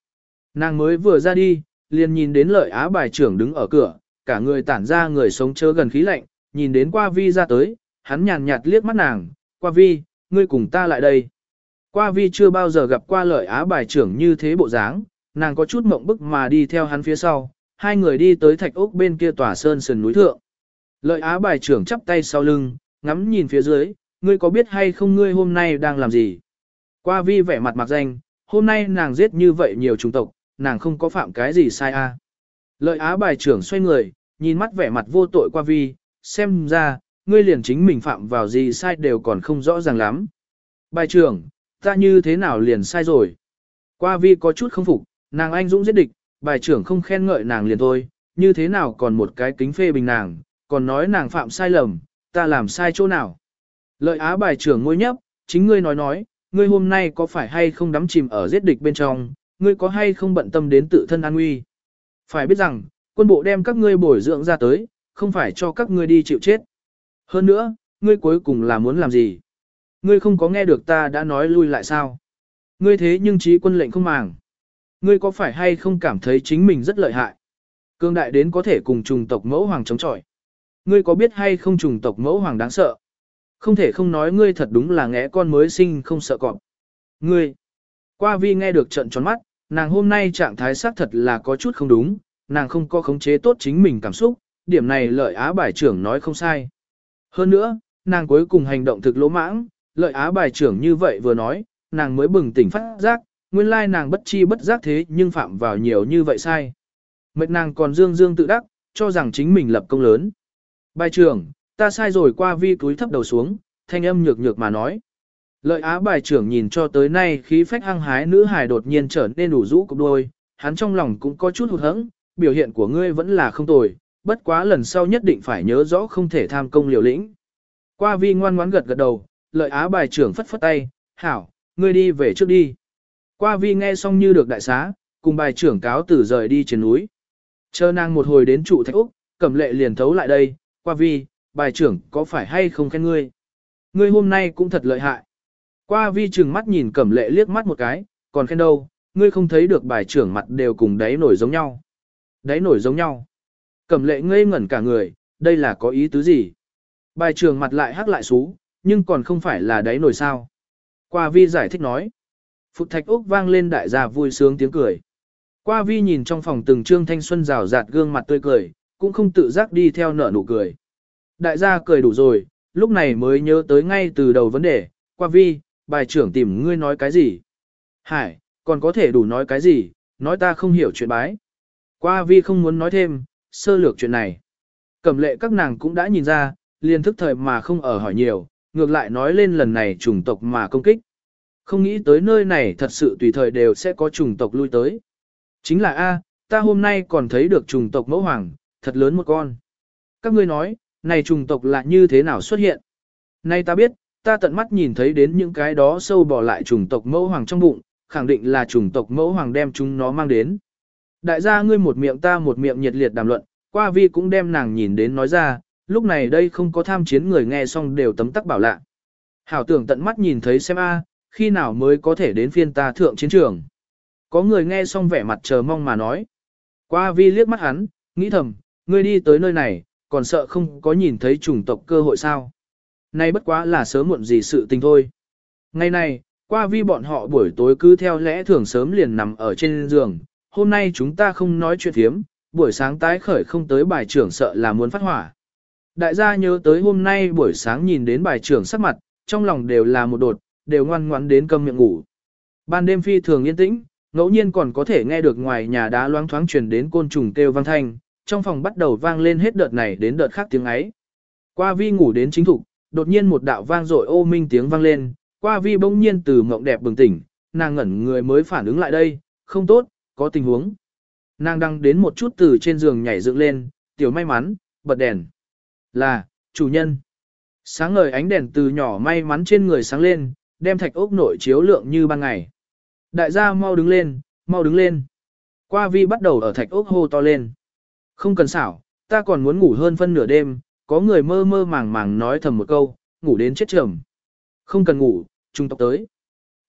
Nàng mới vừa ra đi, liền nhìn đến lợi á bài trưởng đứng ở cửa, cả người tản ra người sống chớ gần khí lạnh, nhìn đến qua vi ra tới, hắn nhàn nhạt liếc mắt nàng, qua vi, ngươi cùng ta lại đây. Qua vi chưa bao giờ gặp qua lợi á bài trưởng như thế bộ dáng, nàng có chút mộng bức mà đi theo hắn phía sau, hai người đi tới thạch ốc bên kia tòa sơn sườn núi thượng. Lợi á bài trưởng chắp tay sau lưng, ngắm nhìn phía dưới, ngươi có biết hay không ngươi hôm nay đang làm gì? Qua vi vẻ mặt mặc danh, hôm nay nàng giết như vậy nhiều chủng tộc, nàng không có phạm cái gì sai a. À. Lợi á bài trưởng xoay người, nhìn mắt vẻ mặt vô tội qua vi, xem ra, ngươi liền chính mình phạm vào gì sai đều còn không rõ ràng lắm. Bài trưởng, ta như thế nào liền sai rồi? Qua vi có chút không phục, nàng anh dũng giết địch, bài trưởng không khen ngợi nàng liền thôi, như thế nào còn một cái kính phê bình nàng, còn nói nàng phạm sai lầm, ta làm sai chỗ nào? Lợi á bài trưởng ngôi nhấp, chính ngươi nói nói, ngươi hôm nay có phải hay không đắm chìm ở giết địch bên trong, ngươi có hay không bận tâm đến tự thân an nguy. Phải biết rằng, quân bộ đem các ngươi bồi dưỡng ra tới, không phải cho các ngươi đi chịu chết. Hơn nữa, ngươi cuối cùng là muốn làm gì? Ngươi không có nghe được ta đã nói lui lại sao? Ngươi thế nhưng trí quân lệnh không màng. Ngươi có phải hay không cảm thấy chính mình rất lợi hại? Cương đại đến có thể cùng trùng tộc mẫu hoàng chống chọi. Ngươi có biết hay không trùng tộc mẫu hoàng đáng sợ? Không thể không nói ngươi thật đúng là ngẽ con mới sinh không sợ cọp. Ngươi, qua vi nghe được trận tròn mắt, nàng hôm nay trạng thái xác thật là có chút không đúng, nàng không có khống chế tốt chính mình cảm xúc, điểm này lợi á bài trưởng nói không sai. Hơn nữa, nàng cuối cùng hành động thực lỗ mãng, lợi á bài trưởng như vậy vừa nói, nàng mới bừng tỉnh phát giác, nguyên lai nàng bất chi bất giác thế nhưng phạm vào nhiều như vậy sai. Mệt nàng còn dương dương tự đắc, cho rằng chính mình lập công lớn. Bài trưởng, ta sai rồi qua vi túi thấp đầu xuống, thanh âm nhược nhược mà nói. Lợi á bài trưởng nhìn cho tới nay khí phách hăng hái nữ hài đột nhiên trở nên đủ rũ cục đôi, hắn trong lòng cũng có chút hụt hẫng, biểu hiện của ngươi vẫn là không tồi, bất quá lần sau nhất định phải nhớ rõ không thể tham công liều lĩnh. Qua vi ngoan ngoãn gật gật đầu, lợi á bài trưởng phất phất tay, hảo, ngươi đi về trước đi. Qua vi nghe xong như được đại xá, cùng bài trưởng cáo tử rời đi trên núi. Chờ nàng một hồi đến trụ thạch Úc, cẩm lệ liền thấu lại đây, qua vi, bài trưởng có phải hay không khen ngươi? Ngươi hôm nay cũng thật lợi hại. Qua vi chừng mắt nhìn cẩm lệ liếc mắt một cái, còn khen đâu, ngươi không thấy được bài trưởng mặt đều cùng đáy nổi giống nhau. Đáy nổi giống nhau. Cẩm lệ ngây ngẩn cả người, đây là có ý tứ gì? Bài trưởng mặt lại hắc lại xú, nhưng còn không phải là đáy nổi sao. Qua vi giải thích nói. Phục thạch úc vang lên đại gia vui sướng tiếng cười. Qua vi nhìn trong phòng từng trương thanh xuân rào rạt gương mặt tươi cười, cũng không tự giác đi theo nở nụ cười. Đại gia cười đủ rồi, lúc này mới nhớ tới ngay từ đầu vấn đề, qua vi, bài trưởng tìm ngươi nói cái gì? Hải, còn có thể đủ nói cái gì, nói ta không hiểu chuyện bái. Qua vi không muốn nói thêm, sơ lược chuyện này. Cẩm lệ các nàng cũng đã nhìn ra, liền thức thời mà không ở hỏi nhiều, ngược lại nói lên lần này chủng tộc mà công kích. Không nghĩ tới nơi này thật sự tùy thời đều sẽ có chủng tộc lui tới. Chính là A, ta hôm nay còn thấy được chủng tộc mẫu hoàng, thật lớn một con. Các ngươi nói, này trùng tộc là như thế nào xuất hiện? Nay ta biết, ta tận mắt nhìn thấy đến những cái đó sâu bỏ lại trùng tộc mẫu hoàng trong bụng, khẳng định là trùng tộc mẫu hoàng đem chúng nó mang đến. Đại gia ngươi một miệng ta một miệng nhiệt liệt đàm luận, qua vi cũng đem nàng nhìn đến nói ra, lúc này đây không có tham chiến người nghe xong đều tấm tắc bảo lạ. Hảo tưởng tận mắt nhìn thấy xem a, khi nào mới có thể đến phiên ta thượng chiến trường. Có người nghe xong vẻ mặt chờ mong mà nói. Qua vi liếc mắt hắn, nghĩ thầm, ngươi đi tới nơi này, còn sợ không có nhìn thấy chủng tộc cơ hội sao. Nay bất quá là sớm muộn gì sự tình thôi. Ngày này, qua vi bọn họ buổi tối cứ theo lẽ thường sớm liền nằm ở trên giường, hôm nay chúng ta không nói chuyện thiếm, buổi sáng tái khởi không tới bài trưởng sợ là muốn phát hỏa. Đại gia nhớ tới hôm nay buổi sáng nhìn đến bài trưởng sắc mặt, trong lòng đều là một đột, đều ngoan ngoãn đến câm miệng ngủ. Ban đêm phi thường yên tĩnh, ngẫu nhiên còn có thể nghe được ngoài nhà đá loáng thoáng truyền đến côn trùng kêu vang thanh, trong phòng bắt đầu vang lên hết đợt này đến đợt khác tiếng ấy. Qua vi ngủ đến chính thục, đột nhiên một đạo vang dội ô minh tiếng vang lên, qua vi bỗng nhiên từ mộng đẹp bừng tỉnh, nàng ngẩn người mới phản ứng lại đây, không tốt, có tình huống. Nàng đang đến một chút từ trên giường nhảy dựng lên, tiểu may mắn, bật đèn. Là, chủ nhân. Sáng ngời ánh đèn từ nhỏ may mắn trên người sáng lên, đem thạch ốc nội chiếu lượng như ban ngày. Đại gia mau đứng lên, mau đứng lên. Qua vi bắt đầu ở thạch ốc hô to lên. Không cần xảo, ta còn muốn ngủ hơn phân nửa đêm, có người mơ mơ màng màng nói thầm một câu, ngủ đến chết trầm. Không cần ngủ, trung tộc tới.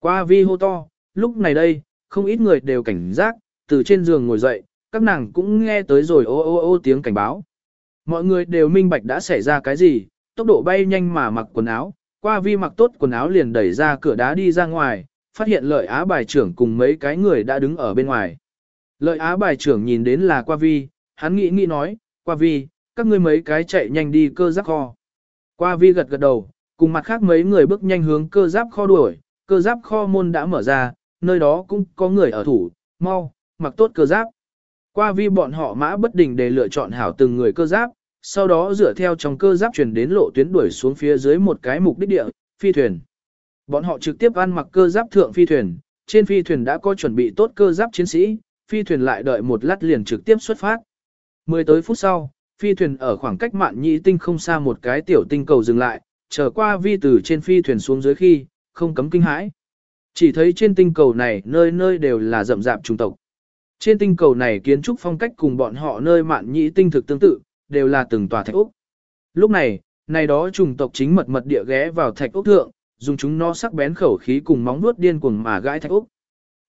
Qua vi hô to, lúc này đây, không ít người đều cảnh giác, từ trên giường ngồi dậy, các nàng cũng nghe tới rồi ô ô ô tiếng cảnh báo. Mọi người đều minh bạch đã xảy ra cái gì, tốc độ bay nhanh mà mặc quần áo, qua vi mặc tốt quần áo liền đẩy ra cửa đá đi ra ngoài, phát hiện lợi á bài trưởng cùng mấy cái người đã đứng ở bên ngoài. Lợi á bài trưởng nhìn đến là qua vi, hắn nghĩ nghĩ nói, qua vi, các ngươi mấy cái chạy nhanh đi cơ giáp kho. Qua vi gật gật đầu, cùng mặt khác mấy người bước nhanh hướng cơ giáp kho đuổi, cơ giáp kho môn đã mở ra, nơi đó cũng có người ở thủ, mau, mặc tốt cơ giáp. Qua vi bọn họ mã bất định để lựa chọn hảo từng người cơ giáp, sau đó dựa theo trong cơ giáp truyền đến lộ tuyến đuổi xuống phía dưới một cái mục đích địa, phi thuyền. Bọn họ trực tiếp ăn mặc cơ giáp thượng phi thuyền, trên phi thuyền đã có chuẩn bị tốt cơ giáp chiến sĩ, phi thuyền lại đợi một lát liền trực tiếp xuất phát. Mười tới phút sau, phi thuyền ở khoảng cách mạn nhị tinh không xa một cái tiểu tinh cầu dừng lại, trở qua vi từ trên phi thuyền xuống dưới khi, không cấm kinh hãi. Chỉ thấy trên tinh cầu này nơi nơi đều là rậm rạp trung tộc. Trên tinh cầu này kiến trúc phong cách cùng bọn họ nơi mạn nhị tinh thực tương tự, đều là từng tòa thạch ốc. Lúc này, này đó trùng tộc chính mật mật địa ghé vào thạch ốc thượng, dùng chúng nó sắc bén khẩu khí cùng móng vuốt điên cuồng mà gãi thạch ốc.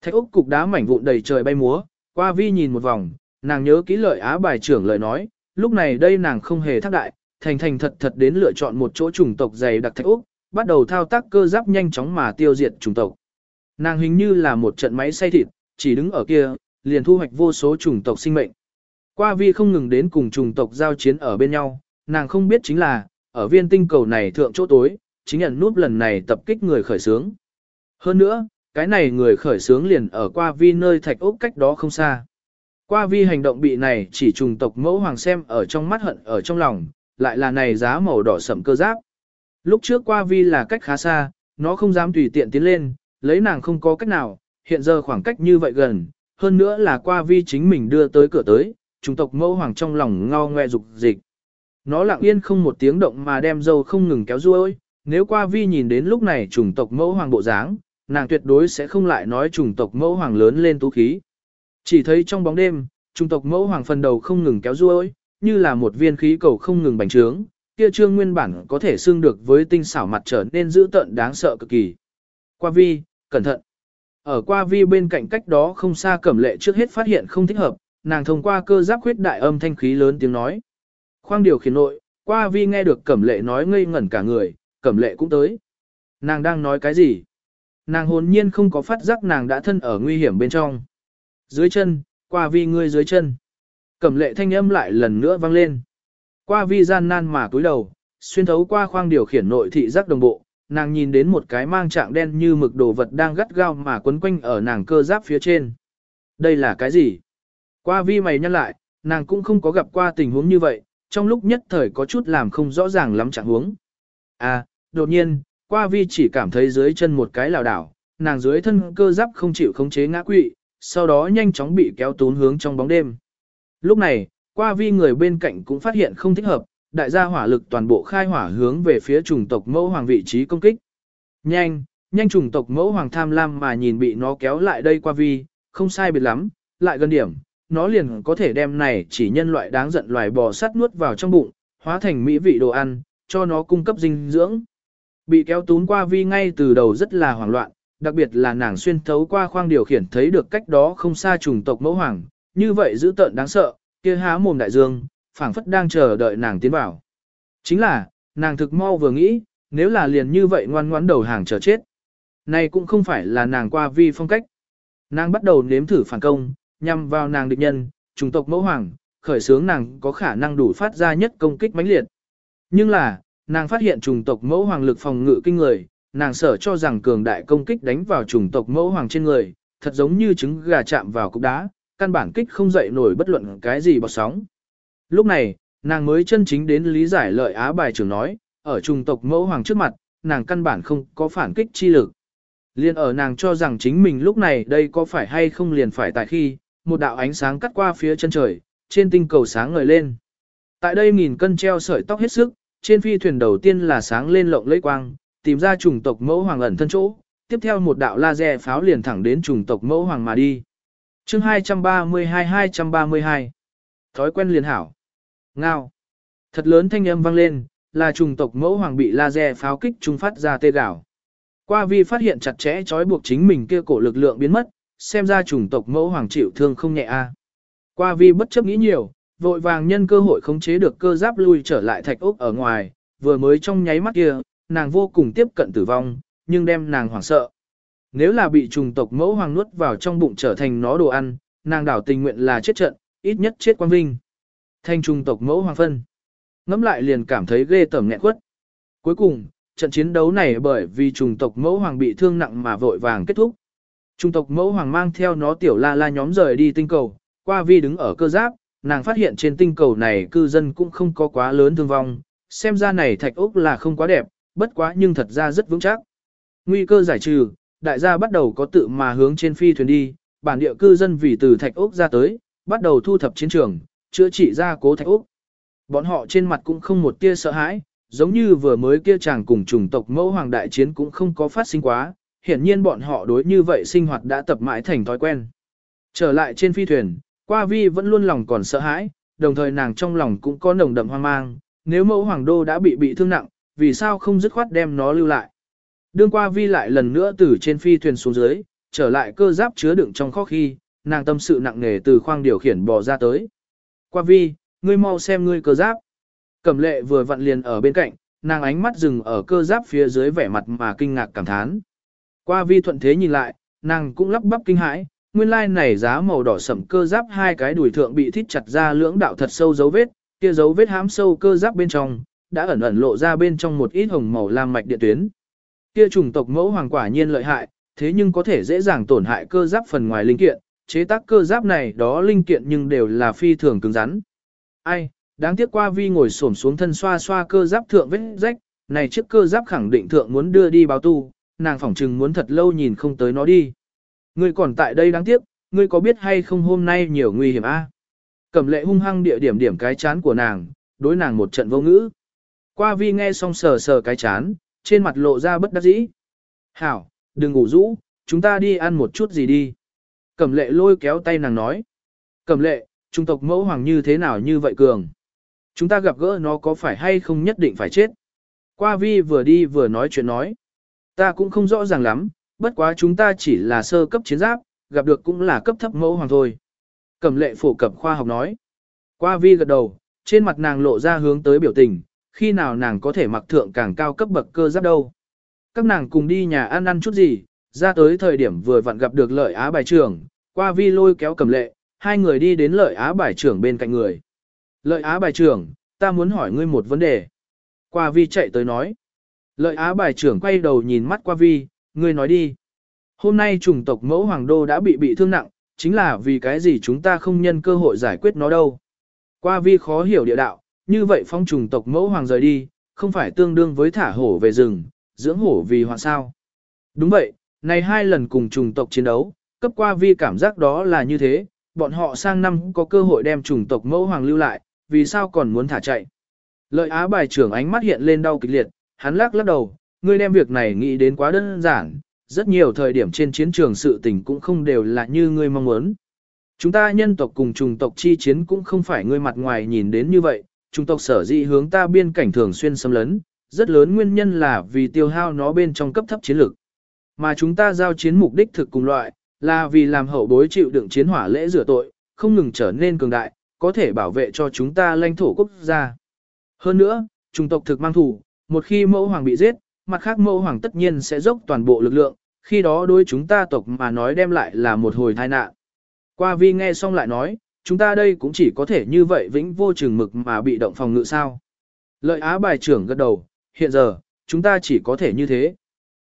Thạch ốc cục đá mảnh vụn đầy trời bay múa, qua vi nhìn một vòng, nàng nhớ kỹ lợi á bài trưởng lời nói, lúc này đây nàng không hề thác đại, thành thành thật thật đến lựa chọn một chỗ chủng tộc dày đặc thạch úc, bắt đầu thao tác cơ giáp nhanh chóng mà tiêu diệt chủng tộc. Nàng hình như là một trận máy xay thịt, chỉ đứng ở kia, liền thu hoạch vô số chủng tộc sinh mệnh. Qua vi không ngừng đến cùng chủng tộc giao chiến ở bên nhau, nàng không biết chính là, ở viên tinh cầu này thượng chỗ tối, chính nhận núp lần này tập kích người khởi sướng. Hơn nữa, cái này người khởi sướng liền ở qua vi nơi thạch ốc cách đó không xa. Qua vi hành động bị này chỉ trùng tộc mẫu hoàng xem ở trong mắt hận ở trong lòng, lại là này giá màu đỏ sậm cơ giáp. Lúc trước qua vi là cách khá xa, nó không dám tùy tiện tiến lên, lấy nàng không có cách nào, hiện giờ khoảng cách như vậy gần, hơn nữa là qua vi chính mình đưa tới cửa tới, trùng tộc mẫu hoàng trong lòng ngao ngoe dục dịch. Nó lặng yên không một tiếng động mà đem dâu không ngừng kéo ruôi, nếu qua vi nhìn đến lúc này trùng tộc mẫu hoàng bộ dáng, nàng tuyệt đối sẽ không lại nói trùng tộc mẫu hoàng lớn lên tú khí. Chỉ thấy trong bóng đêm, trung tộc mẫu hoàng phần đầu không ngừng kéo ruôi, như là một viên khí cầu không ngừng bành trướng, kia trương nguyên bản có thể xưng được với tinh xảo mặt trở nên dữ tợn đáng sợ cực kỳ. Qua vi, cẩn thận. Ở qua vi bên cạnh cách đó không xa cẩm lệ trước hết phát hiện không thích hợp, nàng thông qua cơ giáp huyết đại âm thanh khí lớn tiếng nói. Khoang điều khiển nội, qua vi nghe được cẩm lệ nói ngây ngẩn cả người, cẩm lệ cũng tới. Nàng đang nói cái gì? Nàng hồn nhiên không có phát giác nàng đã thân ở nguy hiểm bên trong. Dưới chân, qua vi ngươi dưới chân. Cẩm lệ thanh âm lại lần nữa vang lên. Qua vi gian nan mà cúi đầu, xuyên thấu qua khoang điều khiển nội thị giác đồng bộ, nàng nhìn đến một cái mang trạng đen như mực đồ vật đang gắt gao mà quấn quanh ở nàng cơ giáp phía trên. Đây là cái gì? Qua vi mày nhăn lại, nàng cũng không có gặp qua tình huống như vậy, trong lúc nhất thời có chút làm không rõ ràng lắm trạng huống. À, đột nhiên, qua vi chỉ cảm thấy dưới chân một cái lảo đảo, nàng dưới thân cơ giáp không chịu khống chế ngã quỵ, sau đó nhanh chóng bị kéo tún hướng trong bóng đêm. Lúc này, qua vi người bên cạnh cũng phát hiện không thích hợp, đại gia hỏa lực toàn bộ khai hỏa hướng về phía chủng tộc mẫu hoàng vị trí công kích. Nhanh, nhanh chủng tộc mẫu hoàng tham lam mà nhìn bị nó kéo lại đây qua vi, không sai biệt lắm, lại gần điểm, nó liền có thể đem này chỉ nhân loại đáng giận loài bò sắt nuốt vào trong bụng, hóa thành mỹ vị đồ ăn, cho nó cung cấp dinh dưỡng. Bị kéo tún qua vi ngay từ đầu rất là hoảng loạn, đặc biệt là nàng xuyên thấu qua khoang điều khiển thấy được cách đó không xa chủng tộc mẫu hoàng, như vậy dữ tợn đáng sợ, kia há mồm đại dương, phảng phất đang chờ đợi nàng tiến vào. Chính là, nàng thực mau vừa nghĩ, nếu là liền như vậy ngoan ngoãn đầu hàng chờ chết. Này cũng không phải là nàng qua vi phong cách. Nàng bắt đầu nếm thử phản công, nhằm vào nàng địch nhân, chủng tộc mẫu hoàng, khởi sướng nàng có khả năng đủ phát ra nhất công kích mãnh liệt. Nhưng là, nàng phát hiện chủng tộc mẫu hoàng lực phòng ngự kinh người, nàng sở cho rằng cường đại công kích đánh vào chủng tộc mẫu hoàng trên người, thật giống như trứng gà chạm vào cục đá, căn bản kích không dậy nổi bất luận cái gì bọt sóng. Lúc này, nàng mới chân chính đến lý giải lợi á bài trưởng nói, ở chủng tộc mẫu hoàng trước mặt, nàng căn bản không có phản kích chi lực. Liên ở nàng cho rằng chính mình lúc này đây có phải hay không liền phải tại khi, một đạo ánh sáng cắt qua phía chân trời, trên tinh cầu sáng ngời lên. Tại đây nghìn cân treo sợi tóc hết sức, trên phi thuyền đầu tiên là sáng lên lộng lẫy quang, tìm ra chủng tộc mẫu hoàng ẩn thân chỗ, tiếp theo một đạo laser pháo liền thẳng đến chủng tộc mẫu hoàng mà đi. Chương 232-232 Thói quen liền hảo. Ngao. Thật lớn thanh âm vang lên, là chủng tộc mẫu hoàng bị laser pháo kích trung phát ra tê gạo. Qua vi phát hiện chặt chẽ trói buộc chính mình kia cổ lực lượng biến mất, xem ra chủng tộc mẫu hoàng chịu thương không nhẹ a. Qua vi bất chấp nghĩ nhiều, vội vàng nhân cơ hội khống chế được cơ giáp lui trở lại thạch ốc ở ngoài, vừa mới trong nháy mắt kia, nàng vô cùng tiếp cận tử vong, nhưng đem nàng hoảng sợ. Nếu là bị trùng tộc mẫu hoàng nuốt vào trong bụng trở thành nó đồ ăn, nàng đảo tình nguyện là chết trận, ít nhất chết quan vinh. Thanh trùng tộc mẫu hoàng phân. Ngắm lại liền cảm thấy ghê tởm nghẹn quất. Cuối cùng, trận chiến đấu này bởi vì trùng tộc mẫu hoàng bị thương nặng mà vội vàng kết thúc. Trùng tộc mẫu hoàng mang theo nó tiểu la la nhóm rời đi tinh cầu, qua vi đứng ở cơ giáp, nàng phát hiện trên tinh cầu này cư dân cũng không có quá lớn thương vong, xem ra này thạch ốc là không quá đẹp, bất quá nhưng thật ra rất vững chắc. Nguy cơ giải trừ, đại gia bắt đầu có tự mà hướng trên phi thuyền đi, bản địa cư dân vì từ thạch ốc ra tới, bắt đầu thu thập chiến trường, chữa trị ra cố thạch ốc. Bọn họ trên mặt cũng không một tia sợ hãi, giống như vừa mới kia chàng cùng chủng tộc mẫu hoàng đại chiến cũng không có phát sinh quá, hiển nhiên bọn họ đối như vậy sinh hoạt đã tập mãi thành thói quen. Trở lại trên phi thuyền, qua vi vẫn luôn lòng còn sợ hãi, đồng thời nàng trong lòng cũng có nồng đậm hoang mang, nếu mẫu hoàng đô đã bị bị thương nặng, vì sao không dứt khoát đem nó lưu lại. Đương qua vi lại lần nữa từ trên phi thuyền xuống dưới, trở lại cơ giáp chứa đựng trong kho khi, nàng tâm sự nặng nề từ khoang điều khiển bò ra tới. Qua vi, ngươi mau xem ngươi cơ giáp. Cẩm lệ vừa vặn liền ở bên cạnh, nàng ánh mắt dừng ở cơ giáp phía dưới vẻ mặt mà kinh ngạc cảm thán. Qua vi thuận thế nhìn lại, nàng cũng lắp bắp kinh hãi, nguyên lai này giá màu đỏ sẫm cơ giáp hai cái đùi thượng bị thít chặt ra lưỡng đạo thật sâu dấu vết, kia dấu vết hám sâu cơ giáp bên trong, đã ẩn ẩn lộ ra bên trong một ít hồng màu lam mạch điện tuyến. Kia chủng tộc mẫu hoàng quả nhiên lợi hại, thế nhưng có thể dễ dàng tổn hại cơ giáp phần ngoài linh kiện, chế tác cơ giáp này đó linh kiện nhưng đều là phi thường cứng rắn. Ai, đáng tiếc qua vi ngồi xổm xuống thân xoa xoa cơ giáp thượng vết rách, này chiếc cơ giáp khẳng định thượng muốn đưa đi báo tu, nàng phỏng chừng muốn thật lâu nhìn không tới nó đi. Ngươi còn tại đây đáng tiếc, ngươi có biết hay không hôm nay nhiều nguy hiểm a? Cẩm lệ hung hăng địa điểm điểm cái chán của nàng, đối nàng một trận vô ngữ. Qua vi nghe xong sờ sờ cái chán, trên mặt lộ ra bất đắc dĩ. Hảo, đừng ngủ rũ, chúng ta đi ăn một chút gì đi. Cẩm lệ lôi kéo tay nàng nói. Cẩm lệ, trung tộc mẫu hoàng như thế nào như vậy cường? Chúng ta gặp gỡ nó có phải hay không nhất định phải chết? Qua vi vừa đi vừa nói chuyện nói. Ta cũng không rõ ràng lắm, bất quá chúng ta chỉ là sơ cấp chiến giáp, gặp được cũng là cấp thấp mẫu hoàng thôi. Cẩm lệ phổ cập khoa học nói. Qua vi gật đầu, trên mặt nàng lộ ra hướng tới biểu tình, khi nào nàng có thể mặc thượng càng cao cấp bậc cơ giáp đâu. Các nàng cùng đi nhà ăn ăn chút gì, ra tới thời điểm vừa vặn gặp được lợi á bài trưởng, qua vi lôi kéo cầm lệ, hai người đi đến lợi á bài trưởng bên cạnh người. Lợi á bài trưởng, ta muốn hỏi ngươi một vấn đề. Qua vi chạy tới nói. Lợi á bài trưởng quay đầu nhìn mắt qua vi, ngươi nói đi. Hôm nay chủng tộc mẫu hoàng đô đã bị bị thương nặng, chính là vì cái gì chúng ta không nhân cơ hội giải quyết nó đâu. Qua vi khó hiểu địa đạo, như vậy phong trùng tộc mẫu hoàng rời đi, không phải tương đương với thả hổ về rừng, dưỡng hổ vì hoạn sao. Đúng vậy, này hai lần cùng trùng tộc chiến đấu, cấp qua vi cảm giác đó là như thế, bọn họ sang năm có cơ hội đem trùng tộc mẫu hoàng lưu lại, vì sao còn muốn thả chạy. Lợi á bài trưởng ánh mắt hiện lên đau kịch liệt, hắn lắc lắc đầu, ngươi đem việc này nghĩ đến quá đơn giản, rất nhiều thời điểm trên chiến trường sự tình cũng không đều là như ngươi mong muốn. Chúng ta nhân tộc cùng trùng tộc chi chiến cũng không phải ngươi mặt ngoài nhìn đến như vậy, Trung tộc sở dĩ hướng ta biên cảnh thường xuyên xâm lấn, rất lớn nguyên nhân là vì tiêu hao nó bên trong cấp thấp chiến lược. Mà chúng ta giao chiến mục đích thực cùng loại, là vì làm hậu bối chịu đựng chiến hỏa lễ rửa tội, không ngừng trở nên cường đại, có thể bảo vệ cho chúng ta lãnh thổ quốc gia. Hơn nữa, trung tộc thực mang thủ, một khi mẫu hoàng bị giết, mặt khác mẫu hoàng tất nhiên sẽ dốc toàn bộ lực lượng, khi đó đối chúng ta tộc mà nói đem lại là một hồi tai nạn. Qua vi nghe xong lại nói, chúng ta đây cũng chỉ có thể như vậy vĩnh vô chừng mực mà bị động phòng ngự sao. Lợi á bài trưởng gật đầu, hiện giờ, chúng ta chỉ có thể như thế.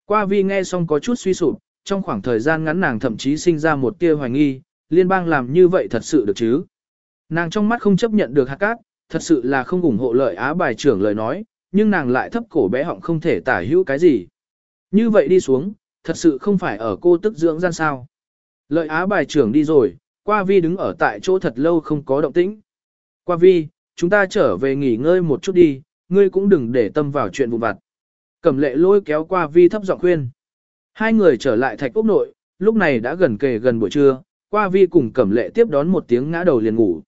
Qua vi nghe xong có chút suy sụp, trong khoảng thời gian ngắn nàng thậm chí sinh ra một tia hoài nghi, liên bang làm như vậy thật sự được chứ. Nàng trong mắt không chấp nhận được hạt cát, thật sự là không ủng hộ lợi á bài trưởng lời nói, nhưng nàng lại thấp cổ bé họng không thể tả hữu cái gì. Như vậy đi xuống, thật sự không phải ở cô tức dưỡng gian sao. Lợi á bài trưởng đi rồi, qua vi đứng ở tại chỗ thật lâu không có động tĩnh. Qua vi, chúng ta trở về nghỉ ngơi một chút đi, ngươi cũng đừng để tâm vào chuyện vụn vặt. Cẩm lệ lôi kéo qua vi thấp giọng khuyên. Hai người trở lại thạch ốc nội, lúc này đã gần kề gần buổi trưa, qua vi cùng cẩm lệ tiếp đón một tiếng ngã đầu liền ngủ.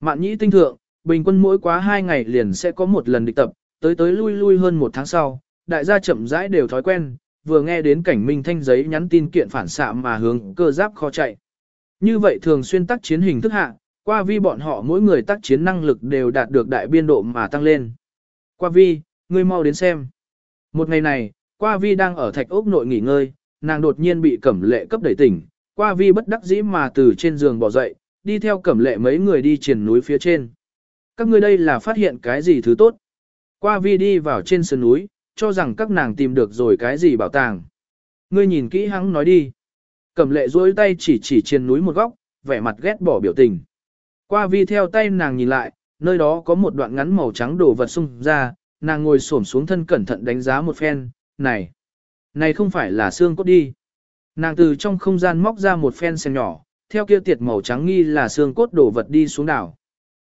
Mạn nhĩ tinh thượng, bình quân mỗi quá hai ngày liền sẽ có một lần địch tập, tới tới lui lui hơn một tháng sau, đại gia chậm rãi đều thói quen, vừa nghe đến cảnh minh thanh giấy nhắn tin kiện phản xạ mà hướng cơ giáp kho chạy. Như vậy thường xuyên tác chiến hình thức hạ, qua vi bọn họ mỗi người tác chiến năng lực đều đạt được đại biên độ mà tăng lên. Qua vi, ngươi mau đến xem. Một ngày này, qua vi đang ở thạch ốc nội nghỉ ngơi, nàng đột nhiên bị cẩm lệ cấp đẩy tỉnh, qua vi bất đắc dĩ mà từ trên giường bỏ dậy, đi theo cẩm lệ mấy người đi triển núi phía trên. Các ngươi đây là phát hiện cái gì thứ tốt. Qua vi đi vào trên sườn núi, cho rằng các nàng tìm được rồi cái gì bảo tàng. Ngươi nhìn kỹ hắn nói đi. Cẩm lệ duỗi tay chỉ chỉ trên núi một góc, vẻ mặt ghét bỏ biểu tình. Qua vi theo tay nàng nhìn lại, nơi đó có một đoạn ngắn màu trắng đổ vật xung ra, nàng ngồi xổm xuống thân cẩn thận đánh giá một phen, này, này không phải là xương cốt đi. Nàng từ trong không gian móc ra một phen xem nhỏ, theo kia tiệt màu trắng nghi là xương cốt đổ vật đi xuống đảo.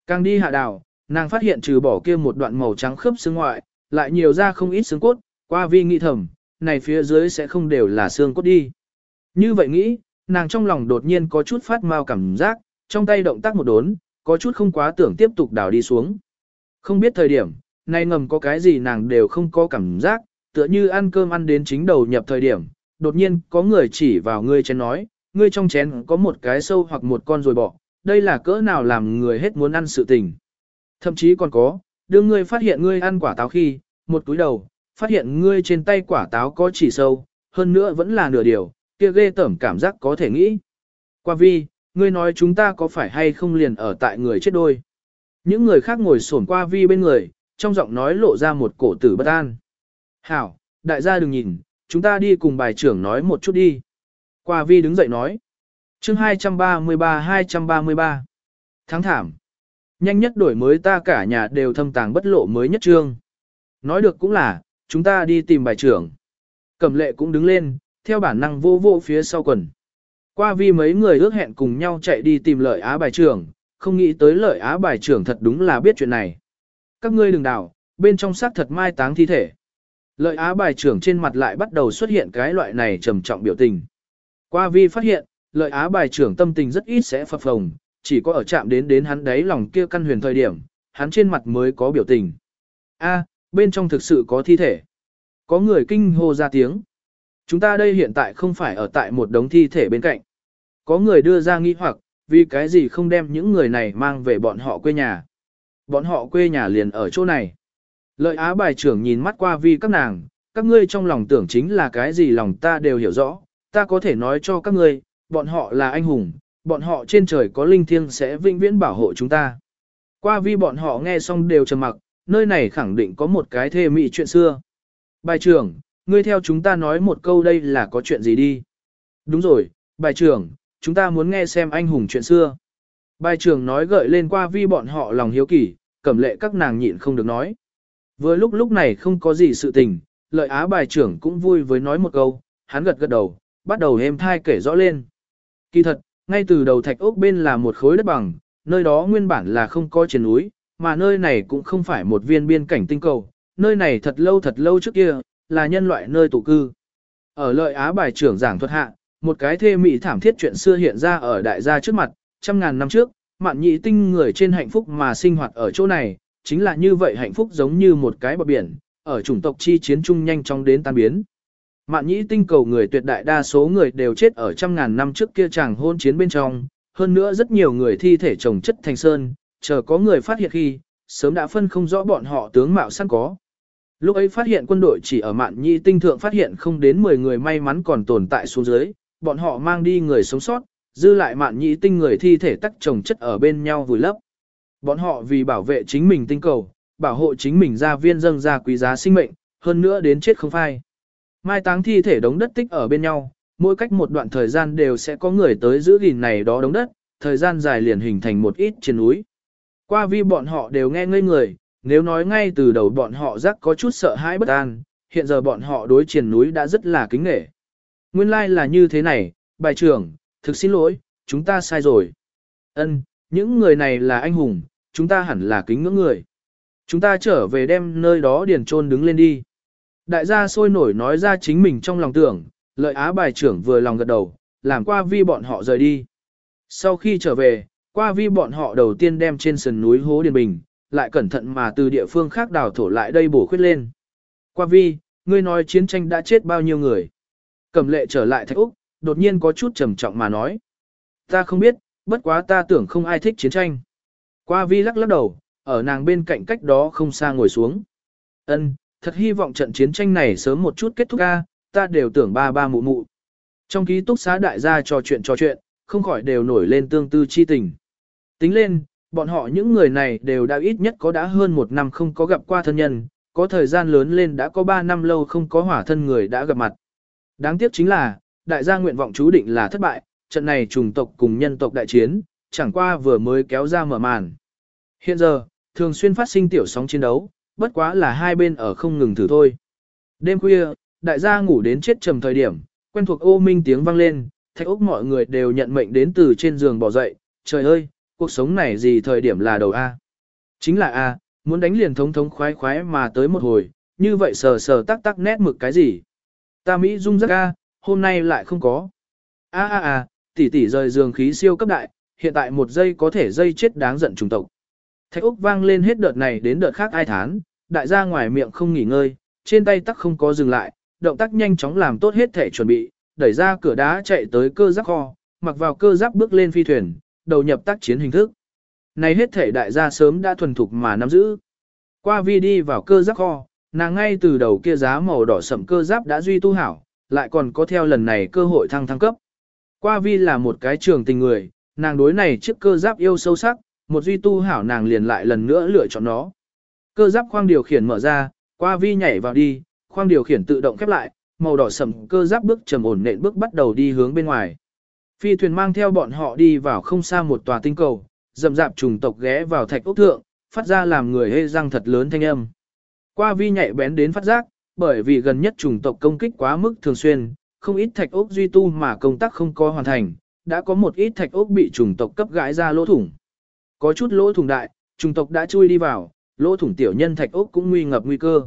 Càng đi hạ đảo, nàng phát hiện trừ bỏ kia một đoạn màu trắng khớp xương ngoại, lại nhiều ra không ít xương cốt, qua vi nghĩ thầm, này phía dưới sẽ không đều là xương cốt đi. Như vậy nghĩ, nàng trong lòng đột nhiên có chút phát mau cảm giác, trong tay động tác một đốn, có chút không quá tưởng tiếp tục đào đi xuống. Không biết thời điểm, nay ngầm có cái gì nàng đều không có cảm giác, tựa như ăn cơm ăn đến chính đầu nhập thời điểm, đột nhiên có người chỉ vào ngươi chén nói, ngươi trong chén có một cái sâu hoặc một con rồi bỏ, đây là cỡ nào làm người hết muốn ăn sự tình. Thậm chí còn có, đưa ngươi phát hiện ngươi ăn quả táo khi, một túi đầu, phát hiện ngươi trên tay quả táo có chỉ sâu, hơn nữa vẫn là nửa điều, kia ghê tởm cảm giác có thể nghĩ. Qua vi, ngươi nói chúng ta có phải hay không liền ở tại người chết đôi. Những người khác ngồi xổm qua vi bên người, trong giọng nói lộ ra một cổ tử bất an. Hảo, đại gia đừng nhìn, chúng ta đi cùng bài trưởng nói một chút đi. Qua vi đứng dậy nói. chương 233-233. Tháng thảm. Nhanh nhất đổi mới ta cả nhà đều thâm tàng bất lộ mới nhất trương. Nói được cũng là, chúng ta đi tìm bài trưởng. Cẩm lệ cũng đứng lên, theo bản năng vô vô phía sau quần. Qua vi mấy người ước hẹn cùng nhau chạy đi tìm lợi á bài trưởng, không nghĩ tới lợi á bài trưởng thật đúng là biết chuyện này. Các ngươi đừng đảo, bên trong xác thật mai táng thi thể. Lợi á bài trưởng trên mặt lại bắt đầu xuất hiện cái loại này trầm trọng biểu tình. Qua vi phát hiện, lợi á bài trưởng tâm tình rất ít sẽ phập phồng, chỉ có ở chạm đến đến hắn đấy lòng kia căn huyền thời điểm, hắn trên mặt mới có biểu tình. A, bên trong thực sự có thi thể. Có người kinh hô ra tiếng. Chúng ta đây hiện tại không phải ở tại một đống thi thể bên cạnh. Có người đưa ra nghi hoặc, vì cái gì không đem những người này mang về bọn họ quê nhà. Bọn họ quê nhà liền ở chỗ này. Lợi á bài trưởng nhìn mắt qua vi các nàng, các ngươi trong lòng tưởng chính là cái gì lòng ta đều hiểu rõ, ta có thể nói cho các ngươi, bọn họ là anh hùng, bọn họ trên trời có linh thiêng sẽ vĩnh viễn bảo hộ chúng ta. Qua vi bọn họ nghe xong đều trầm mặc, nơi này khẳng định có một cái thê mị chuyện xưa. Bài trưởng, ngươi theo chúng ta nói một câu đây là có chuyện gì đi. Đúng rồi, bài trưởng, chúng ta muốn nghe xem anh hùng chuyện xưa. Bài trưởng nói gợi lên qua vi bọn họ lòng hiếu kỳ, cẩm lệ các nàng nhịn không được nói. Vừa lúc lúc này không có gì sự tình, lợi á bài trưởng cũng vui với nói một câu, hắn gật gật đầu, bắt đầu êm thai kể rõ lên. Kỳ thật, ngay từ đầu thạch ốc bên là một khối đất bằng, nơi đó nguyên bản là không có trên núi, mà nơi này cũng không phải một viên biên cảnh tinh cầu, nơi này thật lâu thật lâu trước kia, là nhân loại nơi tụ cư. Ở lợi á bài trưởng giảng thuật hạ, một cái thê mị thảm thiết chuyện xưa hiện ra ở đại gia trước mặt, trăm ngàn năm trước, mạn nhị tinh người trên hạnh phúc mà sinh hoạt ở chỗ này, chính là như vậy hạnh phúc giống như một cái bờ biển, ở chủng tộc chi chiến chung nhanh chóng đến tan biến. Mạn nhĩ tinh cầu người tuyệt đại đa số người đều chết ở trăm ngàn năm trước kia chàng hôn chiến bên trong, hơn nữa rất nhiều người thi thể trồng chất thành sơn, chờ có người phát hiện khi, sớm đã phân không rõ bọn họ tướng mạo sẵn có. Lúc ấy phát hiện quân đội chỉ ở mạn Nhi tinh thượng phát hiện không đến 10 người may mắn còn tồn tại xuống dưới, bọn họ mang đi người sống sót, dư lại mạn Nhi tinh người thi thể tắc chồng chất ở bên nhau vùi lấp. Bọn họ vì bảo vệ chính mình tinh cầu, bảo hộ chính mình ra viên dâng ra quý giá sinh mệnh, hơn nữa đến chết không phai. Mai táng thi thể đống đất tích ở bên nhau, mỗi cách một đoạn thời gian đều sẽ có người tới giữ gìn này đó đống đất, thời gian dài liền hình thành một ít trên núi. Qua vi bọn họ đều nghe ngây người, nếu nói ngay từ đầu bọn họ rắc có chút sợ hãi bất an, hiện giờ bọn họ đối triển núi đã rất là kính nghệ. Nguyên lai like là như thế này, bài trưởng, thực xin lỗi, chúng ta sai rồi. Ân, những người này là anh hùng, chúng ta hẳn là kính ngưỡng người. Chúng ta trở về đem nơi đó điền trôn đứng lên đi. Đại gia sôi nổi nói ra chính mình trong lòng tưởng, lợi á bài trưởng vừa lòng gật đầu, làm qua vi bọn họ rời đi. Sau khi trở về, qua vi bọn họ đầu tiên đem trên sườn núi hố điền bình, lại cẩn thận mà từ địa phương khác đào thổ lại đây bổ khuyết lên. Qua vi, ngươi nói chiến tranh đã chết bao nhiêu người. Cầm lệ trở lại thạch Úc, đột nhiên có chút trầm trọng mà nói. Ta không biết, bất quá ta tưởng không ai thích chiến tranh. Qua vi lắc lắc đầu, ở nàng bên cạnh cách đó không xa ngồi xuống. Ân, thật hy vọng trận chiến tranh này sớm một chút kết thúc ca, ta đều tưởng ba ba mụ mụ. Trong ký túc xá đại gia trò chuyện trò chuyện, không khỏi đều nổi lên tương tư chi tình. Tính lên, bọn họ những người này đều đã ít nhất có đã hơn một năm không có gặp qua thân nhân, có thời gian lớn lên đã có ba năm lâu không có hỏa thân người đã gặp mặt. Đáng tiếc chính là, đại gia nguyện vọng chú định là thất bại, trận này trùng tộc cùng nhân tộc đại chiến, chẳng qua vừa mới kéo ra mở màn. Hiện giờ, thường xuyên phát sinh tiểu sóng chiến đấu, bất quá là hai bên ở không ngừng thử thôi. Đêm khuya, đại gia ngủ đến chết trầm thời điểm, quen thuộc ô minh tiếng vang lên, thạch ốc mọi người đều nhận mệnh đến từ trên giường bỏ dậy, trời ơi, cuộc sống này gì thời điểm là đầu A. Chính là A, muốn đánh liền thống thống khoái khoái mà tới một hồi, như vậy sờ sờ tắc tắc nét mực cái gì. Ta Mỹ dung rất A, hôm nay lại không có. A a a, tỷ tỷ rời giường khí siêu cấp đại, hiện tại một giây có thể dây chết đáng giận trùng tộc. Thạch Úc vang lên hết đợt này đến đợt khác ai thán, đại gia ngoài miệng không nghỉ ngơi, trên tay tắc không có dừng lại, động tác nhanh chóng làm tốt hết thể chuẩn bị, đẩy ra cửa đá chạy tới cơ giáp kho, mặc vào cơ giáp bước lên phi thuyền, đầu nhập tác chiến hình thức. Này hết thể đại gia sớm đã thuần thục mà nắm giữ. Qua vi đi vào cơ giáp kho, nàng ngay từ đầu kia giá màu đỏ sậm cơ giáp đã duy tu hảo, lại còn có theo lần này cơ hội thăng thăng cấp. Qua vi là một cái trường tình người, nàng đối này chiếc cơ giáp yêu sâu sắc, một duy tu hảo nàng liền lại lần nữa lựa chọn nó. Cơ giáp khoang điều khiển mở ra, qua vi nhảy vào đi, khoang điều khiển tự động khép lại, màu đỏ sầm cơ giáp bước trầm ổn nện bước bắt đầu đi hướng bên ngoài. Phi thuyền mang theo bọn họ đi vào không xa một tòa tinh cầu, dầm dạp trùng tộc ghé vào thạch ốc thượng, phát ra làm người hê răng thật lớn thanh âm. Qua vi nhạy bén đến phát giác, bởi vì gần nhất trùng tộc công kích quá mức thường xuyên, không ít thạch ốc duy tu mà công tác không có hoàn thành, đã có một ít thạch ốc bị trùng tộc cấp gãi ra lỗ thủng. Có chút lỗ thủng đại, trùng tộc đã chui đi vào, lỗ thủng tiểu nhân thạch ốc cũng nguy ngập nguy cơ.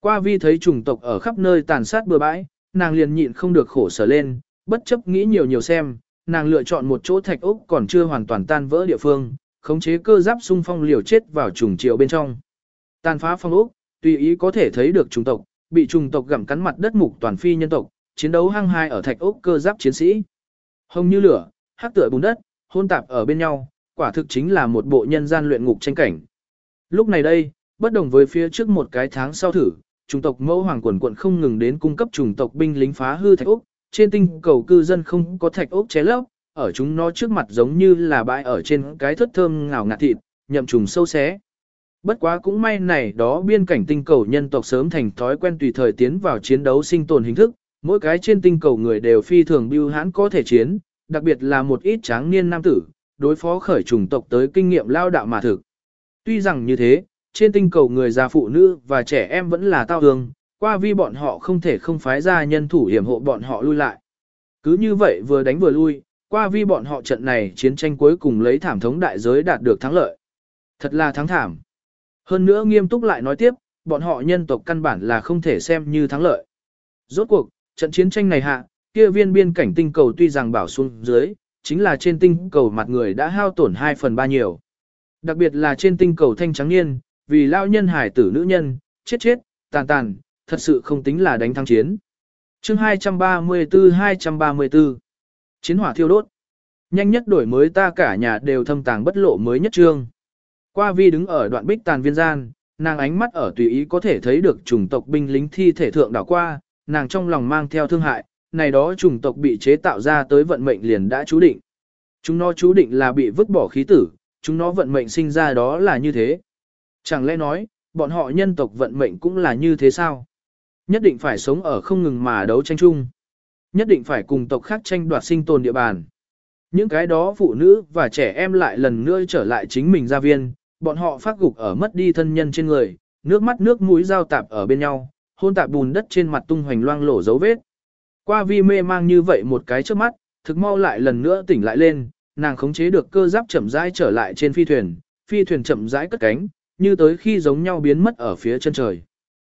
Qua vi thấy trùng tộc ở khắp nơi tàn sát bừa bãi, nàng liền nhịn không được khổ sở lên, bất chấp nghĩ nhiều nhiều xem, nàng lựa chọn một chỗ thạch ốc còn chưa hoàn toàn tan vỡ địa phương, khống chế cơ giáp xung phong liều chết vào trùng triệu bên trong. Tàn phá phong ốc, tùy ý có thể thấy được trùng tộc, bị trùng tộc gặm cắn mặt đất mục toàn phi nhân tộc, chiến đấu hăng hai ở thạch ốc cơ giáp chiến sĩ. Hồng như lửa, hắc tựa bùn đất, hôn tạp ở bên nhau, quả thực chính là một bộ nhân gian luyện ngục tranh cảnh. Lúc này đây, bất đồng với phía trước một cái tháng sau thử, trùng tộc mẫu hoàng quần quận không ngừng đến cung cấp trùng tộc binh lính phá hư thạch ốc, trên tinh cầu cư dân không có thạch ốc ché lấp, ở chúng nó trước mặt giống như là bãi ở trên cái thất thơm ngào ngạt thịt, nhậm trùng sâu xé. Bất quá cũng may này đó biên cảnh tinh cầu nhân tộc sớm thành thói quen tùy thời tiến vào chiến đấu sinh tồn hình thức, mỗi cái trên tinh cầu người đều phi thường biêu hãn có thể chiến, đặc biệt là một ít tráng niên nam tử, đối phó khởi trùng tộc tới kinh nghiệm lao đạo mà thực. Tuy rằng như thế, trên tinh cầu người già phụ nữ và trẻ em vẫn là tao hương, qua vi bọn họ không thể không phái ra nhân thủ hiểm hộ bọn họ lui lại. Cứ như vậy vừa đánh vừa lui, qua vi bọn họ trận này chiến tranh cuối cùng lấy thảm thống đại giới đạt được thắng lợi. Thật là thắng thảm. Hơn nữa nghiêm túc lại nói tiếp, bọn họ nhân tộc căn bản là không thể xem như thắng lợi. Rốt cuộc, trận chiến tranh này hạ, kia viên biên cảnh tinh cầu tuy rằng bảo xuống dưới, chính là trên tinh cầu mặt người đã hao tổn 2 phần 3 nhiều. Đặc biệt là trên tinh cầu thanh trắng niên, vì lao nhân hải tử nữ nhân, chết chết, tàn tàn, thật sự không tính là đánh thắng chiến. chương 234-234 Chiến hỏa thiêu đốt. Nhanh nhất đổi mới ta cả nhà đều thâm tàng bất lộ mới nhất trương. Qua vi đứng ở đoạn bích tàn viên gian, nàng ánh mắt ở tùy ý có thể thấy được chủng tộc binh lính thi thể thượng đảo qua, nàng trong lòng mang theo thương hại, này đó chủng tộc bị chế tạo ra tới vận mệnh liền đã chú định. Chúng nó chú định là bị vứt bỏ khí tử, chúng nó vận mệnh sinh ra đó là như thế. Chẳng lẽ nói, bọn họ nhân tộc vận mệnh cũng là như thế sao? Nhất định phải sống ở không ngừng mà đấu tranh chung. Nhất định phải cùng tộc khác tranh đoạt sinh tồn địa bàn. Những cái đó phụ nữ và trẻ em lại lần nữa trở lại chính mình gia viên, bọn họ phát gục ở mất đi thân nhân trên người, nước mắt nước mũi giao tạp ở bên nhau, hôn tạp bùn đất trên mặt tung hoành loang lổ dấu vết. Qua vi mê mang như vậy một cái trước mắt, thực mau lại lần nữa tỉnh lại lên, nàng khống chế được cơ giáp chậm rãi trở lại trên phi thuyền, phi thuyền chậm rãi cất cánh, như tới khi giống nhau biến mất ở phía chân trời.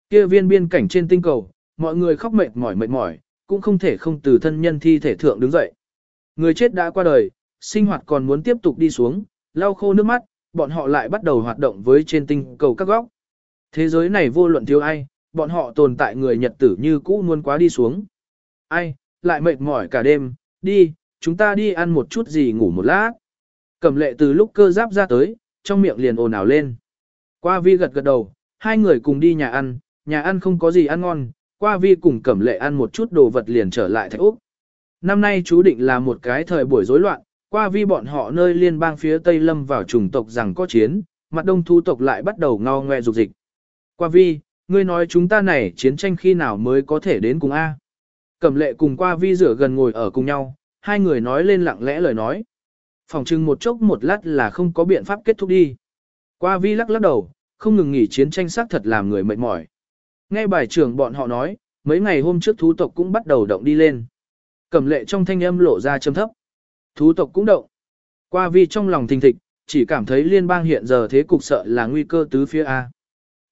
Kia viên biên cảnh trên tinh cầu, mọi người khóc mệt mỏi mệt mỏi, cũng không thể không từ thân nhân thi thể thượng đứng dậy. Người chết đã qua đời, sinh hoạt còn muốn tiếp tục đi xuống, lau khô nước mắt, bọn họ lại bắt đầu hoạt động với trên tinh cầu các góc. Thế giới này vô luận thiếu ai, bọn họ tồn tại người nhật tử như cũ muốn quá đi xuống. Ai, lại mệt mỏi cả đêm, đi, chúng ta đi ăn một chút gì ngủ một lát. Cẩm lệ từ lúc cơ giáp ra tới, trong miệng liền ồn ào lên. Qua vi gật gật đầu, hai người cùng đi nhà ăn, nhà ăn không có gì ăn ngon, qua vi cùng cẩm lệ ăn một chút đồ vật liền trở lại thạch Úc. Năm nay chú định là một cái thời buổi rối loạn, qua vi bọn họ nơi liên bang phía Tây Lâm vào chủng tộc rằng có chiến, mặt đông thu tộc lại bắt đầu ngao ngoe dục dịch. Qua vi, ngươi nói chúng ta này chiến tranh khi nào mới có thể đến cùng A. Cẩm lệ cùng qua vi rửa gần ngồi ở cùng nhau, hai người nói lên lặng lẽ lời nói. Phòng trưng một chốc một lát là không có biện pháp kết thúc đi. Qua vi lắc lắc đầu, không ngừng nghỉ chiến tranh xác thật làm người mệt mỏi. Nghe bài trưởng bọn họ nói, mấy ngày hôm trước thú tộc cũng bắt đầu động đi lên. Cẩm lệ trong thanh âm lộ ra châm thấp. Thú tộc cũng động. Qua vi trong lòng thình thịch, chỉ cảm thấy liên bang hiện giờ thế cục sợ là nguy cơ tứ phía A.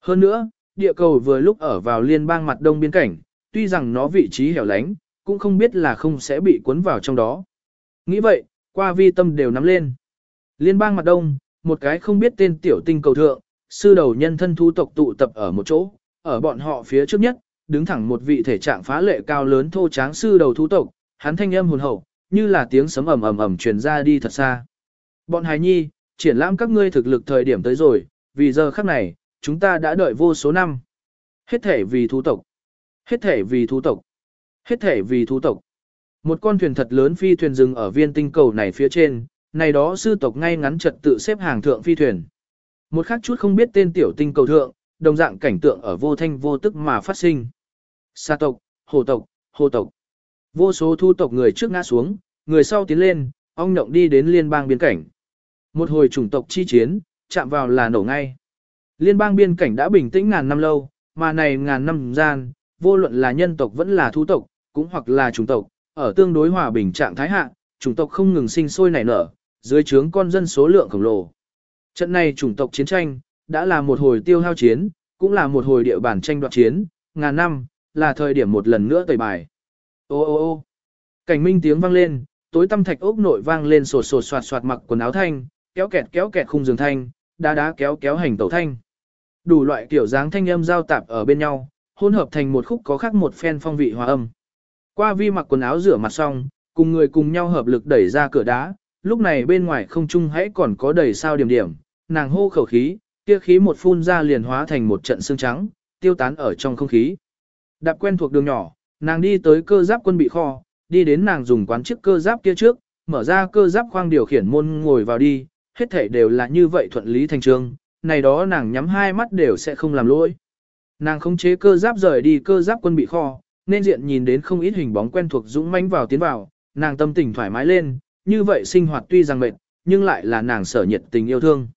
Hơn nữa, địa cầu vừa lúc ở vào liên bang mặt đông biên cảnh, tuy rằng nó vị trí hẻo lánh, cũng không biết là không sẽ bị cuốn vào trong đó. Nghĩ vậy, qua vi tâm đều nắm lên. Liên bang mặt đông, một cái không biết tên tiểu tinh cầu thượng, sư đầu nhân thân thú tộc tụ tập ở một chỗ, ở bọn họ phía trước nhất, đứng thẳng một vị thể trạng phá lệ cao lớn thô tráng sư đầu thú tộc, hắn thanh âm hồn hậu, như là tiếng sấm ầm ầm ầm truyền ra đi thật xa. Bọn hài nhi, triển lãm các ngươi thực lực thời điểm tới rồi, vì giờ khắc này, chúng ta đã đợi vô số năm. Hết thể vì thú tộc. Hết thể vì thú tộc. Hết thể vì thú tộc. Một con thuyền thật lớn phi thuyền dừng ở viên tinh cầu này phía trên, này đó sư tộc ngay ngắn trật tự xếp hàng thượng phi thuyền. Một khắc chút không biết tên tiểu tinh cầu thượng, đồng dạng cảnh tượng ở vô thanh vô tức mà phát sinh. Sa tộc, hồ tộc, hồ tộc. Vô số thu tộc người trước ngã xuống, người sau tiến lên, ong nhộng đi đến liên bang biên cảnh. Một hồi chủng tộc chi chiến, chạm vào là nổ ngay. Liên bang biên cảnh đã bình tĩnh ngàn năm lâu, mà này ngàn năm gian, vô luận là nhân tộc vẫn là thu tộc, cũng hoặc là chủng tộc, ở tương đối hòa bình trạng thái hạ, chủng tộc không ngừng sinh sôi nảy nở, dưới trướng con dân số lượng khổng lồ. Trận này chủng tộc chiến tranh, đã là một hồi tiêu hao chiến, cũng là một hồi địa bàn tranh đoạt chiến, ngàn năm, là thời điểm một lần nữa tẩy bài. Ô ô ô cảnh minh tiếng vang lên, tối tâm thạch ốc nội vang lên sột sột soạt soạt mặc quần áo thanh, kéo kẹt kéo kẹt khung giường thanh, đá đá kéo kéo hành tẩu thanh. Đủ loại kiểu dáng thanh âm giao tạp ở bên nhau, hỗn hợp thành một khúc có khác một phen phong vị hòa âm. Qua vi mặc quần áo rửa mặt xong, cùng người cùng nhau hợp lực đẩy ra cửa đá, lúc này bên ngoài không trung hãy còn có đầy sao điểm điểm, nàng hô khẩu khí, kia khí một phun ra liền hóa thành một trận xương trắng, tiêu tán ở trong không khí. Đạp quen thuộc đường nhỏ, nàng đi tới cơ giáp quân bị kho, đi đến nàng dùng quán chiếc cơ giáp kia trước, mở ra cơ giáp khoang điều khiển môn ngồi vào đi, hết thảy đều là như vậy thuận lý thành trương, này đó nàng nhắm hai mắt đều sẽ không làm lỗi. Nàng khống chế cơ giáp rời đi cơ giáp quân bị kho, nên diện nhìn đến không ít hình bóng quen thuộc dũng mãnh vào tiến vào, nàng tâm tình thoải mái lên, như vậy sinh hoạt tuy rằng mệt, nhưng lại là nàng sở nhiệt tình yêu thương.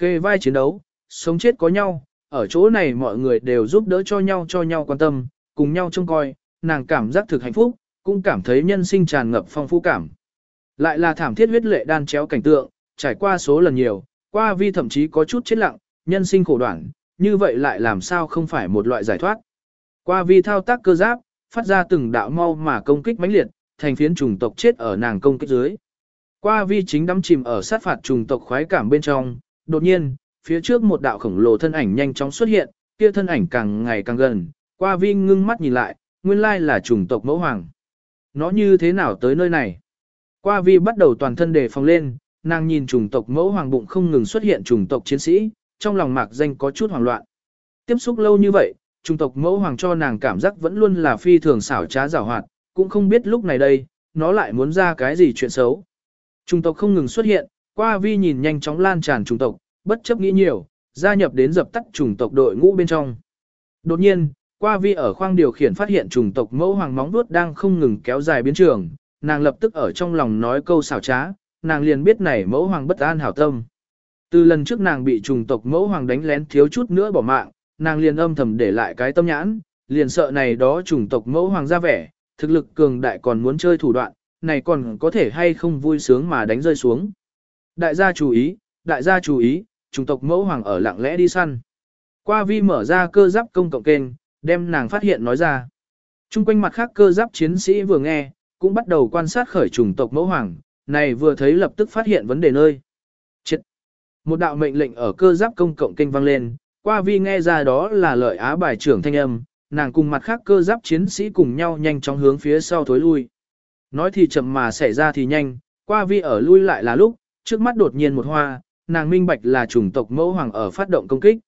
Kề vai chiến đấu, sống chết có nhau, ở chỗ này mọi người đều giúp đỡ cho nhau cho nhau quan tâm, cùng nhau trông coi, nàng cảm giác thực hạnh phúc, cũng cảm thấy nhân sinh tràn ngập phong phú cảm. Lại là thảm thiết huyết lệ đan chéo cảnh tượng, trải qua số lần nhiều, qua vi thậm chí có chút chết lặng, nhân sinh khổ đoạn, như vậy lại làm sao không phải một loại giải thoát. Qua vi thao tác cơ giáp, phát ra từng đạo mau mà công kích mãnh liệt, thành phiến trùng tộc chết ở nàng công kích dưới. Qua vi chính đắm chìm ở sát phạt trùng tộc khoái cảm bên trong, đột nhiên, phía trước một đạo khổng lồ thân ảnh nhanh chóng xuất hiện, kia thân ảnh càng ngày càng gần, qua vi ngưng mắt nhìn lại, nguyên lai là trùng tộc mẫu hoàng. Nó như thế nào tới nơi này? Qua vi bắt đầu toàn thân đề phòng lên, nàng nhìn trùng tộc mẫu hoàng bụng không ngừng xuất hiện trùng tộc chiến sĩ, trong lòng mạc danh có chút hoảng loạn. Tiếp xúc lâu như vậy, trùng tộc mẫu hoàng cho nàng cảm giác vẫn luôn là phi thường xảo trá giảo hoạt, cũng không biết lúc này đây, nó lại muốn ra cái gì chuyện xấu. Trùng tộc không ngừng xuất hiện, qua vi nhìn nhanh chóng lan tràn trùng tộc, bất chấp nghĩ nhiều, gia nhập đến dập tắt trùng tộc đội ngũ bên trong. Đột nhiên, qua vi ở khoang điều khiển phát hiện trùng tộc mẫu hoàng móng vuốt đang không ngừng kéo dài biến trường, nàng lập tức ở trong lòng nói câu xảo trá, nàng liền biết này mẫu hoàng bất an hảo tâm. Từ lần trước nàng bị trùng tộc mẫu hoàng đánh lén thiếu chút nữa bỏ mạng, nàng liền âm thầm để lại cái tâm nhãn, liền sợ này đó trùng tộc mẫu hoàng ra vẻ, thực lực cường đại còn muốn chơi thủ đoạn, này còn có thể hay không vui sướng mà đánh rơi xuống. Đại gia chú ý, đại gia chú ý, trùng tộc mẫu hoàng ở lặng lẽ đi săn. Qua vi mở ra cơ giáp công cộng kênh, đem nàng phát hiện nói ra. Trung quanh mặt khác cơ giáp chiến sĩ vừa nghe, cũng bắt đầu quan sát khởi trùng tộc mẫu hoàng, này vừa thấy lập tức phát hiện vấn đề nơi. Chết! Một đạo mệnh lệnh ở cơ giáp công cộng kênh vang lên, qua vi nghe ra đó là lợi á bài trưởng thanh âm, nàng cùng mặt khác cơ giáp chiến sĩ cùng nhau nhanh chóng hướng phía sau thối lui. Nói thì chậm mà xảy ra thì nhanh, qua vi ở lui lại là lúc, trước mắt đột nhiên một hoa, nàng minh bạch là chủng tộc mẫu hoàng ở phát động công kích.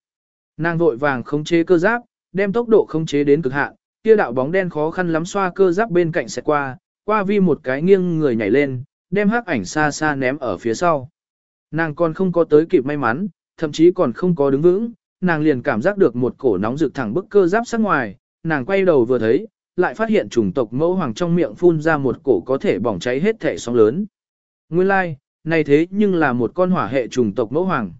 Nàng vội vàng khống chế cơ giáp, đem tốc độ khống chế đến cực hạn, kia đạo bóng đen khó khăn lắm xoa cơ giáp bên cạnh sẽ qua, qua vi một cái nghiêng người nhảy lên, đem hắc ảnh xa xa ném ở phía sau. Nàng còn không có tới kịp may mắn, thậm chí còn không có đứng vững, nàng liền cảm giác được một cổ nóng rực thẳng bức cơ giáp sát ngoài, nàng quay đầu vừa thấy, lại phát hiện chủng tộc mẫu hoàng trong miệng phun ra một cổ có thể bỏng cháy hết thể sóng lớn. Nguyên lai, like, này thế nhưng là một con hỏa hệ trùng tộc mẫu hoàng.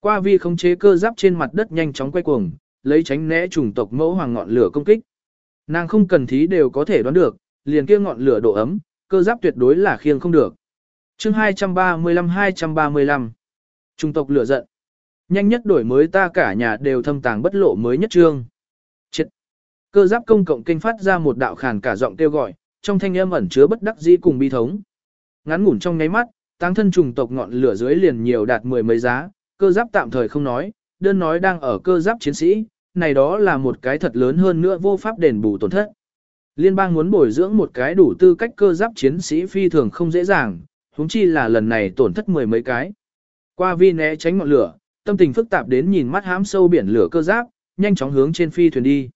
Qua vi khống chế cơ giáp trên mặt đất nhanh chóng quay cuồng, lấy tránh né trùng tộc mẫu hoàng ngọn lửa công kích. Nàng không cần thí đều có thể đoán được, liền kia ngọn lửa độ ấm, cơ giáp tuyệt đối là khiêng không được. Chương 235-235 Trung tộc lửa giận. Nhanh nhất đổi mới ta cả nhà đều thâm tàng bất lộ mới nhất trương. Chết. Cơ giáp công cộng kinh phát ra một đạo khàn cả giọng kêu gọi, trong thanh âm ẩn chứa bất đắc dĩ cùng bi thống. Ngắn ngủn trong nháy mắt, tăng thân trùng tộc ngọn lửa dưới liền nhiều đạt mười mấy giá, cơ giáp tạm thời không nói, đơn nói đang ở cơ giáp chiến sĩ, này đó là một cái thật lớn hơn nữa vô pháp đền bù tổn thất. Liên bang muốn bồi dưỡng một cái đủ tư cách cơ giáp chiến sĩ phi thường không dễ dàng, huống chi là lần này tổn thất mười mấy cái. Qua vi né tránh ngọn lửa, tâm tình phức tạp đến nhìn mắt hám sâu biển lửa cơ giáp, nhanh chóng hướng trên phi thuyền đi.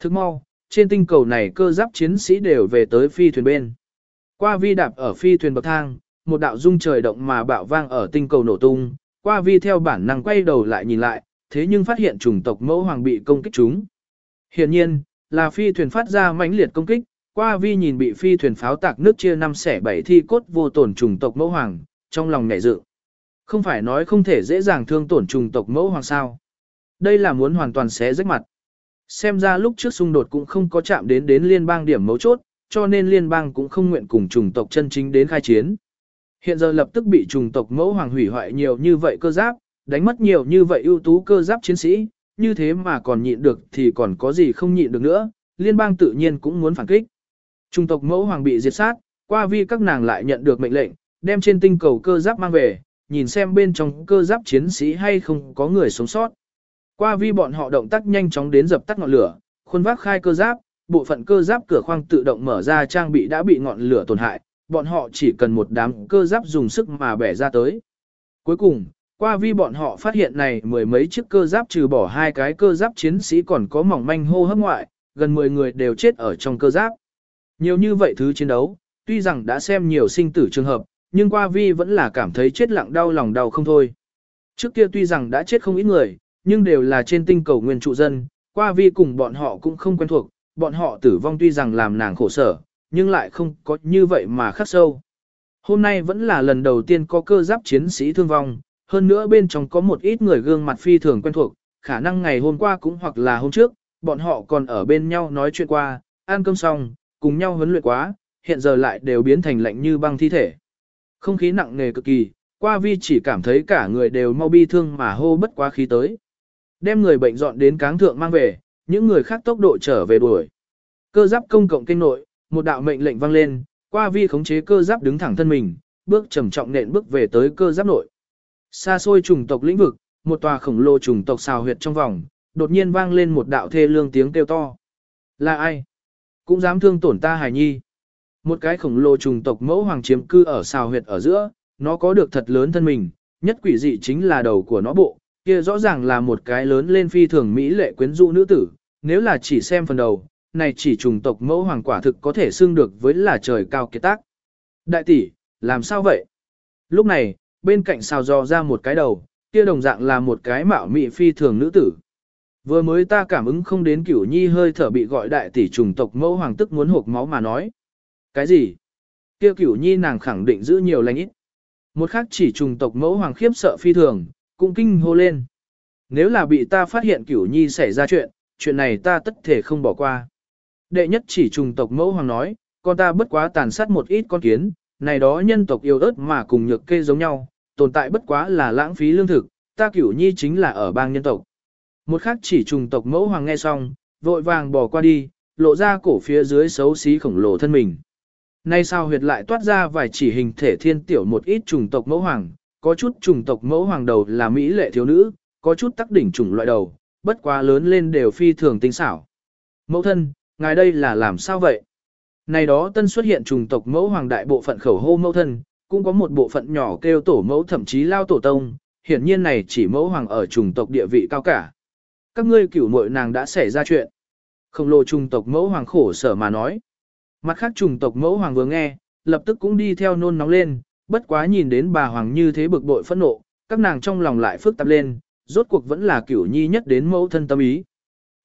Thức mau, trên tinh cầu này cơ giáp chiến sĩ đều về tới phi thuyền bên. Qua vi đạp ở phi thuyền bậc thang, một đạo dung trời động mà bạo vang ở tinh cầu nổ tung, qua vi theo bản năng quay đầu lại nhìn lại, thế nhưng phát hiện chủng tộc mẫu hoàng bị công kích chúng. Hiện nhiên, là phi thuyền phát ra mãnh liệt công kích, qua vi nhìn bị phi thuyền pháo tạc nước chia năm xẻ bảy thi cốt vô tổn chủng tộc mẫu hoàng, trong lòng nhảy dự. Không phải nói không thể dễ dàng thương tổn chủng tộc mẫu hoàng sao. Đây là muốn hoàn toàn xé rách mặt. Xem ra lúc trước xung đột cũng không có chạm đến đến liên bang điểm mấu chốt, cho nên liên bang cũng không nguyện cùng chủng tộc chân chính đến khai chiến. Hiện giờ lập tức bị chủng tộc mẫu hoàng hủy hoại nhiều như vậy cơ giáp, đánh mất nhiều như vậy ưu tú cơ giáp chiến sĩ, như thế mà còn nhịn được thì còn có gì không nhịn được nữa, liên bang tự nhiên cũng muốn phản kích. Chủng tộc mẫu hoàng bị diệt sát, qua vi các nàng lại nhận được mệnh lệnh, đem trên tinh cầu cơ giáp mang về, nhìn xem bên trong cơ giáp chiến sĩ hay không có người sống sót. Qua vi bọn họ động tác nhanh chóng đến dập tắt ngọn lửa, khuôn vác khai cơ giáp, bộ phận cơ giáp cửa khoang tự động mở ra trang bị đã bị ngọn lửa tổn hại, bọn họ chỉ cần một đám cơ giáp dùng sức mà bẻ ra tới. Cuối cùng, qua vi bọn họ phát hiện này mười mấy chiếc cơ giáp trừ bỏ hai cái cơ giáp chiến sĩ còn có mỏng manh hô hấp ngoại, gần 10 người đều chết ở trong cơ giáp. Nhiều như vậy thứ chiến đấu, tuy rằng đã xem nhiều sinh tử trường hợp, nhưng qua vi vẫn là cảm thấy chết lặng đau lòng đau không thôi. Trước kia tuy rằng đã chết không ít người, nhưng đều là trên tinh cầu nguyên trụ dân, qua vi cùng bọn họ cũng không quen thuộc, bọn họ tử vong tuy rằng làm nàng khổ sở, nhưng lại không có như vậy mà khắc sâu. Hôm nay vẫn là lần đầu tiên có cơ giáp chiến sĩ thương vong, hơn nữa bên trong có một ít người gương mặt phi thường quen thuộc, khả năng ngày hôm qua cũng hoặc là hôm trước, bọn họ còn ở bên nhau nói chuyện qua, ăn cơm xong, cùng nhau huấn luyện quá, hiện giờ lại đều biến thành lạnh như băng thi thể. Không khí nặng nề cực kỳ, qua vi chỉ cảm thấy cả người đều mau bi thương mà hô bất quá khí tới. Đem người bệnh dọn đến cáng thượng mang về, những người khác tốc độ trở về đuổi. Cơ giáp công cộng kinh nội, một đạo mệnh lệnh vang lên, qua vi khống chế cơ giáp đứng thẳng thân mình, bước trầm trọng nện bước về tới cơ giáp nội. Xa xôi trùng tộc lĩnh vực, một tòa khổng lồ trùng tộc xào huyệt trong vòng, đột nhiên vang lên một đạo thê lương tiếng kêu to. Là ai? Cũng dám thương tổn ta hài nhi. Một cái khổng lồ trùng tộc mẫu hoàng chiếm cư ở xào huyệt ở giữa, nó có được thật lớn thân mình, nhất quỷ dị chính là đầu của nó bộ, kia rõ ràng là một cái lớn lên phi thường mỹ lệ quyến rũ nữ tử, nếu là chỉ xem phần đầu, này chỉ trùng tộc mẫu hoàng quả thực có thể xưng được với là trời cao kiệt tác. Đại tỷ, làm sao vậy? Lúc này, bên cạnh xào dò ra một cái đầu, kia đồng dạng là một cái mạo mị phi thường nữ tử. Vừa mới ta cảm ứng không đến cửu nhi hơi thở bị gọi đại tỷ trùng tộc mẫu hoàng tức muốn hộp máu mà nói. Cái gì? Kia cửu nhi nàng khẳng định giữ nhiều lành ít. Một khác chỉ trùng tộc mẫu hoàng khiếp sợ phi thường, cũng kinh hô lên. Nếu là bị ta phát hiện cửu nhi xảy ra chuyện, chuyện này ta tất thể không bỏ qua. Đệ nhất chỉ trùng tộc mẫu hoàng nói, con ta bất quá tàn sát một ít con kiến, này đó nhân tộc yêu ớt mà cùng nhược kê giống nhau, tồn tại bất quá là lãng phí lương thực, ta cửu nhi chính là ở bang nhân tộc. Một khác chỉ trùng tộc mẫu hoàng nghe xong, vội vàng bỏ qua đi, lộ ra cổ phía dưới xấu xí khổng lồ thân mình. Nay sao huyệt lại toát ra vài chỉ hình thể thiên tiểu một ít trùng tộc mẫu hoàng, có chút trùng tộc mẫu hoàng đầu là mỹ lệ thiếu nữ, có chút tắc đỉnh trùng loại đầu, bất quá lớn lên đều phi thường tinh xảo. Mẫu thân, ngài đây là làm sao vậy? Này đó tân xuất hiện trùng tộc mẫu hoàng đại bộ phận khẩu hô mẫu thân, cũng có một bộ phận nhỏ kêu tổ mẫu thậm chí lao tổ tông, hiển nhiên này chỉ mẫu hoàng ở trùng tộc địa vị cao cả. Các ngươi cửu muội nàng đã xảy ra chuyện. Không lồ trùng tộc mẫu hoàng khổ sở mà nói. Mặt khác trùng tộc mẫu hoàng vừa nghe, lập tức cũng đi theo nôn nóng lên, bất quá nhìn đến bà hoàng như thế bực bội phẫn nộ, các nàng trong lòng lại phức tạp lên, rốt cuộc vẫn là cửu nhi nhất đến mẫu thân tâm ý.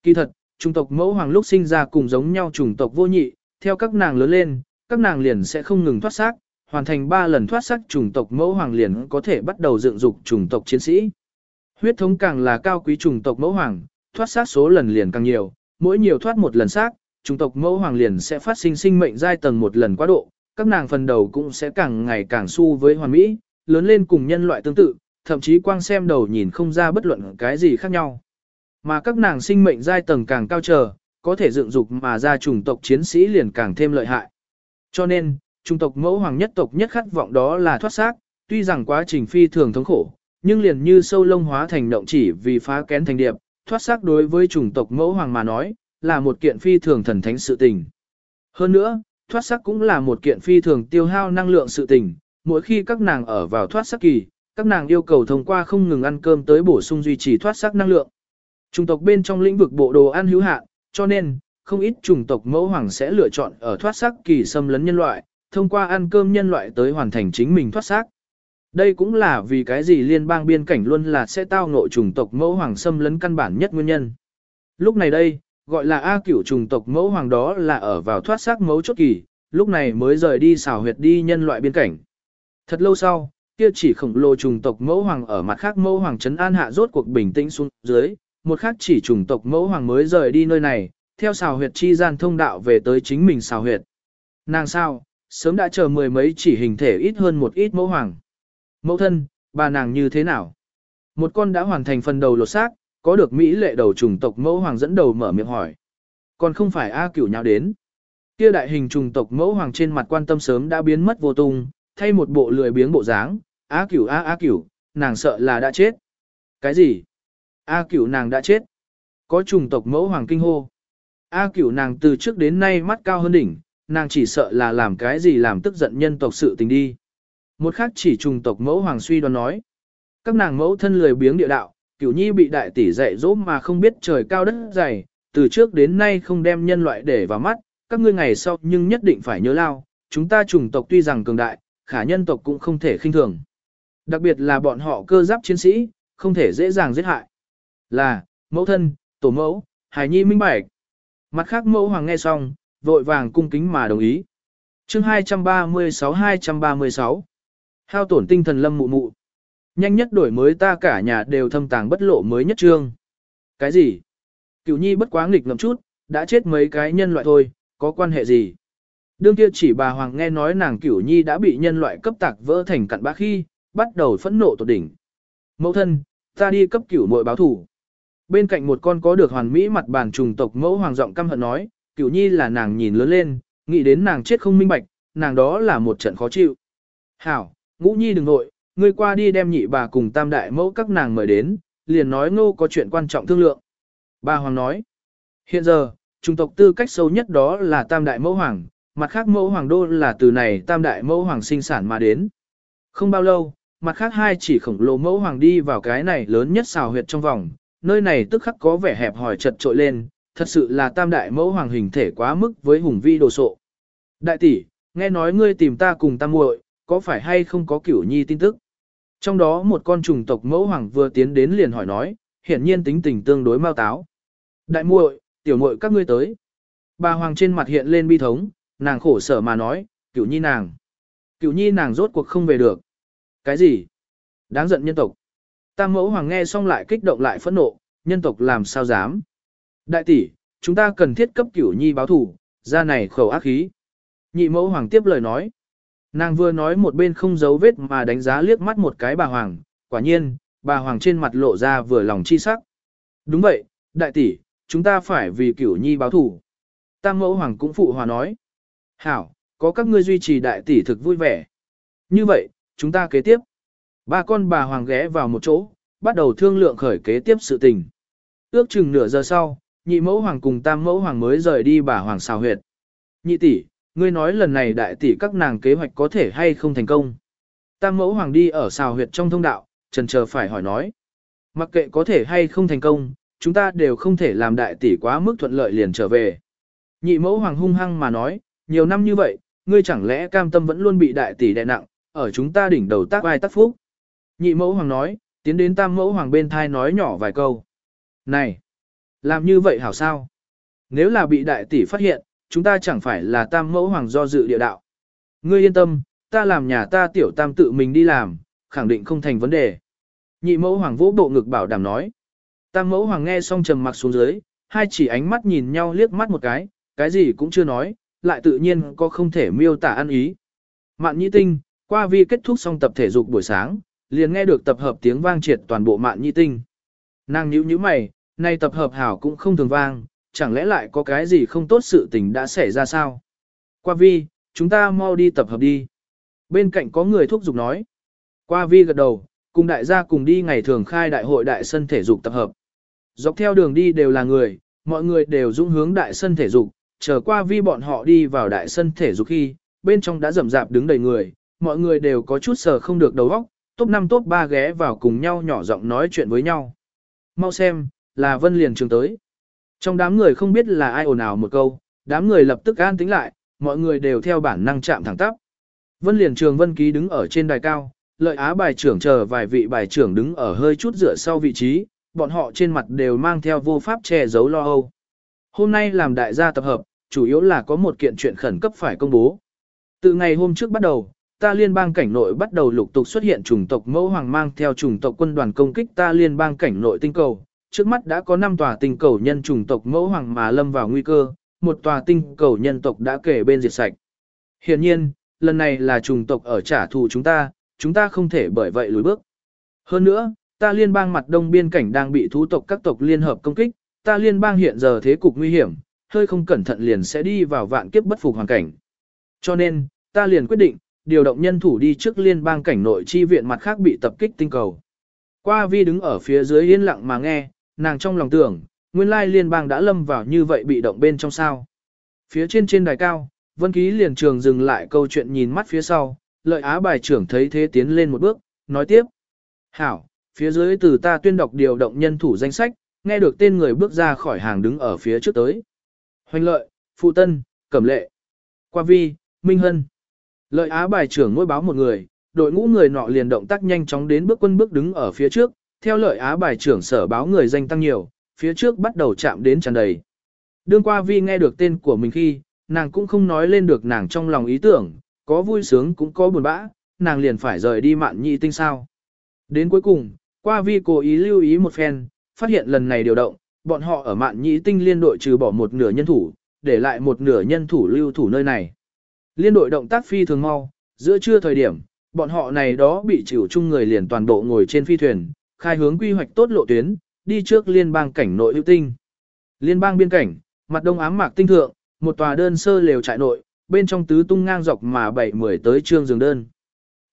Kỳ thật, trùng tộc mẫu hoàng lúc sinh ra cùng giống nhau trùng tộc vô nhị, theo các nàng lớn lên, các nàng liền sẽ không ngừng thoát xác, hoàn thành 3 lần thoát xác trùng tộc mẫu hoàng liền có thể bắt đầu dựng dục trùng tộc chiến sĩ. Huyết thống càng là cao quý trùng tộc mẫu hoàng, thoát xác số lần liền càng nhiều, mỗi nhiều thoát một lần xác, trùng tộc mẫu hoàng liền sẽ phát sinh sinh mệnh giai tầng một lần quá độ, các nàng phần đầu cũng sẽ càng ngày càng su với hoàn mỹ, lớn lên cùng nhân loại tương tự, thậm chí quang xem đầu nhìn không ra bất luận cái gì khác nhau. Mà các nàng sinh mệnh giai tầng càng cao trở, có thể dựng dục mà ra chủng tộc chiến sĩ liền càng thêm lợi hại. Cho nên, chủng tộc mẫu hoàng nhất tộc nhất khát vọng đó là thoát xác, tuy rằng quá trình phi thường thống khổ, nhưng liền như sâu lông hóa thành động chỉ vì phá kén thành điệp, thoát xác đối với chủng tộc mẫu hoàng mà nói, là một kiện phi thường thần thánh sự tình. Hơn nữa, thoát xác cũng là một kiện phi thường tiêu hao năng lượng sự tình, mỗi khi các nàng ở vào thoát xác kỳ, các nàng yêu cầu thông qua không ngừng ăn cơm tới bổ sung duy trì thoát xác năng lượng. Chủng tộc bên trong lĩnh vực bộ đồ ăn hữu hạn, cho nên, không ít chủng tộc mẫu hoàng sẽ lựa chọn ở thoát xác kỳ xâm lấn nhân loại, thông qua ăn cơm nhân loại tới hoàn thành chính mình thoát xác. Đây cũng là vì cái gì liên bang biên cảnh luôn là sẽ tao ngộ chủng tộc mẫu hoàng xâm lấn căn bản nhất nguyên nhân. Lúc này đây, gọi là A cửu chủng tộc mẫu hoàng đó là ở vào thoát xác mẫu chốt kỳ, lúc này mới rời đi xào huyệt đi nhân loại biên cảnh. Thật lâu sau, kia chỉ khổng lồ chủng tộc mẫu hoàng ở mặt khác mẫu hoàng trấn an hạ rốt cuộc bình tĩnh xuống dưới, một khác chỉ chủng tộc mẫu hoàng mới rời đi nơi này, theo xào huyệt chi gian thông đạo về tới chính mình xào huyệt. Nàng sao, sớm đã chờ mười mấy chỉ hình thể ít hơn một ít mẫu hoàng. Mẫu thân, bà nàng như thế nào? Một con đã hoàn thành phần đầu lột xác, có được Mỹ lệ đầu chủng tộc mẫu hoàng dẫn đầu mở miệng hỏi. Còn không phải A cửu nháo đến. Kia đại hình chủng tộc mẫu hoàng trên mặt quan tâm sớm đã biến mất vô tung, thay một bộ lười biếng bộ dáng, A cửu A A cửu, nàng sợ là đã chết. Cái gì? A cửu nàng đã chết. Có chủng tộc mẫu hoàng kinh hô. A cửu nàng từ trước đến nay mắt cao hơn đỉnh, nàng chỉ sợ là làm cái gì làm tức giận nhân tộc sự tình đi. Một khác chỉ trùng tộc mẫu hoàng suy đoán nói. các nàng mẫu thân lười biếng địa đạo, cửu nhi bị đại tỷ dạy dỗ mà không biết trời cao đất dày, từ trước đến nay không đem nhân loại để vào mắt, các ngươi ngày sau nhưng nhất định phải nhớ lao, chúng ta chủng tộc tuy rằng cường đại, khả nhân tộc cũng không thể khinh thường. Đặc biệt là bọn họ cơ giáp chiến sĩ, không thể dễ dàng giết hại. Là, mẫu thân, tổ mẫu, hài nhi minh bạch. Mặt khác mẫu hoàng nghe xong, vội vàng cung kính mà đồng ý. chương 236-236 Hao tổn tinh thần lâm mụ mụ. Nhanh nhất đổi mới ta cả nhà đều thâm tàng bất lộ mới nhất trương. Cái gì? Cửu nhi bất quá nghịch ngầm chút, đã chết mấy cái nhân loại thôi, có quan hệ gì? Đương kia chỉ bà Hoàng nghe nói nàng cửu nhi đã bị nhân loại cấp tạc vỡ thành cặn bã khi, bắt đầu phẫn nộ tột đỉnh. Mẫu thân, ta đi cấp cửu muội báo thủ. Bên cạnh một con có được hoàn mỹ mặt bàn trùng tộc mẫu hoàng giọng căm hận nói, cửu nhi là nàng nhìn lớn lên, nghĩ đến nàng chết không minh bạch, nàng đó là một trận khó chịu. Hảo, ngũ nhi đừng nội, ngươi qua đi đem nhị bà cùng tam đại mẫu các nàng mời đến, liền nói ngô có chuyện quan trọng thương lượng. Bà hoàng nói, hiện giờ, trùng tộc tư cách sâu nhất đó là tam đại mẫu hoàng, mặt khác mẫu hoàng đô là từ này tam đại mẫu hoàng sinh sản mà đến. Không bao lâu, mặt khác hai chỉ khổng lồ mẫu hoàng đi vào cái này lớn nhất xào huyệt trong vòng, nơi này tức khắc có vẻ hẹp hòi chật trội lên, thật sự là tam đại mẫu hoàng hình thể quá mức với hùng vi đồ sộ. Đại tỷ, nghe nói ngươi tìm ta cùng tam muội, có phải hay không có cửu nhi tin tức? Trong đó một con trùng tộc mẫu hoàng vừa tiến đến liền hỏi nói, hiển nhiên tính tình tương đối mau táo. Đại muội, tiểu muội các ngươi tới. Bà hoàng trên mặt hiện lên bi thống, nàng khổ sở mà nói, cửu nhi nàng. Cửu nhi nàng rốt cuộc không về được. Cái gì? Đáng giận nhân tộc. Tam mẫu hoàng nghe xong lại kích động lại phẫn nộ, nhân tộc làm sao dám. Đại tỷ, chúng ta cần thiết cấp cửu nhi báo thủ, ra này khẩu ác khí. Nhị mẫu hoàng tiếp lời nói. Nàng vừa nói một bên không giấu vết mà đánh giá liếc mắt một cái bà hoàng, quả nhiên, bà hoàng trên mặt lộ ra vừa lòng chi sắc. Đúng vậy, đại tỷ, chúng ta phải vì cửu nhi báo thủ. Tam mẫu hoàng cũng phụ hòa nói. Hảo, có các ngươi duy trì đại tỷ thực vui vẻ. Như vậy, chúng ta kế tiếp. Ba con bà hoàng ghé vào một chỗ, bắt đầu thương lượng khởi kế tiếp sự tình. Ước chừng nửa giờ sau, nhị mẫu hoàng cùng tam mẫu hoàng mới rời đi bà hoàng xào huyệt. Nhị tỷ, ngươi nói lần này đại tỷ các nàng kế hoạch có thể hay không thành công. Tam mẫu hoàng đi ở xào huyệt trong thông đạo, trần chờ phải hỏi nói. Mặc kệ có thể hay không thành công, chúng ta đều không thể làm đại tỷ quá mức thuận lợi liền trở về. Nhị mẫu hoàng hung hăng mà nói, nhiều năm như vậy, ngươi chẳng lẽ cam tâm vẫn luôn bị đại tỷ đè nặng, ở chúng ta đỉnh đầu tác ai tác phúc. Nhị mẫu hoàng nói, tiến đến tam mẫu hoàng bên thai nói nhỏ vài câu. Này, làm như vậy hảo sao? Nếu là bị đại tỷ phát hiện, chúng ta chẳng phải là tam mẫu hoàng do dự địa đạo. Ngươi yên tâm, ta làm nhà ta tiểu tam tự mình đi làm, khẳng định không thành vấn đề. Nhị mẫu hoàng vỗ bộ ngực bảo đảm nói. Tam mẫu hoàng nghe xong trầm mặc xuống dưới, hai chỉ ánh mắt nhìn nhau liếc mắt một cái, cái gì cũng chưa nói, lại tự nhiên có không thể miêu tả ăn ý. Mạn nhị tinh, qua vi kết thúc xong tập thể dục buổi sáng, liền nghe được tập hợp tiếng vang triệt toàn bộ mạn nhi tinh. Nàng nhíu nhíu mày, nay tập hợp hảo cũng không thường vang, chẳng lẽ lại có cái gì không tốt sự tình đã xảy ra sao? Qua vi, chúng ta mau đi tập hợp đi. Bên cạnh có người thúc giục nói. Qua vi gật đầu, cùng đại gia cùng đi ngày thường khai đại hội đại sân thể dục tập hợp. Dọc theo đường đi đều là người, mọi người đều dũng hướng đại sân thể dục, chờ qua vi bọn họ đi vào đại sân thể dục khi, bên trong đã rầm rạp đứng đầy người, mọi người đều có chút sờ không được đầu óc, top 5 top 3 ghé vào cùng nhau nhỏ giọng nói chuyện với nhau. Mau xem, là Vân liền trường tới. Trong đám người không biết là ai ồn ào một câu, đám người lập tức an tính lại, mọi người đều theo bản năng chạm thẳng tắp. Vân liền trường Vân Ký đứng ở trên đài cao, lợi á bài trưởng chờ vài vị bài trưởng đứng ở hơi chút dựa sau vị trí, bọn họ trên mặt đều mang theo vô pháp che giấu lo âu. Hôm nay làm đại gia tập hợp, chủ yếu là có một kiện chuyện khẩn cấp phải công bố. Từ ngày hôm trước bắt đầu, ta liên bang cảnh nội bắt đầu lục tục xuất hiện chủng tộc mẫu hoàng mang theo chủng tộc quân đoàn công kích ta liên bang cảnh nội tinh cầu. Trước mắt đã có 5 tòa tinh cầu nhân chủng tộc mẫu hoàng mà lâm vào nguy cơ, một tòa tinh cầu nhân tộc đã kể bên diệt sạch. Hiện nhiên, lần này là chủng tộc ở trả thù chúng ta, chúng ta không thể bởi vậy lùi bước. Hơn nữa, ta liên bang mặt đông biên cảnh đang bị thú tộc các tộc liên hợp công kích, ta liên bang hiện giờ thế cục nguy hiểm, hơi không cẩn thận liền sẽ đi vào vạn kiếp bất phục hoàn cảnh. Cho nên, ta liền quyết định, điều động nhân thủ đi trước liên bang cảnh nội chi viện mặt khác bị tập kích tinh cầu. Qua vi đứng ở phía dưới yên lặng mà nghe, nàng trong lòng tưởng, nguyên lai liên bang đã lâm vào như vậy bị động bên trong sao. Phía trên trên đài cao, vân ký liền trường dừng lại câu chuyện nhìn mắt phía sau, lợi á bài trưởng thấy thế tiến lên một bước, nói tiếp. Hảo, phía dưới từ ta tuyên đọc điều động nhân thủ danh sách, nghe được tên người bước ra khỏi hàng đứng ở phía trước tới. Hoành lợi, Phụ Tân, Cẩm Lệ, Qua Vi, Minh Hân. Lợi Á bài trưởng ngôi báo một người, đội ngũ người nọ liền động tác nhanh chóng đến bước quân bước đứng ở phía trước, theo lợi Á bài trưởng sở báo người danh tăng nhiều, phía trước bắt đầu chạm đến tràn đầy. Đương qua Vi nghe được tên của mình khi, nàng cũng không nói lên được nàng trong lòng ý tưởng, có vui sướng cũng có buồn bã, nàng liền phải rời đi mạn nhị tinh sao. Đến cuối cùng, qua Vi cố ý lưu ý một phen, phát hiện lần này điều động, bọn họ ở mạn nhị tinh liên đội trừ bỏ một nửa nhân thủ, để lại một nửa nhân thủ lưu thủ nơi này. Liên đội động tác phi thường mau, giữa trưa thời điểm, bọn họ này đó bị chịu chung người liền toàn bộ ngồi trên phi thuyền, khai hướng quy hoạch tốt lộ tuyến, đi trước liên bang cảnh nội ưu tinh. Liên bang biên cảnh, mặt đông ám mạc tinh thượng, một tòa đơn sơ lều trại nội, bên trong tứ tung ngang dọc mà bảy mười tới trương giường đơn.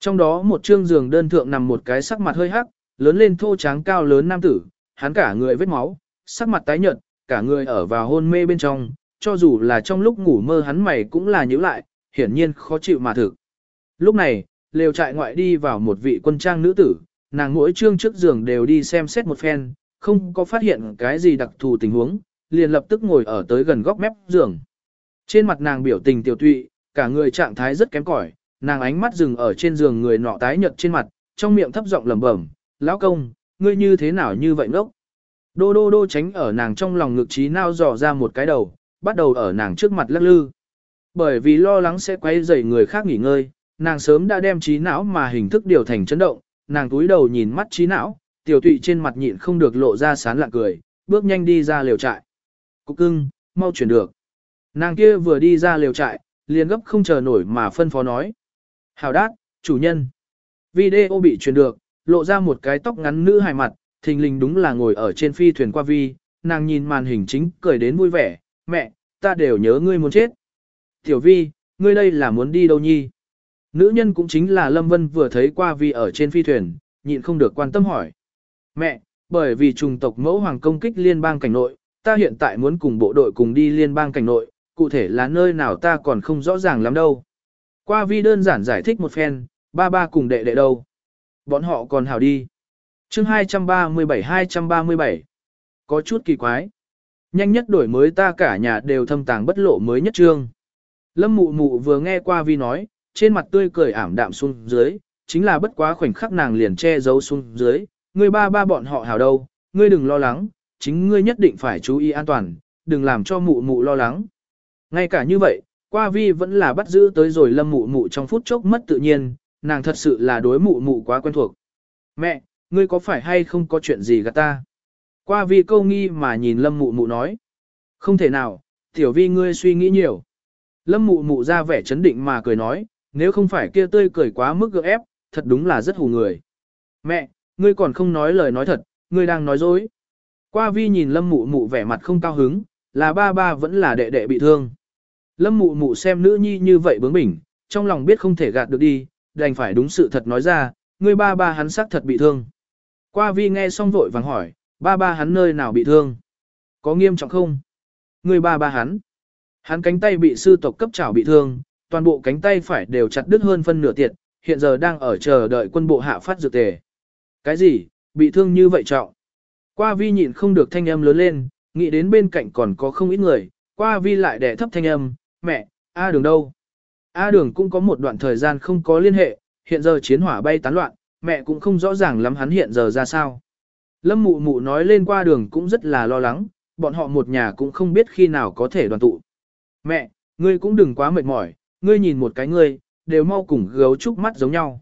Trong đó một trương giường đơn thượng nằm một cái sắc mặt hơi hắc, lớn lên thô tráng cao lớn nam tử, hắn cả người vết máu, sắc mặt tái nhợt, cả người ở vào hôn mê bên trong, cho dù là trong lúc ngủ mơ hắn mày cũng là nhíu lại, hiển nhiên khó chịu mà thực. Lúc này, lều trại ngoại đi vào một vị quân trang nữ tử, nàng mỗi trương trước giường đều đi xem xét một phen, không có phát hiện cái gì đặc thù tình huống, liền lập tức ngồi ở tới gần góc mép giường. Trên mặt nàng biểu tình tiểu tụy, cả người trạng thái rất kém cỏi, nàng ánh mắt dừng ở trên giường người nọ tái nhợt trên mặt, trong miệng thấp giọng lẩm bẩm, "Lão công, ngươi như thế nào như vậy ngốc?" Đô đô đô tránh ở nàng trong lòng ngực trí nao dò ra một cái đầu, bắt đầu ở nàng trước mặt lắc lư. Bởi vì lo lắng sẽ quay rầy người khác nghỉ ngơi, nàng sớm đã đem trí não mà hình thức điều thành chấn động, nàng túi đầu nhìn mắt trí não, tiểu tụy trên mặt nhịn không được lộ ra sán lạ cười, bước nhanh đi ra liều trại. Cục cưng, mau chuyển được. Nàng kia vừa đi ra liều trại, liền gấp không chờ nổi mà phân phó nói. Hào đát, chủ nhân. Video bị truyền được, lộ ra một cái tóc ngắn nữ hài mặt, thình lình đúng là ngồi ở trên phi thuyền qua vi, nàng nhìn màn hình chính cười đến vui vẻ, mẹ, ta đều nhớ ngươi muốn chết. Tiểu vi, ngươi đây là muốn đi đâu nhi? Nữ nhân cũng chính là Lâm Vân vừa thấy qua vi ở trên phi thuyền, nhịn không được quan tâm hỏi. Mẹ, bởi vì trùng tộc mẫu hoàng công kích liên bang cảnh nội, ta hiện tại muốn cùng bộ đội cùng đi liên bang cảnh nội, cụ thể là nơi nào ta còn không rõ ràng lắm đâu. Qua vi đơn giản giải thích một phen, ba ba cùng đệ đệ đâu. Bọn họ còn hào đi. chương 237-237. Có chút kỳ quái. Nhanh nhất đổi mới ta cả nhà đều thâm tàng bất lộ mới nhất trương. Lâm mụ mụ vừa nghe qua vi nói, trên mặt tươi cười ảm đạm xuống dưới, chính là bất quá khoảnh khắc nàng liền che giấu xuống dưới, ngươi ba ba bọn họ hào đâu, ngươi đừng lo lắng, chính ngươi nhất định phải chú ý an toàn, đừng làm cho mụ mụ lo lắng. Ngay cả như vậy, qua vi vẫn là bắt giữ tới rồi lâm mụ mụ trong phút chốc mất tự nhiên, nàng thật sự là đối mụ mụ quá quen thuộc. Mẹ, ngươi có phải hay không có chuyện gì gạt ta? Qua vi câu nghi mà nhìn lâm mụ mụ nói. Không thể nào, tiểu vi ngươi suy nghĩ nhiều. Lâm mụ mụ ra vẻ chấn định mà cười nói, nếu không phải kia tươi cười quá mức gượng ép, thật đúng là rất hù người. Mẹ, ngươi còn không nói lời nói thật, ngươi đang nói dối. Qua vi nhìn lâm mụ mụ vẻ mặt không cao hứng, là ba ba vẫn là đệ đệ bị thương. Lâm mụ mụ xem nữ nhi như vậy bướng bỉnh, trong lòng biết không thể gạt được đi, đành phải đúng sự thật nói ra, ngươi ba ba hắn xác thật bị thương. Qua vi nghe xong vội vàng hỏi, ba ba hắn nơi nào bị thương? Có nghiêm trọng không? Ngươi ba ba hắn. Hắn cánh tay bị sư tộc cấp trảo bị thương, toàn bộ cánh tay phải đều chặt đứt hơn phân nửa tiệt, hiện giờ đang ở chờ đợi quân bộ hạ phát dược tề. Cái gì, bị thương như vậy trọng? Qua vi nhịn không được thanh âm lớn lên, nghĩ đến bên cạnh còn có không ít người, qua vi lại đè thấp thanh âm, mẹ, A đường đâu? A đường cũng có một đoạn thời gian không có liên hệ, hiện giờ chiến hỏa bay tán loạn, mẹ cũng không rõ ràng lắm hắn hiện giờ ra sao. Lâm mụ mụ nói lên qua đường cũng rất là lo lắng, bọn họ một nhà cũng không biết khi nào có thể đoàn tụ. Mẹ, ngươi cũng đừng quá mệt mỏi, ngươi nhìn một cái ngươi, đều mau cùng gấu trúc mắt giống nhau.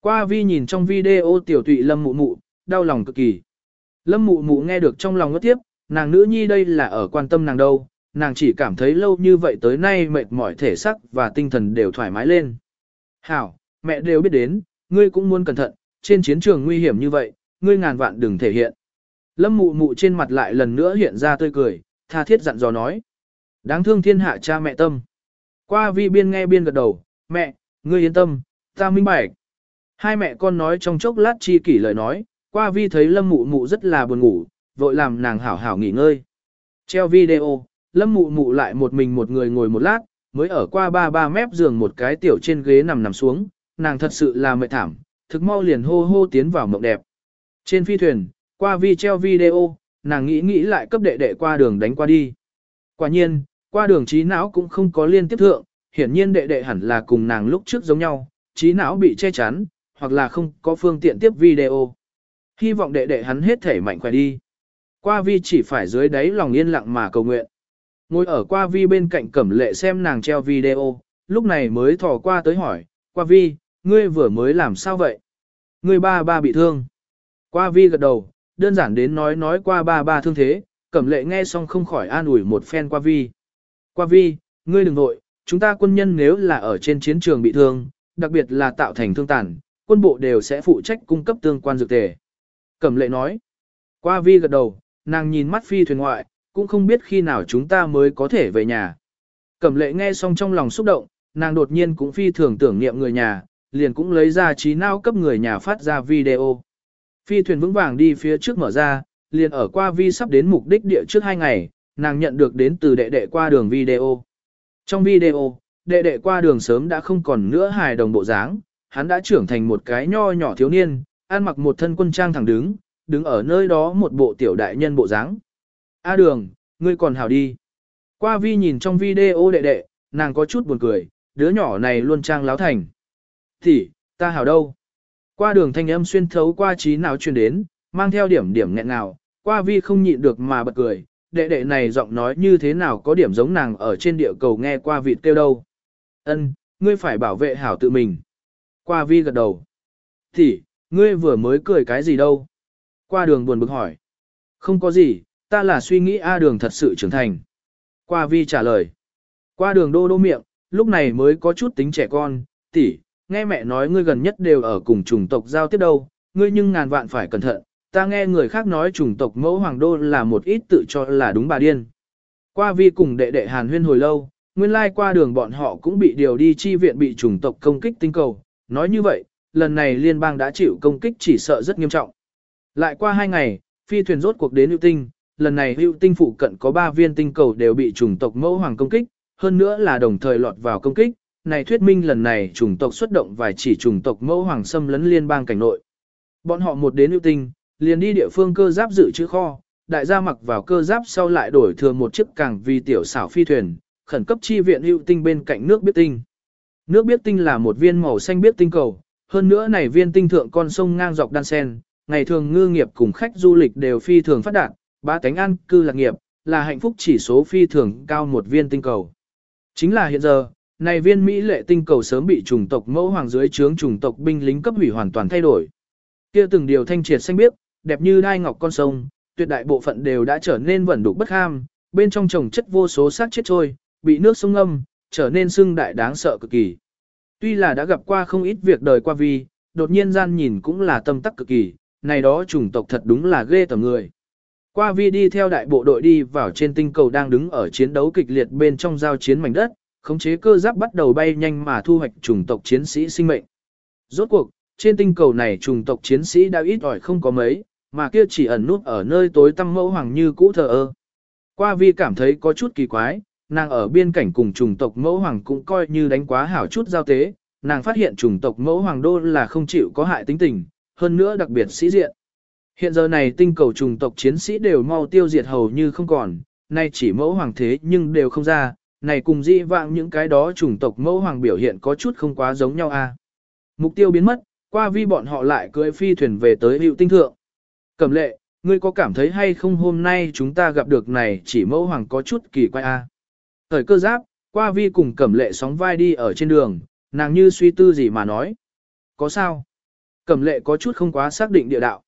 Qua vi nhìn trong video tiểu tụy lâm mụ mụ, đau lòng cực kỳ. Lâm mụ mụ nghe được trong lòng ngất tiếp, nàng nữ nhi đây là ở quan tâm nàng đâu, nàng chỉ cảm thấy lâu như vậy tới nay mệt mỏi thể sắc và tinh thần đều thoải mái lên. Hảo, mẹ đều biết đến, ngươi cũng muốn cẩn thận, trên chiến trường nguy hiểm như vậy, ngươi ngàn vạn đừng thể hiện. Lâm mụ mụ trên mặt lại lần nữa hiện ra tươi cười, tha thiết dặn dò nói. Đáng thương thiên hạ cha mẹ tâm. Qua vi biên nghe biên gật đầu, mẹ, ngươi yên tâm, ta minh bạch. Hai mẹ con nói trong chốc lát chi kỷ lời nói, qua vi thấy lâm mụ mụ rất là buồn ngủ, vội làm nàng hảo hảo nghỉ ngơi. Treo video, lâm mụ mụ lại một mình một người ngồi một lát, mới ở qua ba ba mép giường một cái tiểu trên ghế nằm nằm xuống, nàng thật sự là mệt thảm, thực mau liền hô hô tiến vào mộng đẹp. Trên phi thuyền, qua vi treo video, nàng nghĩ nghĩ lại cấp đệ đệ qua đường đánh qua đi. Quả nhiên, qua đường trí não cũng không có liên tiếp thượng, hiển nhiên đệ đệ hẳn là cùng nàng lúc trước giống nhau, trí não bị che chắn, hoặc là không có phương tiện tiếp video. Hy vọng đệ đệ hắn hết thể mạnh khỏe đi. Qua vi chỉ phải dưới đáy lòng yên lặng mà cầu nguyện. Ngồi ở qua vi bên cạnh cẩm lệ xem nàng treo video, lúc này mới thò qua tới hỏi, qua vi, ngươi vừa mới làm sao vậy? Ngươi ba ba bị thương. Qua vi gật đầu, đơn giản đến nói nói qua ba ba thương thế, cẩm lệ nghe xong không khỏi an ủi một phen qua vi. Qua vi, ngươi đừng nội, chúng ta quân nhân nếu là ở trên chiến trường bị thương, đặc biệt là tạo thành thương tàn, quân bộ đều sẽ phụ trách cung cấp tương quan dược tề. Cẩm lệ nói. Qua vi gật đầu, nàng nhìn mắt phi thuyền ngoại, cũng không biết khi nào chúng ta mới có thể về nhà. Cẩm lệ nghe xong trong lòng xúc động, nàng đột nhiên cũng phi thường tưởng niệm người nhà, liền cũng lấy ra trí não cấp người nhà phát ra video. Phi thuyền vững vàng đi phía trước mở ra, liền ở qua vi sắp đến mục đích địa trước hai ngày, nàng nhận được đến từ đệ đệ qua đường video. Trong video, đệ đệ qua đường sớm đã không còn nữa hài đồng bộ dáng, hắn đã trưởng thành một cái nho nhỏ thiếu niên, ăn mặc một thân quân trang thẳng đứng, đứng ở nơi đó một bộ tiểu đại nhân bộ dáng. A đường, ngươi còn hào đi. Qua vi nhìn trong video đệ đệ, nàng có chút buồn cười, đứa nhỏ này luôn trang láo thành. Thì, ta hào đâu? Qua đường thanh âm xuyên thấu qua trí nào truyền đến, mang theo điểm điểm nghẹn nào, qua vi không nhịn được mà bật cười, đệ đệ này giọng nói như thế nào có điểm giống nàng ở trên địa cầu nghe qua vịt kêu đâu. Ân, ngươi phải bảo vệ hảo tự mình. Qua vi gật đầu. Thì, ngươi vừa mới cười cái gì đâu? Qua đường buồn bực hỏi. Không có gì, ta là suy nghĩ A đường thật sự trưởng thành. Qua vi trả lời. Qua đường đô đô miệng, lúc này mới có chút tính trẻ con, tỷ, nghe mẹ nói ngươi gần nhất đều ở cùng chủng tộc giao tiếp đâu, ngươi nhưng ngàn vạn phải cẩn thận, ta nghe người khác nói chủng tộc mẫu hoàng đô là một ít tự cho là đúng bà điên. Qua vi cùng đệ đệ hàn huyên hồi lâu, nguyên lai qua đường bọn họ cũng bị điều đi chi viện bị chủng tộc công kích tinh cầu, nói như vậy, lần này liên bang đã chịu công kích chỉ sợ rất nghiêm trọng. Lại qua hai ngày, phi thuyền rốt cuộc đến hữu tinh, lần này hữu tinh phụ cận có ba viên tinh cầu đều bị chủng tộc mẫu hoàng công kích, hơn nữa là đồng thời lọt vào công kích, này thuyết minh lần này chủng tộc xuất động vài chỉ chủng tộc mẫu hoàng xâm lấn liên bang cảnh nội. Bọn họ một đến hữu tinh, liền đi địa phương cơ giáp dự trữ kho, đại gia mặc vào cơ giáp sau lại đổi thừa một chiếc càng vì tiểu xảo phi thuyền, khẩn cấp chi viện hữu tinh bên cạnh nước biết tinh. Nước biết tinh là một viên màu xanh biết tinh cầu, hơn nữa này viên tinh thượng con sông ngang dọc đan sen, ngày thường ngư nghiệp cùng khách du lịch đều phi thường phát đạt, ba cánh an cư lạc nghiệp, là hạnh phúc chỉ số phi thường cao một viên tinh cầu. Chính là hiện giờ, này viên Mỹ lệ tinh cầu sớm bị chủng tộc mẫu hoàng dưới trướng chủng tộc binh lính cấp hủy hoàn toàn thay đổi. Kia từng điều thanh triệt xanh biếc, đẹp như đai ngọc con sông, tuyệt đại bộ phận đều đã trở nên vẩn đục bất ham, bên trong trồng chất vô số xác chết trôi, bị nước sông ngâm, trở nên sưng đại đáng sợ cực kỳ. Tuy là đã gặp qua không ít việc đời qua vi, đột nhiên gian nhìn cũng là tâm tắc cực kỳ, này đó chủng tộc thật đúng là ghê tởm người. Qua vi đi theo đại bộ đội đi vào trên tinh cầu đang đứng ở chiến đấu kịch liệt bên trong giao chiến mảnh đất, khống chế cơ giáp bắt đầu bay nhanh mà thu hoạch chủng tộc chiến sĩ sinh mệnh. Rốt cuộc, trên tinh cầu này chủng tộc chiến sĩ đã ít ỏi không có mấy, mà kia chỉ ẩn nút ở nơi tối tăm mẫu hoàng như cũ thờ ơ. Qua vi cảm thấy có chút kỳ quái, nàng ở biên cảnh cùng chủng tộc mẫu hoàng cũng coi như đánh quá hảo chút giao tế, nàng phát hiện chủng tộc mẫu hoàng đô là không chịu có hại tính tình, hơn nữa đặc biệt sĩ diện. Hiện giờ này tinh cầu chủng tộc chiến sĩ đều mau tiêu diệt hầu như không còn, nay chỉ mẫu hoàng thế nhưng đều không ra, này cùng dị vạng những cái đó chủng tộc mẫu hoàng biểu hiện có chút không quá giống nhau a. À. Mục tiêu biến mất, qua vi bọn họ lại cưỡi phi thuyền về tới hữu tinh thượng. Cẩm lệ, ngươi có cảm thấy hay không hôm nay chúng ta gặp được này chỉ mẫu hoàng có chút kỳ quái a. À. Thời cơ giáp, qua vi cùng cẩm lệ sóng vai đi ở trên đường, nàng như suy tư gì mà nói. Có sao? Cẩm lệ có chút không quá xác định địa đạo.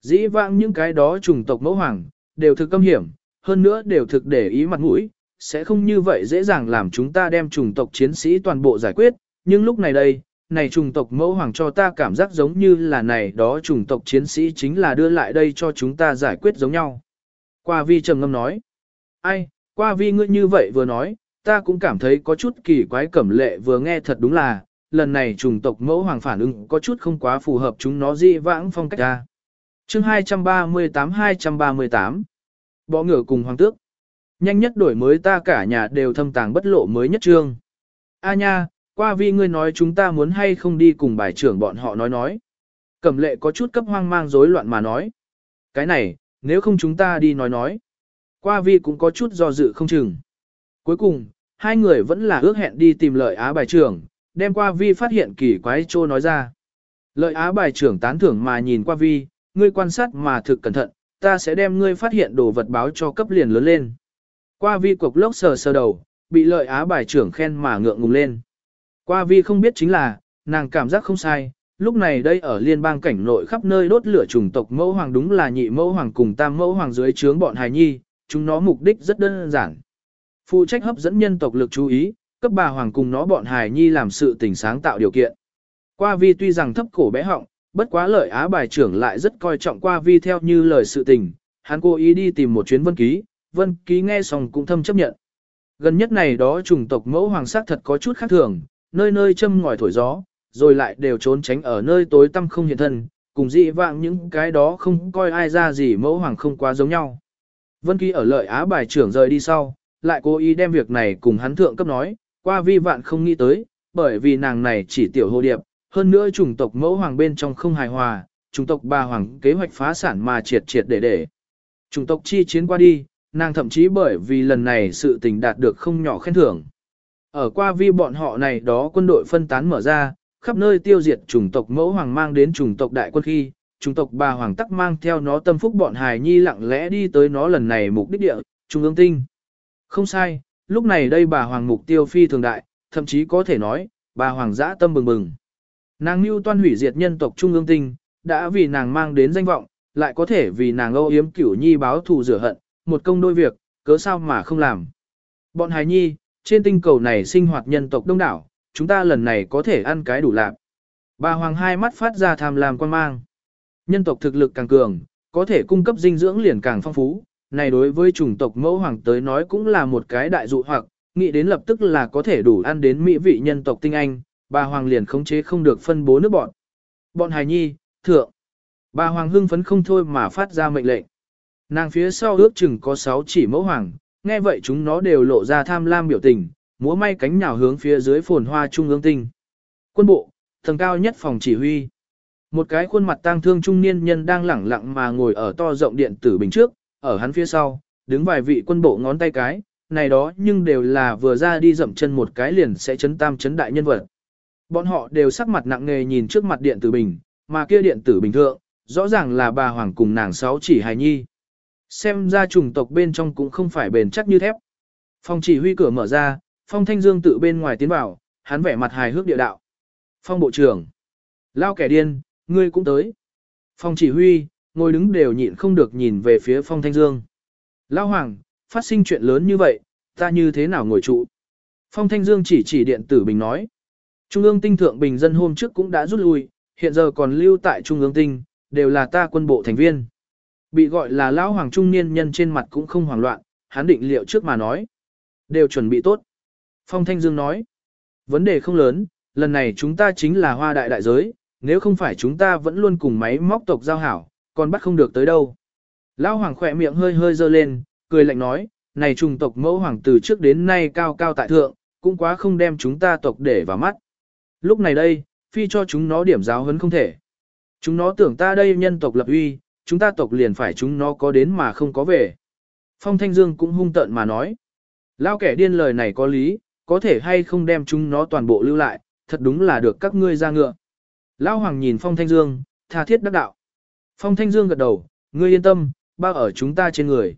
Dĩ vãng những cái đó chủng tộc mẫu hoàng, đều thực câm hiểm, hơn nữa đều thực để ý mặt mũi, sẽ không như vậy dễ dàng làm chúng ta đem chủng tộc chiến sĩ toàn bộ giải quyết, nhưng lúc này đây, này chủng tộc mẫu hoàng cho ta cảm giác giống như là này đó chủng tộc chiến sĩ chính là đưa lại đây cho chúng ta giải quyết giống nhau. Qua vi trầm ngâm nói, ai, qua vi ngươi như vậy vừa nói, ta cũng cảm thấy có chút kỳ quái cẩm lệ vừa nghe thật đúng là, lần này chủng tộc mẫu hoàng phản ứng có chút không quá phù hợp chúng nó di vãng phong cách ra. Chương 238-238 Bỏ ngửa cùng hoàng tước Nhanh nhất đổi mới ta cả nhà đều thâm tàng bất lộ mới nhất trương. A nha, qua vi ngươi nói chúng ta muốn hay không đi cùng bài trưởng bọn họ nói nói. Cẩm lệ có chút cấp hoang mang rối loạn mà nói. Cái này, nếu không chúng ta đi nói nói. Qua vi cũng có chút do dự không chừng. Cuối cùng, hai người vẫn là ước hẹn đi tìm lợi á bài trưởng, đem qua vi phát hiện kỳ quái trô nói ra. Lợi á bài trưởng tán thưởng mà nhìn qua vi, ngươi quan sát mà thực cẩn thận, ta sẽ đem ngươi phát hiện đồ vật báo cho cấp liền lớn lên. Qua vi cục lốc sờ sờ đầu, bị lợi á bài trưởng khen mà ngượng ngùng lên. Qua vi không biết chính là, nàng cảm giác không sai, lúc này đây ở liên bang cảnh nội khắp nơi đốt lửa chủng tộc mẫu hoàng đúng là nhị mẫu hoàng cùng tam mẫu hoàng dưới trướng bọn hài nhi, chúng nó mục đích rất đơn giản. Phụ trách hấp dẫn nhân tộc lực chú ý, cấp bà hoàng cùng nó bọn hài nhi làm sự tình sáng tạo điều kiện. Qua vi tuy rằng thấp cổ bé họng, bất quá lợi á bài trưởng lại rất coi trọng qua vi theo như lời sự tình, hắn cố ý đi tìm một chuyến vân ký, vân ký nghe xong cũng thâm chấp nhận. Gần nhất này đó chủng tộc mẫu hoàng sắc thật có chút khác thường, nơi nơi châm ngòi thổi gió, rồi lại đều trốn tránh ở nơi tối tăm không hiện thân, cùng dị vạng những cái đó không coi ai ra gì mẫu hoàng không quá giống nhau. Vân Kỳ ở lợi á bài trưởng rời đi sau, lại cố ý đem việc này cùng hắn thượng cấp nói, qua vi vạn không nghĩ tới, bởi vì nàng này chỉ tiểu hồ điệp, hơn nữa chủng tộc mẫu hoàng bên trong không hài hòa, chủng tộc bà hoàng kế hoạch phá sản mà triệt triệt để để. Chủng tộc chi chiến qua đi, nàng thậm chí bởi vì lần này sự tình đạt được không nhỏ khen thưởng. Ở qua vi bọn họ này đó quân đội phân tán mở ra, khắp nơi tiêu diệt chủng tộc mẫu hoàng mang đến chủng tộc đại quân khi, chủng tộc bà hoàng tắc mang theo nó tâm phúc bọn hài nhi lặng lẽ đi tới nó lần này mục đích địa, trung ương tinh. Không sai, lúc này đây bà hoàng mục tiêu phi thường đại, thậm chí có thể nói, bà hoàng dã tâm bừng bừng. Nàng mưu toan hủy diệt nhân tộc trung ương tinh, đã vì nàng mang đến danh vọng, lại có thể vì nàng âu yếm cửu nhi báo thù rửa hận, một công đôi việc, cớ sao mà không làm. Bọn hài nhi, trên tinh cầu này sinh hoạt nhân tộc đông đảo, chúng ta lần này có thể ăn cái đủ lạc. Bà Hoàng hai mắt phát ra tham lam quan mang. Nhân tộc thực lực càng cường, có thể cung cấp dinh dưỡng liền càng phong phú, này đối với chủng tộc mẫu hoàng tới nói cũng là một cái đại dụ hoặc, nghĩ đến lập tức là có thể đủ ăn đến mỹ vị nhân tộc tinh anh, bà hoàng liền khống chế không được phân bố nước bọn. Bọn hài nhi, thượng. Bà hoàng hưng phấn không thôi mà phát ra mệnh lệnh. Nàng phía sau ước chừng có 6 chỉ mẫu hoàng, nghe vậy chúng nó đều lộ ra tham lam biểu tình, múa may cánh nhào hướng phía dưới phồn hoa trung ương tinh. Quân bộ, tầng cao nhất phòng chỉ huy. Một cái khuôn mặt tang thương trung niên nhân đang lẳng lặng mà ngồi ở to rộng điện tử bình trước, ở hắn phía sau, đứng vài vị quân bộ ngón tay cái, này đó nhưng đều là vừa ra đi dậm chân một cái liền sẽ chấn tam chấn đại nhân vật. Bọn họ đều sắc mặt nặng nề nhìn trước mặt điện tử bình, mà kia điện tử bình thượng, rõ ràng là bà Hoàng cùng nàng sáu chỉ hài nhi. Xem ra chủng tộc bên trong cũng không phải bền chắc như thép. phong chỉ huy cửa mở ra, Phong Thanh Dương tự bên ngoài tiến vào, hắn vẻ mặt hài hước địa đạo. Phong bộ trưởng. Lao kẻ điên, ngươi cũng tới. Phong chỉ huy, ngồi đứng đều nhịn không được nhìn về phía Phong Thanh Dương. Lao Hoàng, phát sinh chuyện lớn như vậy, ta như thế nào ngồi trụ? Phong Thanh Dương chỉ chỉ điện tử bình nói. Trung ương tinh thượng bình dân hôm trước cũng đã rút lui, hiện giờ còn lưu tại Trung ương tinh, đều là ta quân bộ thành viên. Bị gọi là lão hoàng trung niên nhân trên mặt cũng không hoảng loạn, hắn định liệu trước mà nói. Đều chuẩn bị tốt. Phong Thanh Dương nói. Vấn đề không lớn, lần này chúng ta chính là hoa đại đại giới, nếu không phải chúng ta vẫn luôn cùng máy móc tộc giao hảo, còn bắt không được tới đâu. Lão hoàng khỏe miệng hơi hơi dơ lên, cười lạnh nói, này trùng tộc mẫu hoàng từ trước đến nay cao cao tại thượng, cũng quá không đem chúng ta tộc để vào mắt. Lúc này đây, phi cho chúng nó điểm giáo hấn không thể. Chúng nó tưởng ta đây nhân tộc lập uy, chúng ta tộc liền phải chúng nó có đến mà không có về. Phong Thanh Dương cũng hung tợn mà nói. Lao kẻ điên lời này có lý, có thể hay không đem chúng nó toàn bộ lưu lại, thật đúng là được các ngươi ra ngựa. Lao Hoàng nhìn Phong Thanh Dương, tha thiết đắc đạo. Phong Thanh Dương gật đầu, ngươi yên tâm, bao ở chúng ta trên người.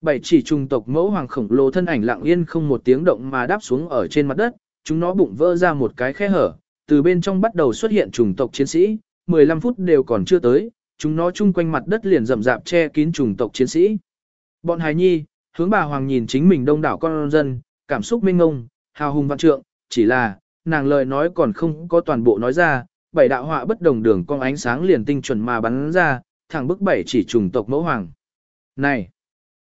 Bảy chỉ trùng tộc mẫu hoàng khổng lồ thân ảnh lặng yên không một tiếng động mà đáp xuống ở trên mặt đất, chúng nó bụng vỡ ra một cái khe hở, từ bên trong bắt đầu xuất hiện trùng tộc chiến sĩ, 15 phút đều còn chưa tới, chúng nó chung quanh mặt đất liền rậm rạp che kín chủng tộc chiến sĩ. Bọn hài nhi, hướng bà hoàng nhìn chính mình đông đảo con dân, cảm xúc mênh ngông, hào hùng văn trượng, chỉ là, nàng lời nói còn không có toàn bộ nói ra, bảy đạo họa bất đồng đường con ánh sáng liền tinh chuẩn mà bắn ra, thẳng bức bảy chỉ trùng tộc mẫu hoàng. Này,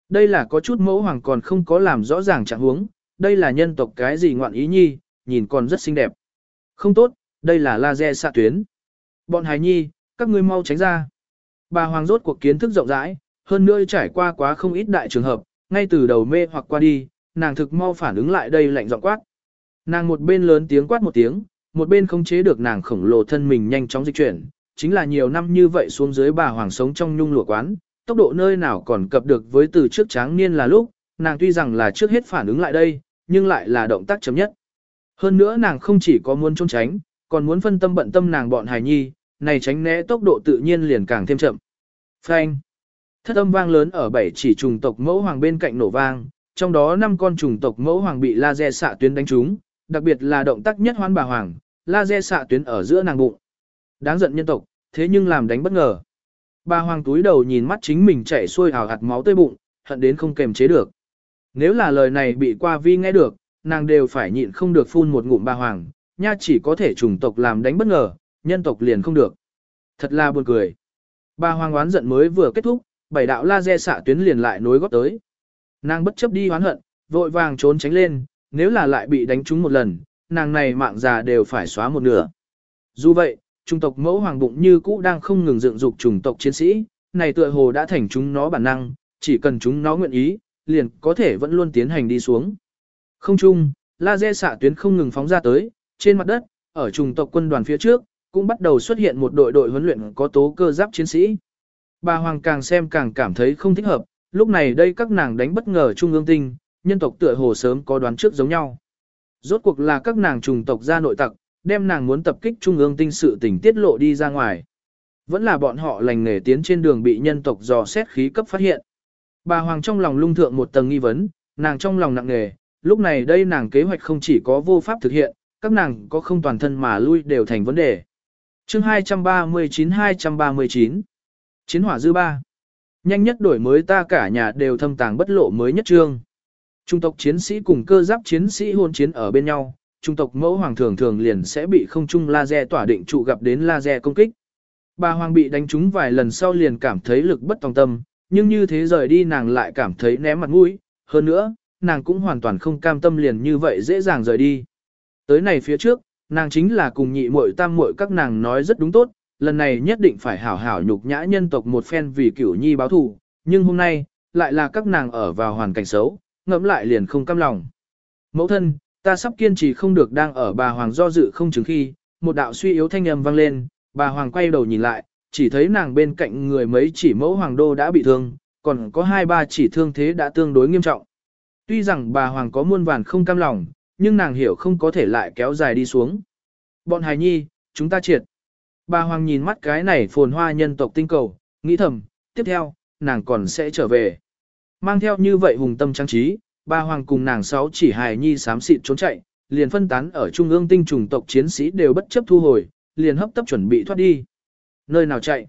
đây là có chút mẫu hoàng còn không có làm rõ ràng trạng huống, đây là nhân tộc cái gì ngoạn ý nhi, nhìn còn rất xinh đẹp. Không tốt, đây là laser xạ tuyến. Bọn hài nhi, các ngươi mau tránh ra. Bà hoàng rốt cuộc kiến thức rộng rãi, hơn nữa trải qua quá không ít đại trường hợp, ngay từ đầu mê hoặc qua đi, nàng thực mau phản ứng lại đây lạnh giọng quát. Nàng một bên lớn tiếng quát một tiếng, một bên không chế được nàng khổng lồ thân mình nhanh chóng dịch chuyển, chính là nhiều năm như vậy xuống dưới bà hoàng sống trong nhung lụa quán, tốc độ nơi nào còn cập được với từ trước tráng niên là lúc, nàng tuy rằng là trước hết phản ứng lại đây, nhưng lại là động tác chấm nhất. Hơn nữa nàng không chỉ có muốn trốn tránh, còn muốn phân tâm bận tâm nàng bọn hài nhi, này tránh né tốc độ tự nhiên liền càng thêm chậm. Phanh. Thất âm vang lớn ở bảy chỉ trùng tộc mẫu hoàng bên cạnh nổ vang, trong đó năm con trùng tộc mẫu hoàng bị laser xạ tuyến đánh trúng, đặc biệt là động tác nhất hoan bà hoàng, laser xạ tuyến ở giữa nàng bụng. Đáng giận nhân tộc, thế nhưng làm đánh bất ngờ. Bà hoàng túi đầu nhìn mắt chính mình chảy xuôi hào hạt máu tươi bụng, hận đến không kềm chế được. Nếu là lời này bị qua vi nghe được, nàng đều phải nhịn không được phun một ngụm bà hoàng, nha chỉ có thể trùng tộc làm đánh bất ngờ, nhân tộc liền không được. Thật là buồn cười. Bà hoàng oán giận mới vừa kết thúc, bảy đạo laser xạ tuyến liền lại nối góp tới. Nàng bất chấp đi oán hận, vội vàng trốn tránh lên, nếu là lại bị đánh trúng một lần, nàng này mạng già đều phải xóa một nửa. Dù vậy, trung tộc mẫu hoàng bụng như cũ đang không ngừng dựng dục chủng tộc chiến sĩ, này tựa hồ đã thành chúng nó bản năng, chỉ cần chúng nó nguyện ý, liền có thể vẫn luôn tiến hành đi xuống. Không chung, laser xạ tuyến không ngừng phóng ra tới, trên mặt đất, ở trùng tộc quân đoàn phía trước, cũng bắt đầu xuất hiện một đội đội huấn luyện có tố cơ giáp chiến sĩ. Bà Hoàng càng xem càng cảm thấy không thích hợp, lúc này đây các nàng đánh bất ngờ trung ương tinh, nhân tộc tựa hồ sớm có đoán trước giống nhau. Rốt cuộc là các nàng trùng tộc ra nội tặc, đem nàng muốn tập kích trung ương tinh sự tình tiết lộ đi ra ngoài. Vẫn là bọn họ lành nghề tiến trên đường bị nhân tộc dò xét khí cấp phát hiện. Bà Hoàng trong lòng lung thượng một tầng nghi vấn, nàng trong lòng nặng nghề, lúc này đây nàng kế hoạch không chỉ có vô pháp thực hiện, các nàng có không toàn thân mà lui đều thành vấn đề chương 239-239 Chiến hỏa dư ba Nhanh nhất đổi mới ta cả nhà đều thâm tàng bất lộ mới nhất trương. Trung tộc chiến sĩ cùng cơ giáp chiến sĩ hôn chiến ở bên nhau, trung tộc mẫu hoàng thường thường liền sẽ bị không trung laser tỏa định trụ gặp đến laser công kích. Bà hoàng bị đánh trúng vài lần sau liền cảm thấy lực bất tòng tâm, nhưng như thế rời đi nàng lại cảm thấy ném mặt mũi, hơn nữa, nàng cũng hoàn toàn không cam tâm liền như vậy dễ dàng rời đi. Tới này phía trước, nàng chính là cùng nhị muội tam muội các nàng nói rất đúng tốt, lần này nhất định phải hảo hảo nhục nhã nhân tộc một phen vì cửu nhi báo thù, nhưng hôm nay, lại là các nàng ở vào hoàn cảnh xấu, ngẫm lại liền không cam lòng. Mẫu thân, ta sắp kiên trì không được đang ở bà hoàng do dự không chứng khi, một đạo suy yếu thanh âm vang lên, bà hoàng quay đầu nhìn lại, chỉ thấy nàng bên cạnh người mấy chỉ mẫu hoàng đô đã bị thương, còn có hai ba chỉ thương thế đã tương đối nghiêm trọng. Tuy rằng bà hoàng có muôn vàn không cam lòng, nhưng nàng hiểu không có thể lại kéo dài đi xuống. Bọn hài nhi, chúng ta triệt. Bà hoàng nhìn mắt cái này phồn hoa nhân tộc tinh cầu, nghĩ thầm, tiếp theo, nàng còn sẽ trở về. Mang theo như vậy hùng tâm trang trí, bà hoàng cùng nàng sáu chỉ hài nhi sám xịt trốn chạy, liền phân tán ở trung ương tinh trùng tộc chiến sĩ đều bất chấp thu hồi, liền hấp tấp chuẩn bị thoát đi. Nơi nào chạy?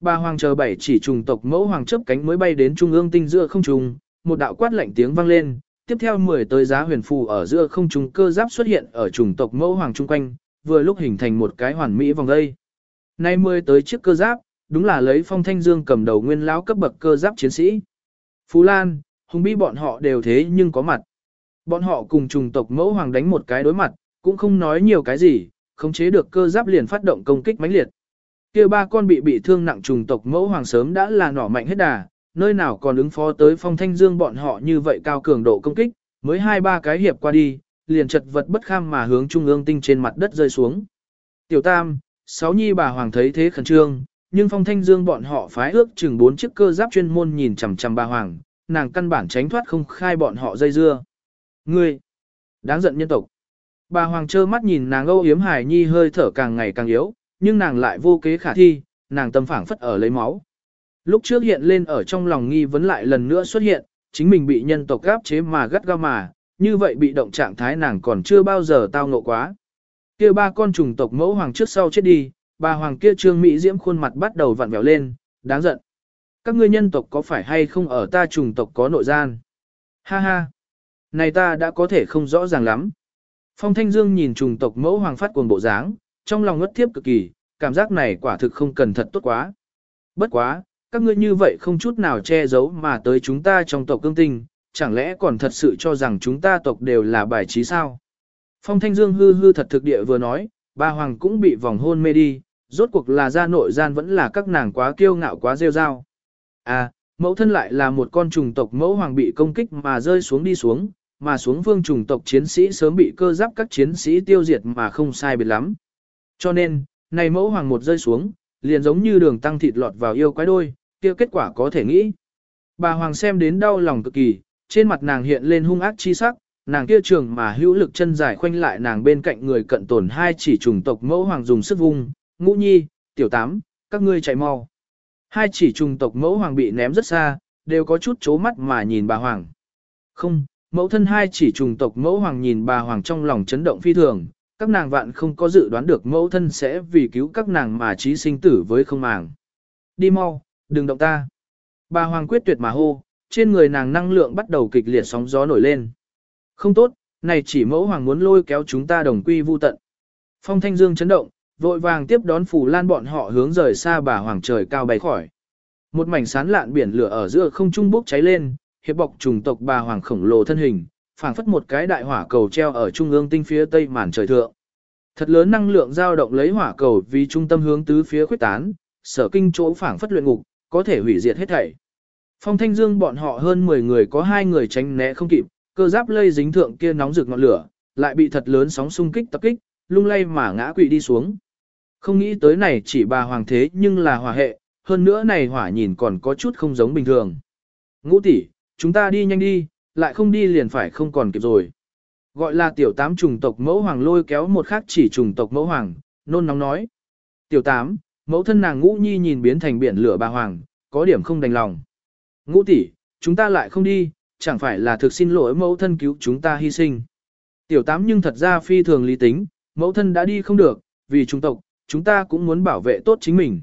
Bà hoàng chờ bảy chỉ trùng tộc mẫu hoàng chấp cánh mới bay đến trung ương tinh giữa không trùng, một đạo quát lạnh tiếng vang lên, tiếp theo 10 tới giá huyền phù ở giữa không trùng cơ giáp xuất hiện ở trùng tộc mẫu hoàng trung quanh, vừa lúc hình thành một cái hoàn mỹ vòng dây. Nay 10 tới chiếc cơ giáp, đúng là lấy phong thanh dương cầm đầu nguyên lão cấp bậc cơ giáp chiến sĩ. Phú Lan, hùng bi bọn họ đều thế nhưng có mặt. Bọn họ cùng trùng tộc mẫu hoàng đánh một cái đối mặt, cũng không nói nhiều cái gì, khống chế được cơ giáp liền phát động công kích mãnh liệt. Kia ba con bị bị thương nặng trùng tộc mẫu hoàng sớm đã là nỏ mạnh hết đà, nơi nào còn ứng phó tới phong thanh dương bọn họ như vậy cao cường độ công kích, mới hai ba cái hiệp qua đi, liền chật vật bất kham mà hướng trung ương tinh trên mặt đất rơi xuống. Tiểu Tam, sáu nhi bà hoàng thấy thế khẩn trương, nhưng phong thanh dương bọn họ phái ước chừng bốn chiếc cơ giáp chuyên môn nhìn chằm chằm bà hoàng, nàng căn bản tránh thoát không khai bọn họ dây dưa. Ngươi, đáng giận nhân tộc. Bà hoàng trơ mắt nhìn nàng âu yếm hài nhi hơi thở càng ngày càng yếu, nhưng nàng lại vô kế khả thi, nàng tâm phảng phất ở lấy máu. Lúc trước hiện lên ở trong lòng nghi vấn lại lần nữa xuất hiện, chính mình bị nhân tộc gáp chế mà gắt gao mà, như vậy bị động trạng thái nàng còn chưa bao giờ tao ngộ quá. Kia ba con trùng tộc mẫu hoàng trước sau chết đi, bà hoàng kia trương mỹ diễm khuôn mặt bắt đầu vặn vẹo lên, đáng giận. Các ngươi nhân tộc có phải hay không ở ta trùng tộc có nội gian? Ha ha! Này ta đã có thể không rõ ràng lắm. Phong Thanh Dương nhìn trùng tộc mẫu hoàng phát cuồng bộ dáng, trong lòng ngất thiếp cực kỳ, cảm giác này quả thực không cần thật tốt quá. Bất quá, các ngươi như vậy không chút nào che giấu mà tới chúng ta trong tộc cương tinh, chẳng lẽ còn thật sự cho rằng chúng ta tộc đều là bài trí sao? Phong Thanh Dương hư hư thật thực địa vừa nói, ba hoàng cũng bị vòng hôn mê đi, rốt cuộc là gia nội gian vẫn là các nàng quá kiêu ngạo quá rêu rao. À, mẫu thân lại là một con trùng tộc mẫu hoàng bị công kích mà rơi xuống đi xuống, mà xuống vương trùng tộc chiến sĩ sớm bị cơ giáp các chiến sĩ tiêu diệt mà không sai biệt lắm. Cho nên, này mẫu hoàng một rơi xuống, liền giống như đường tăng thịt lọt vào yêu quái đôi, kia kết quả có thể nghĩ. Bà Hoàng xem đến đau lòng cực kỳ, trên mặt nàng hiện lên hung ác chi sắc, nàng kia trường mà hữu lực chân dài khoanh lại nàng bên cạnh người cận tổn hai chỉ trùng tộc mẫu hoàng dùng sức vung, ngũ nhi, tiểu tám, các ngươi chạy mau. Hai chỉ trùng tộc mẫu hoàng bị ném rất xa, đều có chút chố mắt mà nhìn bà hoàng. Không, mẫu thân hai chỉ trùng tộc mẫu hoàng nhìn bà hoàng trong lòng chấn động phi thường, các nàng vạn không có dự đoán được mẫu thân sẽ vì cứu các nàng mà trí sinh tử với không màng. Đi mau, đừng động ta. Bà hoàng quyết tuyệt mà hô, trên người nàng năng lượng bắt đầu kịch liệt sóng gió nổi lên. Không tốt, này chỉ mẫu hoàng muốn lôi kéo chúng ta đồng quy vu tận. Phong thanh dương chấn động, vội vàng tiếp đón phủ lan bọn họ hướng rời xa bà hoàng trời cao bay khỏi. Một mảnh sán lạn biển lửa ở giữa không trung bốc cháy lên, hiệp bọc trùng tộc bà hoàng khổng lồ thân hình, phảng phất một cái đại hỏa cầu treo ở trung ương tinh phía tây màn trời thượng. Thật lớn năng lượng dao động lấy hỏa cầu vì trung tâm hướng tứ phía khuyết tán, sở kinh chỗ phảng phất luyện ngục, có thể hủy diệt hết thảy. Phong Thanh Dương bọn họ hơn 10 người có hai người tránh né không kịp, cơ giáp lây dính thượng kia nóng rực ngọn lửa, lại bị thật lớn sóng xung kích tập kích, lung lay mà ngã quỵ đi xuống. Không nghĩ tới này chỉ bà hoàng thế nhưng là hỏa hệ, hơn nữa này hỏa nhìn còn có chút không giống bình thường. Ngũ tỷ, chúng ta đi nhanh đi, lại không đi liền phải không còn kịp rồi. Gọi là tiểu tám trùng tộc mẫu hoàng lôi kéo một khác chỉ trùng tộc mẫu hoàng, nôn nóng nói. Tiểu tám, mẫu thân nàng ngũ nhi nhìn biến thành biển lửa bà hoàng, có điểm không đành lòng. Ngũ tỷ, chúng ta lại không đi, chẳng phải là thực xin lỗi mẫu thân cứu chúng ta hy sinh. Tiểu tám nhưng thật ra phi thường lý tính, mẫu thân đã đi không được, vì chúng tộc, chúng ta cũng muốn bảo vệ tốt chính mình.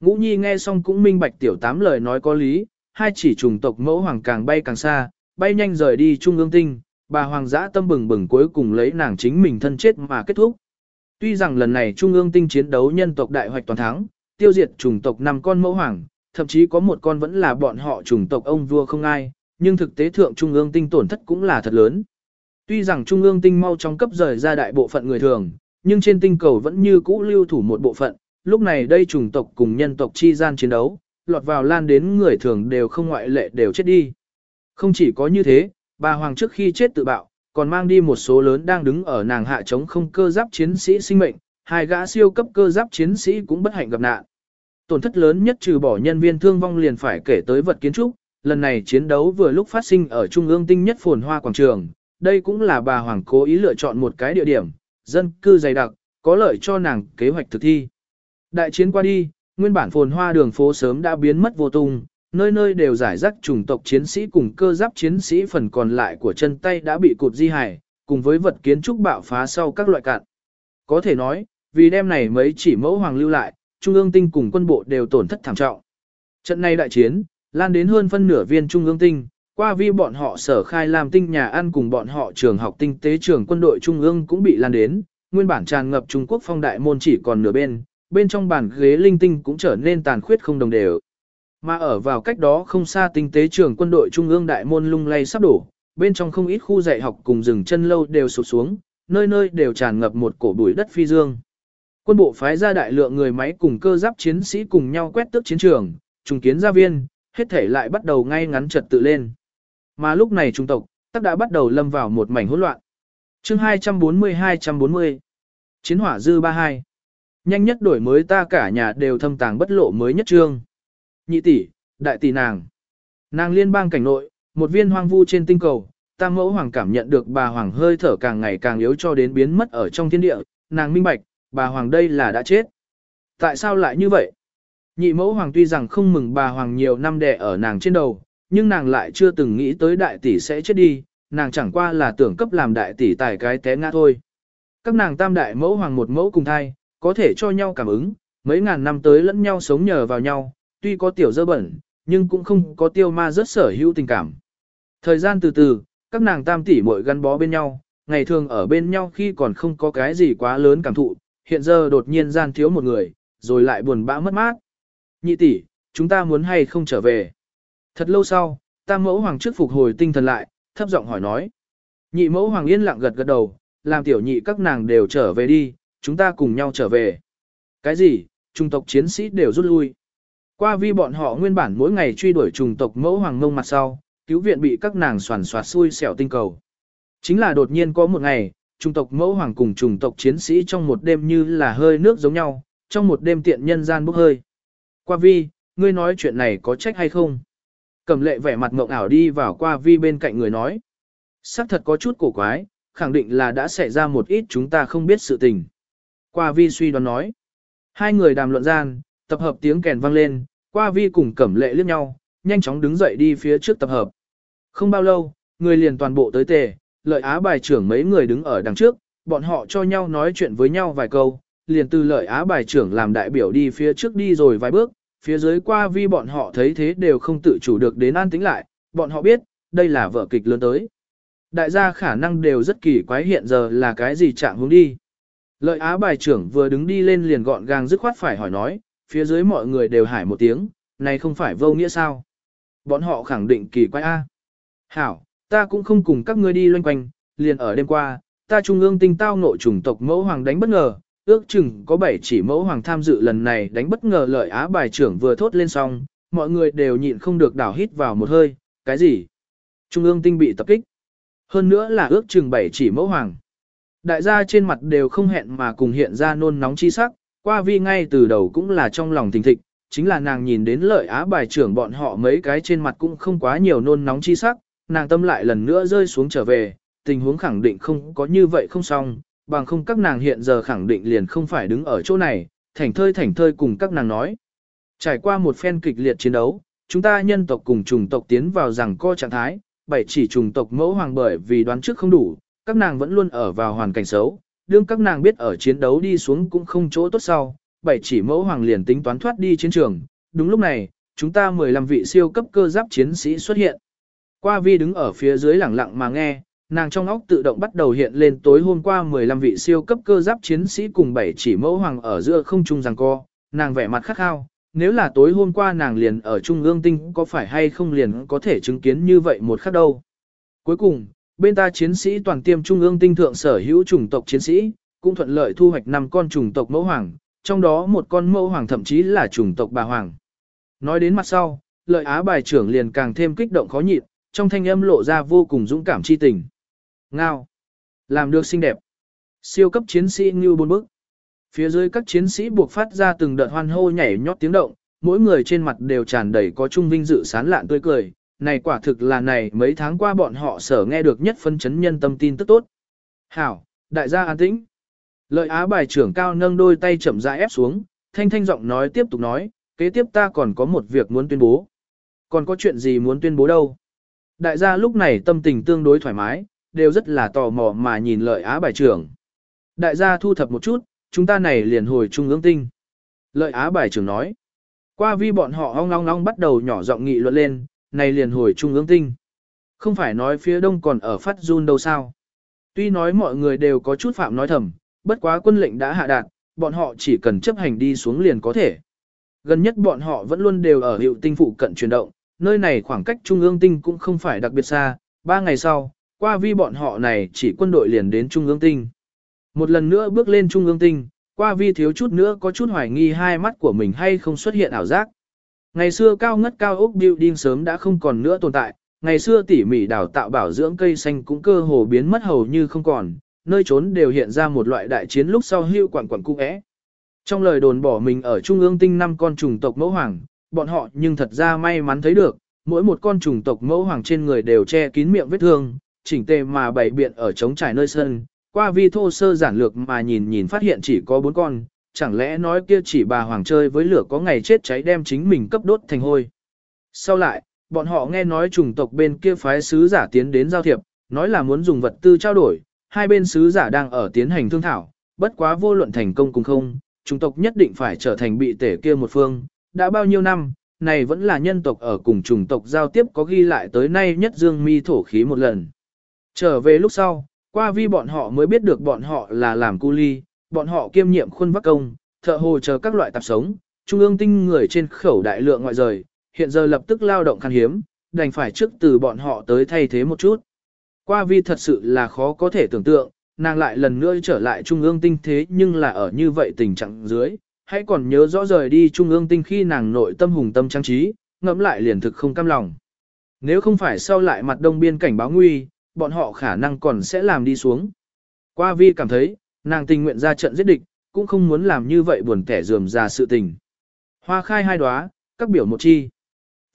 Ngũ nhi nghe xong cũng minh bạch tiểu tám lời nói có lý, hai chỉ trùng tộc mẫu hoàng càng bay càng xa, bay nhanh rời đi trung ương tinh, bà hoàng giã tâm bừng bừng cuối cùng lấy nàng chính mình thân chết mà kết thúc. Tuy rằng lần này trung ương tinh chiến đấu nhân tộc đại hoạch toàn thắng, tiêu diệt chủng tộc năm con mẫu hoàng, thậm chí có một con vẫn là bọn họ chủng tộc ông vua không ai, nhưng thực tế thượng trung ương tinh tổn thất cũng là thật lớn. Tuy rằng trung ương tinh mau trong cấp rời ra đại bộ phận người thường, nhưng trên tinh cầu vẫn như cũ lưu thủ một bộ phận, lúc này đây chủng tộc cùng nhân tộc chi gian chiến đấu, lọt vào lan đến người thường đều không ngoại lệ đều chết đi. Không chỉ có như thế, bà Hoàng trước khi chết tự bạo, còn mang đi một số lớn đang đứng ở nàng hạ chống không cơ giáp chiến sĩ sinh mệnh, hai gã siêu cấp cơ giáp chiến sĩ cũng bất hạnh gặp nạn. Tổn thất lớn nhất trừ bỏ nhân viên thương vong liền phải kể tới vật kiến trúc, lần này chiến đấu vừa lúc phát sinh ở trung ương tinh nhất phồn hoa quảng trường, đây cũng là bà Hoàng cố ý lựa chọn một cái địa điểm, dân cư dày đặc, có lợi cho nàng kế hoạch thực thi. Đại chiến qua đi, nguyên bản phồn hoa đường phố sớm đã biến mất vô tung, nơi nơi đều giải rác chủng tộc chiến sĩ cùng cơ giáp chiến sĩ phần còn lại của chân tay đã bị cột di hải, cùng với vật kiến trúc bạo phá sau các loại cạn. Có thể nói, vì đêm này mấy chỉ mẫu hoàng lưu lại, trung ương tinh cùng quân bộ đều tổn thất thảm trọng. Trận này đại chiến, lan đến hơn phân nửa viên trung ương tinh, qua vi bọn họ sở khai làm tinh nhà ăn cùng bọn họ trường học tinh tế trường quân đội trung ương cũng bị lan đến, nguyên bản tràn ngập Trung Quốc phong đại môn chỉ còn nửa bên, bên trong bàn ghế linh tinh cũng trở nên tàn khuyết không đồng đều. Mà ở vào cách đó không xa tinh tế trường quân đội trung ương đại môn lung lay sắp đổ, bên trong không ít khu dạy học cùng rừng chân lâu đều sụp xuống, nơi nơi đều tràn ngập một cổ bụi đất phi dương. Quân bộ phái ra đại lượng người máy cùng cơ giáp chiến sĩ cùng nhau quét tước chiến trường, trùng kiến gia viên, hết thể lại bắt đầu ngay ngắn trật tự lên. Mà lúc này trung tộc, tắc đã bắt đầu lâm vào một mảnh hỗn loạn. chương 240-240 Chiến hỏa dư 32 Nhanh nhất đổi mới ta cả nhà đều thâm tàng bất lộ mới nhất trương. Nhị tỷ, đại tỷ nàng. Nàng liên bang cảnh nội, một viên hoang vu trên tinh cầu, tam mẫu hoàng cảm nhận được bà hoàng hơi thở càng ngày càng yếu cho đến biến mất ở trong thiên địa, nàng minh bạch, bà hoàng đây là đã chết. Tại sao lại như vậy? Nhị mẫu hoàng tuy rằng không mừng bà hoàng nhiều năm đẻ ở nàng trên đầu, nhưng nàng lại chưa từng nghĩ tới đại tỷ sẽ chết đi, nàng chẳng qua là tưởng cấp làm đại tỷ tài cái té ngã thôi. Các nàng tam đại mẫu hoàng một mẫu cùng thai, có thể cho nhau cảm ứng, mấy ngàn năm tới lẫn nhau sống nhờ vào nhau, tuy có tiểu dơ bẩn, nhưng cũng không có tiêu ma rất sở hữu tình cảm. Thời gian từ từ, các nàng tam tỷ muội gắn bó bên nhau, ngày thường ở bên nhau khi còn không có cái gì quá lớn cảm thụ, hiện giờ đột nhiên gian thiếu một người, rồi lại buồn bã mất mát. Nhị tỷ, chúng ta muốn hay không trở về? Thật lâu sau, tam mẫu hoàng trước phục hồi tinh thần lại, thấp giọng hỏi nói. Nhị mẫu hoàng yên lặng gật gật đầu, làm tiểu nhị các nàng đều trở về đi, chúng ta cùng nhau trở về. Cái gì, trung tộc chiến sĩ đều rút lui. Qua vi bọn họ nguyên bản mỗi ngày truy đuổi trùng tộc mẫu hoàng ngông mặt sau, cứu viện bị các nàng soàn soạt xui xẻo tinh cầu. Chính là đột nhiên có một ngày, trùng tộc mẫu hoàng cùng trùng tộc chiến sĩ trong một đêm như là hơi nước giống nhau, trong một đêm tiện nhân gian bốc hơi. Qua vi, ngươi nói chuyện này có trách hay không? Cẩm lệ vẻ mặt mộng ảo đi vào qua vi bên cạnh người nói. Sắc thật có chút cổ quái, khẳng định là đã xảy ra một ít chúng ta không biết sự tình. Qua vi suy đoán nói. Hai người đàm luận gian, tập hợp tiếng kèn vang lên, qua vi cùng cẩm lệ liếc nhau, nhanh chóng đứng dậy đi phía trước tập hợp. Không bao lâu, người liền toàn bộ tới tề, lợi á bài trưởng mấy người đứng ở đằng trước, bọn họ cho nhau nói chuyện với nhau vài câu, liền từ lợi á bài trưởng làm đại biểu đi phía trước đi rồi vài bước, phía dưới qua vi bọn họ thấy thế đều không tự chủ được đến an tĩnh lại, bọn họ biết, đây là vở kịch lớn tới. Đại gia khả năng đều rất kỳ quái hiện giờ là cái gì trạng hướng đi. Lợi á bài trưởng vừa đứng đi lên liền gọn gàng dứt khoát phải hỏi nói, phía dưới mọi người đều hải một tiếng, này không phải vô nghĩa sao. Bọn họ khẳng định kỳ quái A. Hảo, ta cũng không cùng các ngươi đi loanh quanh, liền ở đêm qua, ta trung ương tinh tao nội chủng tộc mẫu hoàng đánh bất ngờ, ước chừng có 7 chỉ mẫu hoàng tham dự lần này đánh bất ngờ lợi á bài trưởng vừa thốt lên xong, mọi người đều nhịn không được đảo hít vào một hơi, cái gì? Trung ương tinh bị tập kích. Hơn nữa là ước chừng 7 chỉ mẫu hoàng. Đại gia trên mặt đều không hẹn mà cùng hiện ra nôn nóng chi sắc, qua vi ngay từ đầu cũng là trong lòng thình thịch, chính là nàng nhìn đến lợi á bài trưởng bọn họ mấy cái trên mặt cũng không quá nhiều nôn nóng chi sắc, nàng tâm lại lần nữa rơi xuống trở về, tình huống khẳng định không có như vậy không xong, bằng không các nàng hiện giờ khẳng định liền không phải đứng ở chỗ này, thảnh thơi thảnh thơi cùng các nàng nói. Trải qua một phen kịch liệt chiến đấu, chúng ta nhân tộc cùng chủng tộc tiến vào rằng co trạng thái, bảy chỉ chủng tộc mẫu hoàng bởi vì đoán trước không đủ, các nàng vẫn luôn ở vào hoàn cảnh xấu, đương các nàng biết ở chiến đấu đi xuống cũng không chỗ tốt sau, bảy chỉ mẫu hoàng liền tính toán thoát đi chiến trường. Đúng lúc này, chúng ta 15 vị siêu cấp cơ giáp chiến sĩ xuất hiện. Qua vi đứng ở phía dưới lẳng lặng mà nghe, nàng trong óc tự động bắt đầu hiện lên tối hôm qua 15 vị siêu cấp cơ giáp chiến sĩ cùng bảy chỉ mẫu hoàng ở giữa không trung giằng co, nàng vẻ mặt khắc khao, nếu là tối hôm qua nàng liền ở trung ương tinh có phải hay không liền có thể chứng kiến như vậy một khắc đâu. Cuối cùng, bên ta chiến sĩ toàn tiêm trung ương tinh thượng sở hữu chủng tộc chiến sĩ, cũng thuận lợi thu hoạch 5 con chủng tộc mẫu hoàng, trong đó một con mẫu hoàng thậm chí là chủng tộc bà hoàng. Nói đến mặt sau, lợi á bài trưởng liền càng thêm kích động khó nhịn, trong thanh âm lộ ra vô cùng dũng cảm chi tình. Ngao. Làm được xinh đẹp. Siêu cấp chiến sĩ như bốn bức. Phía dưới các chiến sĩ buộc phát ra từng đợt hoan hô nhảy nhót tiếng động, mỗi người trên mặt đều tràn đầy có trung vinh dự sán lạn tươi cười. Này quả thực là này mấy tháng qua bọn họ sở nghe được nhất phân chấn nhân tâm tin tức tốt. Hảo, đại gia an tĩnh. Lợi á bài trưởng cao nâng đôi tay chậm rãi ép xuống, thanh thanh giọng nói tiếp tục nói, kế tiếp ta còn có một việc muốn tuyên bố. Còn có chuyện gì muốn tuyên bố đâu? Đại gia lúc này tâm tình tương đối thoải mái, đều rất là tò mò mà nhìn lợi á bài trưởng. Đại gia thu thập một chút, chúng ta này liền hồi trung ương tinh. Lợi á bài trưởng nói. Qua vi bọn họ ong ong ong bắt đầu nhỏ giọng nghị luận lên, này liền hồi trung ương tinh. Không phải nói phía đông còn ở phát run đâu sao. Tuy nói mọi người đều có chút phạm nói thầm, bất quá quân lệnh đã hạ đạt, bọn họ chỉ cần chấp hành đi xuống liền có thể. Gần nhất bọn họ vẫn luôn đều ở hiệu tinh phụ cận chuyển động, nơi này khoảng cách trung ương tinh cũng không phải đặc biệt xa, ba ngày sau, qua vi bọn họ này chỉ quân đội liền đến Trung ương tinh. Một lần nữa bước lên Trung ương tinh, qua vi thiếu chút nữa có chút hoài nghi hai mắt của mình hay không xuất hiện ảo giác. Ngày xưa cao ngất cao ốc building sớm đã không còn nữa tồn tại, ngày xưa tỉ mỉ đào tạo bảo dưỡng cây xanh cũng cơ hồ biến mất hầu như không còn, nơi trốn đều hiện ra một loại đại chiến lúc sau hưu quảng quảng cung ẽ. Trong lời đồn bỏ mình ở Trung ương tinh năm con trùng tộc mẫu hoàng, bọn họ nhưng thật ra may mắn thấy được, mỗi một con trùng tộc mẫu hoàng trên người đều che kín miệng vết thương, chỉnh tề mà bày biện ở trống trải nơi sân, qua vi thô sơ giản lược mà nhìn nhìn phát hiện chỉ có bốn con, chẳng lẽ nói kia chỉ bà hoàng chơi với lửa có ngày chết cháy đem chính mình cấp đốt thành hôi. Sau lại, bọn họ nghe nói chủng tộc bên kia phái sứ giả tiến đến giao thiệp, nói là muốn dùng vật tư trao đổi, hai bên sứ giả đang ở tiến hành thương thảo, bất quá vô luận thành công cùng không, chủng tộc nhất định phải trở thành bị tể kia một phương, đã bao nhiêu năm, này vẫn là nhân tộc ở cùng chủng tộc giao tiếp có ghi lại tới nay nhất dương mi thổ khí một lần. Trở về lúc sau, qua vi bọn họ mới biết được bọn họ là làm cu ly, bọn họ kiêm nhiệm khuôn vác công, thợ hồ chờ các loại tạp sống, trung ương tinh người trên khẩu đại lượng ngoại rời, hiện giờ lập tức lao động khan hiếm, đành phải trước từ bọn họ tới thay thế một chút. Qua vi thật sự là khó có thể tưởng tượng, nàng lại lần nữa trở lại trung ương tinh thế nhưng là ở như vậy tình trạng dưới, hãy còn nhớ rõ rời đi trung ương tinh khi nàng nội tâm hùng tâm trang trí, ngẫm lại liền thực không cam lòng. Nếu không phải sau lại mặt đông biên cảnh báo nguy, bọn họ khả năng còn sẽ làm đi xuống. Qua vi cảm thấy, nàng tình nguyện ra trận giết địch, cũng không muốn làm như vậy buồn kẻ dườm ra sự tình. Hoa khai hai đóa, các biểu một chi.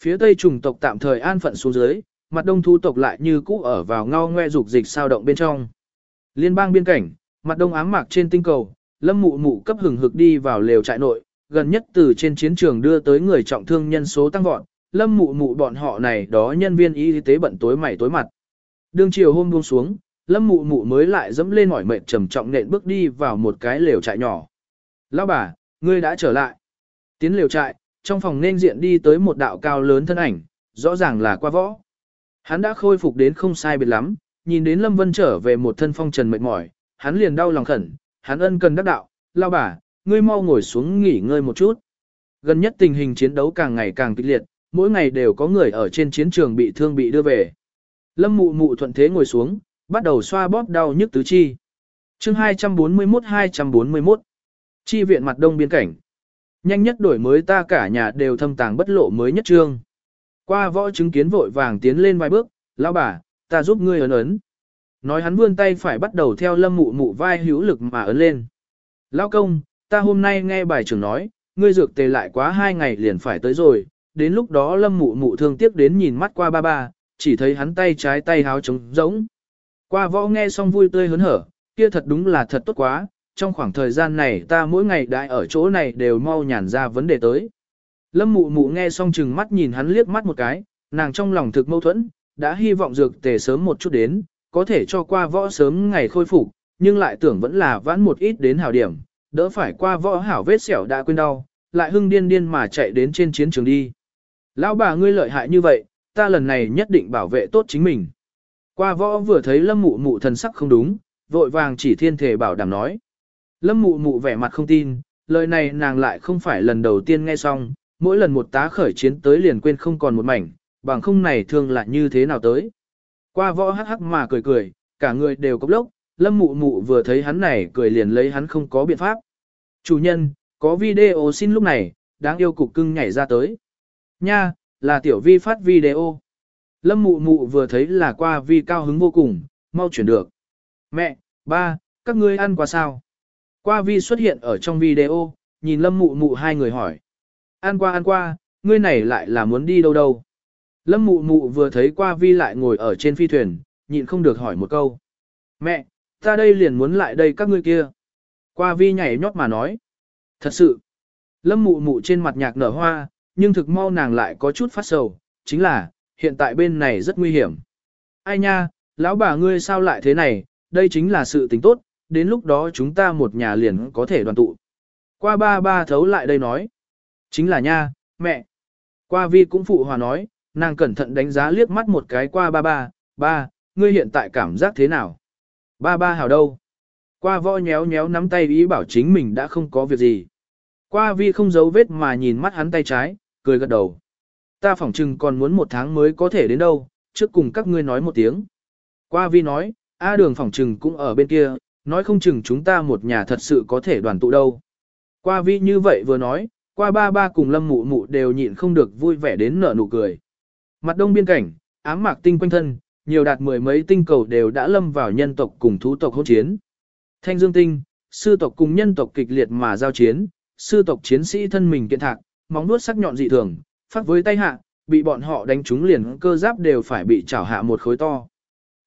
Phía tây trùng tộc tạm thời an phận xuống dưới, mặt đông thu tộc lại như cũ ở vào ngao ngoe dục dịch sao động bên trong. Liên bang biên cảnh, mặt đông ám mạc trên tinh cầu, lâm mụ mụ cấp hừng hực đi vào lều trại nội, gần nhất từ trên chiến trường đưa tới người trọng thương nhân số tăng vọt, lâm mụ mụ bọn họ này đó nhân viên y tế bận tối mày tối mặt. Đương chiều hôm buông xuống, lâm mụ mụ mới lại dẫm lên mỏi mệt trầm trọng nện bước đi vào một cái lều trại nhỏ. Lão bà, ngươi đã trở lại. Tiến lều trại, trong phòng nên diện đi tới một đạo cao lớn thân ảnh, rõ ràng là qua võ. Hắn đã khôi phục đến không sai biệt lắm, nhìn đến Lâm Vân trở về một thân phong trần mệt mỏi, hắn liền đau lòng khẩn, hắn ân cần đắc đạo, lao bà, ngươi mau ngồi xuống nghỉ ngơi một chút. Gần nhất tình hình chiến đấu càng ngày càng kịch liệt, mỗi ngày đều có người ở trên chiến trường bị thương bị đưa về. Lâm mụ mụ thuận thế ngồi xuống, bắt đầu xoa bóp đau nhức tứ chi. chương 241-241 Chi viện mặt đông biên cảnh. Nhanh nhất đổi mới ta cả nhà đều thâm tàng bất lộ mới nhất trương. Qua võ chứng kiến vội vàng tiến lên vài bước, lão bà, ta giúp ngươi ấn ấn. Nói hắn vươn tay phải bắt đầu theo lâm mụ mụ vai hữu lực mà ấn lên. Lão công, ta hôm nay nghe bài trưởng nói, ngươi dược tề lại quá hai ngày liền phải tới rồi, đến lúc đó lâm mụ mụ thương tiếc đến nhìn mắt qua ba ba, chỉ thấy hắn tay trái tay háo trống rỗng. Qua võ nghe xong vui tươi hớn hở, kia thật đúng là thật tốt quá, trong khoảng thời gian này ta mỗi ngày đại ở chỗ này đều mau nhàn ra vấn đề tới. Lâm mụ mụ nghe xong chừng mắt nhìn hắn liếc mắt một cái, nàng trong lòng thực mâu thuẫn, đã hy vọng dược tề sớm một chút đến, có thể cho qua võ sớm ngày khôi phục, nhưng lại tưởng vẫn là vãn một ít đến hảo điểm, đỡ phải qua võ hảo vết sẹo đã quên đau, lại hưng điên điên mà chạy đến trên chiến trường đi. Lão bà ngươi lợi hại như vậy, ta lần này nhất định bảo vệ tốt chính mình. Qua võ vừa thấy lâm mụ mụ thần sắc không đúng, vội vàng chỉ thiên thể bảo đảm nói. Lâm mụ mụ vẻ mặt không tin, lời này nàng lại không phải lần đầu tiên nghe xong, mỗi lần một tá khởi chiến tới liền quên không còn một mảnh, bằng không này thương lại như thế nào tới. Qua võ hắc hắc mà cười cười, cả người đều cốc lốc, lâm mụ mụ vừa thấy hắn này cười liền lấy hắn không có biện pháp. Chủ nhân, có video xin lúc này, đáng yêu cục cưng nhảy ra tới. Nha, là tiểu vi phát video. Lâm mụ mụ vừa thấy là qua vi cao hứng vô cùng, mau chuyển được. Mẹ, ba, các ngươi ăn qua sao? Qua vi xuất hiện ở trong video, nhìn lâm mụ mụ hai người hỏi. Ăn qua ăn qua, ngươi này lại là muốn đi đâu đâu? Lâm mụ mụ vừa thấy qua vi lại ngồi ở trên phi thuyền, nhịn không được hỏi một câu. Mẹ, ta đây liền muốn lại đây các ngươi kia. Qua vi nhảy nhót mà nói. Thật sự, lâm mụ mụ trên mặt nhạc nở hoa, nhưng thực mau nàng lại có chút phát sầu, chính là, hiện tại bên này rất nguy hiểm. Ai nha, lão bà ngươi sao lại thế này, đây chính là sự tình tốt, đến lúc đó chúng ta một nhà liền có thể đoàn tụ. Qua ba ba thấu lại đây nói. Chính là nha, mẹ. Qua vi cũng phụ hòa nói, nàng cẩn thận đánh giá liếc mắt một cái qua ba ba, ba, ngươi hiện tại cảm giác thế nào? Ba ba hào đâu? Qua võ nhéo nhéo nắm tay ý bảo chính mình đã không có việc gì. Qua vi không giấu vết mà nhìn mắt hắn tay trái, cười gật đầu. Ta phỏng chừng còn muốn một tháng mới có thể đến đâu, trước cùng các ngươi nói một tiếng. Qua vi nói, A đường phỏng chừng cũng ở bên kia, nói không chừng chúng ta một nhà thật sự có thể đoàn tụ đâu. Qua vi như vậy vừa nói, qua ba ba cùng lâm mụ mụ đều nhịn không được vui vẻ đến nở nụ cười. Mặt đông biên cảnh, ám mạc tinh quanh thân, nhiều đạt mười mấy tinh cầu đều đã lâm vào nhân tộc cùng thú tộc hỗn chiến. Thanh dương tinh, sư tộc cùng nhân tộc kịch liệt mà giao chiến, sư tộc chiến sĩ thân mình kiện thạc, móng vuốt sắc nhọn dị thường, phát với tay hạ, bị bọn họ đánh trúng liền cơ giáp đều phải bị chảo hạ một khối to.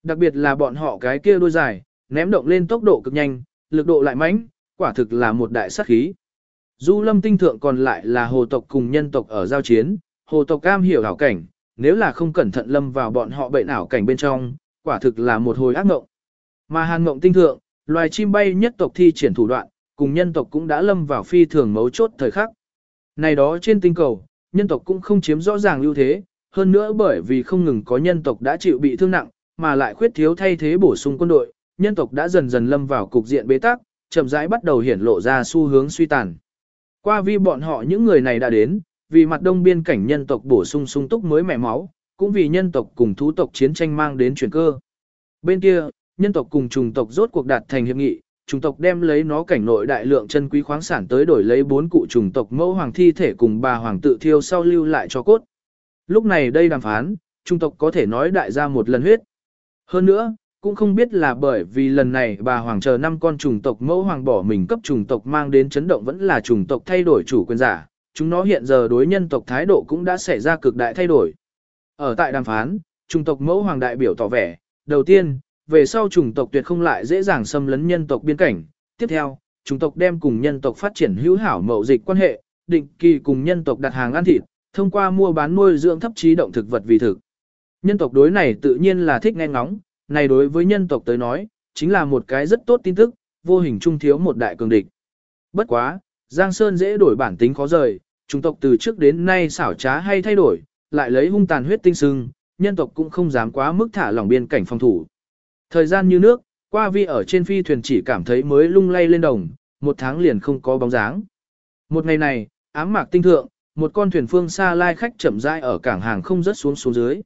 Đặc biệt là bọn họ cái kia đôi dài, ném động lên tốc độ cực nhanh, lực độ lại mãnh, quả thực là một đại sát khí. Du lâm tinh thượng còn lại là hồ tộc cùng nhân tộc ở giao chiến, hồ tộc cam hiểu ảo cảnh, nếu là không cẩn thận lâm vào bọn họ bệnh ảo cảnh bên trong, quả thực là một hồi ác mộng. Mà hàn mộng tinh thượng, loài chim bay nhất tộc thi triển thủ đoạn, cùng nhân tộc cũng đã lâm vào phi thường mấu chốt thời khắc. Này đó trên tinh cầu, nhân tộc cũng không chiếm rõ ràng ưu thế, hơn nữa bởi vì không ngừng có nhân tộc đã chịu bị thương nặng, mà lại khuyết thiếu thay thế bổ sung quân đội, nhân tộc đã dần dần lâm vào cục diện bế tắc, chậm rãi bắt đầu hiển lộ ra xu hướng suy tàn. Qua vi bọn họ những người này đã đến, vì mặt đông biên cảnh nhân tộc bổ sung sung túc mới mẻ máu, cũng vì nhân tộc cùng thú tộc chiến tranh mang đến chuyển cơ. Bên kia, nhân tộc cùng trùng tộc rốt cuộc đạt thành hiệp nghị, trùng tộc đem lấy nó cảnh nội đại lượng chân quý khoáng sản tới đổi lấy bốn cụ trùng tộc mẫu hoàng thi thể cùng bà hoàng tự thiêu sau lưu lại cho cốt. Lúc này đây đàm phán, trùng tộc có thể nói đại ra một lần huyết. Hơn nữa, cũng không biết là bởi vì lần này bà hoàng chờ năm con chủng tộc mẫu hoàng bỏ mình cấp chủng tộc mang đến chấn động vẫn là chủng tộc thay đổi chủ quyền giả, chúng nó hiện giờ đối nhân tộc thái độ cũng đã xảy ra cực đại thay đổi. Ở tại đàm phán, chủng tộc mẫu hoàng đại biểu tỏ vẻ, đầu tiên, về sau chủng tộc tuyệt không lại dễ dàng xâm lấn nhân tộc biên cảnh, tiếp theo, chủng tộc đem cùng nhân tộc phát triển hữu hảo mậu dịch quan hệ, định kỳ cùng nhân tộc đặt hàng ăn thịt, thông qua mua bán nuôi dưỡng thấp trí động thực vật vì thực. Nhân tộc đối này tự nhiên là thích nghe ngóng, này đối với nhân tộc tới nói, chính là một cái rất tốt tin tức, vô hình trung thiếu một đại cường địch. Bất quá, Giang Sơn dễ đổi bản tính khó rời, chủng tộc từ trước đến nay xảo trá hay thay đổi, lại lấy hung tàn huyết tinh sưng, nhân tộc cũng không dám quá mức thả lỏng biên cảnh phòng thủ. Thời gian như nước, qua vi ở trên phi thuyền chỉ cảm thấy mới lung lay lên đồng, một tháng liền không có bóng dáng. Một ngày này, ám mạc tinh thượng, một con thuyền phương xa lai khách chậm rãi ở cảng hàng không rớt xuống xuống dưới.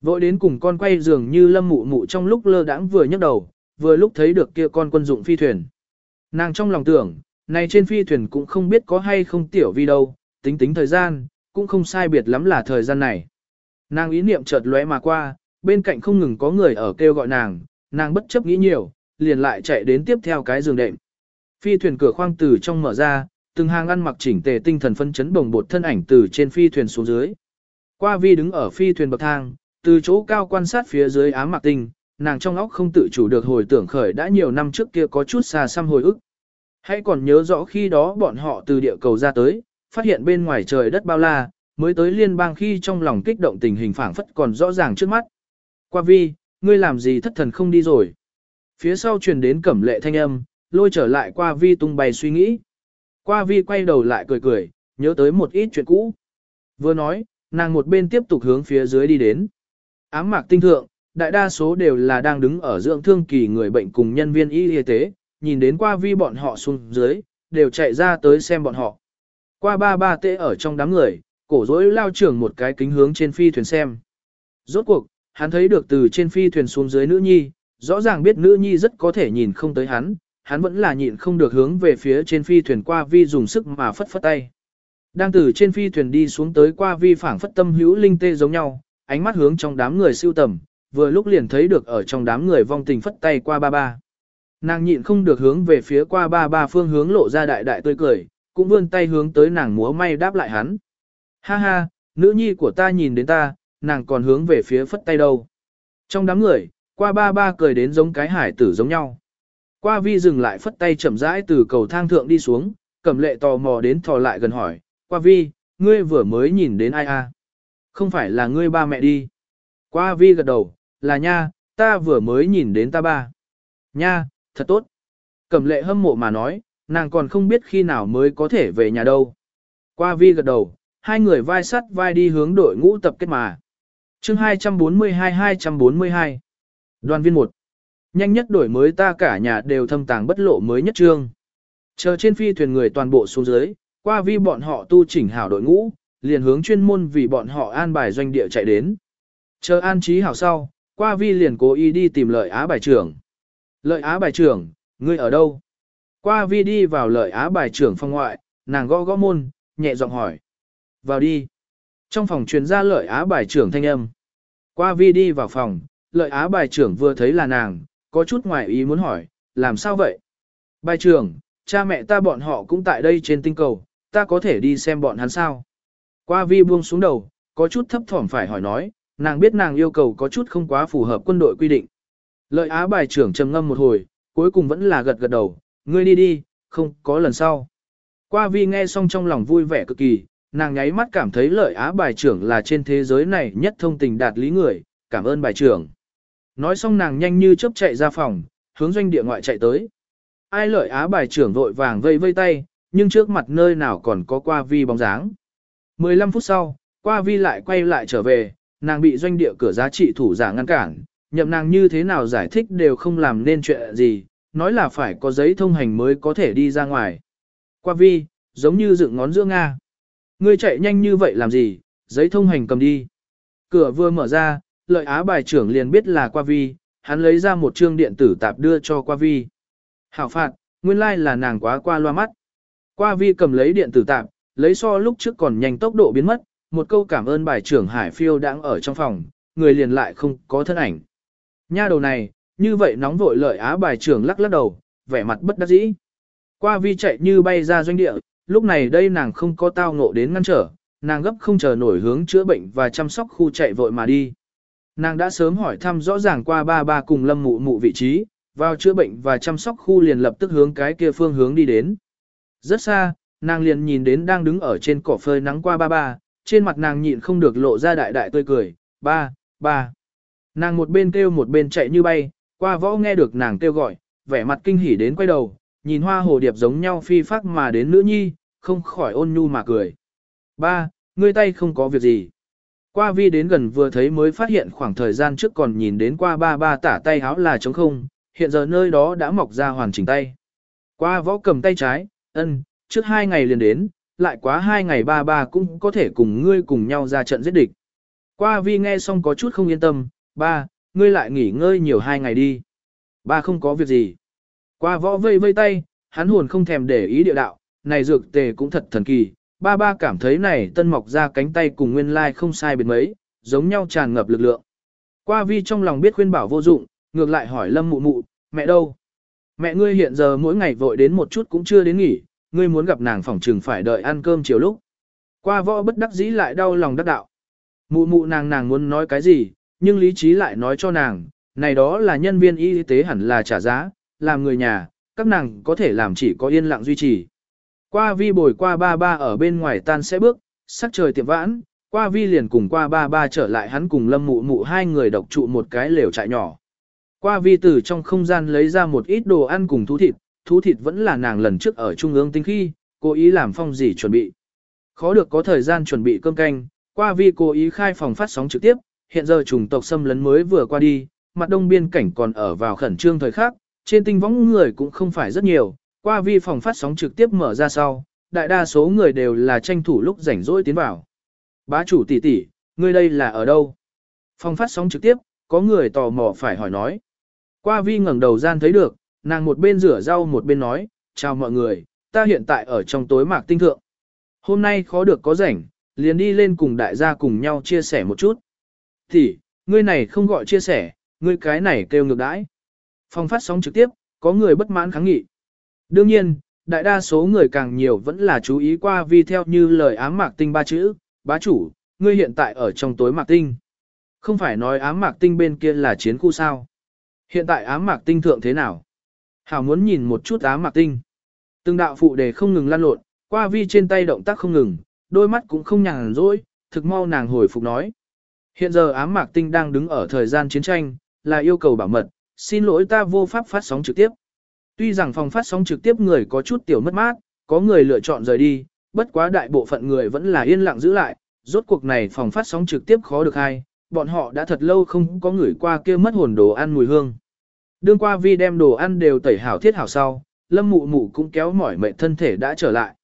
Vội đến cùng con quay dường như lâm mụ mụ trong lúc lơ đãng vừa nhấc đầu, vừa lúc thấy được kia con quân dụng phi thuyền. Nàng trong lòng tưởng, này trên phi thuyền cũng không biết có hay không tiểu vi đâu, tính tính thời gian, cũng không sai biệt lắm là thời gian này. Nàng ý niệm chợt lóe mà qua, bên cạnh không ngừng có người ở kêu gọi nàng, nàng bất chấp nghĩ nhiều, liền lại chạy đến tiếp theo cái giường đệm. Phi thuyền cửa khoang từ trong mở ra, từng hàng ăn mặc chỉnh tề tinh thần phân chấn bồng bột thân ảnh từ trên phi thuyền xuống dưới. Qua vi đứng ở phi thuyền bậc thang, từ chỗ cao quan sát phía dưới ám mạc tinh, nàng trong óc không tự chủ được hồi tưởng khởi đã nhiều năm trước kia có chút xa xăm hồi ức. Hãy còn nhớ rõ khi đó bọn họ từ địa cầu ra tới, phát hiện bên ngoài trời đất bao la, mới tới liên bang khi trong lòng kích động tình hình phảng phất còn rõ ràng trước mắt. Qua vi, ngươi làm gì thất thần không đi rồi. Phía sau truyền đến cẩm lệ thanh âm, lôi trở lại qua vi tung bày suy nghĩ. Qua vi quay đầu lại cười cười, nhớ tới một ít chuyện cũ. Vừa nói, nàng một bên tiếp tục hướng phía dưới đi đến. Ám mạc tinh thượng, đại đa số đều là đang đứng ở dưỡng thương kỳ người bệnh cùng nhân viên y y tế, nhìn đến qua vi bọn họ xuống dưới, đều chạy ra tới xem bọn họ. Qua ba ba tệ ở trong đám người, cổ rối lao trưởng một cái kính hướng trên phi thuyền xem. Rốt cuộc, hắn thấy được từ trên phi thuyền xuống dưới nữ nhi, rõ ràng biết nữ nhi rất có thể nhìn không tới hắn, hắn vẫn là nhịn không được hướng về phía trên phi thuyền qua vi dùng sức mà phất phất tay. Đang từ trên phi thuyền đi xuống tới qua vi phảng phất tâm hữu linh tê giống nhau, ánh mắt hướng trong đám người siêu tầm, vừa lúc liền thấy được ở trong đám người vong tình phất tay qua ba ba. Nàng nhịn không được hướng về phía qua ba ba phương hướng lộ ra đại đại tươi cười, cũng vươn tay hướng tới nàng múa may đáp lại hắn. Ha ha, nữ nhi của ta nhìn đến ta, nàng còn hướng về phía phất tay đâu. Trong đám người, qua ba ba cười đến giống cái hải tử giống nhau. Qua vi dừng lại phất tay chậm rãi từ cầu thang thượng đi xuống, cẩm lệ tò mò đến thò lại gần hỏi, qua vi, ngươi vừa mới nhìn đến ai a? Không phải là ngươi ba mẹ đi. Qua vi gật đầu, là nha, ta vừa mới nhìn đến ta ba. Nha, thật tốt. Cẩm lệ hâm mộ mà nói, nàng còn không biết khi nào mới có thể về nhà đâu. Qua vi gật đầu, hai người vai sắt vai đi hướng đội ngũ tập kết mà chương 242-242 Đoàn viên 1 Nhanh nhất đổi mới ta cả nhà đều thâm tàng bất lộ mới nhất trương. Chờ trên phi thuyền người toàn bộ xuống dưới, qua vi bọn họ tu chỉnh hảo đội ngũ, liền hướng chuyên môn vì bọn họ an bài doanh địa chạy đến. Chờ an trí hảo sau, qua vi liền cố ý đi tìm lợi á bài trưởng. Lợi á bài trưởng, ngươi ở đâu? Qua vi đi vào lợi á bài trưởng phòng ngoại, nàng gõ gõ môn, nhẹ giọng hỏi. Vào đi. Trong phòng truyền ra lợi á bài trưởng thanh âm. Qua vi đi vào phòng, lợi á bài trưởng vừa thấy là nàng, có chút ngoài ý muốn hỏi, làm sao vậy? Bài trưởng, cha mẹ ta bọn họ cũng tại đây trên tinh cầu, ta có thể đi xem bọn hắn sao? Qua vi buông xuống đầu, có chút thấp thỏm phải hỏi nói, nàng biết nàng yêu cầu có chút không quá phù hợp quân đội quy định. Lợi á bài trưởng trầm ngâm một hồi, cuối cùng vẫn là gật gật đầu, ngươi đi đi, không có lần sau. Qua vi nghe xong trong lòng vui vẻ cực kỳ, nàng nháy mắt cảm thấy lợi á bài trưởng là trên thế giới này nhất thông tình đạt lý người, cảm ơn bài trưởng. Nói xong nàng nhanh như chớp chạy ra phòng, hướng doanh địa ngoại chạy tới. Ai lợi á bài trưởng vội vàng vây vây tay, nhưng trước mặt nơi nào còn có qua vi bóng dáng. 15 phút sau, qua vi lại quay lại trở về, nàng bị doanh địa cửa giá trị thủ giả ngăn cản, nhậm nàng như thế nào giải thích đều không làm nên chuyện gì, nói là phải có giấy thông hành mới có thể đi ra ngoài. Qua vi, giống như dựng ngón giữa Nga. Ngươi chạy nhanh như vậy làm gì, giấy thông hành cầm đi. Cửa vừa mở ra, lợi á bài trưởng liền biết là qua vi, hắn lấy ra một chương điện tử tạp đưa cho qua vi. Hảo phạt, nguyên lai like là nàng quá qua loa mắt. Qua vi cầm lấy điện tử tạp, lấy so lúc trước còn nhanh tốc độ biến mất, một câu cảm ơn bài trưởng Hải Phiêu đang ở trong phòng, người liền lại không có thân ảnh. Nha đầu này, như vậy nóng vội lợi á bài trưởng lắc lắc đầu, vẻ mặt bất đắc dĩ. Qua vi chạy như bay ra doanh địa, lúc này đây nàng không có tao ngộ đến ngăn trở, nàng gấp không chờ nổi hướng chữa bệnh và chăm sóc khu chạy vội mà đi. Nàng đã sớm hỏi thăm rõ ràng qua ba ba cùng lâm mụ mụ vị trí, vào chữa bệnh và chăm sóc khu liền lập tức hướng cái kia phương hướng đi đến. Rất xa, nàng liền nhìn đến đang đứng ở trên cỏ phơi nắng qua ba ba, trên mặt nàng nhịn không được lộ ra đại đại tươi cười, ba, ba. Nàng một bên kêu một bên chạy như bay, qua võ nghe được nàng kêu gọi, vẻ mặt kinh hỉ đến quay đầu, nhìn hoa hồ điệp giống nhau phi phác mà đến nữ nhi, không khỏi ôn nhu mà cười. Ba, ngươi tay không có việc gì. Qua vi đến gần vừa thấy mới phát hiện khoảng thời gian trước còn nhìn đến qua ba ba tả tay háo là trống không, hiện giờ nơi đó đã mọc ra hoàn chỉnh tay. Qua võ cầm tay trái, ân, trước hai ngày liền đến, lại quá hai ngày ba ba cũng có thể cùng ngươi cùng nhau ra trận giết địch. Qua vi nghe xong có chút không yên tâm, ba, ngươi lại nghỉ ngơi nhiều hai ngày đi. Ba không có việc gì. Qua võ vây vây tay, hắn hồn không thèm để ý địa đạo, này dược tề cũng thật thần kỳ. Ba ba cảm thấy này tân mọc ra cánh tay cùng nguyên lai không sai biệt mấy, giống nhau tràn ngập lực lượng. Qua vi trong lòng biết khuyên bảo vô dụng, ngược lại hỏi lâm mụ mụ, mẹ đâu? Mẹ ngươi hiện giờ mỗi ngày vội đến một chút cũng chưa đến nghỉ, ngươi muốn gặp nàng phỏng trừng phải đợi ăn cơm chiều lúc. Qua võ bất đắc dĩ lại đau lòng đắc đạo. Mụ mụ nàng nàng muốn nói cái gì, nhưng lý trí lại nói cho nàng, này đó là nhân viên y tế hẳn là trả giá, làm người nhà, các nàng có thể làm chỉ có yên lặng duy trì. Qua vi bồi qua ba ba ở bên ngoài tan sẽ bước, sắc trời tiệm vãn, qua vi liền cùng qua ba ba trở lại hắn cùng lâm mụ mụ hai người độc trụ một cái lều trại nhỏ. Qua vi từ trong không gian lấy ra một ít đồ ăn cùng thú thịt, thú thịt vẫn là nàng lần trước ở trung ương tinh khi, cố ý làm phong gì chuẩn bị. Khó được có thời gian chuẩn bị cơm canh, qua vi cố ý khai phòng phát sóng trực tiếp, hiện giờ chủng tộc xâm lấn mới vừa qua đi, mặt đông biên cảnh còn ở vào khẩn trương thời khắc, trên tinh võng người cũng không phải rất nhiều, qua vi phòng phát sóng trực tiếp mở ra sau, đại đa số người đều là tranh thủ lúc rảnh rỗi tiến vào. Bá chủ tỷ tỷ, ngươi đây là ở đâu? Phòng phát sóng trực tiếp, có người tò mò phải hỏi nói. Qua vi ngẩng đầu gian thấy được, nàng một bên rửa rau một bên nói, chào mọi người, ta hiện tại ở trong tối mạc tinh thượng. Hôm nay khó được có rảnh, liền đi lên cùng đại gia cùng nhau chia sẻ một chút. Thì, ngươi này không gọi chia sẻ, ngươi cái này kêu ngược đãi. Phòng phát sóng trực tiếp, có người bất mãn kháng nghị. Đương nhiên, đại đa số người càng nhiều vẫn là chú ý qua vi theo như lời ám mạc tinh ba chữ, bá chủ, ngươi hiện tại ở trong tối mạc tinh. Không phải nói ám mạc tinh bên kia là chiến khu sao. Hiện tại ám mạc tinh thượng thế nào? Hảo muốn nhìn một chút ám mạc tinh. Từng đạo phụ đề không ngừng lan lộn, qua vi trên tay động tác không ngừng, đôi mắt cũng không nhàn rỗi, thực mau nàng hồi phục nói. Hiện giờ ám mạc tinh đang đứng ở thời gian chiến tranh, là yêu cầu bảo mật, xin lỗi ta vô pháp phát sóng trực tiếp. Tuy rằng phòng phát sóng trực tiếp người có chút tiểu mất mát, có người lựa chọn rời đi, bất quá đại bộ phận người vẫn là yên lặng giữ lại, rốt cuộc này phòng phát sóng trực tiếp khó được hay, bọn họ đã thật lâu không có người qua kia mất hồn đồ ăn mùi hương. Đương qua vi đem đồ ăn đều tẩy hảo thiết hảo sau, lâm mụ mụ cũng kéo mỏi mệt thân thể đã trở lại.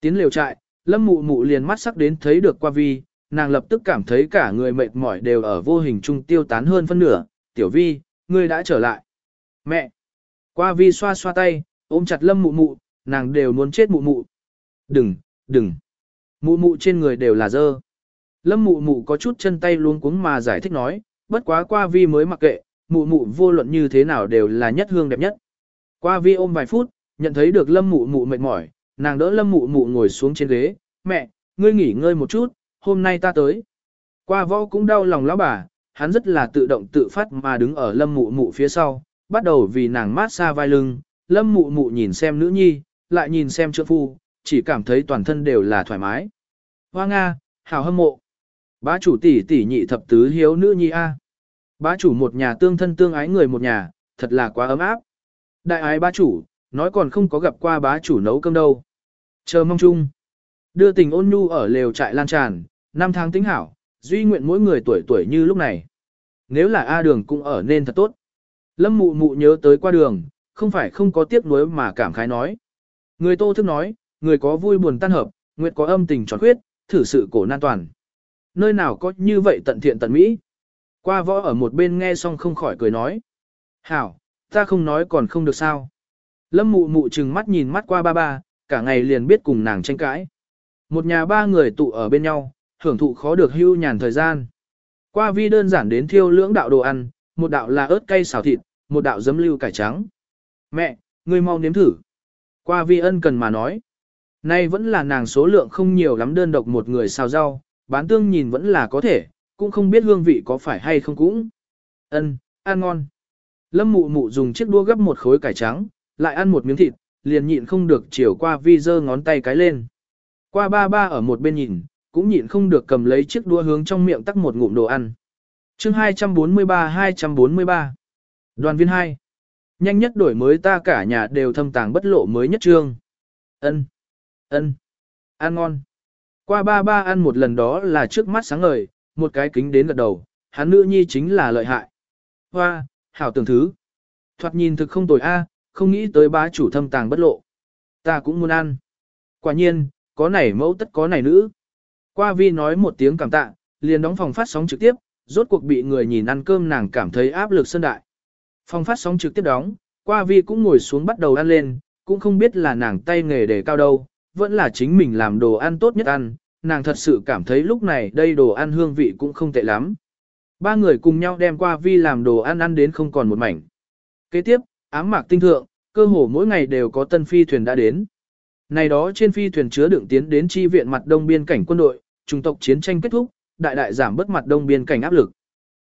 Tiến liều trại, lâm mụ mụ liền mắt sắc đến thấy được qua vi, nàng lập tức cảm thấy cả người mệt mỏi đều ở vô hình trung tiêu tán hơn phân nửa, tiểu vi, ngươi đã trở lại. Mẹ! Qua vi xoa xoa tay, ôm chặt lâm mụ mụ, nàng đều muốn chết mụ mụ. Đừng, đừng! Mụ mụ trên người đều là dơ. Lâm mụ mụ có chút chân tay luống cuống mà giải thích nói, bất quá qua vi mới mặc kệ, mụ mụ vô luận như thế nào đều là nhất hương đẹp nhất. Qua vi ôm vài phút, nhận thấy được lâm mụ mụ mệt mỏi, nàng đỡ lâm mụ mụ ngồi xuống trên ghế, mẹ, ngươi nghỉ ngơi một chút, hôm nay ta tới. Qua võ cũng đau lòng lão bà, hắn rất là tự động tự phát mà đứng ở lâm mụ mụ phía sau, bắt đầu vì nàng mát xa vai lưng, lâm mụ mụ nhìn xem nữ nhi, lại nhìn xem trượng phu, chỉ cảm thấy toàn thân đều là thoải mái. Hoa Nga, hào hâm mộ. Bá chủ tỷ tỷ nhị thập tứ hiếu nữ nhi A. Bá chủ một nhà tương thân tương ái người một nhà, thật là quá ấm áp. Đại ái bá chủ, nói còn không có gặp qua bá chủ nấu cơm đâu. Chờ mong chung. Đưa tình ôn nhu ở lều trại lan tràn, năm tháng tính hảo, duy nguyện mỗi người tuổi tuổi như lúc này. Nếu là A đường cũng ở nên thật tốt. Lâm mụ mụ nhớ tới qua đường, không phải không có tiếc nuối mà cảm khái nói. Người tô thức nói, người có vui buồn tan hợp, nguyện có âm tình tròn khuyết, thử sự cổ nan toàn. Nơi nào có như vậy tận thiện tận mỹ. Qua võ ở một bên nghe xong không khỏi cười nói. Hảo, ta không nói còn không được sao. Lâm mụ mụ trừng mắt nhìn mắt qua ba ba, cả ngày liền biết cùng nàng tranh cãi. Một nhà ba người tụ ở bên nhau, hưởng thụ khó được hưu nhàn thời gian. Qua vi đơn giản đến thiêu lưỡng đạo đồ ăn, một đạo là ớt cay xào thịt, một đạo giấm lưu cải trắng. Mẹ, ngươi mau nếm thử. Qua vi ân cần mà nói. Nay vẫn là nàng số lượng không nhiều lắm đơn độc một người xào rau, bán tương nhìn vẫn là có thể, cũng không biết hương vị có phải hay không cũng. Ân, ăn ngon. Lâm mụ mụ dùng chiếc đũa gấp một khối cải trắng, lại ăn một miếng thịt, liền nhịn không được chiều qua vi giơ ngón tay cái lên. Qua ba ba ở một bên nhìn, cũng nhịn không được cầm lấy chiếc đũa hướng trong miệng tắc một ngụm đồ ăn. chương 243-243 Đoàn viên 2 Nhanh nhất đổi mới ta cả nhà đều thâm tàng bất lộ mới nhất trương. ân ân Ăn ngon. Qua ba ba ăn một lần đó là trước mắt sáng ngời, một cái kính đến gật đầu, hắn nữ nhi chính là lợi hại. Hoa, hảo tưởng thứ. Thoạt nhìn thực không tồi a, không nghĩ tới bá chủ thâm tàng bất lộ. Ta cũng muốn ăn. Quả nhiên, có này mẫu tất có này nữ. Qua vi nói một tiếng cảm tạ, liền đóng phòng phát sóng trực tiếp, rốt cuộc bị người nhìn ăn cơm nàng cảm thấy áp lực sân đại. Phòng phát sóng trực tiếp đóng, qua vi cũng ngồi xuống bắt đầu ăn lên, cũng không biết là nàng tay nghề để cao đâu, vẫn là chính mình làm đồ ăn tốt nhất ăn, nàng thật sự cảm thấy lúc này đây đồ ăn hương vị cũng không tệ lắm. Ba người cùng nhau đem qua vi làm đồ ăn ăn đến không còn một mảnh. Kế tiếp, ám mạc tinh thượng, cơ hồ mỗi ngày đều có tân phi thuyền đã đến. Này đó trên phi thuyền chứa đựng tiến đến chi viện mặt đông biên cảnh quân đội, trung tộc chiến tranh kết thúc, đại đại giảm bớt mặt đông biên cảnh áp lực.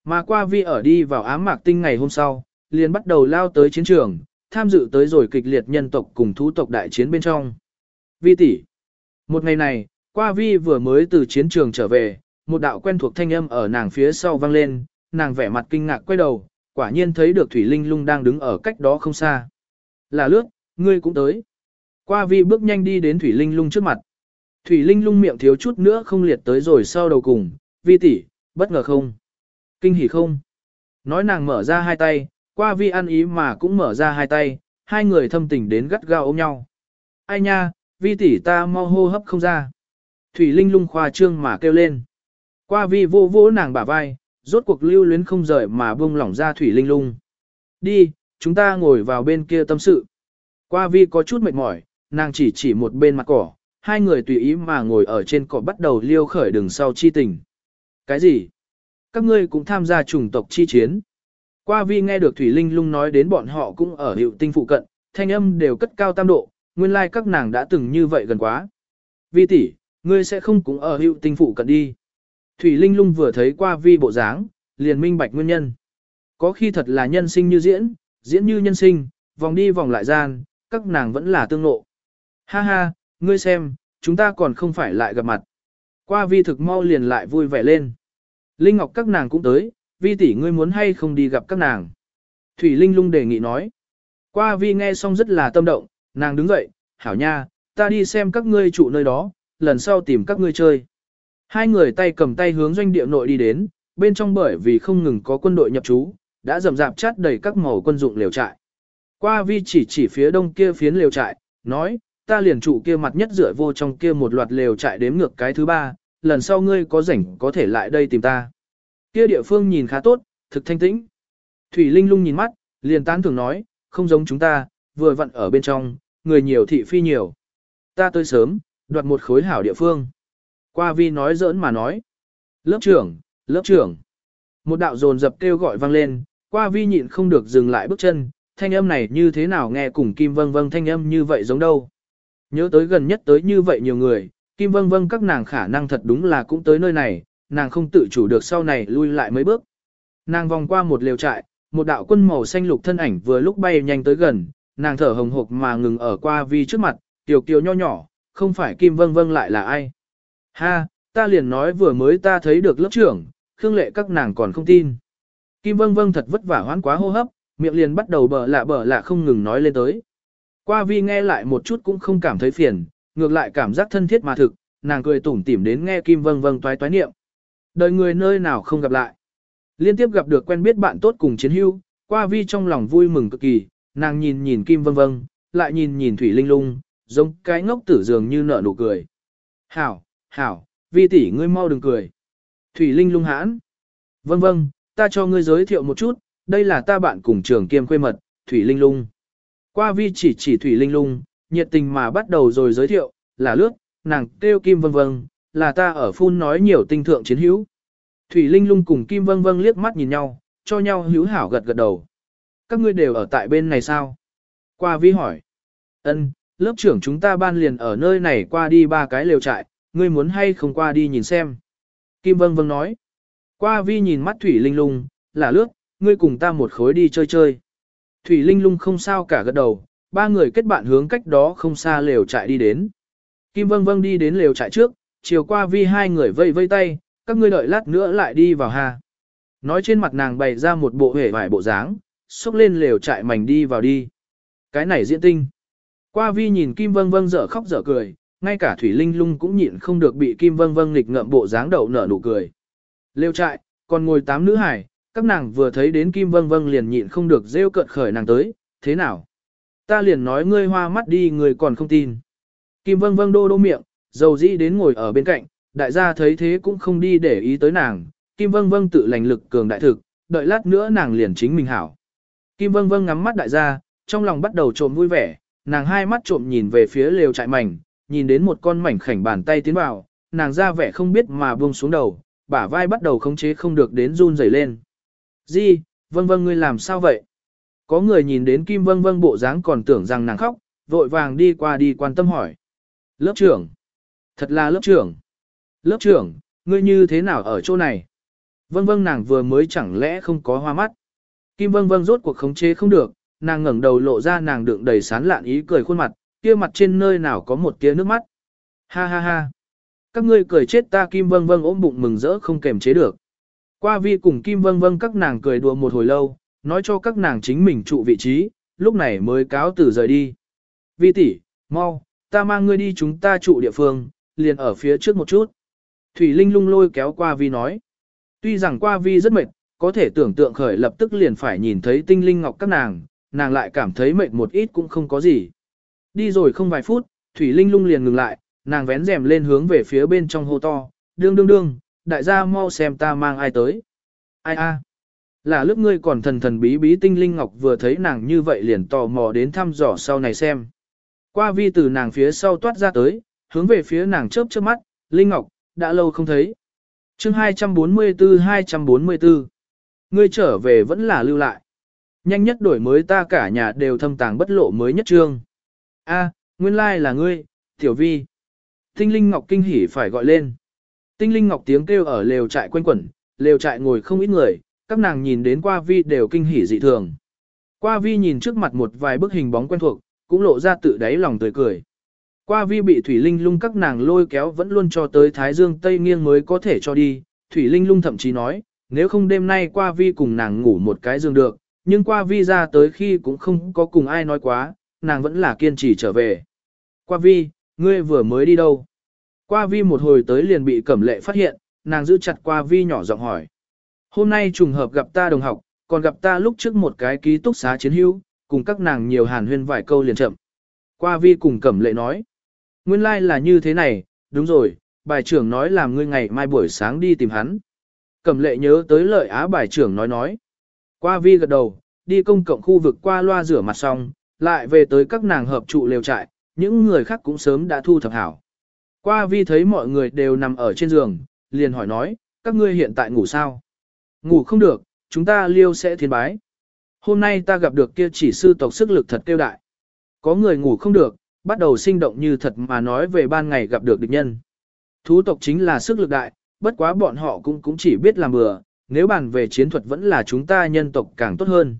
Mà qua vi ở đi vào ám mạc tinh ngày hôm sau, liền bắt đầu lao tới chiến trường, tham dự tới rồi kịch liệt nhân tộc cùng thú tộc đại chiến bên trong. Vi tỷ. Một ngày này, qua vi vừa mới từ chiến trường trở về, một đạo quen thuộc thanh âm ở nàng phía sau vang lên, nàng vẻ mặt kinh ngạc quay đầu, quả nhiên thấy được Thủy Linh Lung đang đứng ở cách đó không xa. Là lướt, ngươi cũng tới. Qua vi bước nhanh đi đến Thủy Linh Lung trước mặt. Thủy Linh Lung miệng thiếu chút nữa không liệt tới rồi sau đầu cùng, vi tỷ, bất ngờ không? Kinh hỉ không? Nói nàng mở ra hai tay, qua vi ăn ý mà cũng mở ra hai tay, hai người thâm tình đến gắt gao ôm nhau. Ai nha, vi tỷ ta mau hô hấp không ra. Thủy Linh Lung khoa trương mà kêu lên. Qua vi vô vỗ nàng bả vai, rốt cuộc lưu luyến không rời mà buông lỏng ra Thủy Linh Lung. Đi, chúng ta ngồi vào bên kia tâm sự. Qua vi có chút mệt mỏi, nàng chỉ chỉ một bên mặt cỏ, hai người tùy ý mà ngồi ở trên cỏ bắt đầu liêu khởi đường sau chi tình. Cái gì? Các ngươi cũng tham gia chủng tộc chi chiến. Qua vi nghe được Thủy Linh Lung nói đến bọn họ cũng ở hiệu tinh phụ cận, thanh âm đều cất cao tam độ, nguyên lai like các nàng đã từng như vậy gần quá. Vi tỷ, ngươi sẽ không cũng ở hiệu tinh phụ cận đi. Thủy Linh Lung vừa thấy qua vi bộ dáng, liền minh bạch nguyên nhân. Có khi thật là nhân sinh như diễn, diễn như nhân sinh, vòng đi vòng lại gian, các nàng vẫn là tương nộ. Ha ha, ngươi xem, chúng ta còn không phải lại gặp mặt. Qua vi thực mau liền lại vui vẻ lên. Linh Ngọc các nàng cũng tới, vi tỷ ngươi muốn hay không đi gặp các nàng. Thủy Linh lung đề nghị nói. Qua vi nghe xong rất là tâm động, nàng đứng dậy, hảo nha, ta đi xem các ngươi trụ nơi đó, lần sau tìm các ngươi chơi. Hai người tay cầm tay hướng doanh địa nội đi đến, bên trong bởi vì không ngừng có quân đội nhập trú, đã rầm rạp chát đầy các màu quân dụng liều trại. Qua vi chỉ chỉ phía đông kia phiến liều trại, nói, ta liền trụ kia mặt nhất rửa vô trong kia một loạt lều trại đếm ngược cái thứ ba, lần sau ngươi có rảnh có thể lại đây tìm ta. Kia địa phương nhìn khá tốt, thực thanh tĩnh. Thủy Linh lung nhìn mắt, liền tán thường nói, không giống chúng ta, vừa vặn ở bên trong, người nhiều thị phi nhiều. Ta tới sớm, đoạt một khối hảo địa phương. Qua vi nói giỡn mà nói. Lớp trưởng, lớp trưởng. Một đạo dồn dập kêu gọi vang lên, qua vi nhịn không được dừng lại bước chân, thanh âm này như thế nào nghe cùng kim vâng vâng thanh âm như vậy giống đâu. Nhớ tới gần nhất tới như vậy nhiều người, kim vâng vâng các nàng khả năng thật đúng là cũng tới nơi này, nàng không tự chủ được sau này lui lại mấy bước. Nàng vòng qua một liều trại, một đạo quân màu xanh lục thân ảnh vừa lúc bay nhanh tới gần, nàng thở hồng hộc mà ngừng ở qua vi trước mặt, tiểu kiều nho nhỏ, không phải kim vâng vâng lại là ai. Ha, ta liền nói vừa mới ta thấy được lớp trưởng, khương lệ các nàng còn không tin. Kim vâng vâng thật vất vả hoán quá hô hấp, miệng liền bắt đầu bở lạ bở lạ không ngừng nói lên tới. Qua vi nghe lại một chút cũng không cảm thấy phiền, ngược lại cảm giác thân thiết mà thực, nàng cười tủm tỉm đến nghe Kim Vâng Vâng toái toái niệm. Đời người nơi nào không gặp lại. Liên tiếp gặp được quen biết bạn tốt cùng chiến hữu, qua vi trong lòng vui mừng cực kỳ, nàng nhìn nhìn Kim Vâng Vâng, lại nhìn nhìn Thủy Linh Lung, giống cái ngốc tử dường như nở nụ cười. Hảo, hảo, vi tỷ ngươi mau đừng cười. Thủy Linh Lung hãn. Vâng vâng, ta cho ngươi giới thiệu một chút, đây là ta bạn cùng trường kiêm quê mật, Thủy Linh Lung. Qua vi chỉ chỉ Thủy Linh Lung, nhiệt tình mà bắt đầu rồi giới thiệu, là lướt, nàng kêu Kim Vân Vân, là ta ở phun nói nhiều tinh thượng chiến hữu. Thủy Linh Lung cùng Kim Vân Vân liếc mắt nhìn nhau, cho nhau hữu hảo gật gật đầu. các ngươi đều ở tại bên này sao? Qua vi hỏi. Ân, lớp trưởng chúng ta ban liền ở nơi này qua đi ba cái lều trại, ngươi muốn hay không qua đi nhìn xem. Kim Vâng Vâng nói. Qua vi nhìn mắt Thủy Linh Lung, là lướt, ngươi cùng ta một khối đi chơi chơi. Thủy Linh Lung không sao cả gật đầu, ba người kết bạn hướng cách đó không xa lều trại đi đến. Kim Vâng Vâng đi đến lều trại trước, chiều qua vi hai người vây vây tay, các ngươi đợi lát nữa lại đi vào hà. Nói trên mặt nàng bày ra một bộ hể vải bộ dáng, xúc lên lều trại mảnh đi vào đi. Cái này diễn tinh. Qua vi nhìn Kim Vâng Vâng dở khóc dở cười, ngay cả Thủy Linh Lung cũng nhịn không được bị Kim Vâng Vâng nghịch ngợm bộ dáng đầu nở nụ cười. Lều trại, còn ngồi tám nữ hải, các nàng vừa thấy đến Kim Vâng Vâng liền nhịn không được rêu cợt khởi nàng tới, thế nào? Ta liền nói ngươi hoa mắt đi người còn không tin. Kim Vâng Vâng đô đô miệng, dầu dĩ đến ngồi ở bên cạnh, đại gia thấy thế cũng không đi để ý tới nàng, Kim Vâng Vâng tự lành lực cường đại thực, đợi lát nữa nàng liền chính mình hảo. Kim Vâng Vâng ngắm mắt đại gia, trong lòng bắt đầu trộm vui vẻ, nàng hai mắt trộm nhìn về phía lều trại mảnh, nhìn đến một con mảnh khảnh bàn tay tiến vào, nàng ra vẻ không biết mà buông xuống đầu, bả vai bắt đầu khống chế không được đến run rẩy lên. Di, vâng vâng ngươi làm sao vậy? Có người nhìn đến Kim vâng vâng bộ dáng còn tưởng rằng nàng khóc, vội vàng đi qua đi quan tâm hỏi. Lớp trưởng. Thật là lớp trưởng. Lớp trưởng, ngươi như thế nào ở chỗ này? Vâng vâng nàng vừa mới chẳng lẽ không có hoa mắt. Kim vâng vâng rốt cuộc khống chế không được, nàng ngẩng đầu lộ ra nàng đựng đầy sán lạn ý cười khuôn mặt, kia mặt trên nơi nào có một tia nước mắt. Ha ha ha. Các ngươi cười chết ta Kim Vâng Vâng ôm bụng mừng rỡ không kềm chế được. Qua vi cùng Kim Vâng Vâng các nàng cười đùa một hồi lâu, nói cho các nàng chính mình trụ vị trí, lúc này mới cáo từ rời đi. Vi tỷ, mau, ta mang ngươi đi chúng ta trụ địa phương, liền ở phía trước một chút. Thủy Linh lung lôi kéo qua vi nói. Tuy rằng qua vi rất mệt, có thể tưởng tượng khởi lập tức liền phải nhìn thấy tinh linh ngọc các nàng, nàng lại cảm thấy mệt một ít cũng không có gì. Đi rồi không vài phút, Thủy Linh lung liền ngừng lại, nàng vén rèm lên hướng về phía bên trong hô to, đương đương đương, đại gia mau xem ta mang ai tới. Ai a? Là lúc ngươi còn thần thần bí bí tinh linh ngọc vừa thấy nàng như vậy liền tò mò đến thăm dò sau này xem. Qua vi từ nàng phía sau toát ra tới, hướng về phía nàng chớp chớp mắt, linh ngọc, đã lâu không thấy. chương 244-244 Ngươi trở về vẫn là lưu lại. Nhanh nhất đổi mới ta cả nhà đều thâm tàng bất lộ mới nhất trương. A, nguyên lai like là ngươi, tiểu vi. Tinh linh ngọc kinh hỉ phải gọi lên. Tinh linh ngọc tiếng kêu ở lều trại quanh quẩn, lều trại ngồi không ít người, các nàng nhìn đến qua vi đều kinh hỉ dị thường. Qua vi nhìn trước mặt một vài bức hình bóng quen thuộc, cũng lộ ra tự đáy lòng tươi cười. Qua vi bị Thủy Linh lung các nàng lôi kéo vẫn luôn cho tới Thái Dương Tây nghiêng mới có thể cho đi. Thủy Linh lung thậm chí nói, nếu không đêm nay qua vi cùng nàng ngủ một cái giường được, nhưng qua vi ra tới khi cũng không có cùng ai nói quá, nàng vẫn là kiên trì trở về. Qua vi, ngươi vừa mới đi đâu? Qua vi một hồi tới liền bị cẩm lệ phát hiện, nàng giữ chặt qua vi nhỏ giọng hỏi. Hôm nay trùng hợp gặp ta đồng học, còn gặp ta lúc trước một cái ký túc xá chiến hữu, cùng các nàng nhiều hàn huyên vài câu liền chậm. Qua vi cùng cẩm lệ nói. Nguyên lai like là như thế này, đúng rồi, bài trưởng nói là ngươi ngày mai buổi sáng đi tìm hắn. Cẩm lệ nhớ tới lợi á bài trưởng nói nói. Qua vi gật đầu, đi công cộng khu vực qua loa rửa mặt xong, lại về tới các nàng hợp trụ lều trại, những người khác cũng sớm đã thu thập hảo. Qua vi thấy mọi người đều nằm ở trên giường, liền hỏi nói, các ngươi hiện tại ngủ sao? Ngủ không được, chúng ta liêu sẽ thiên bái. Hôm nay ta gặp được kia chỉ sư tộc sức lực thật tiêu đại. Có người ngủ không được, bắt đầu sinh động như thật mà nói về ban ngày gặp được địch nhân. Thú tộc chính là sức lực đại, bất quá bọn họ cũng cũng chỉ biết làm bừa, nếu bàn về chiến thuật vẫn là chúng ta nhân tộc càng tốt hơn.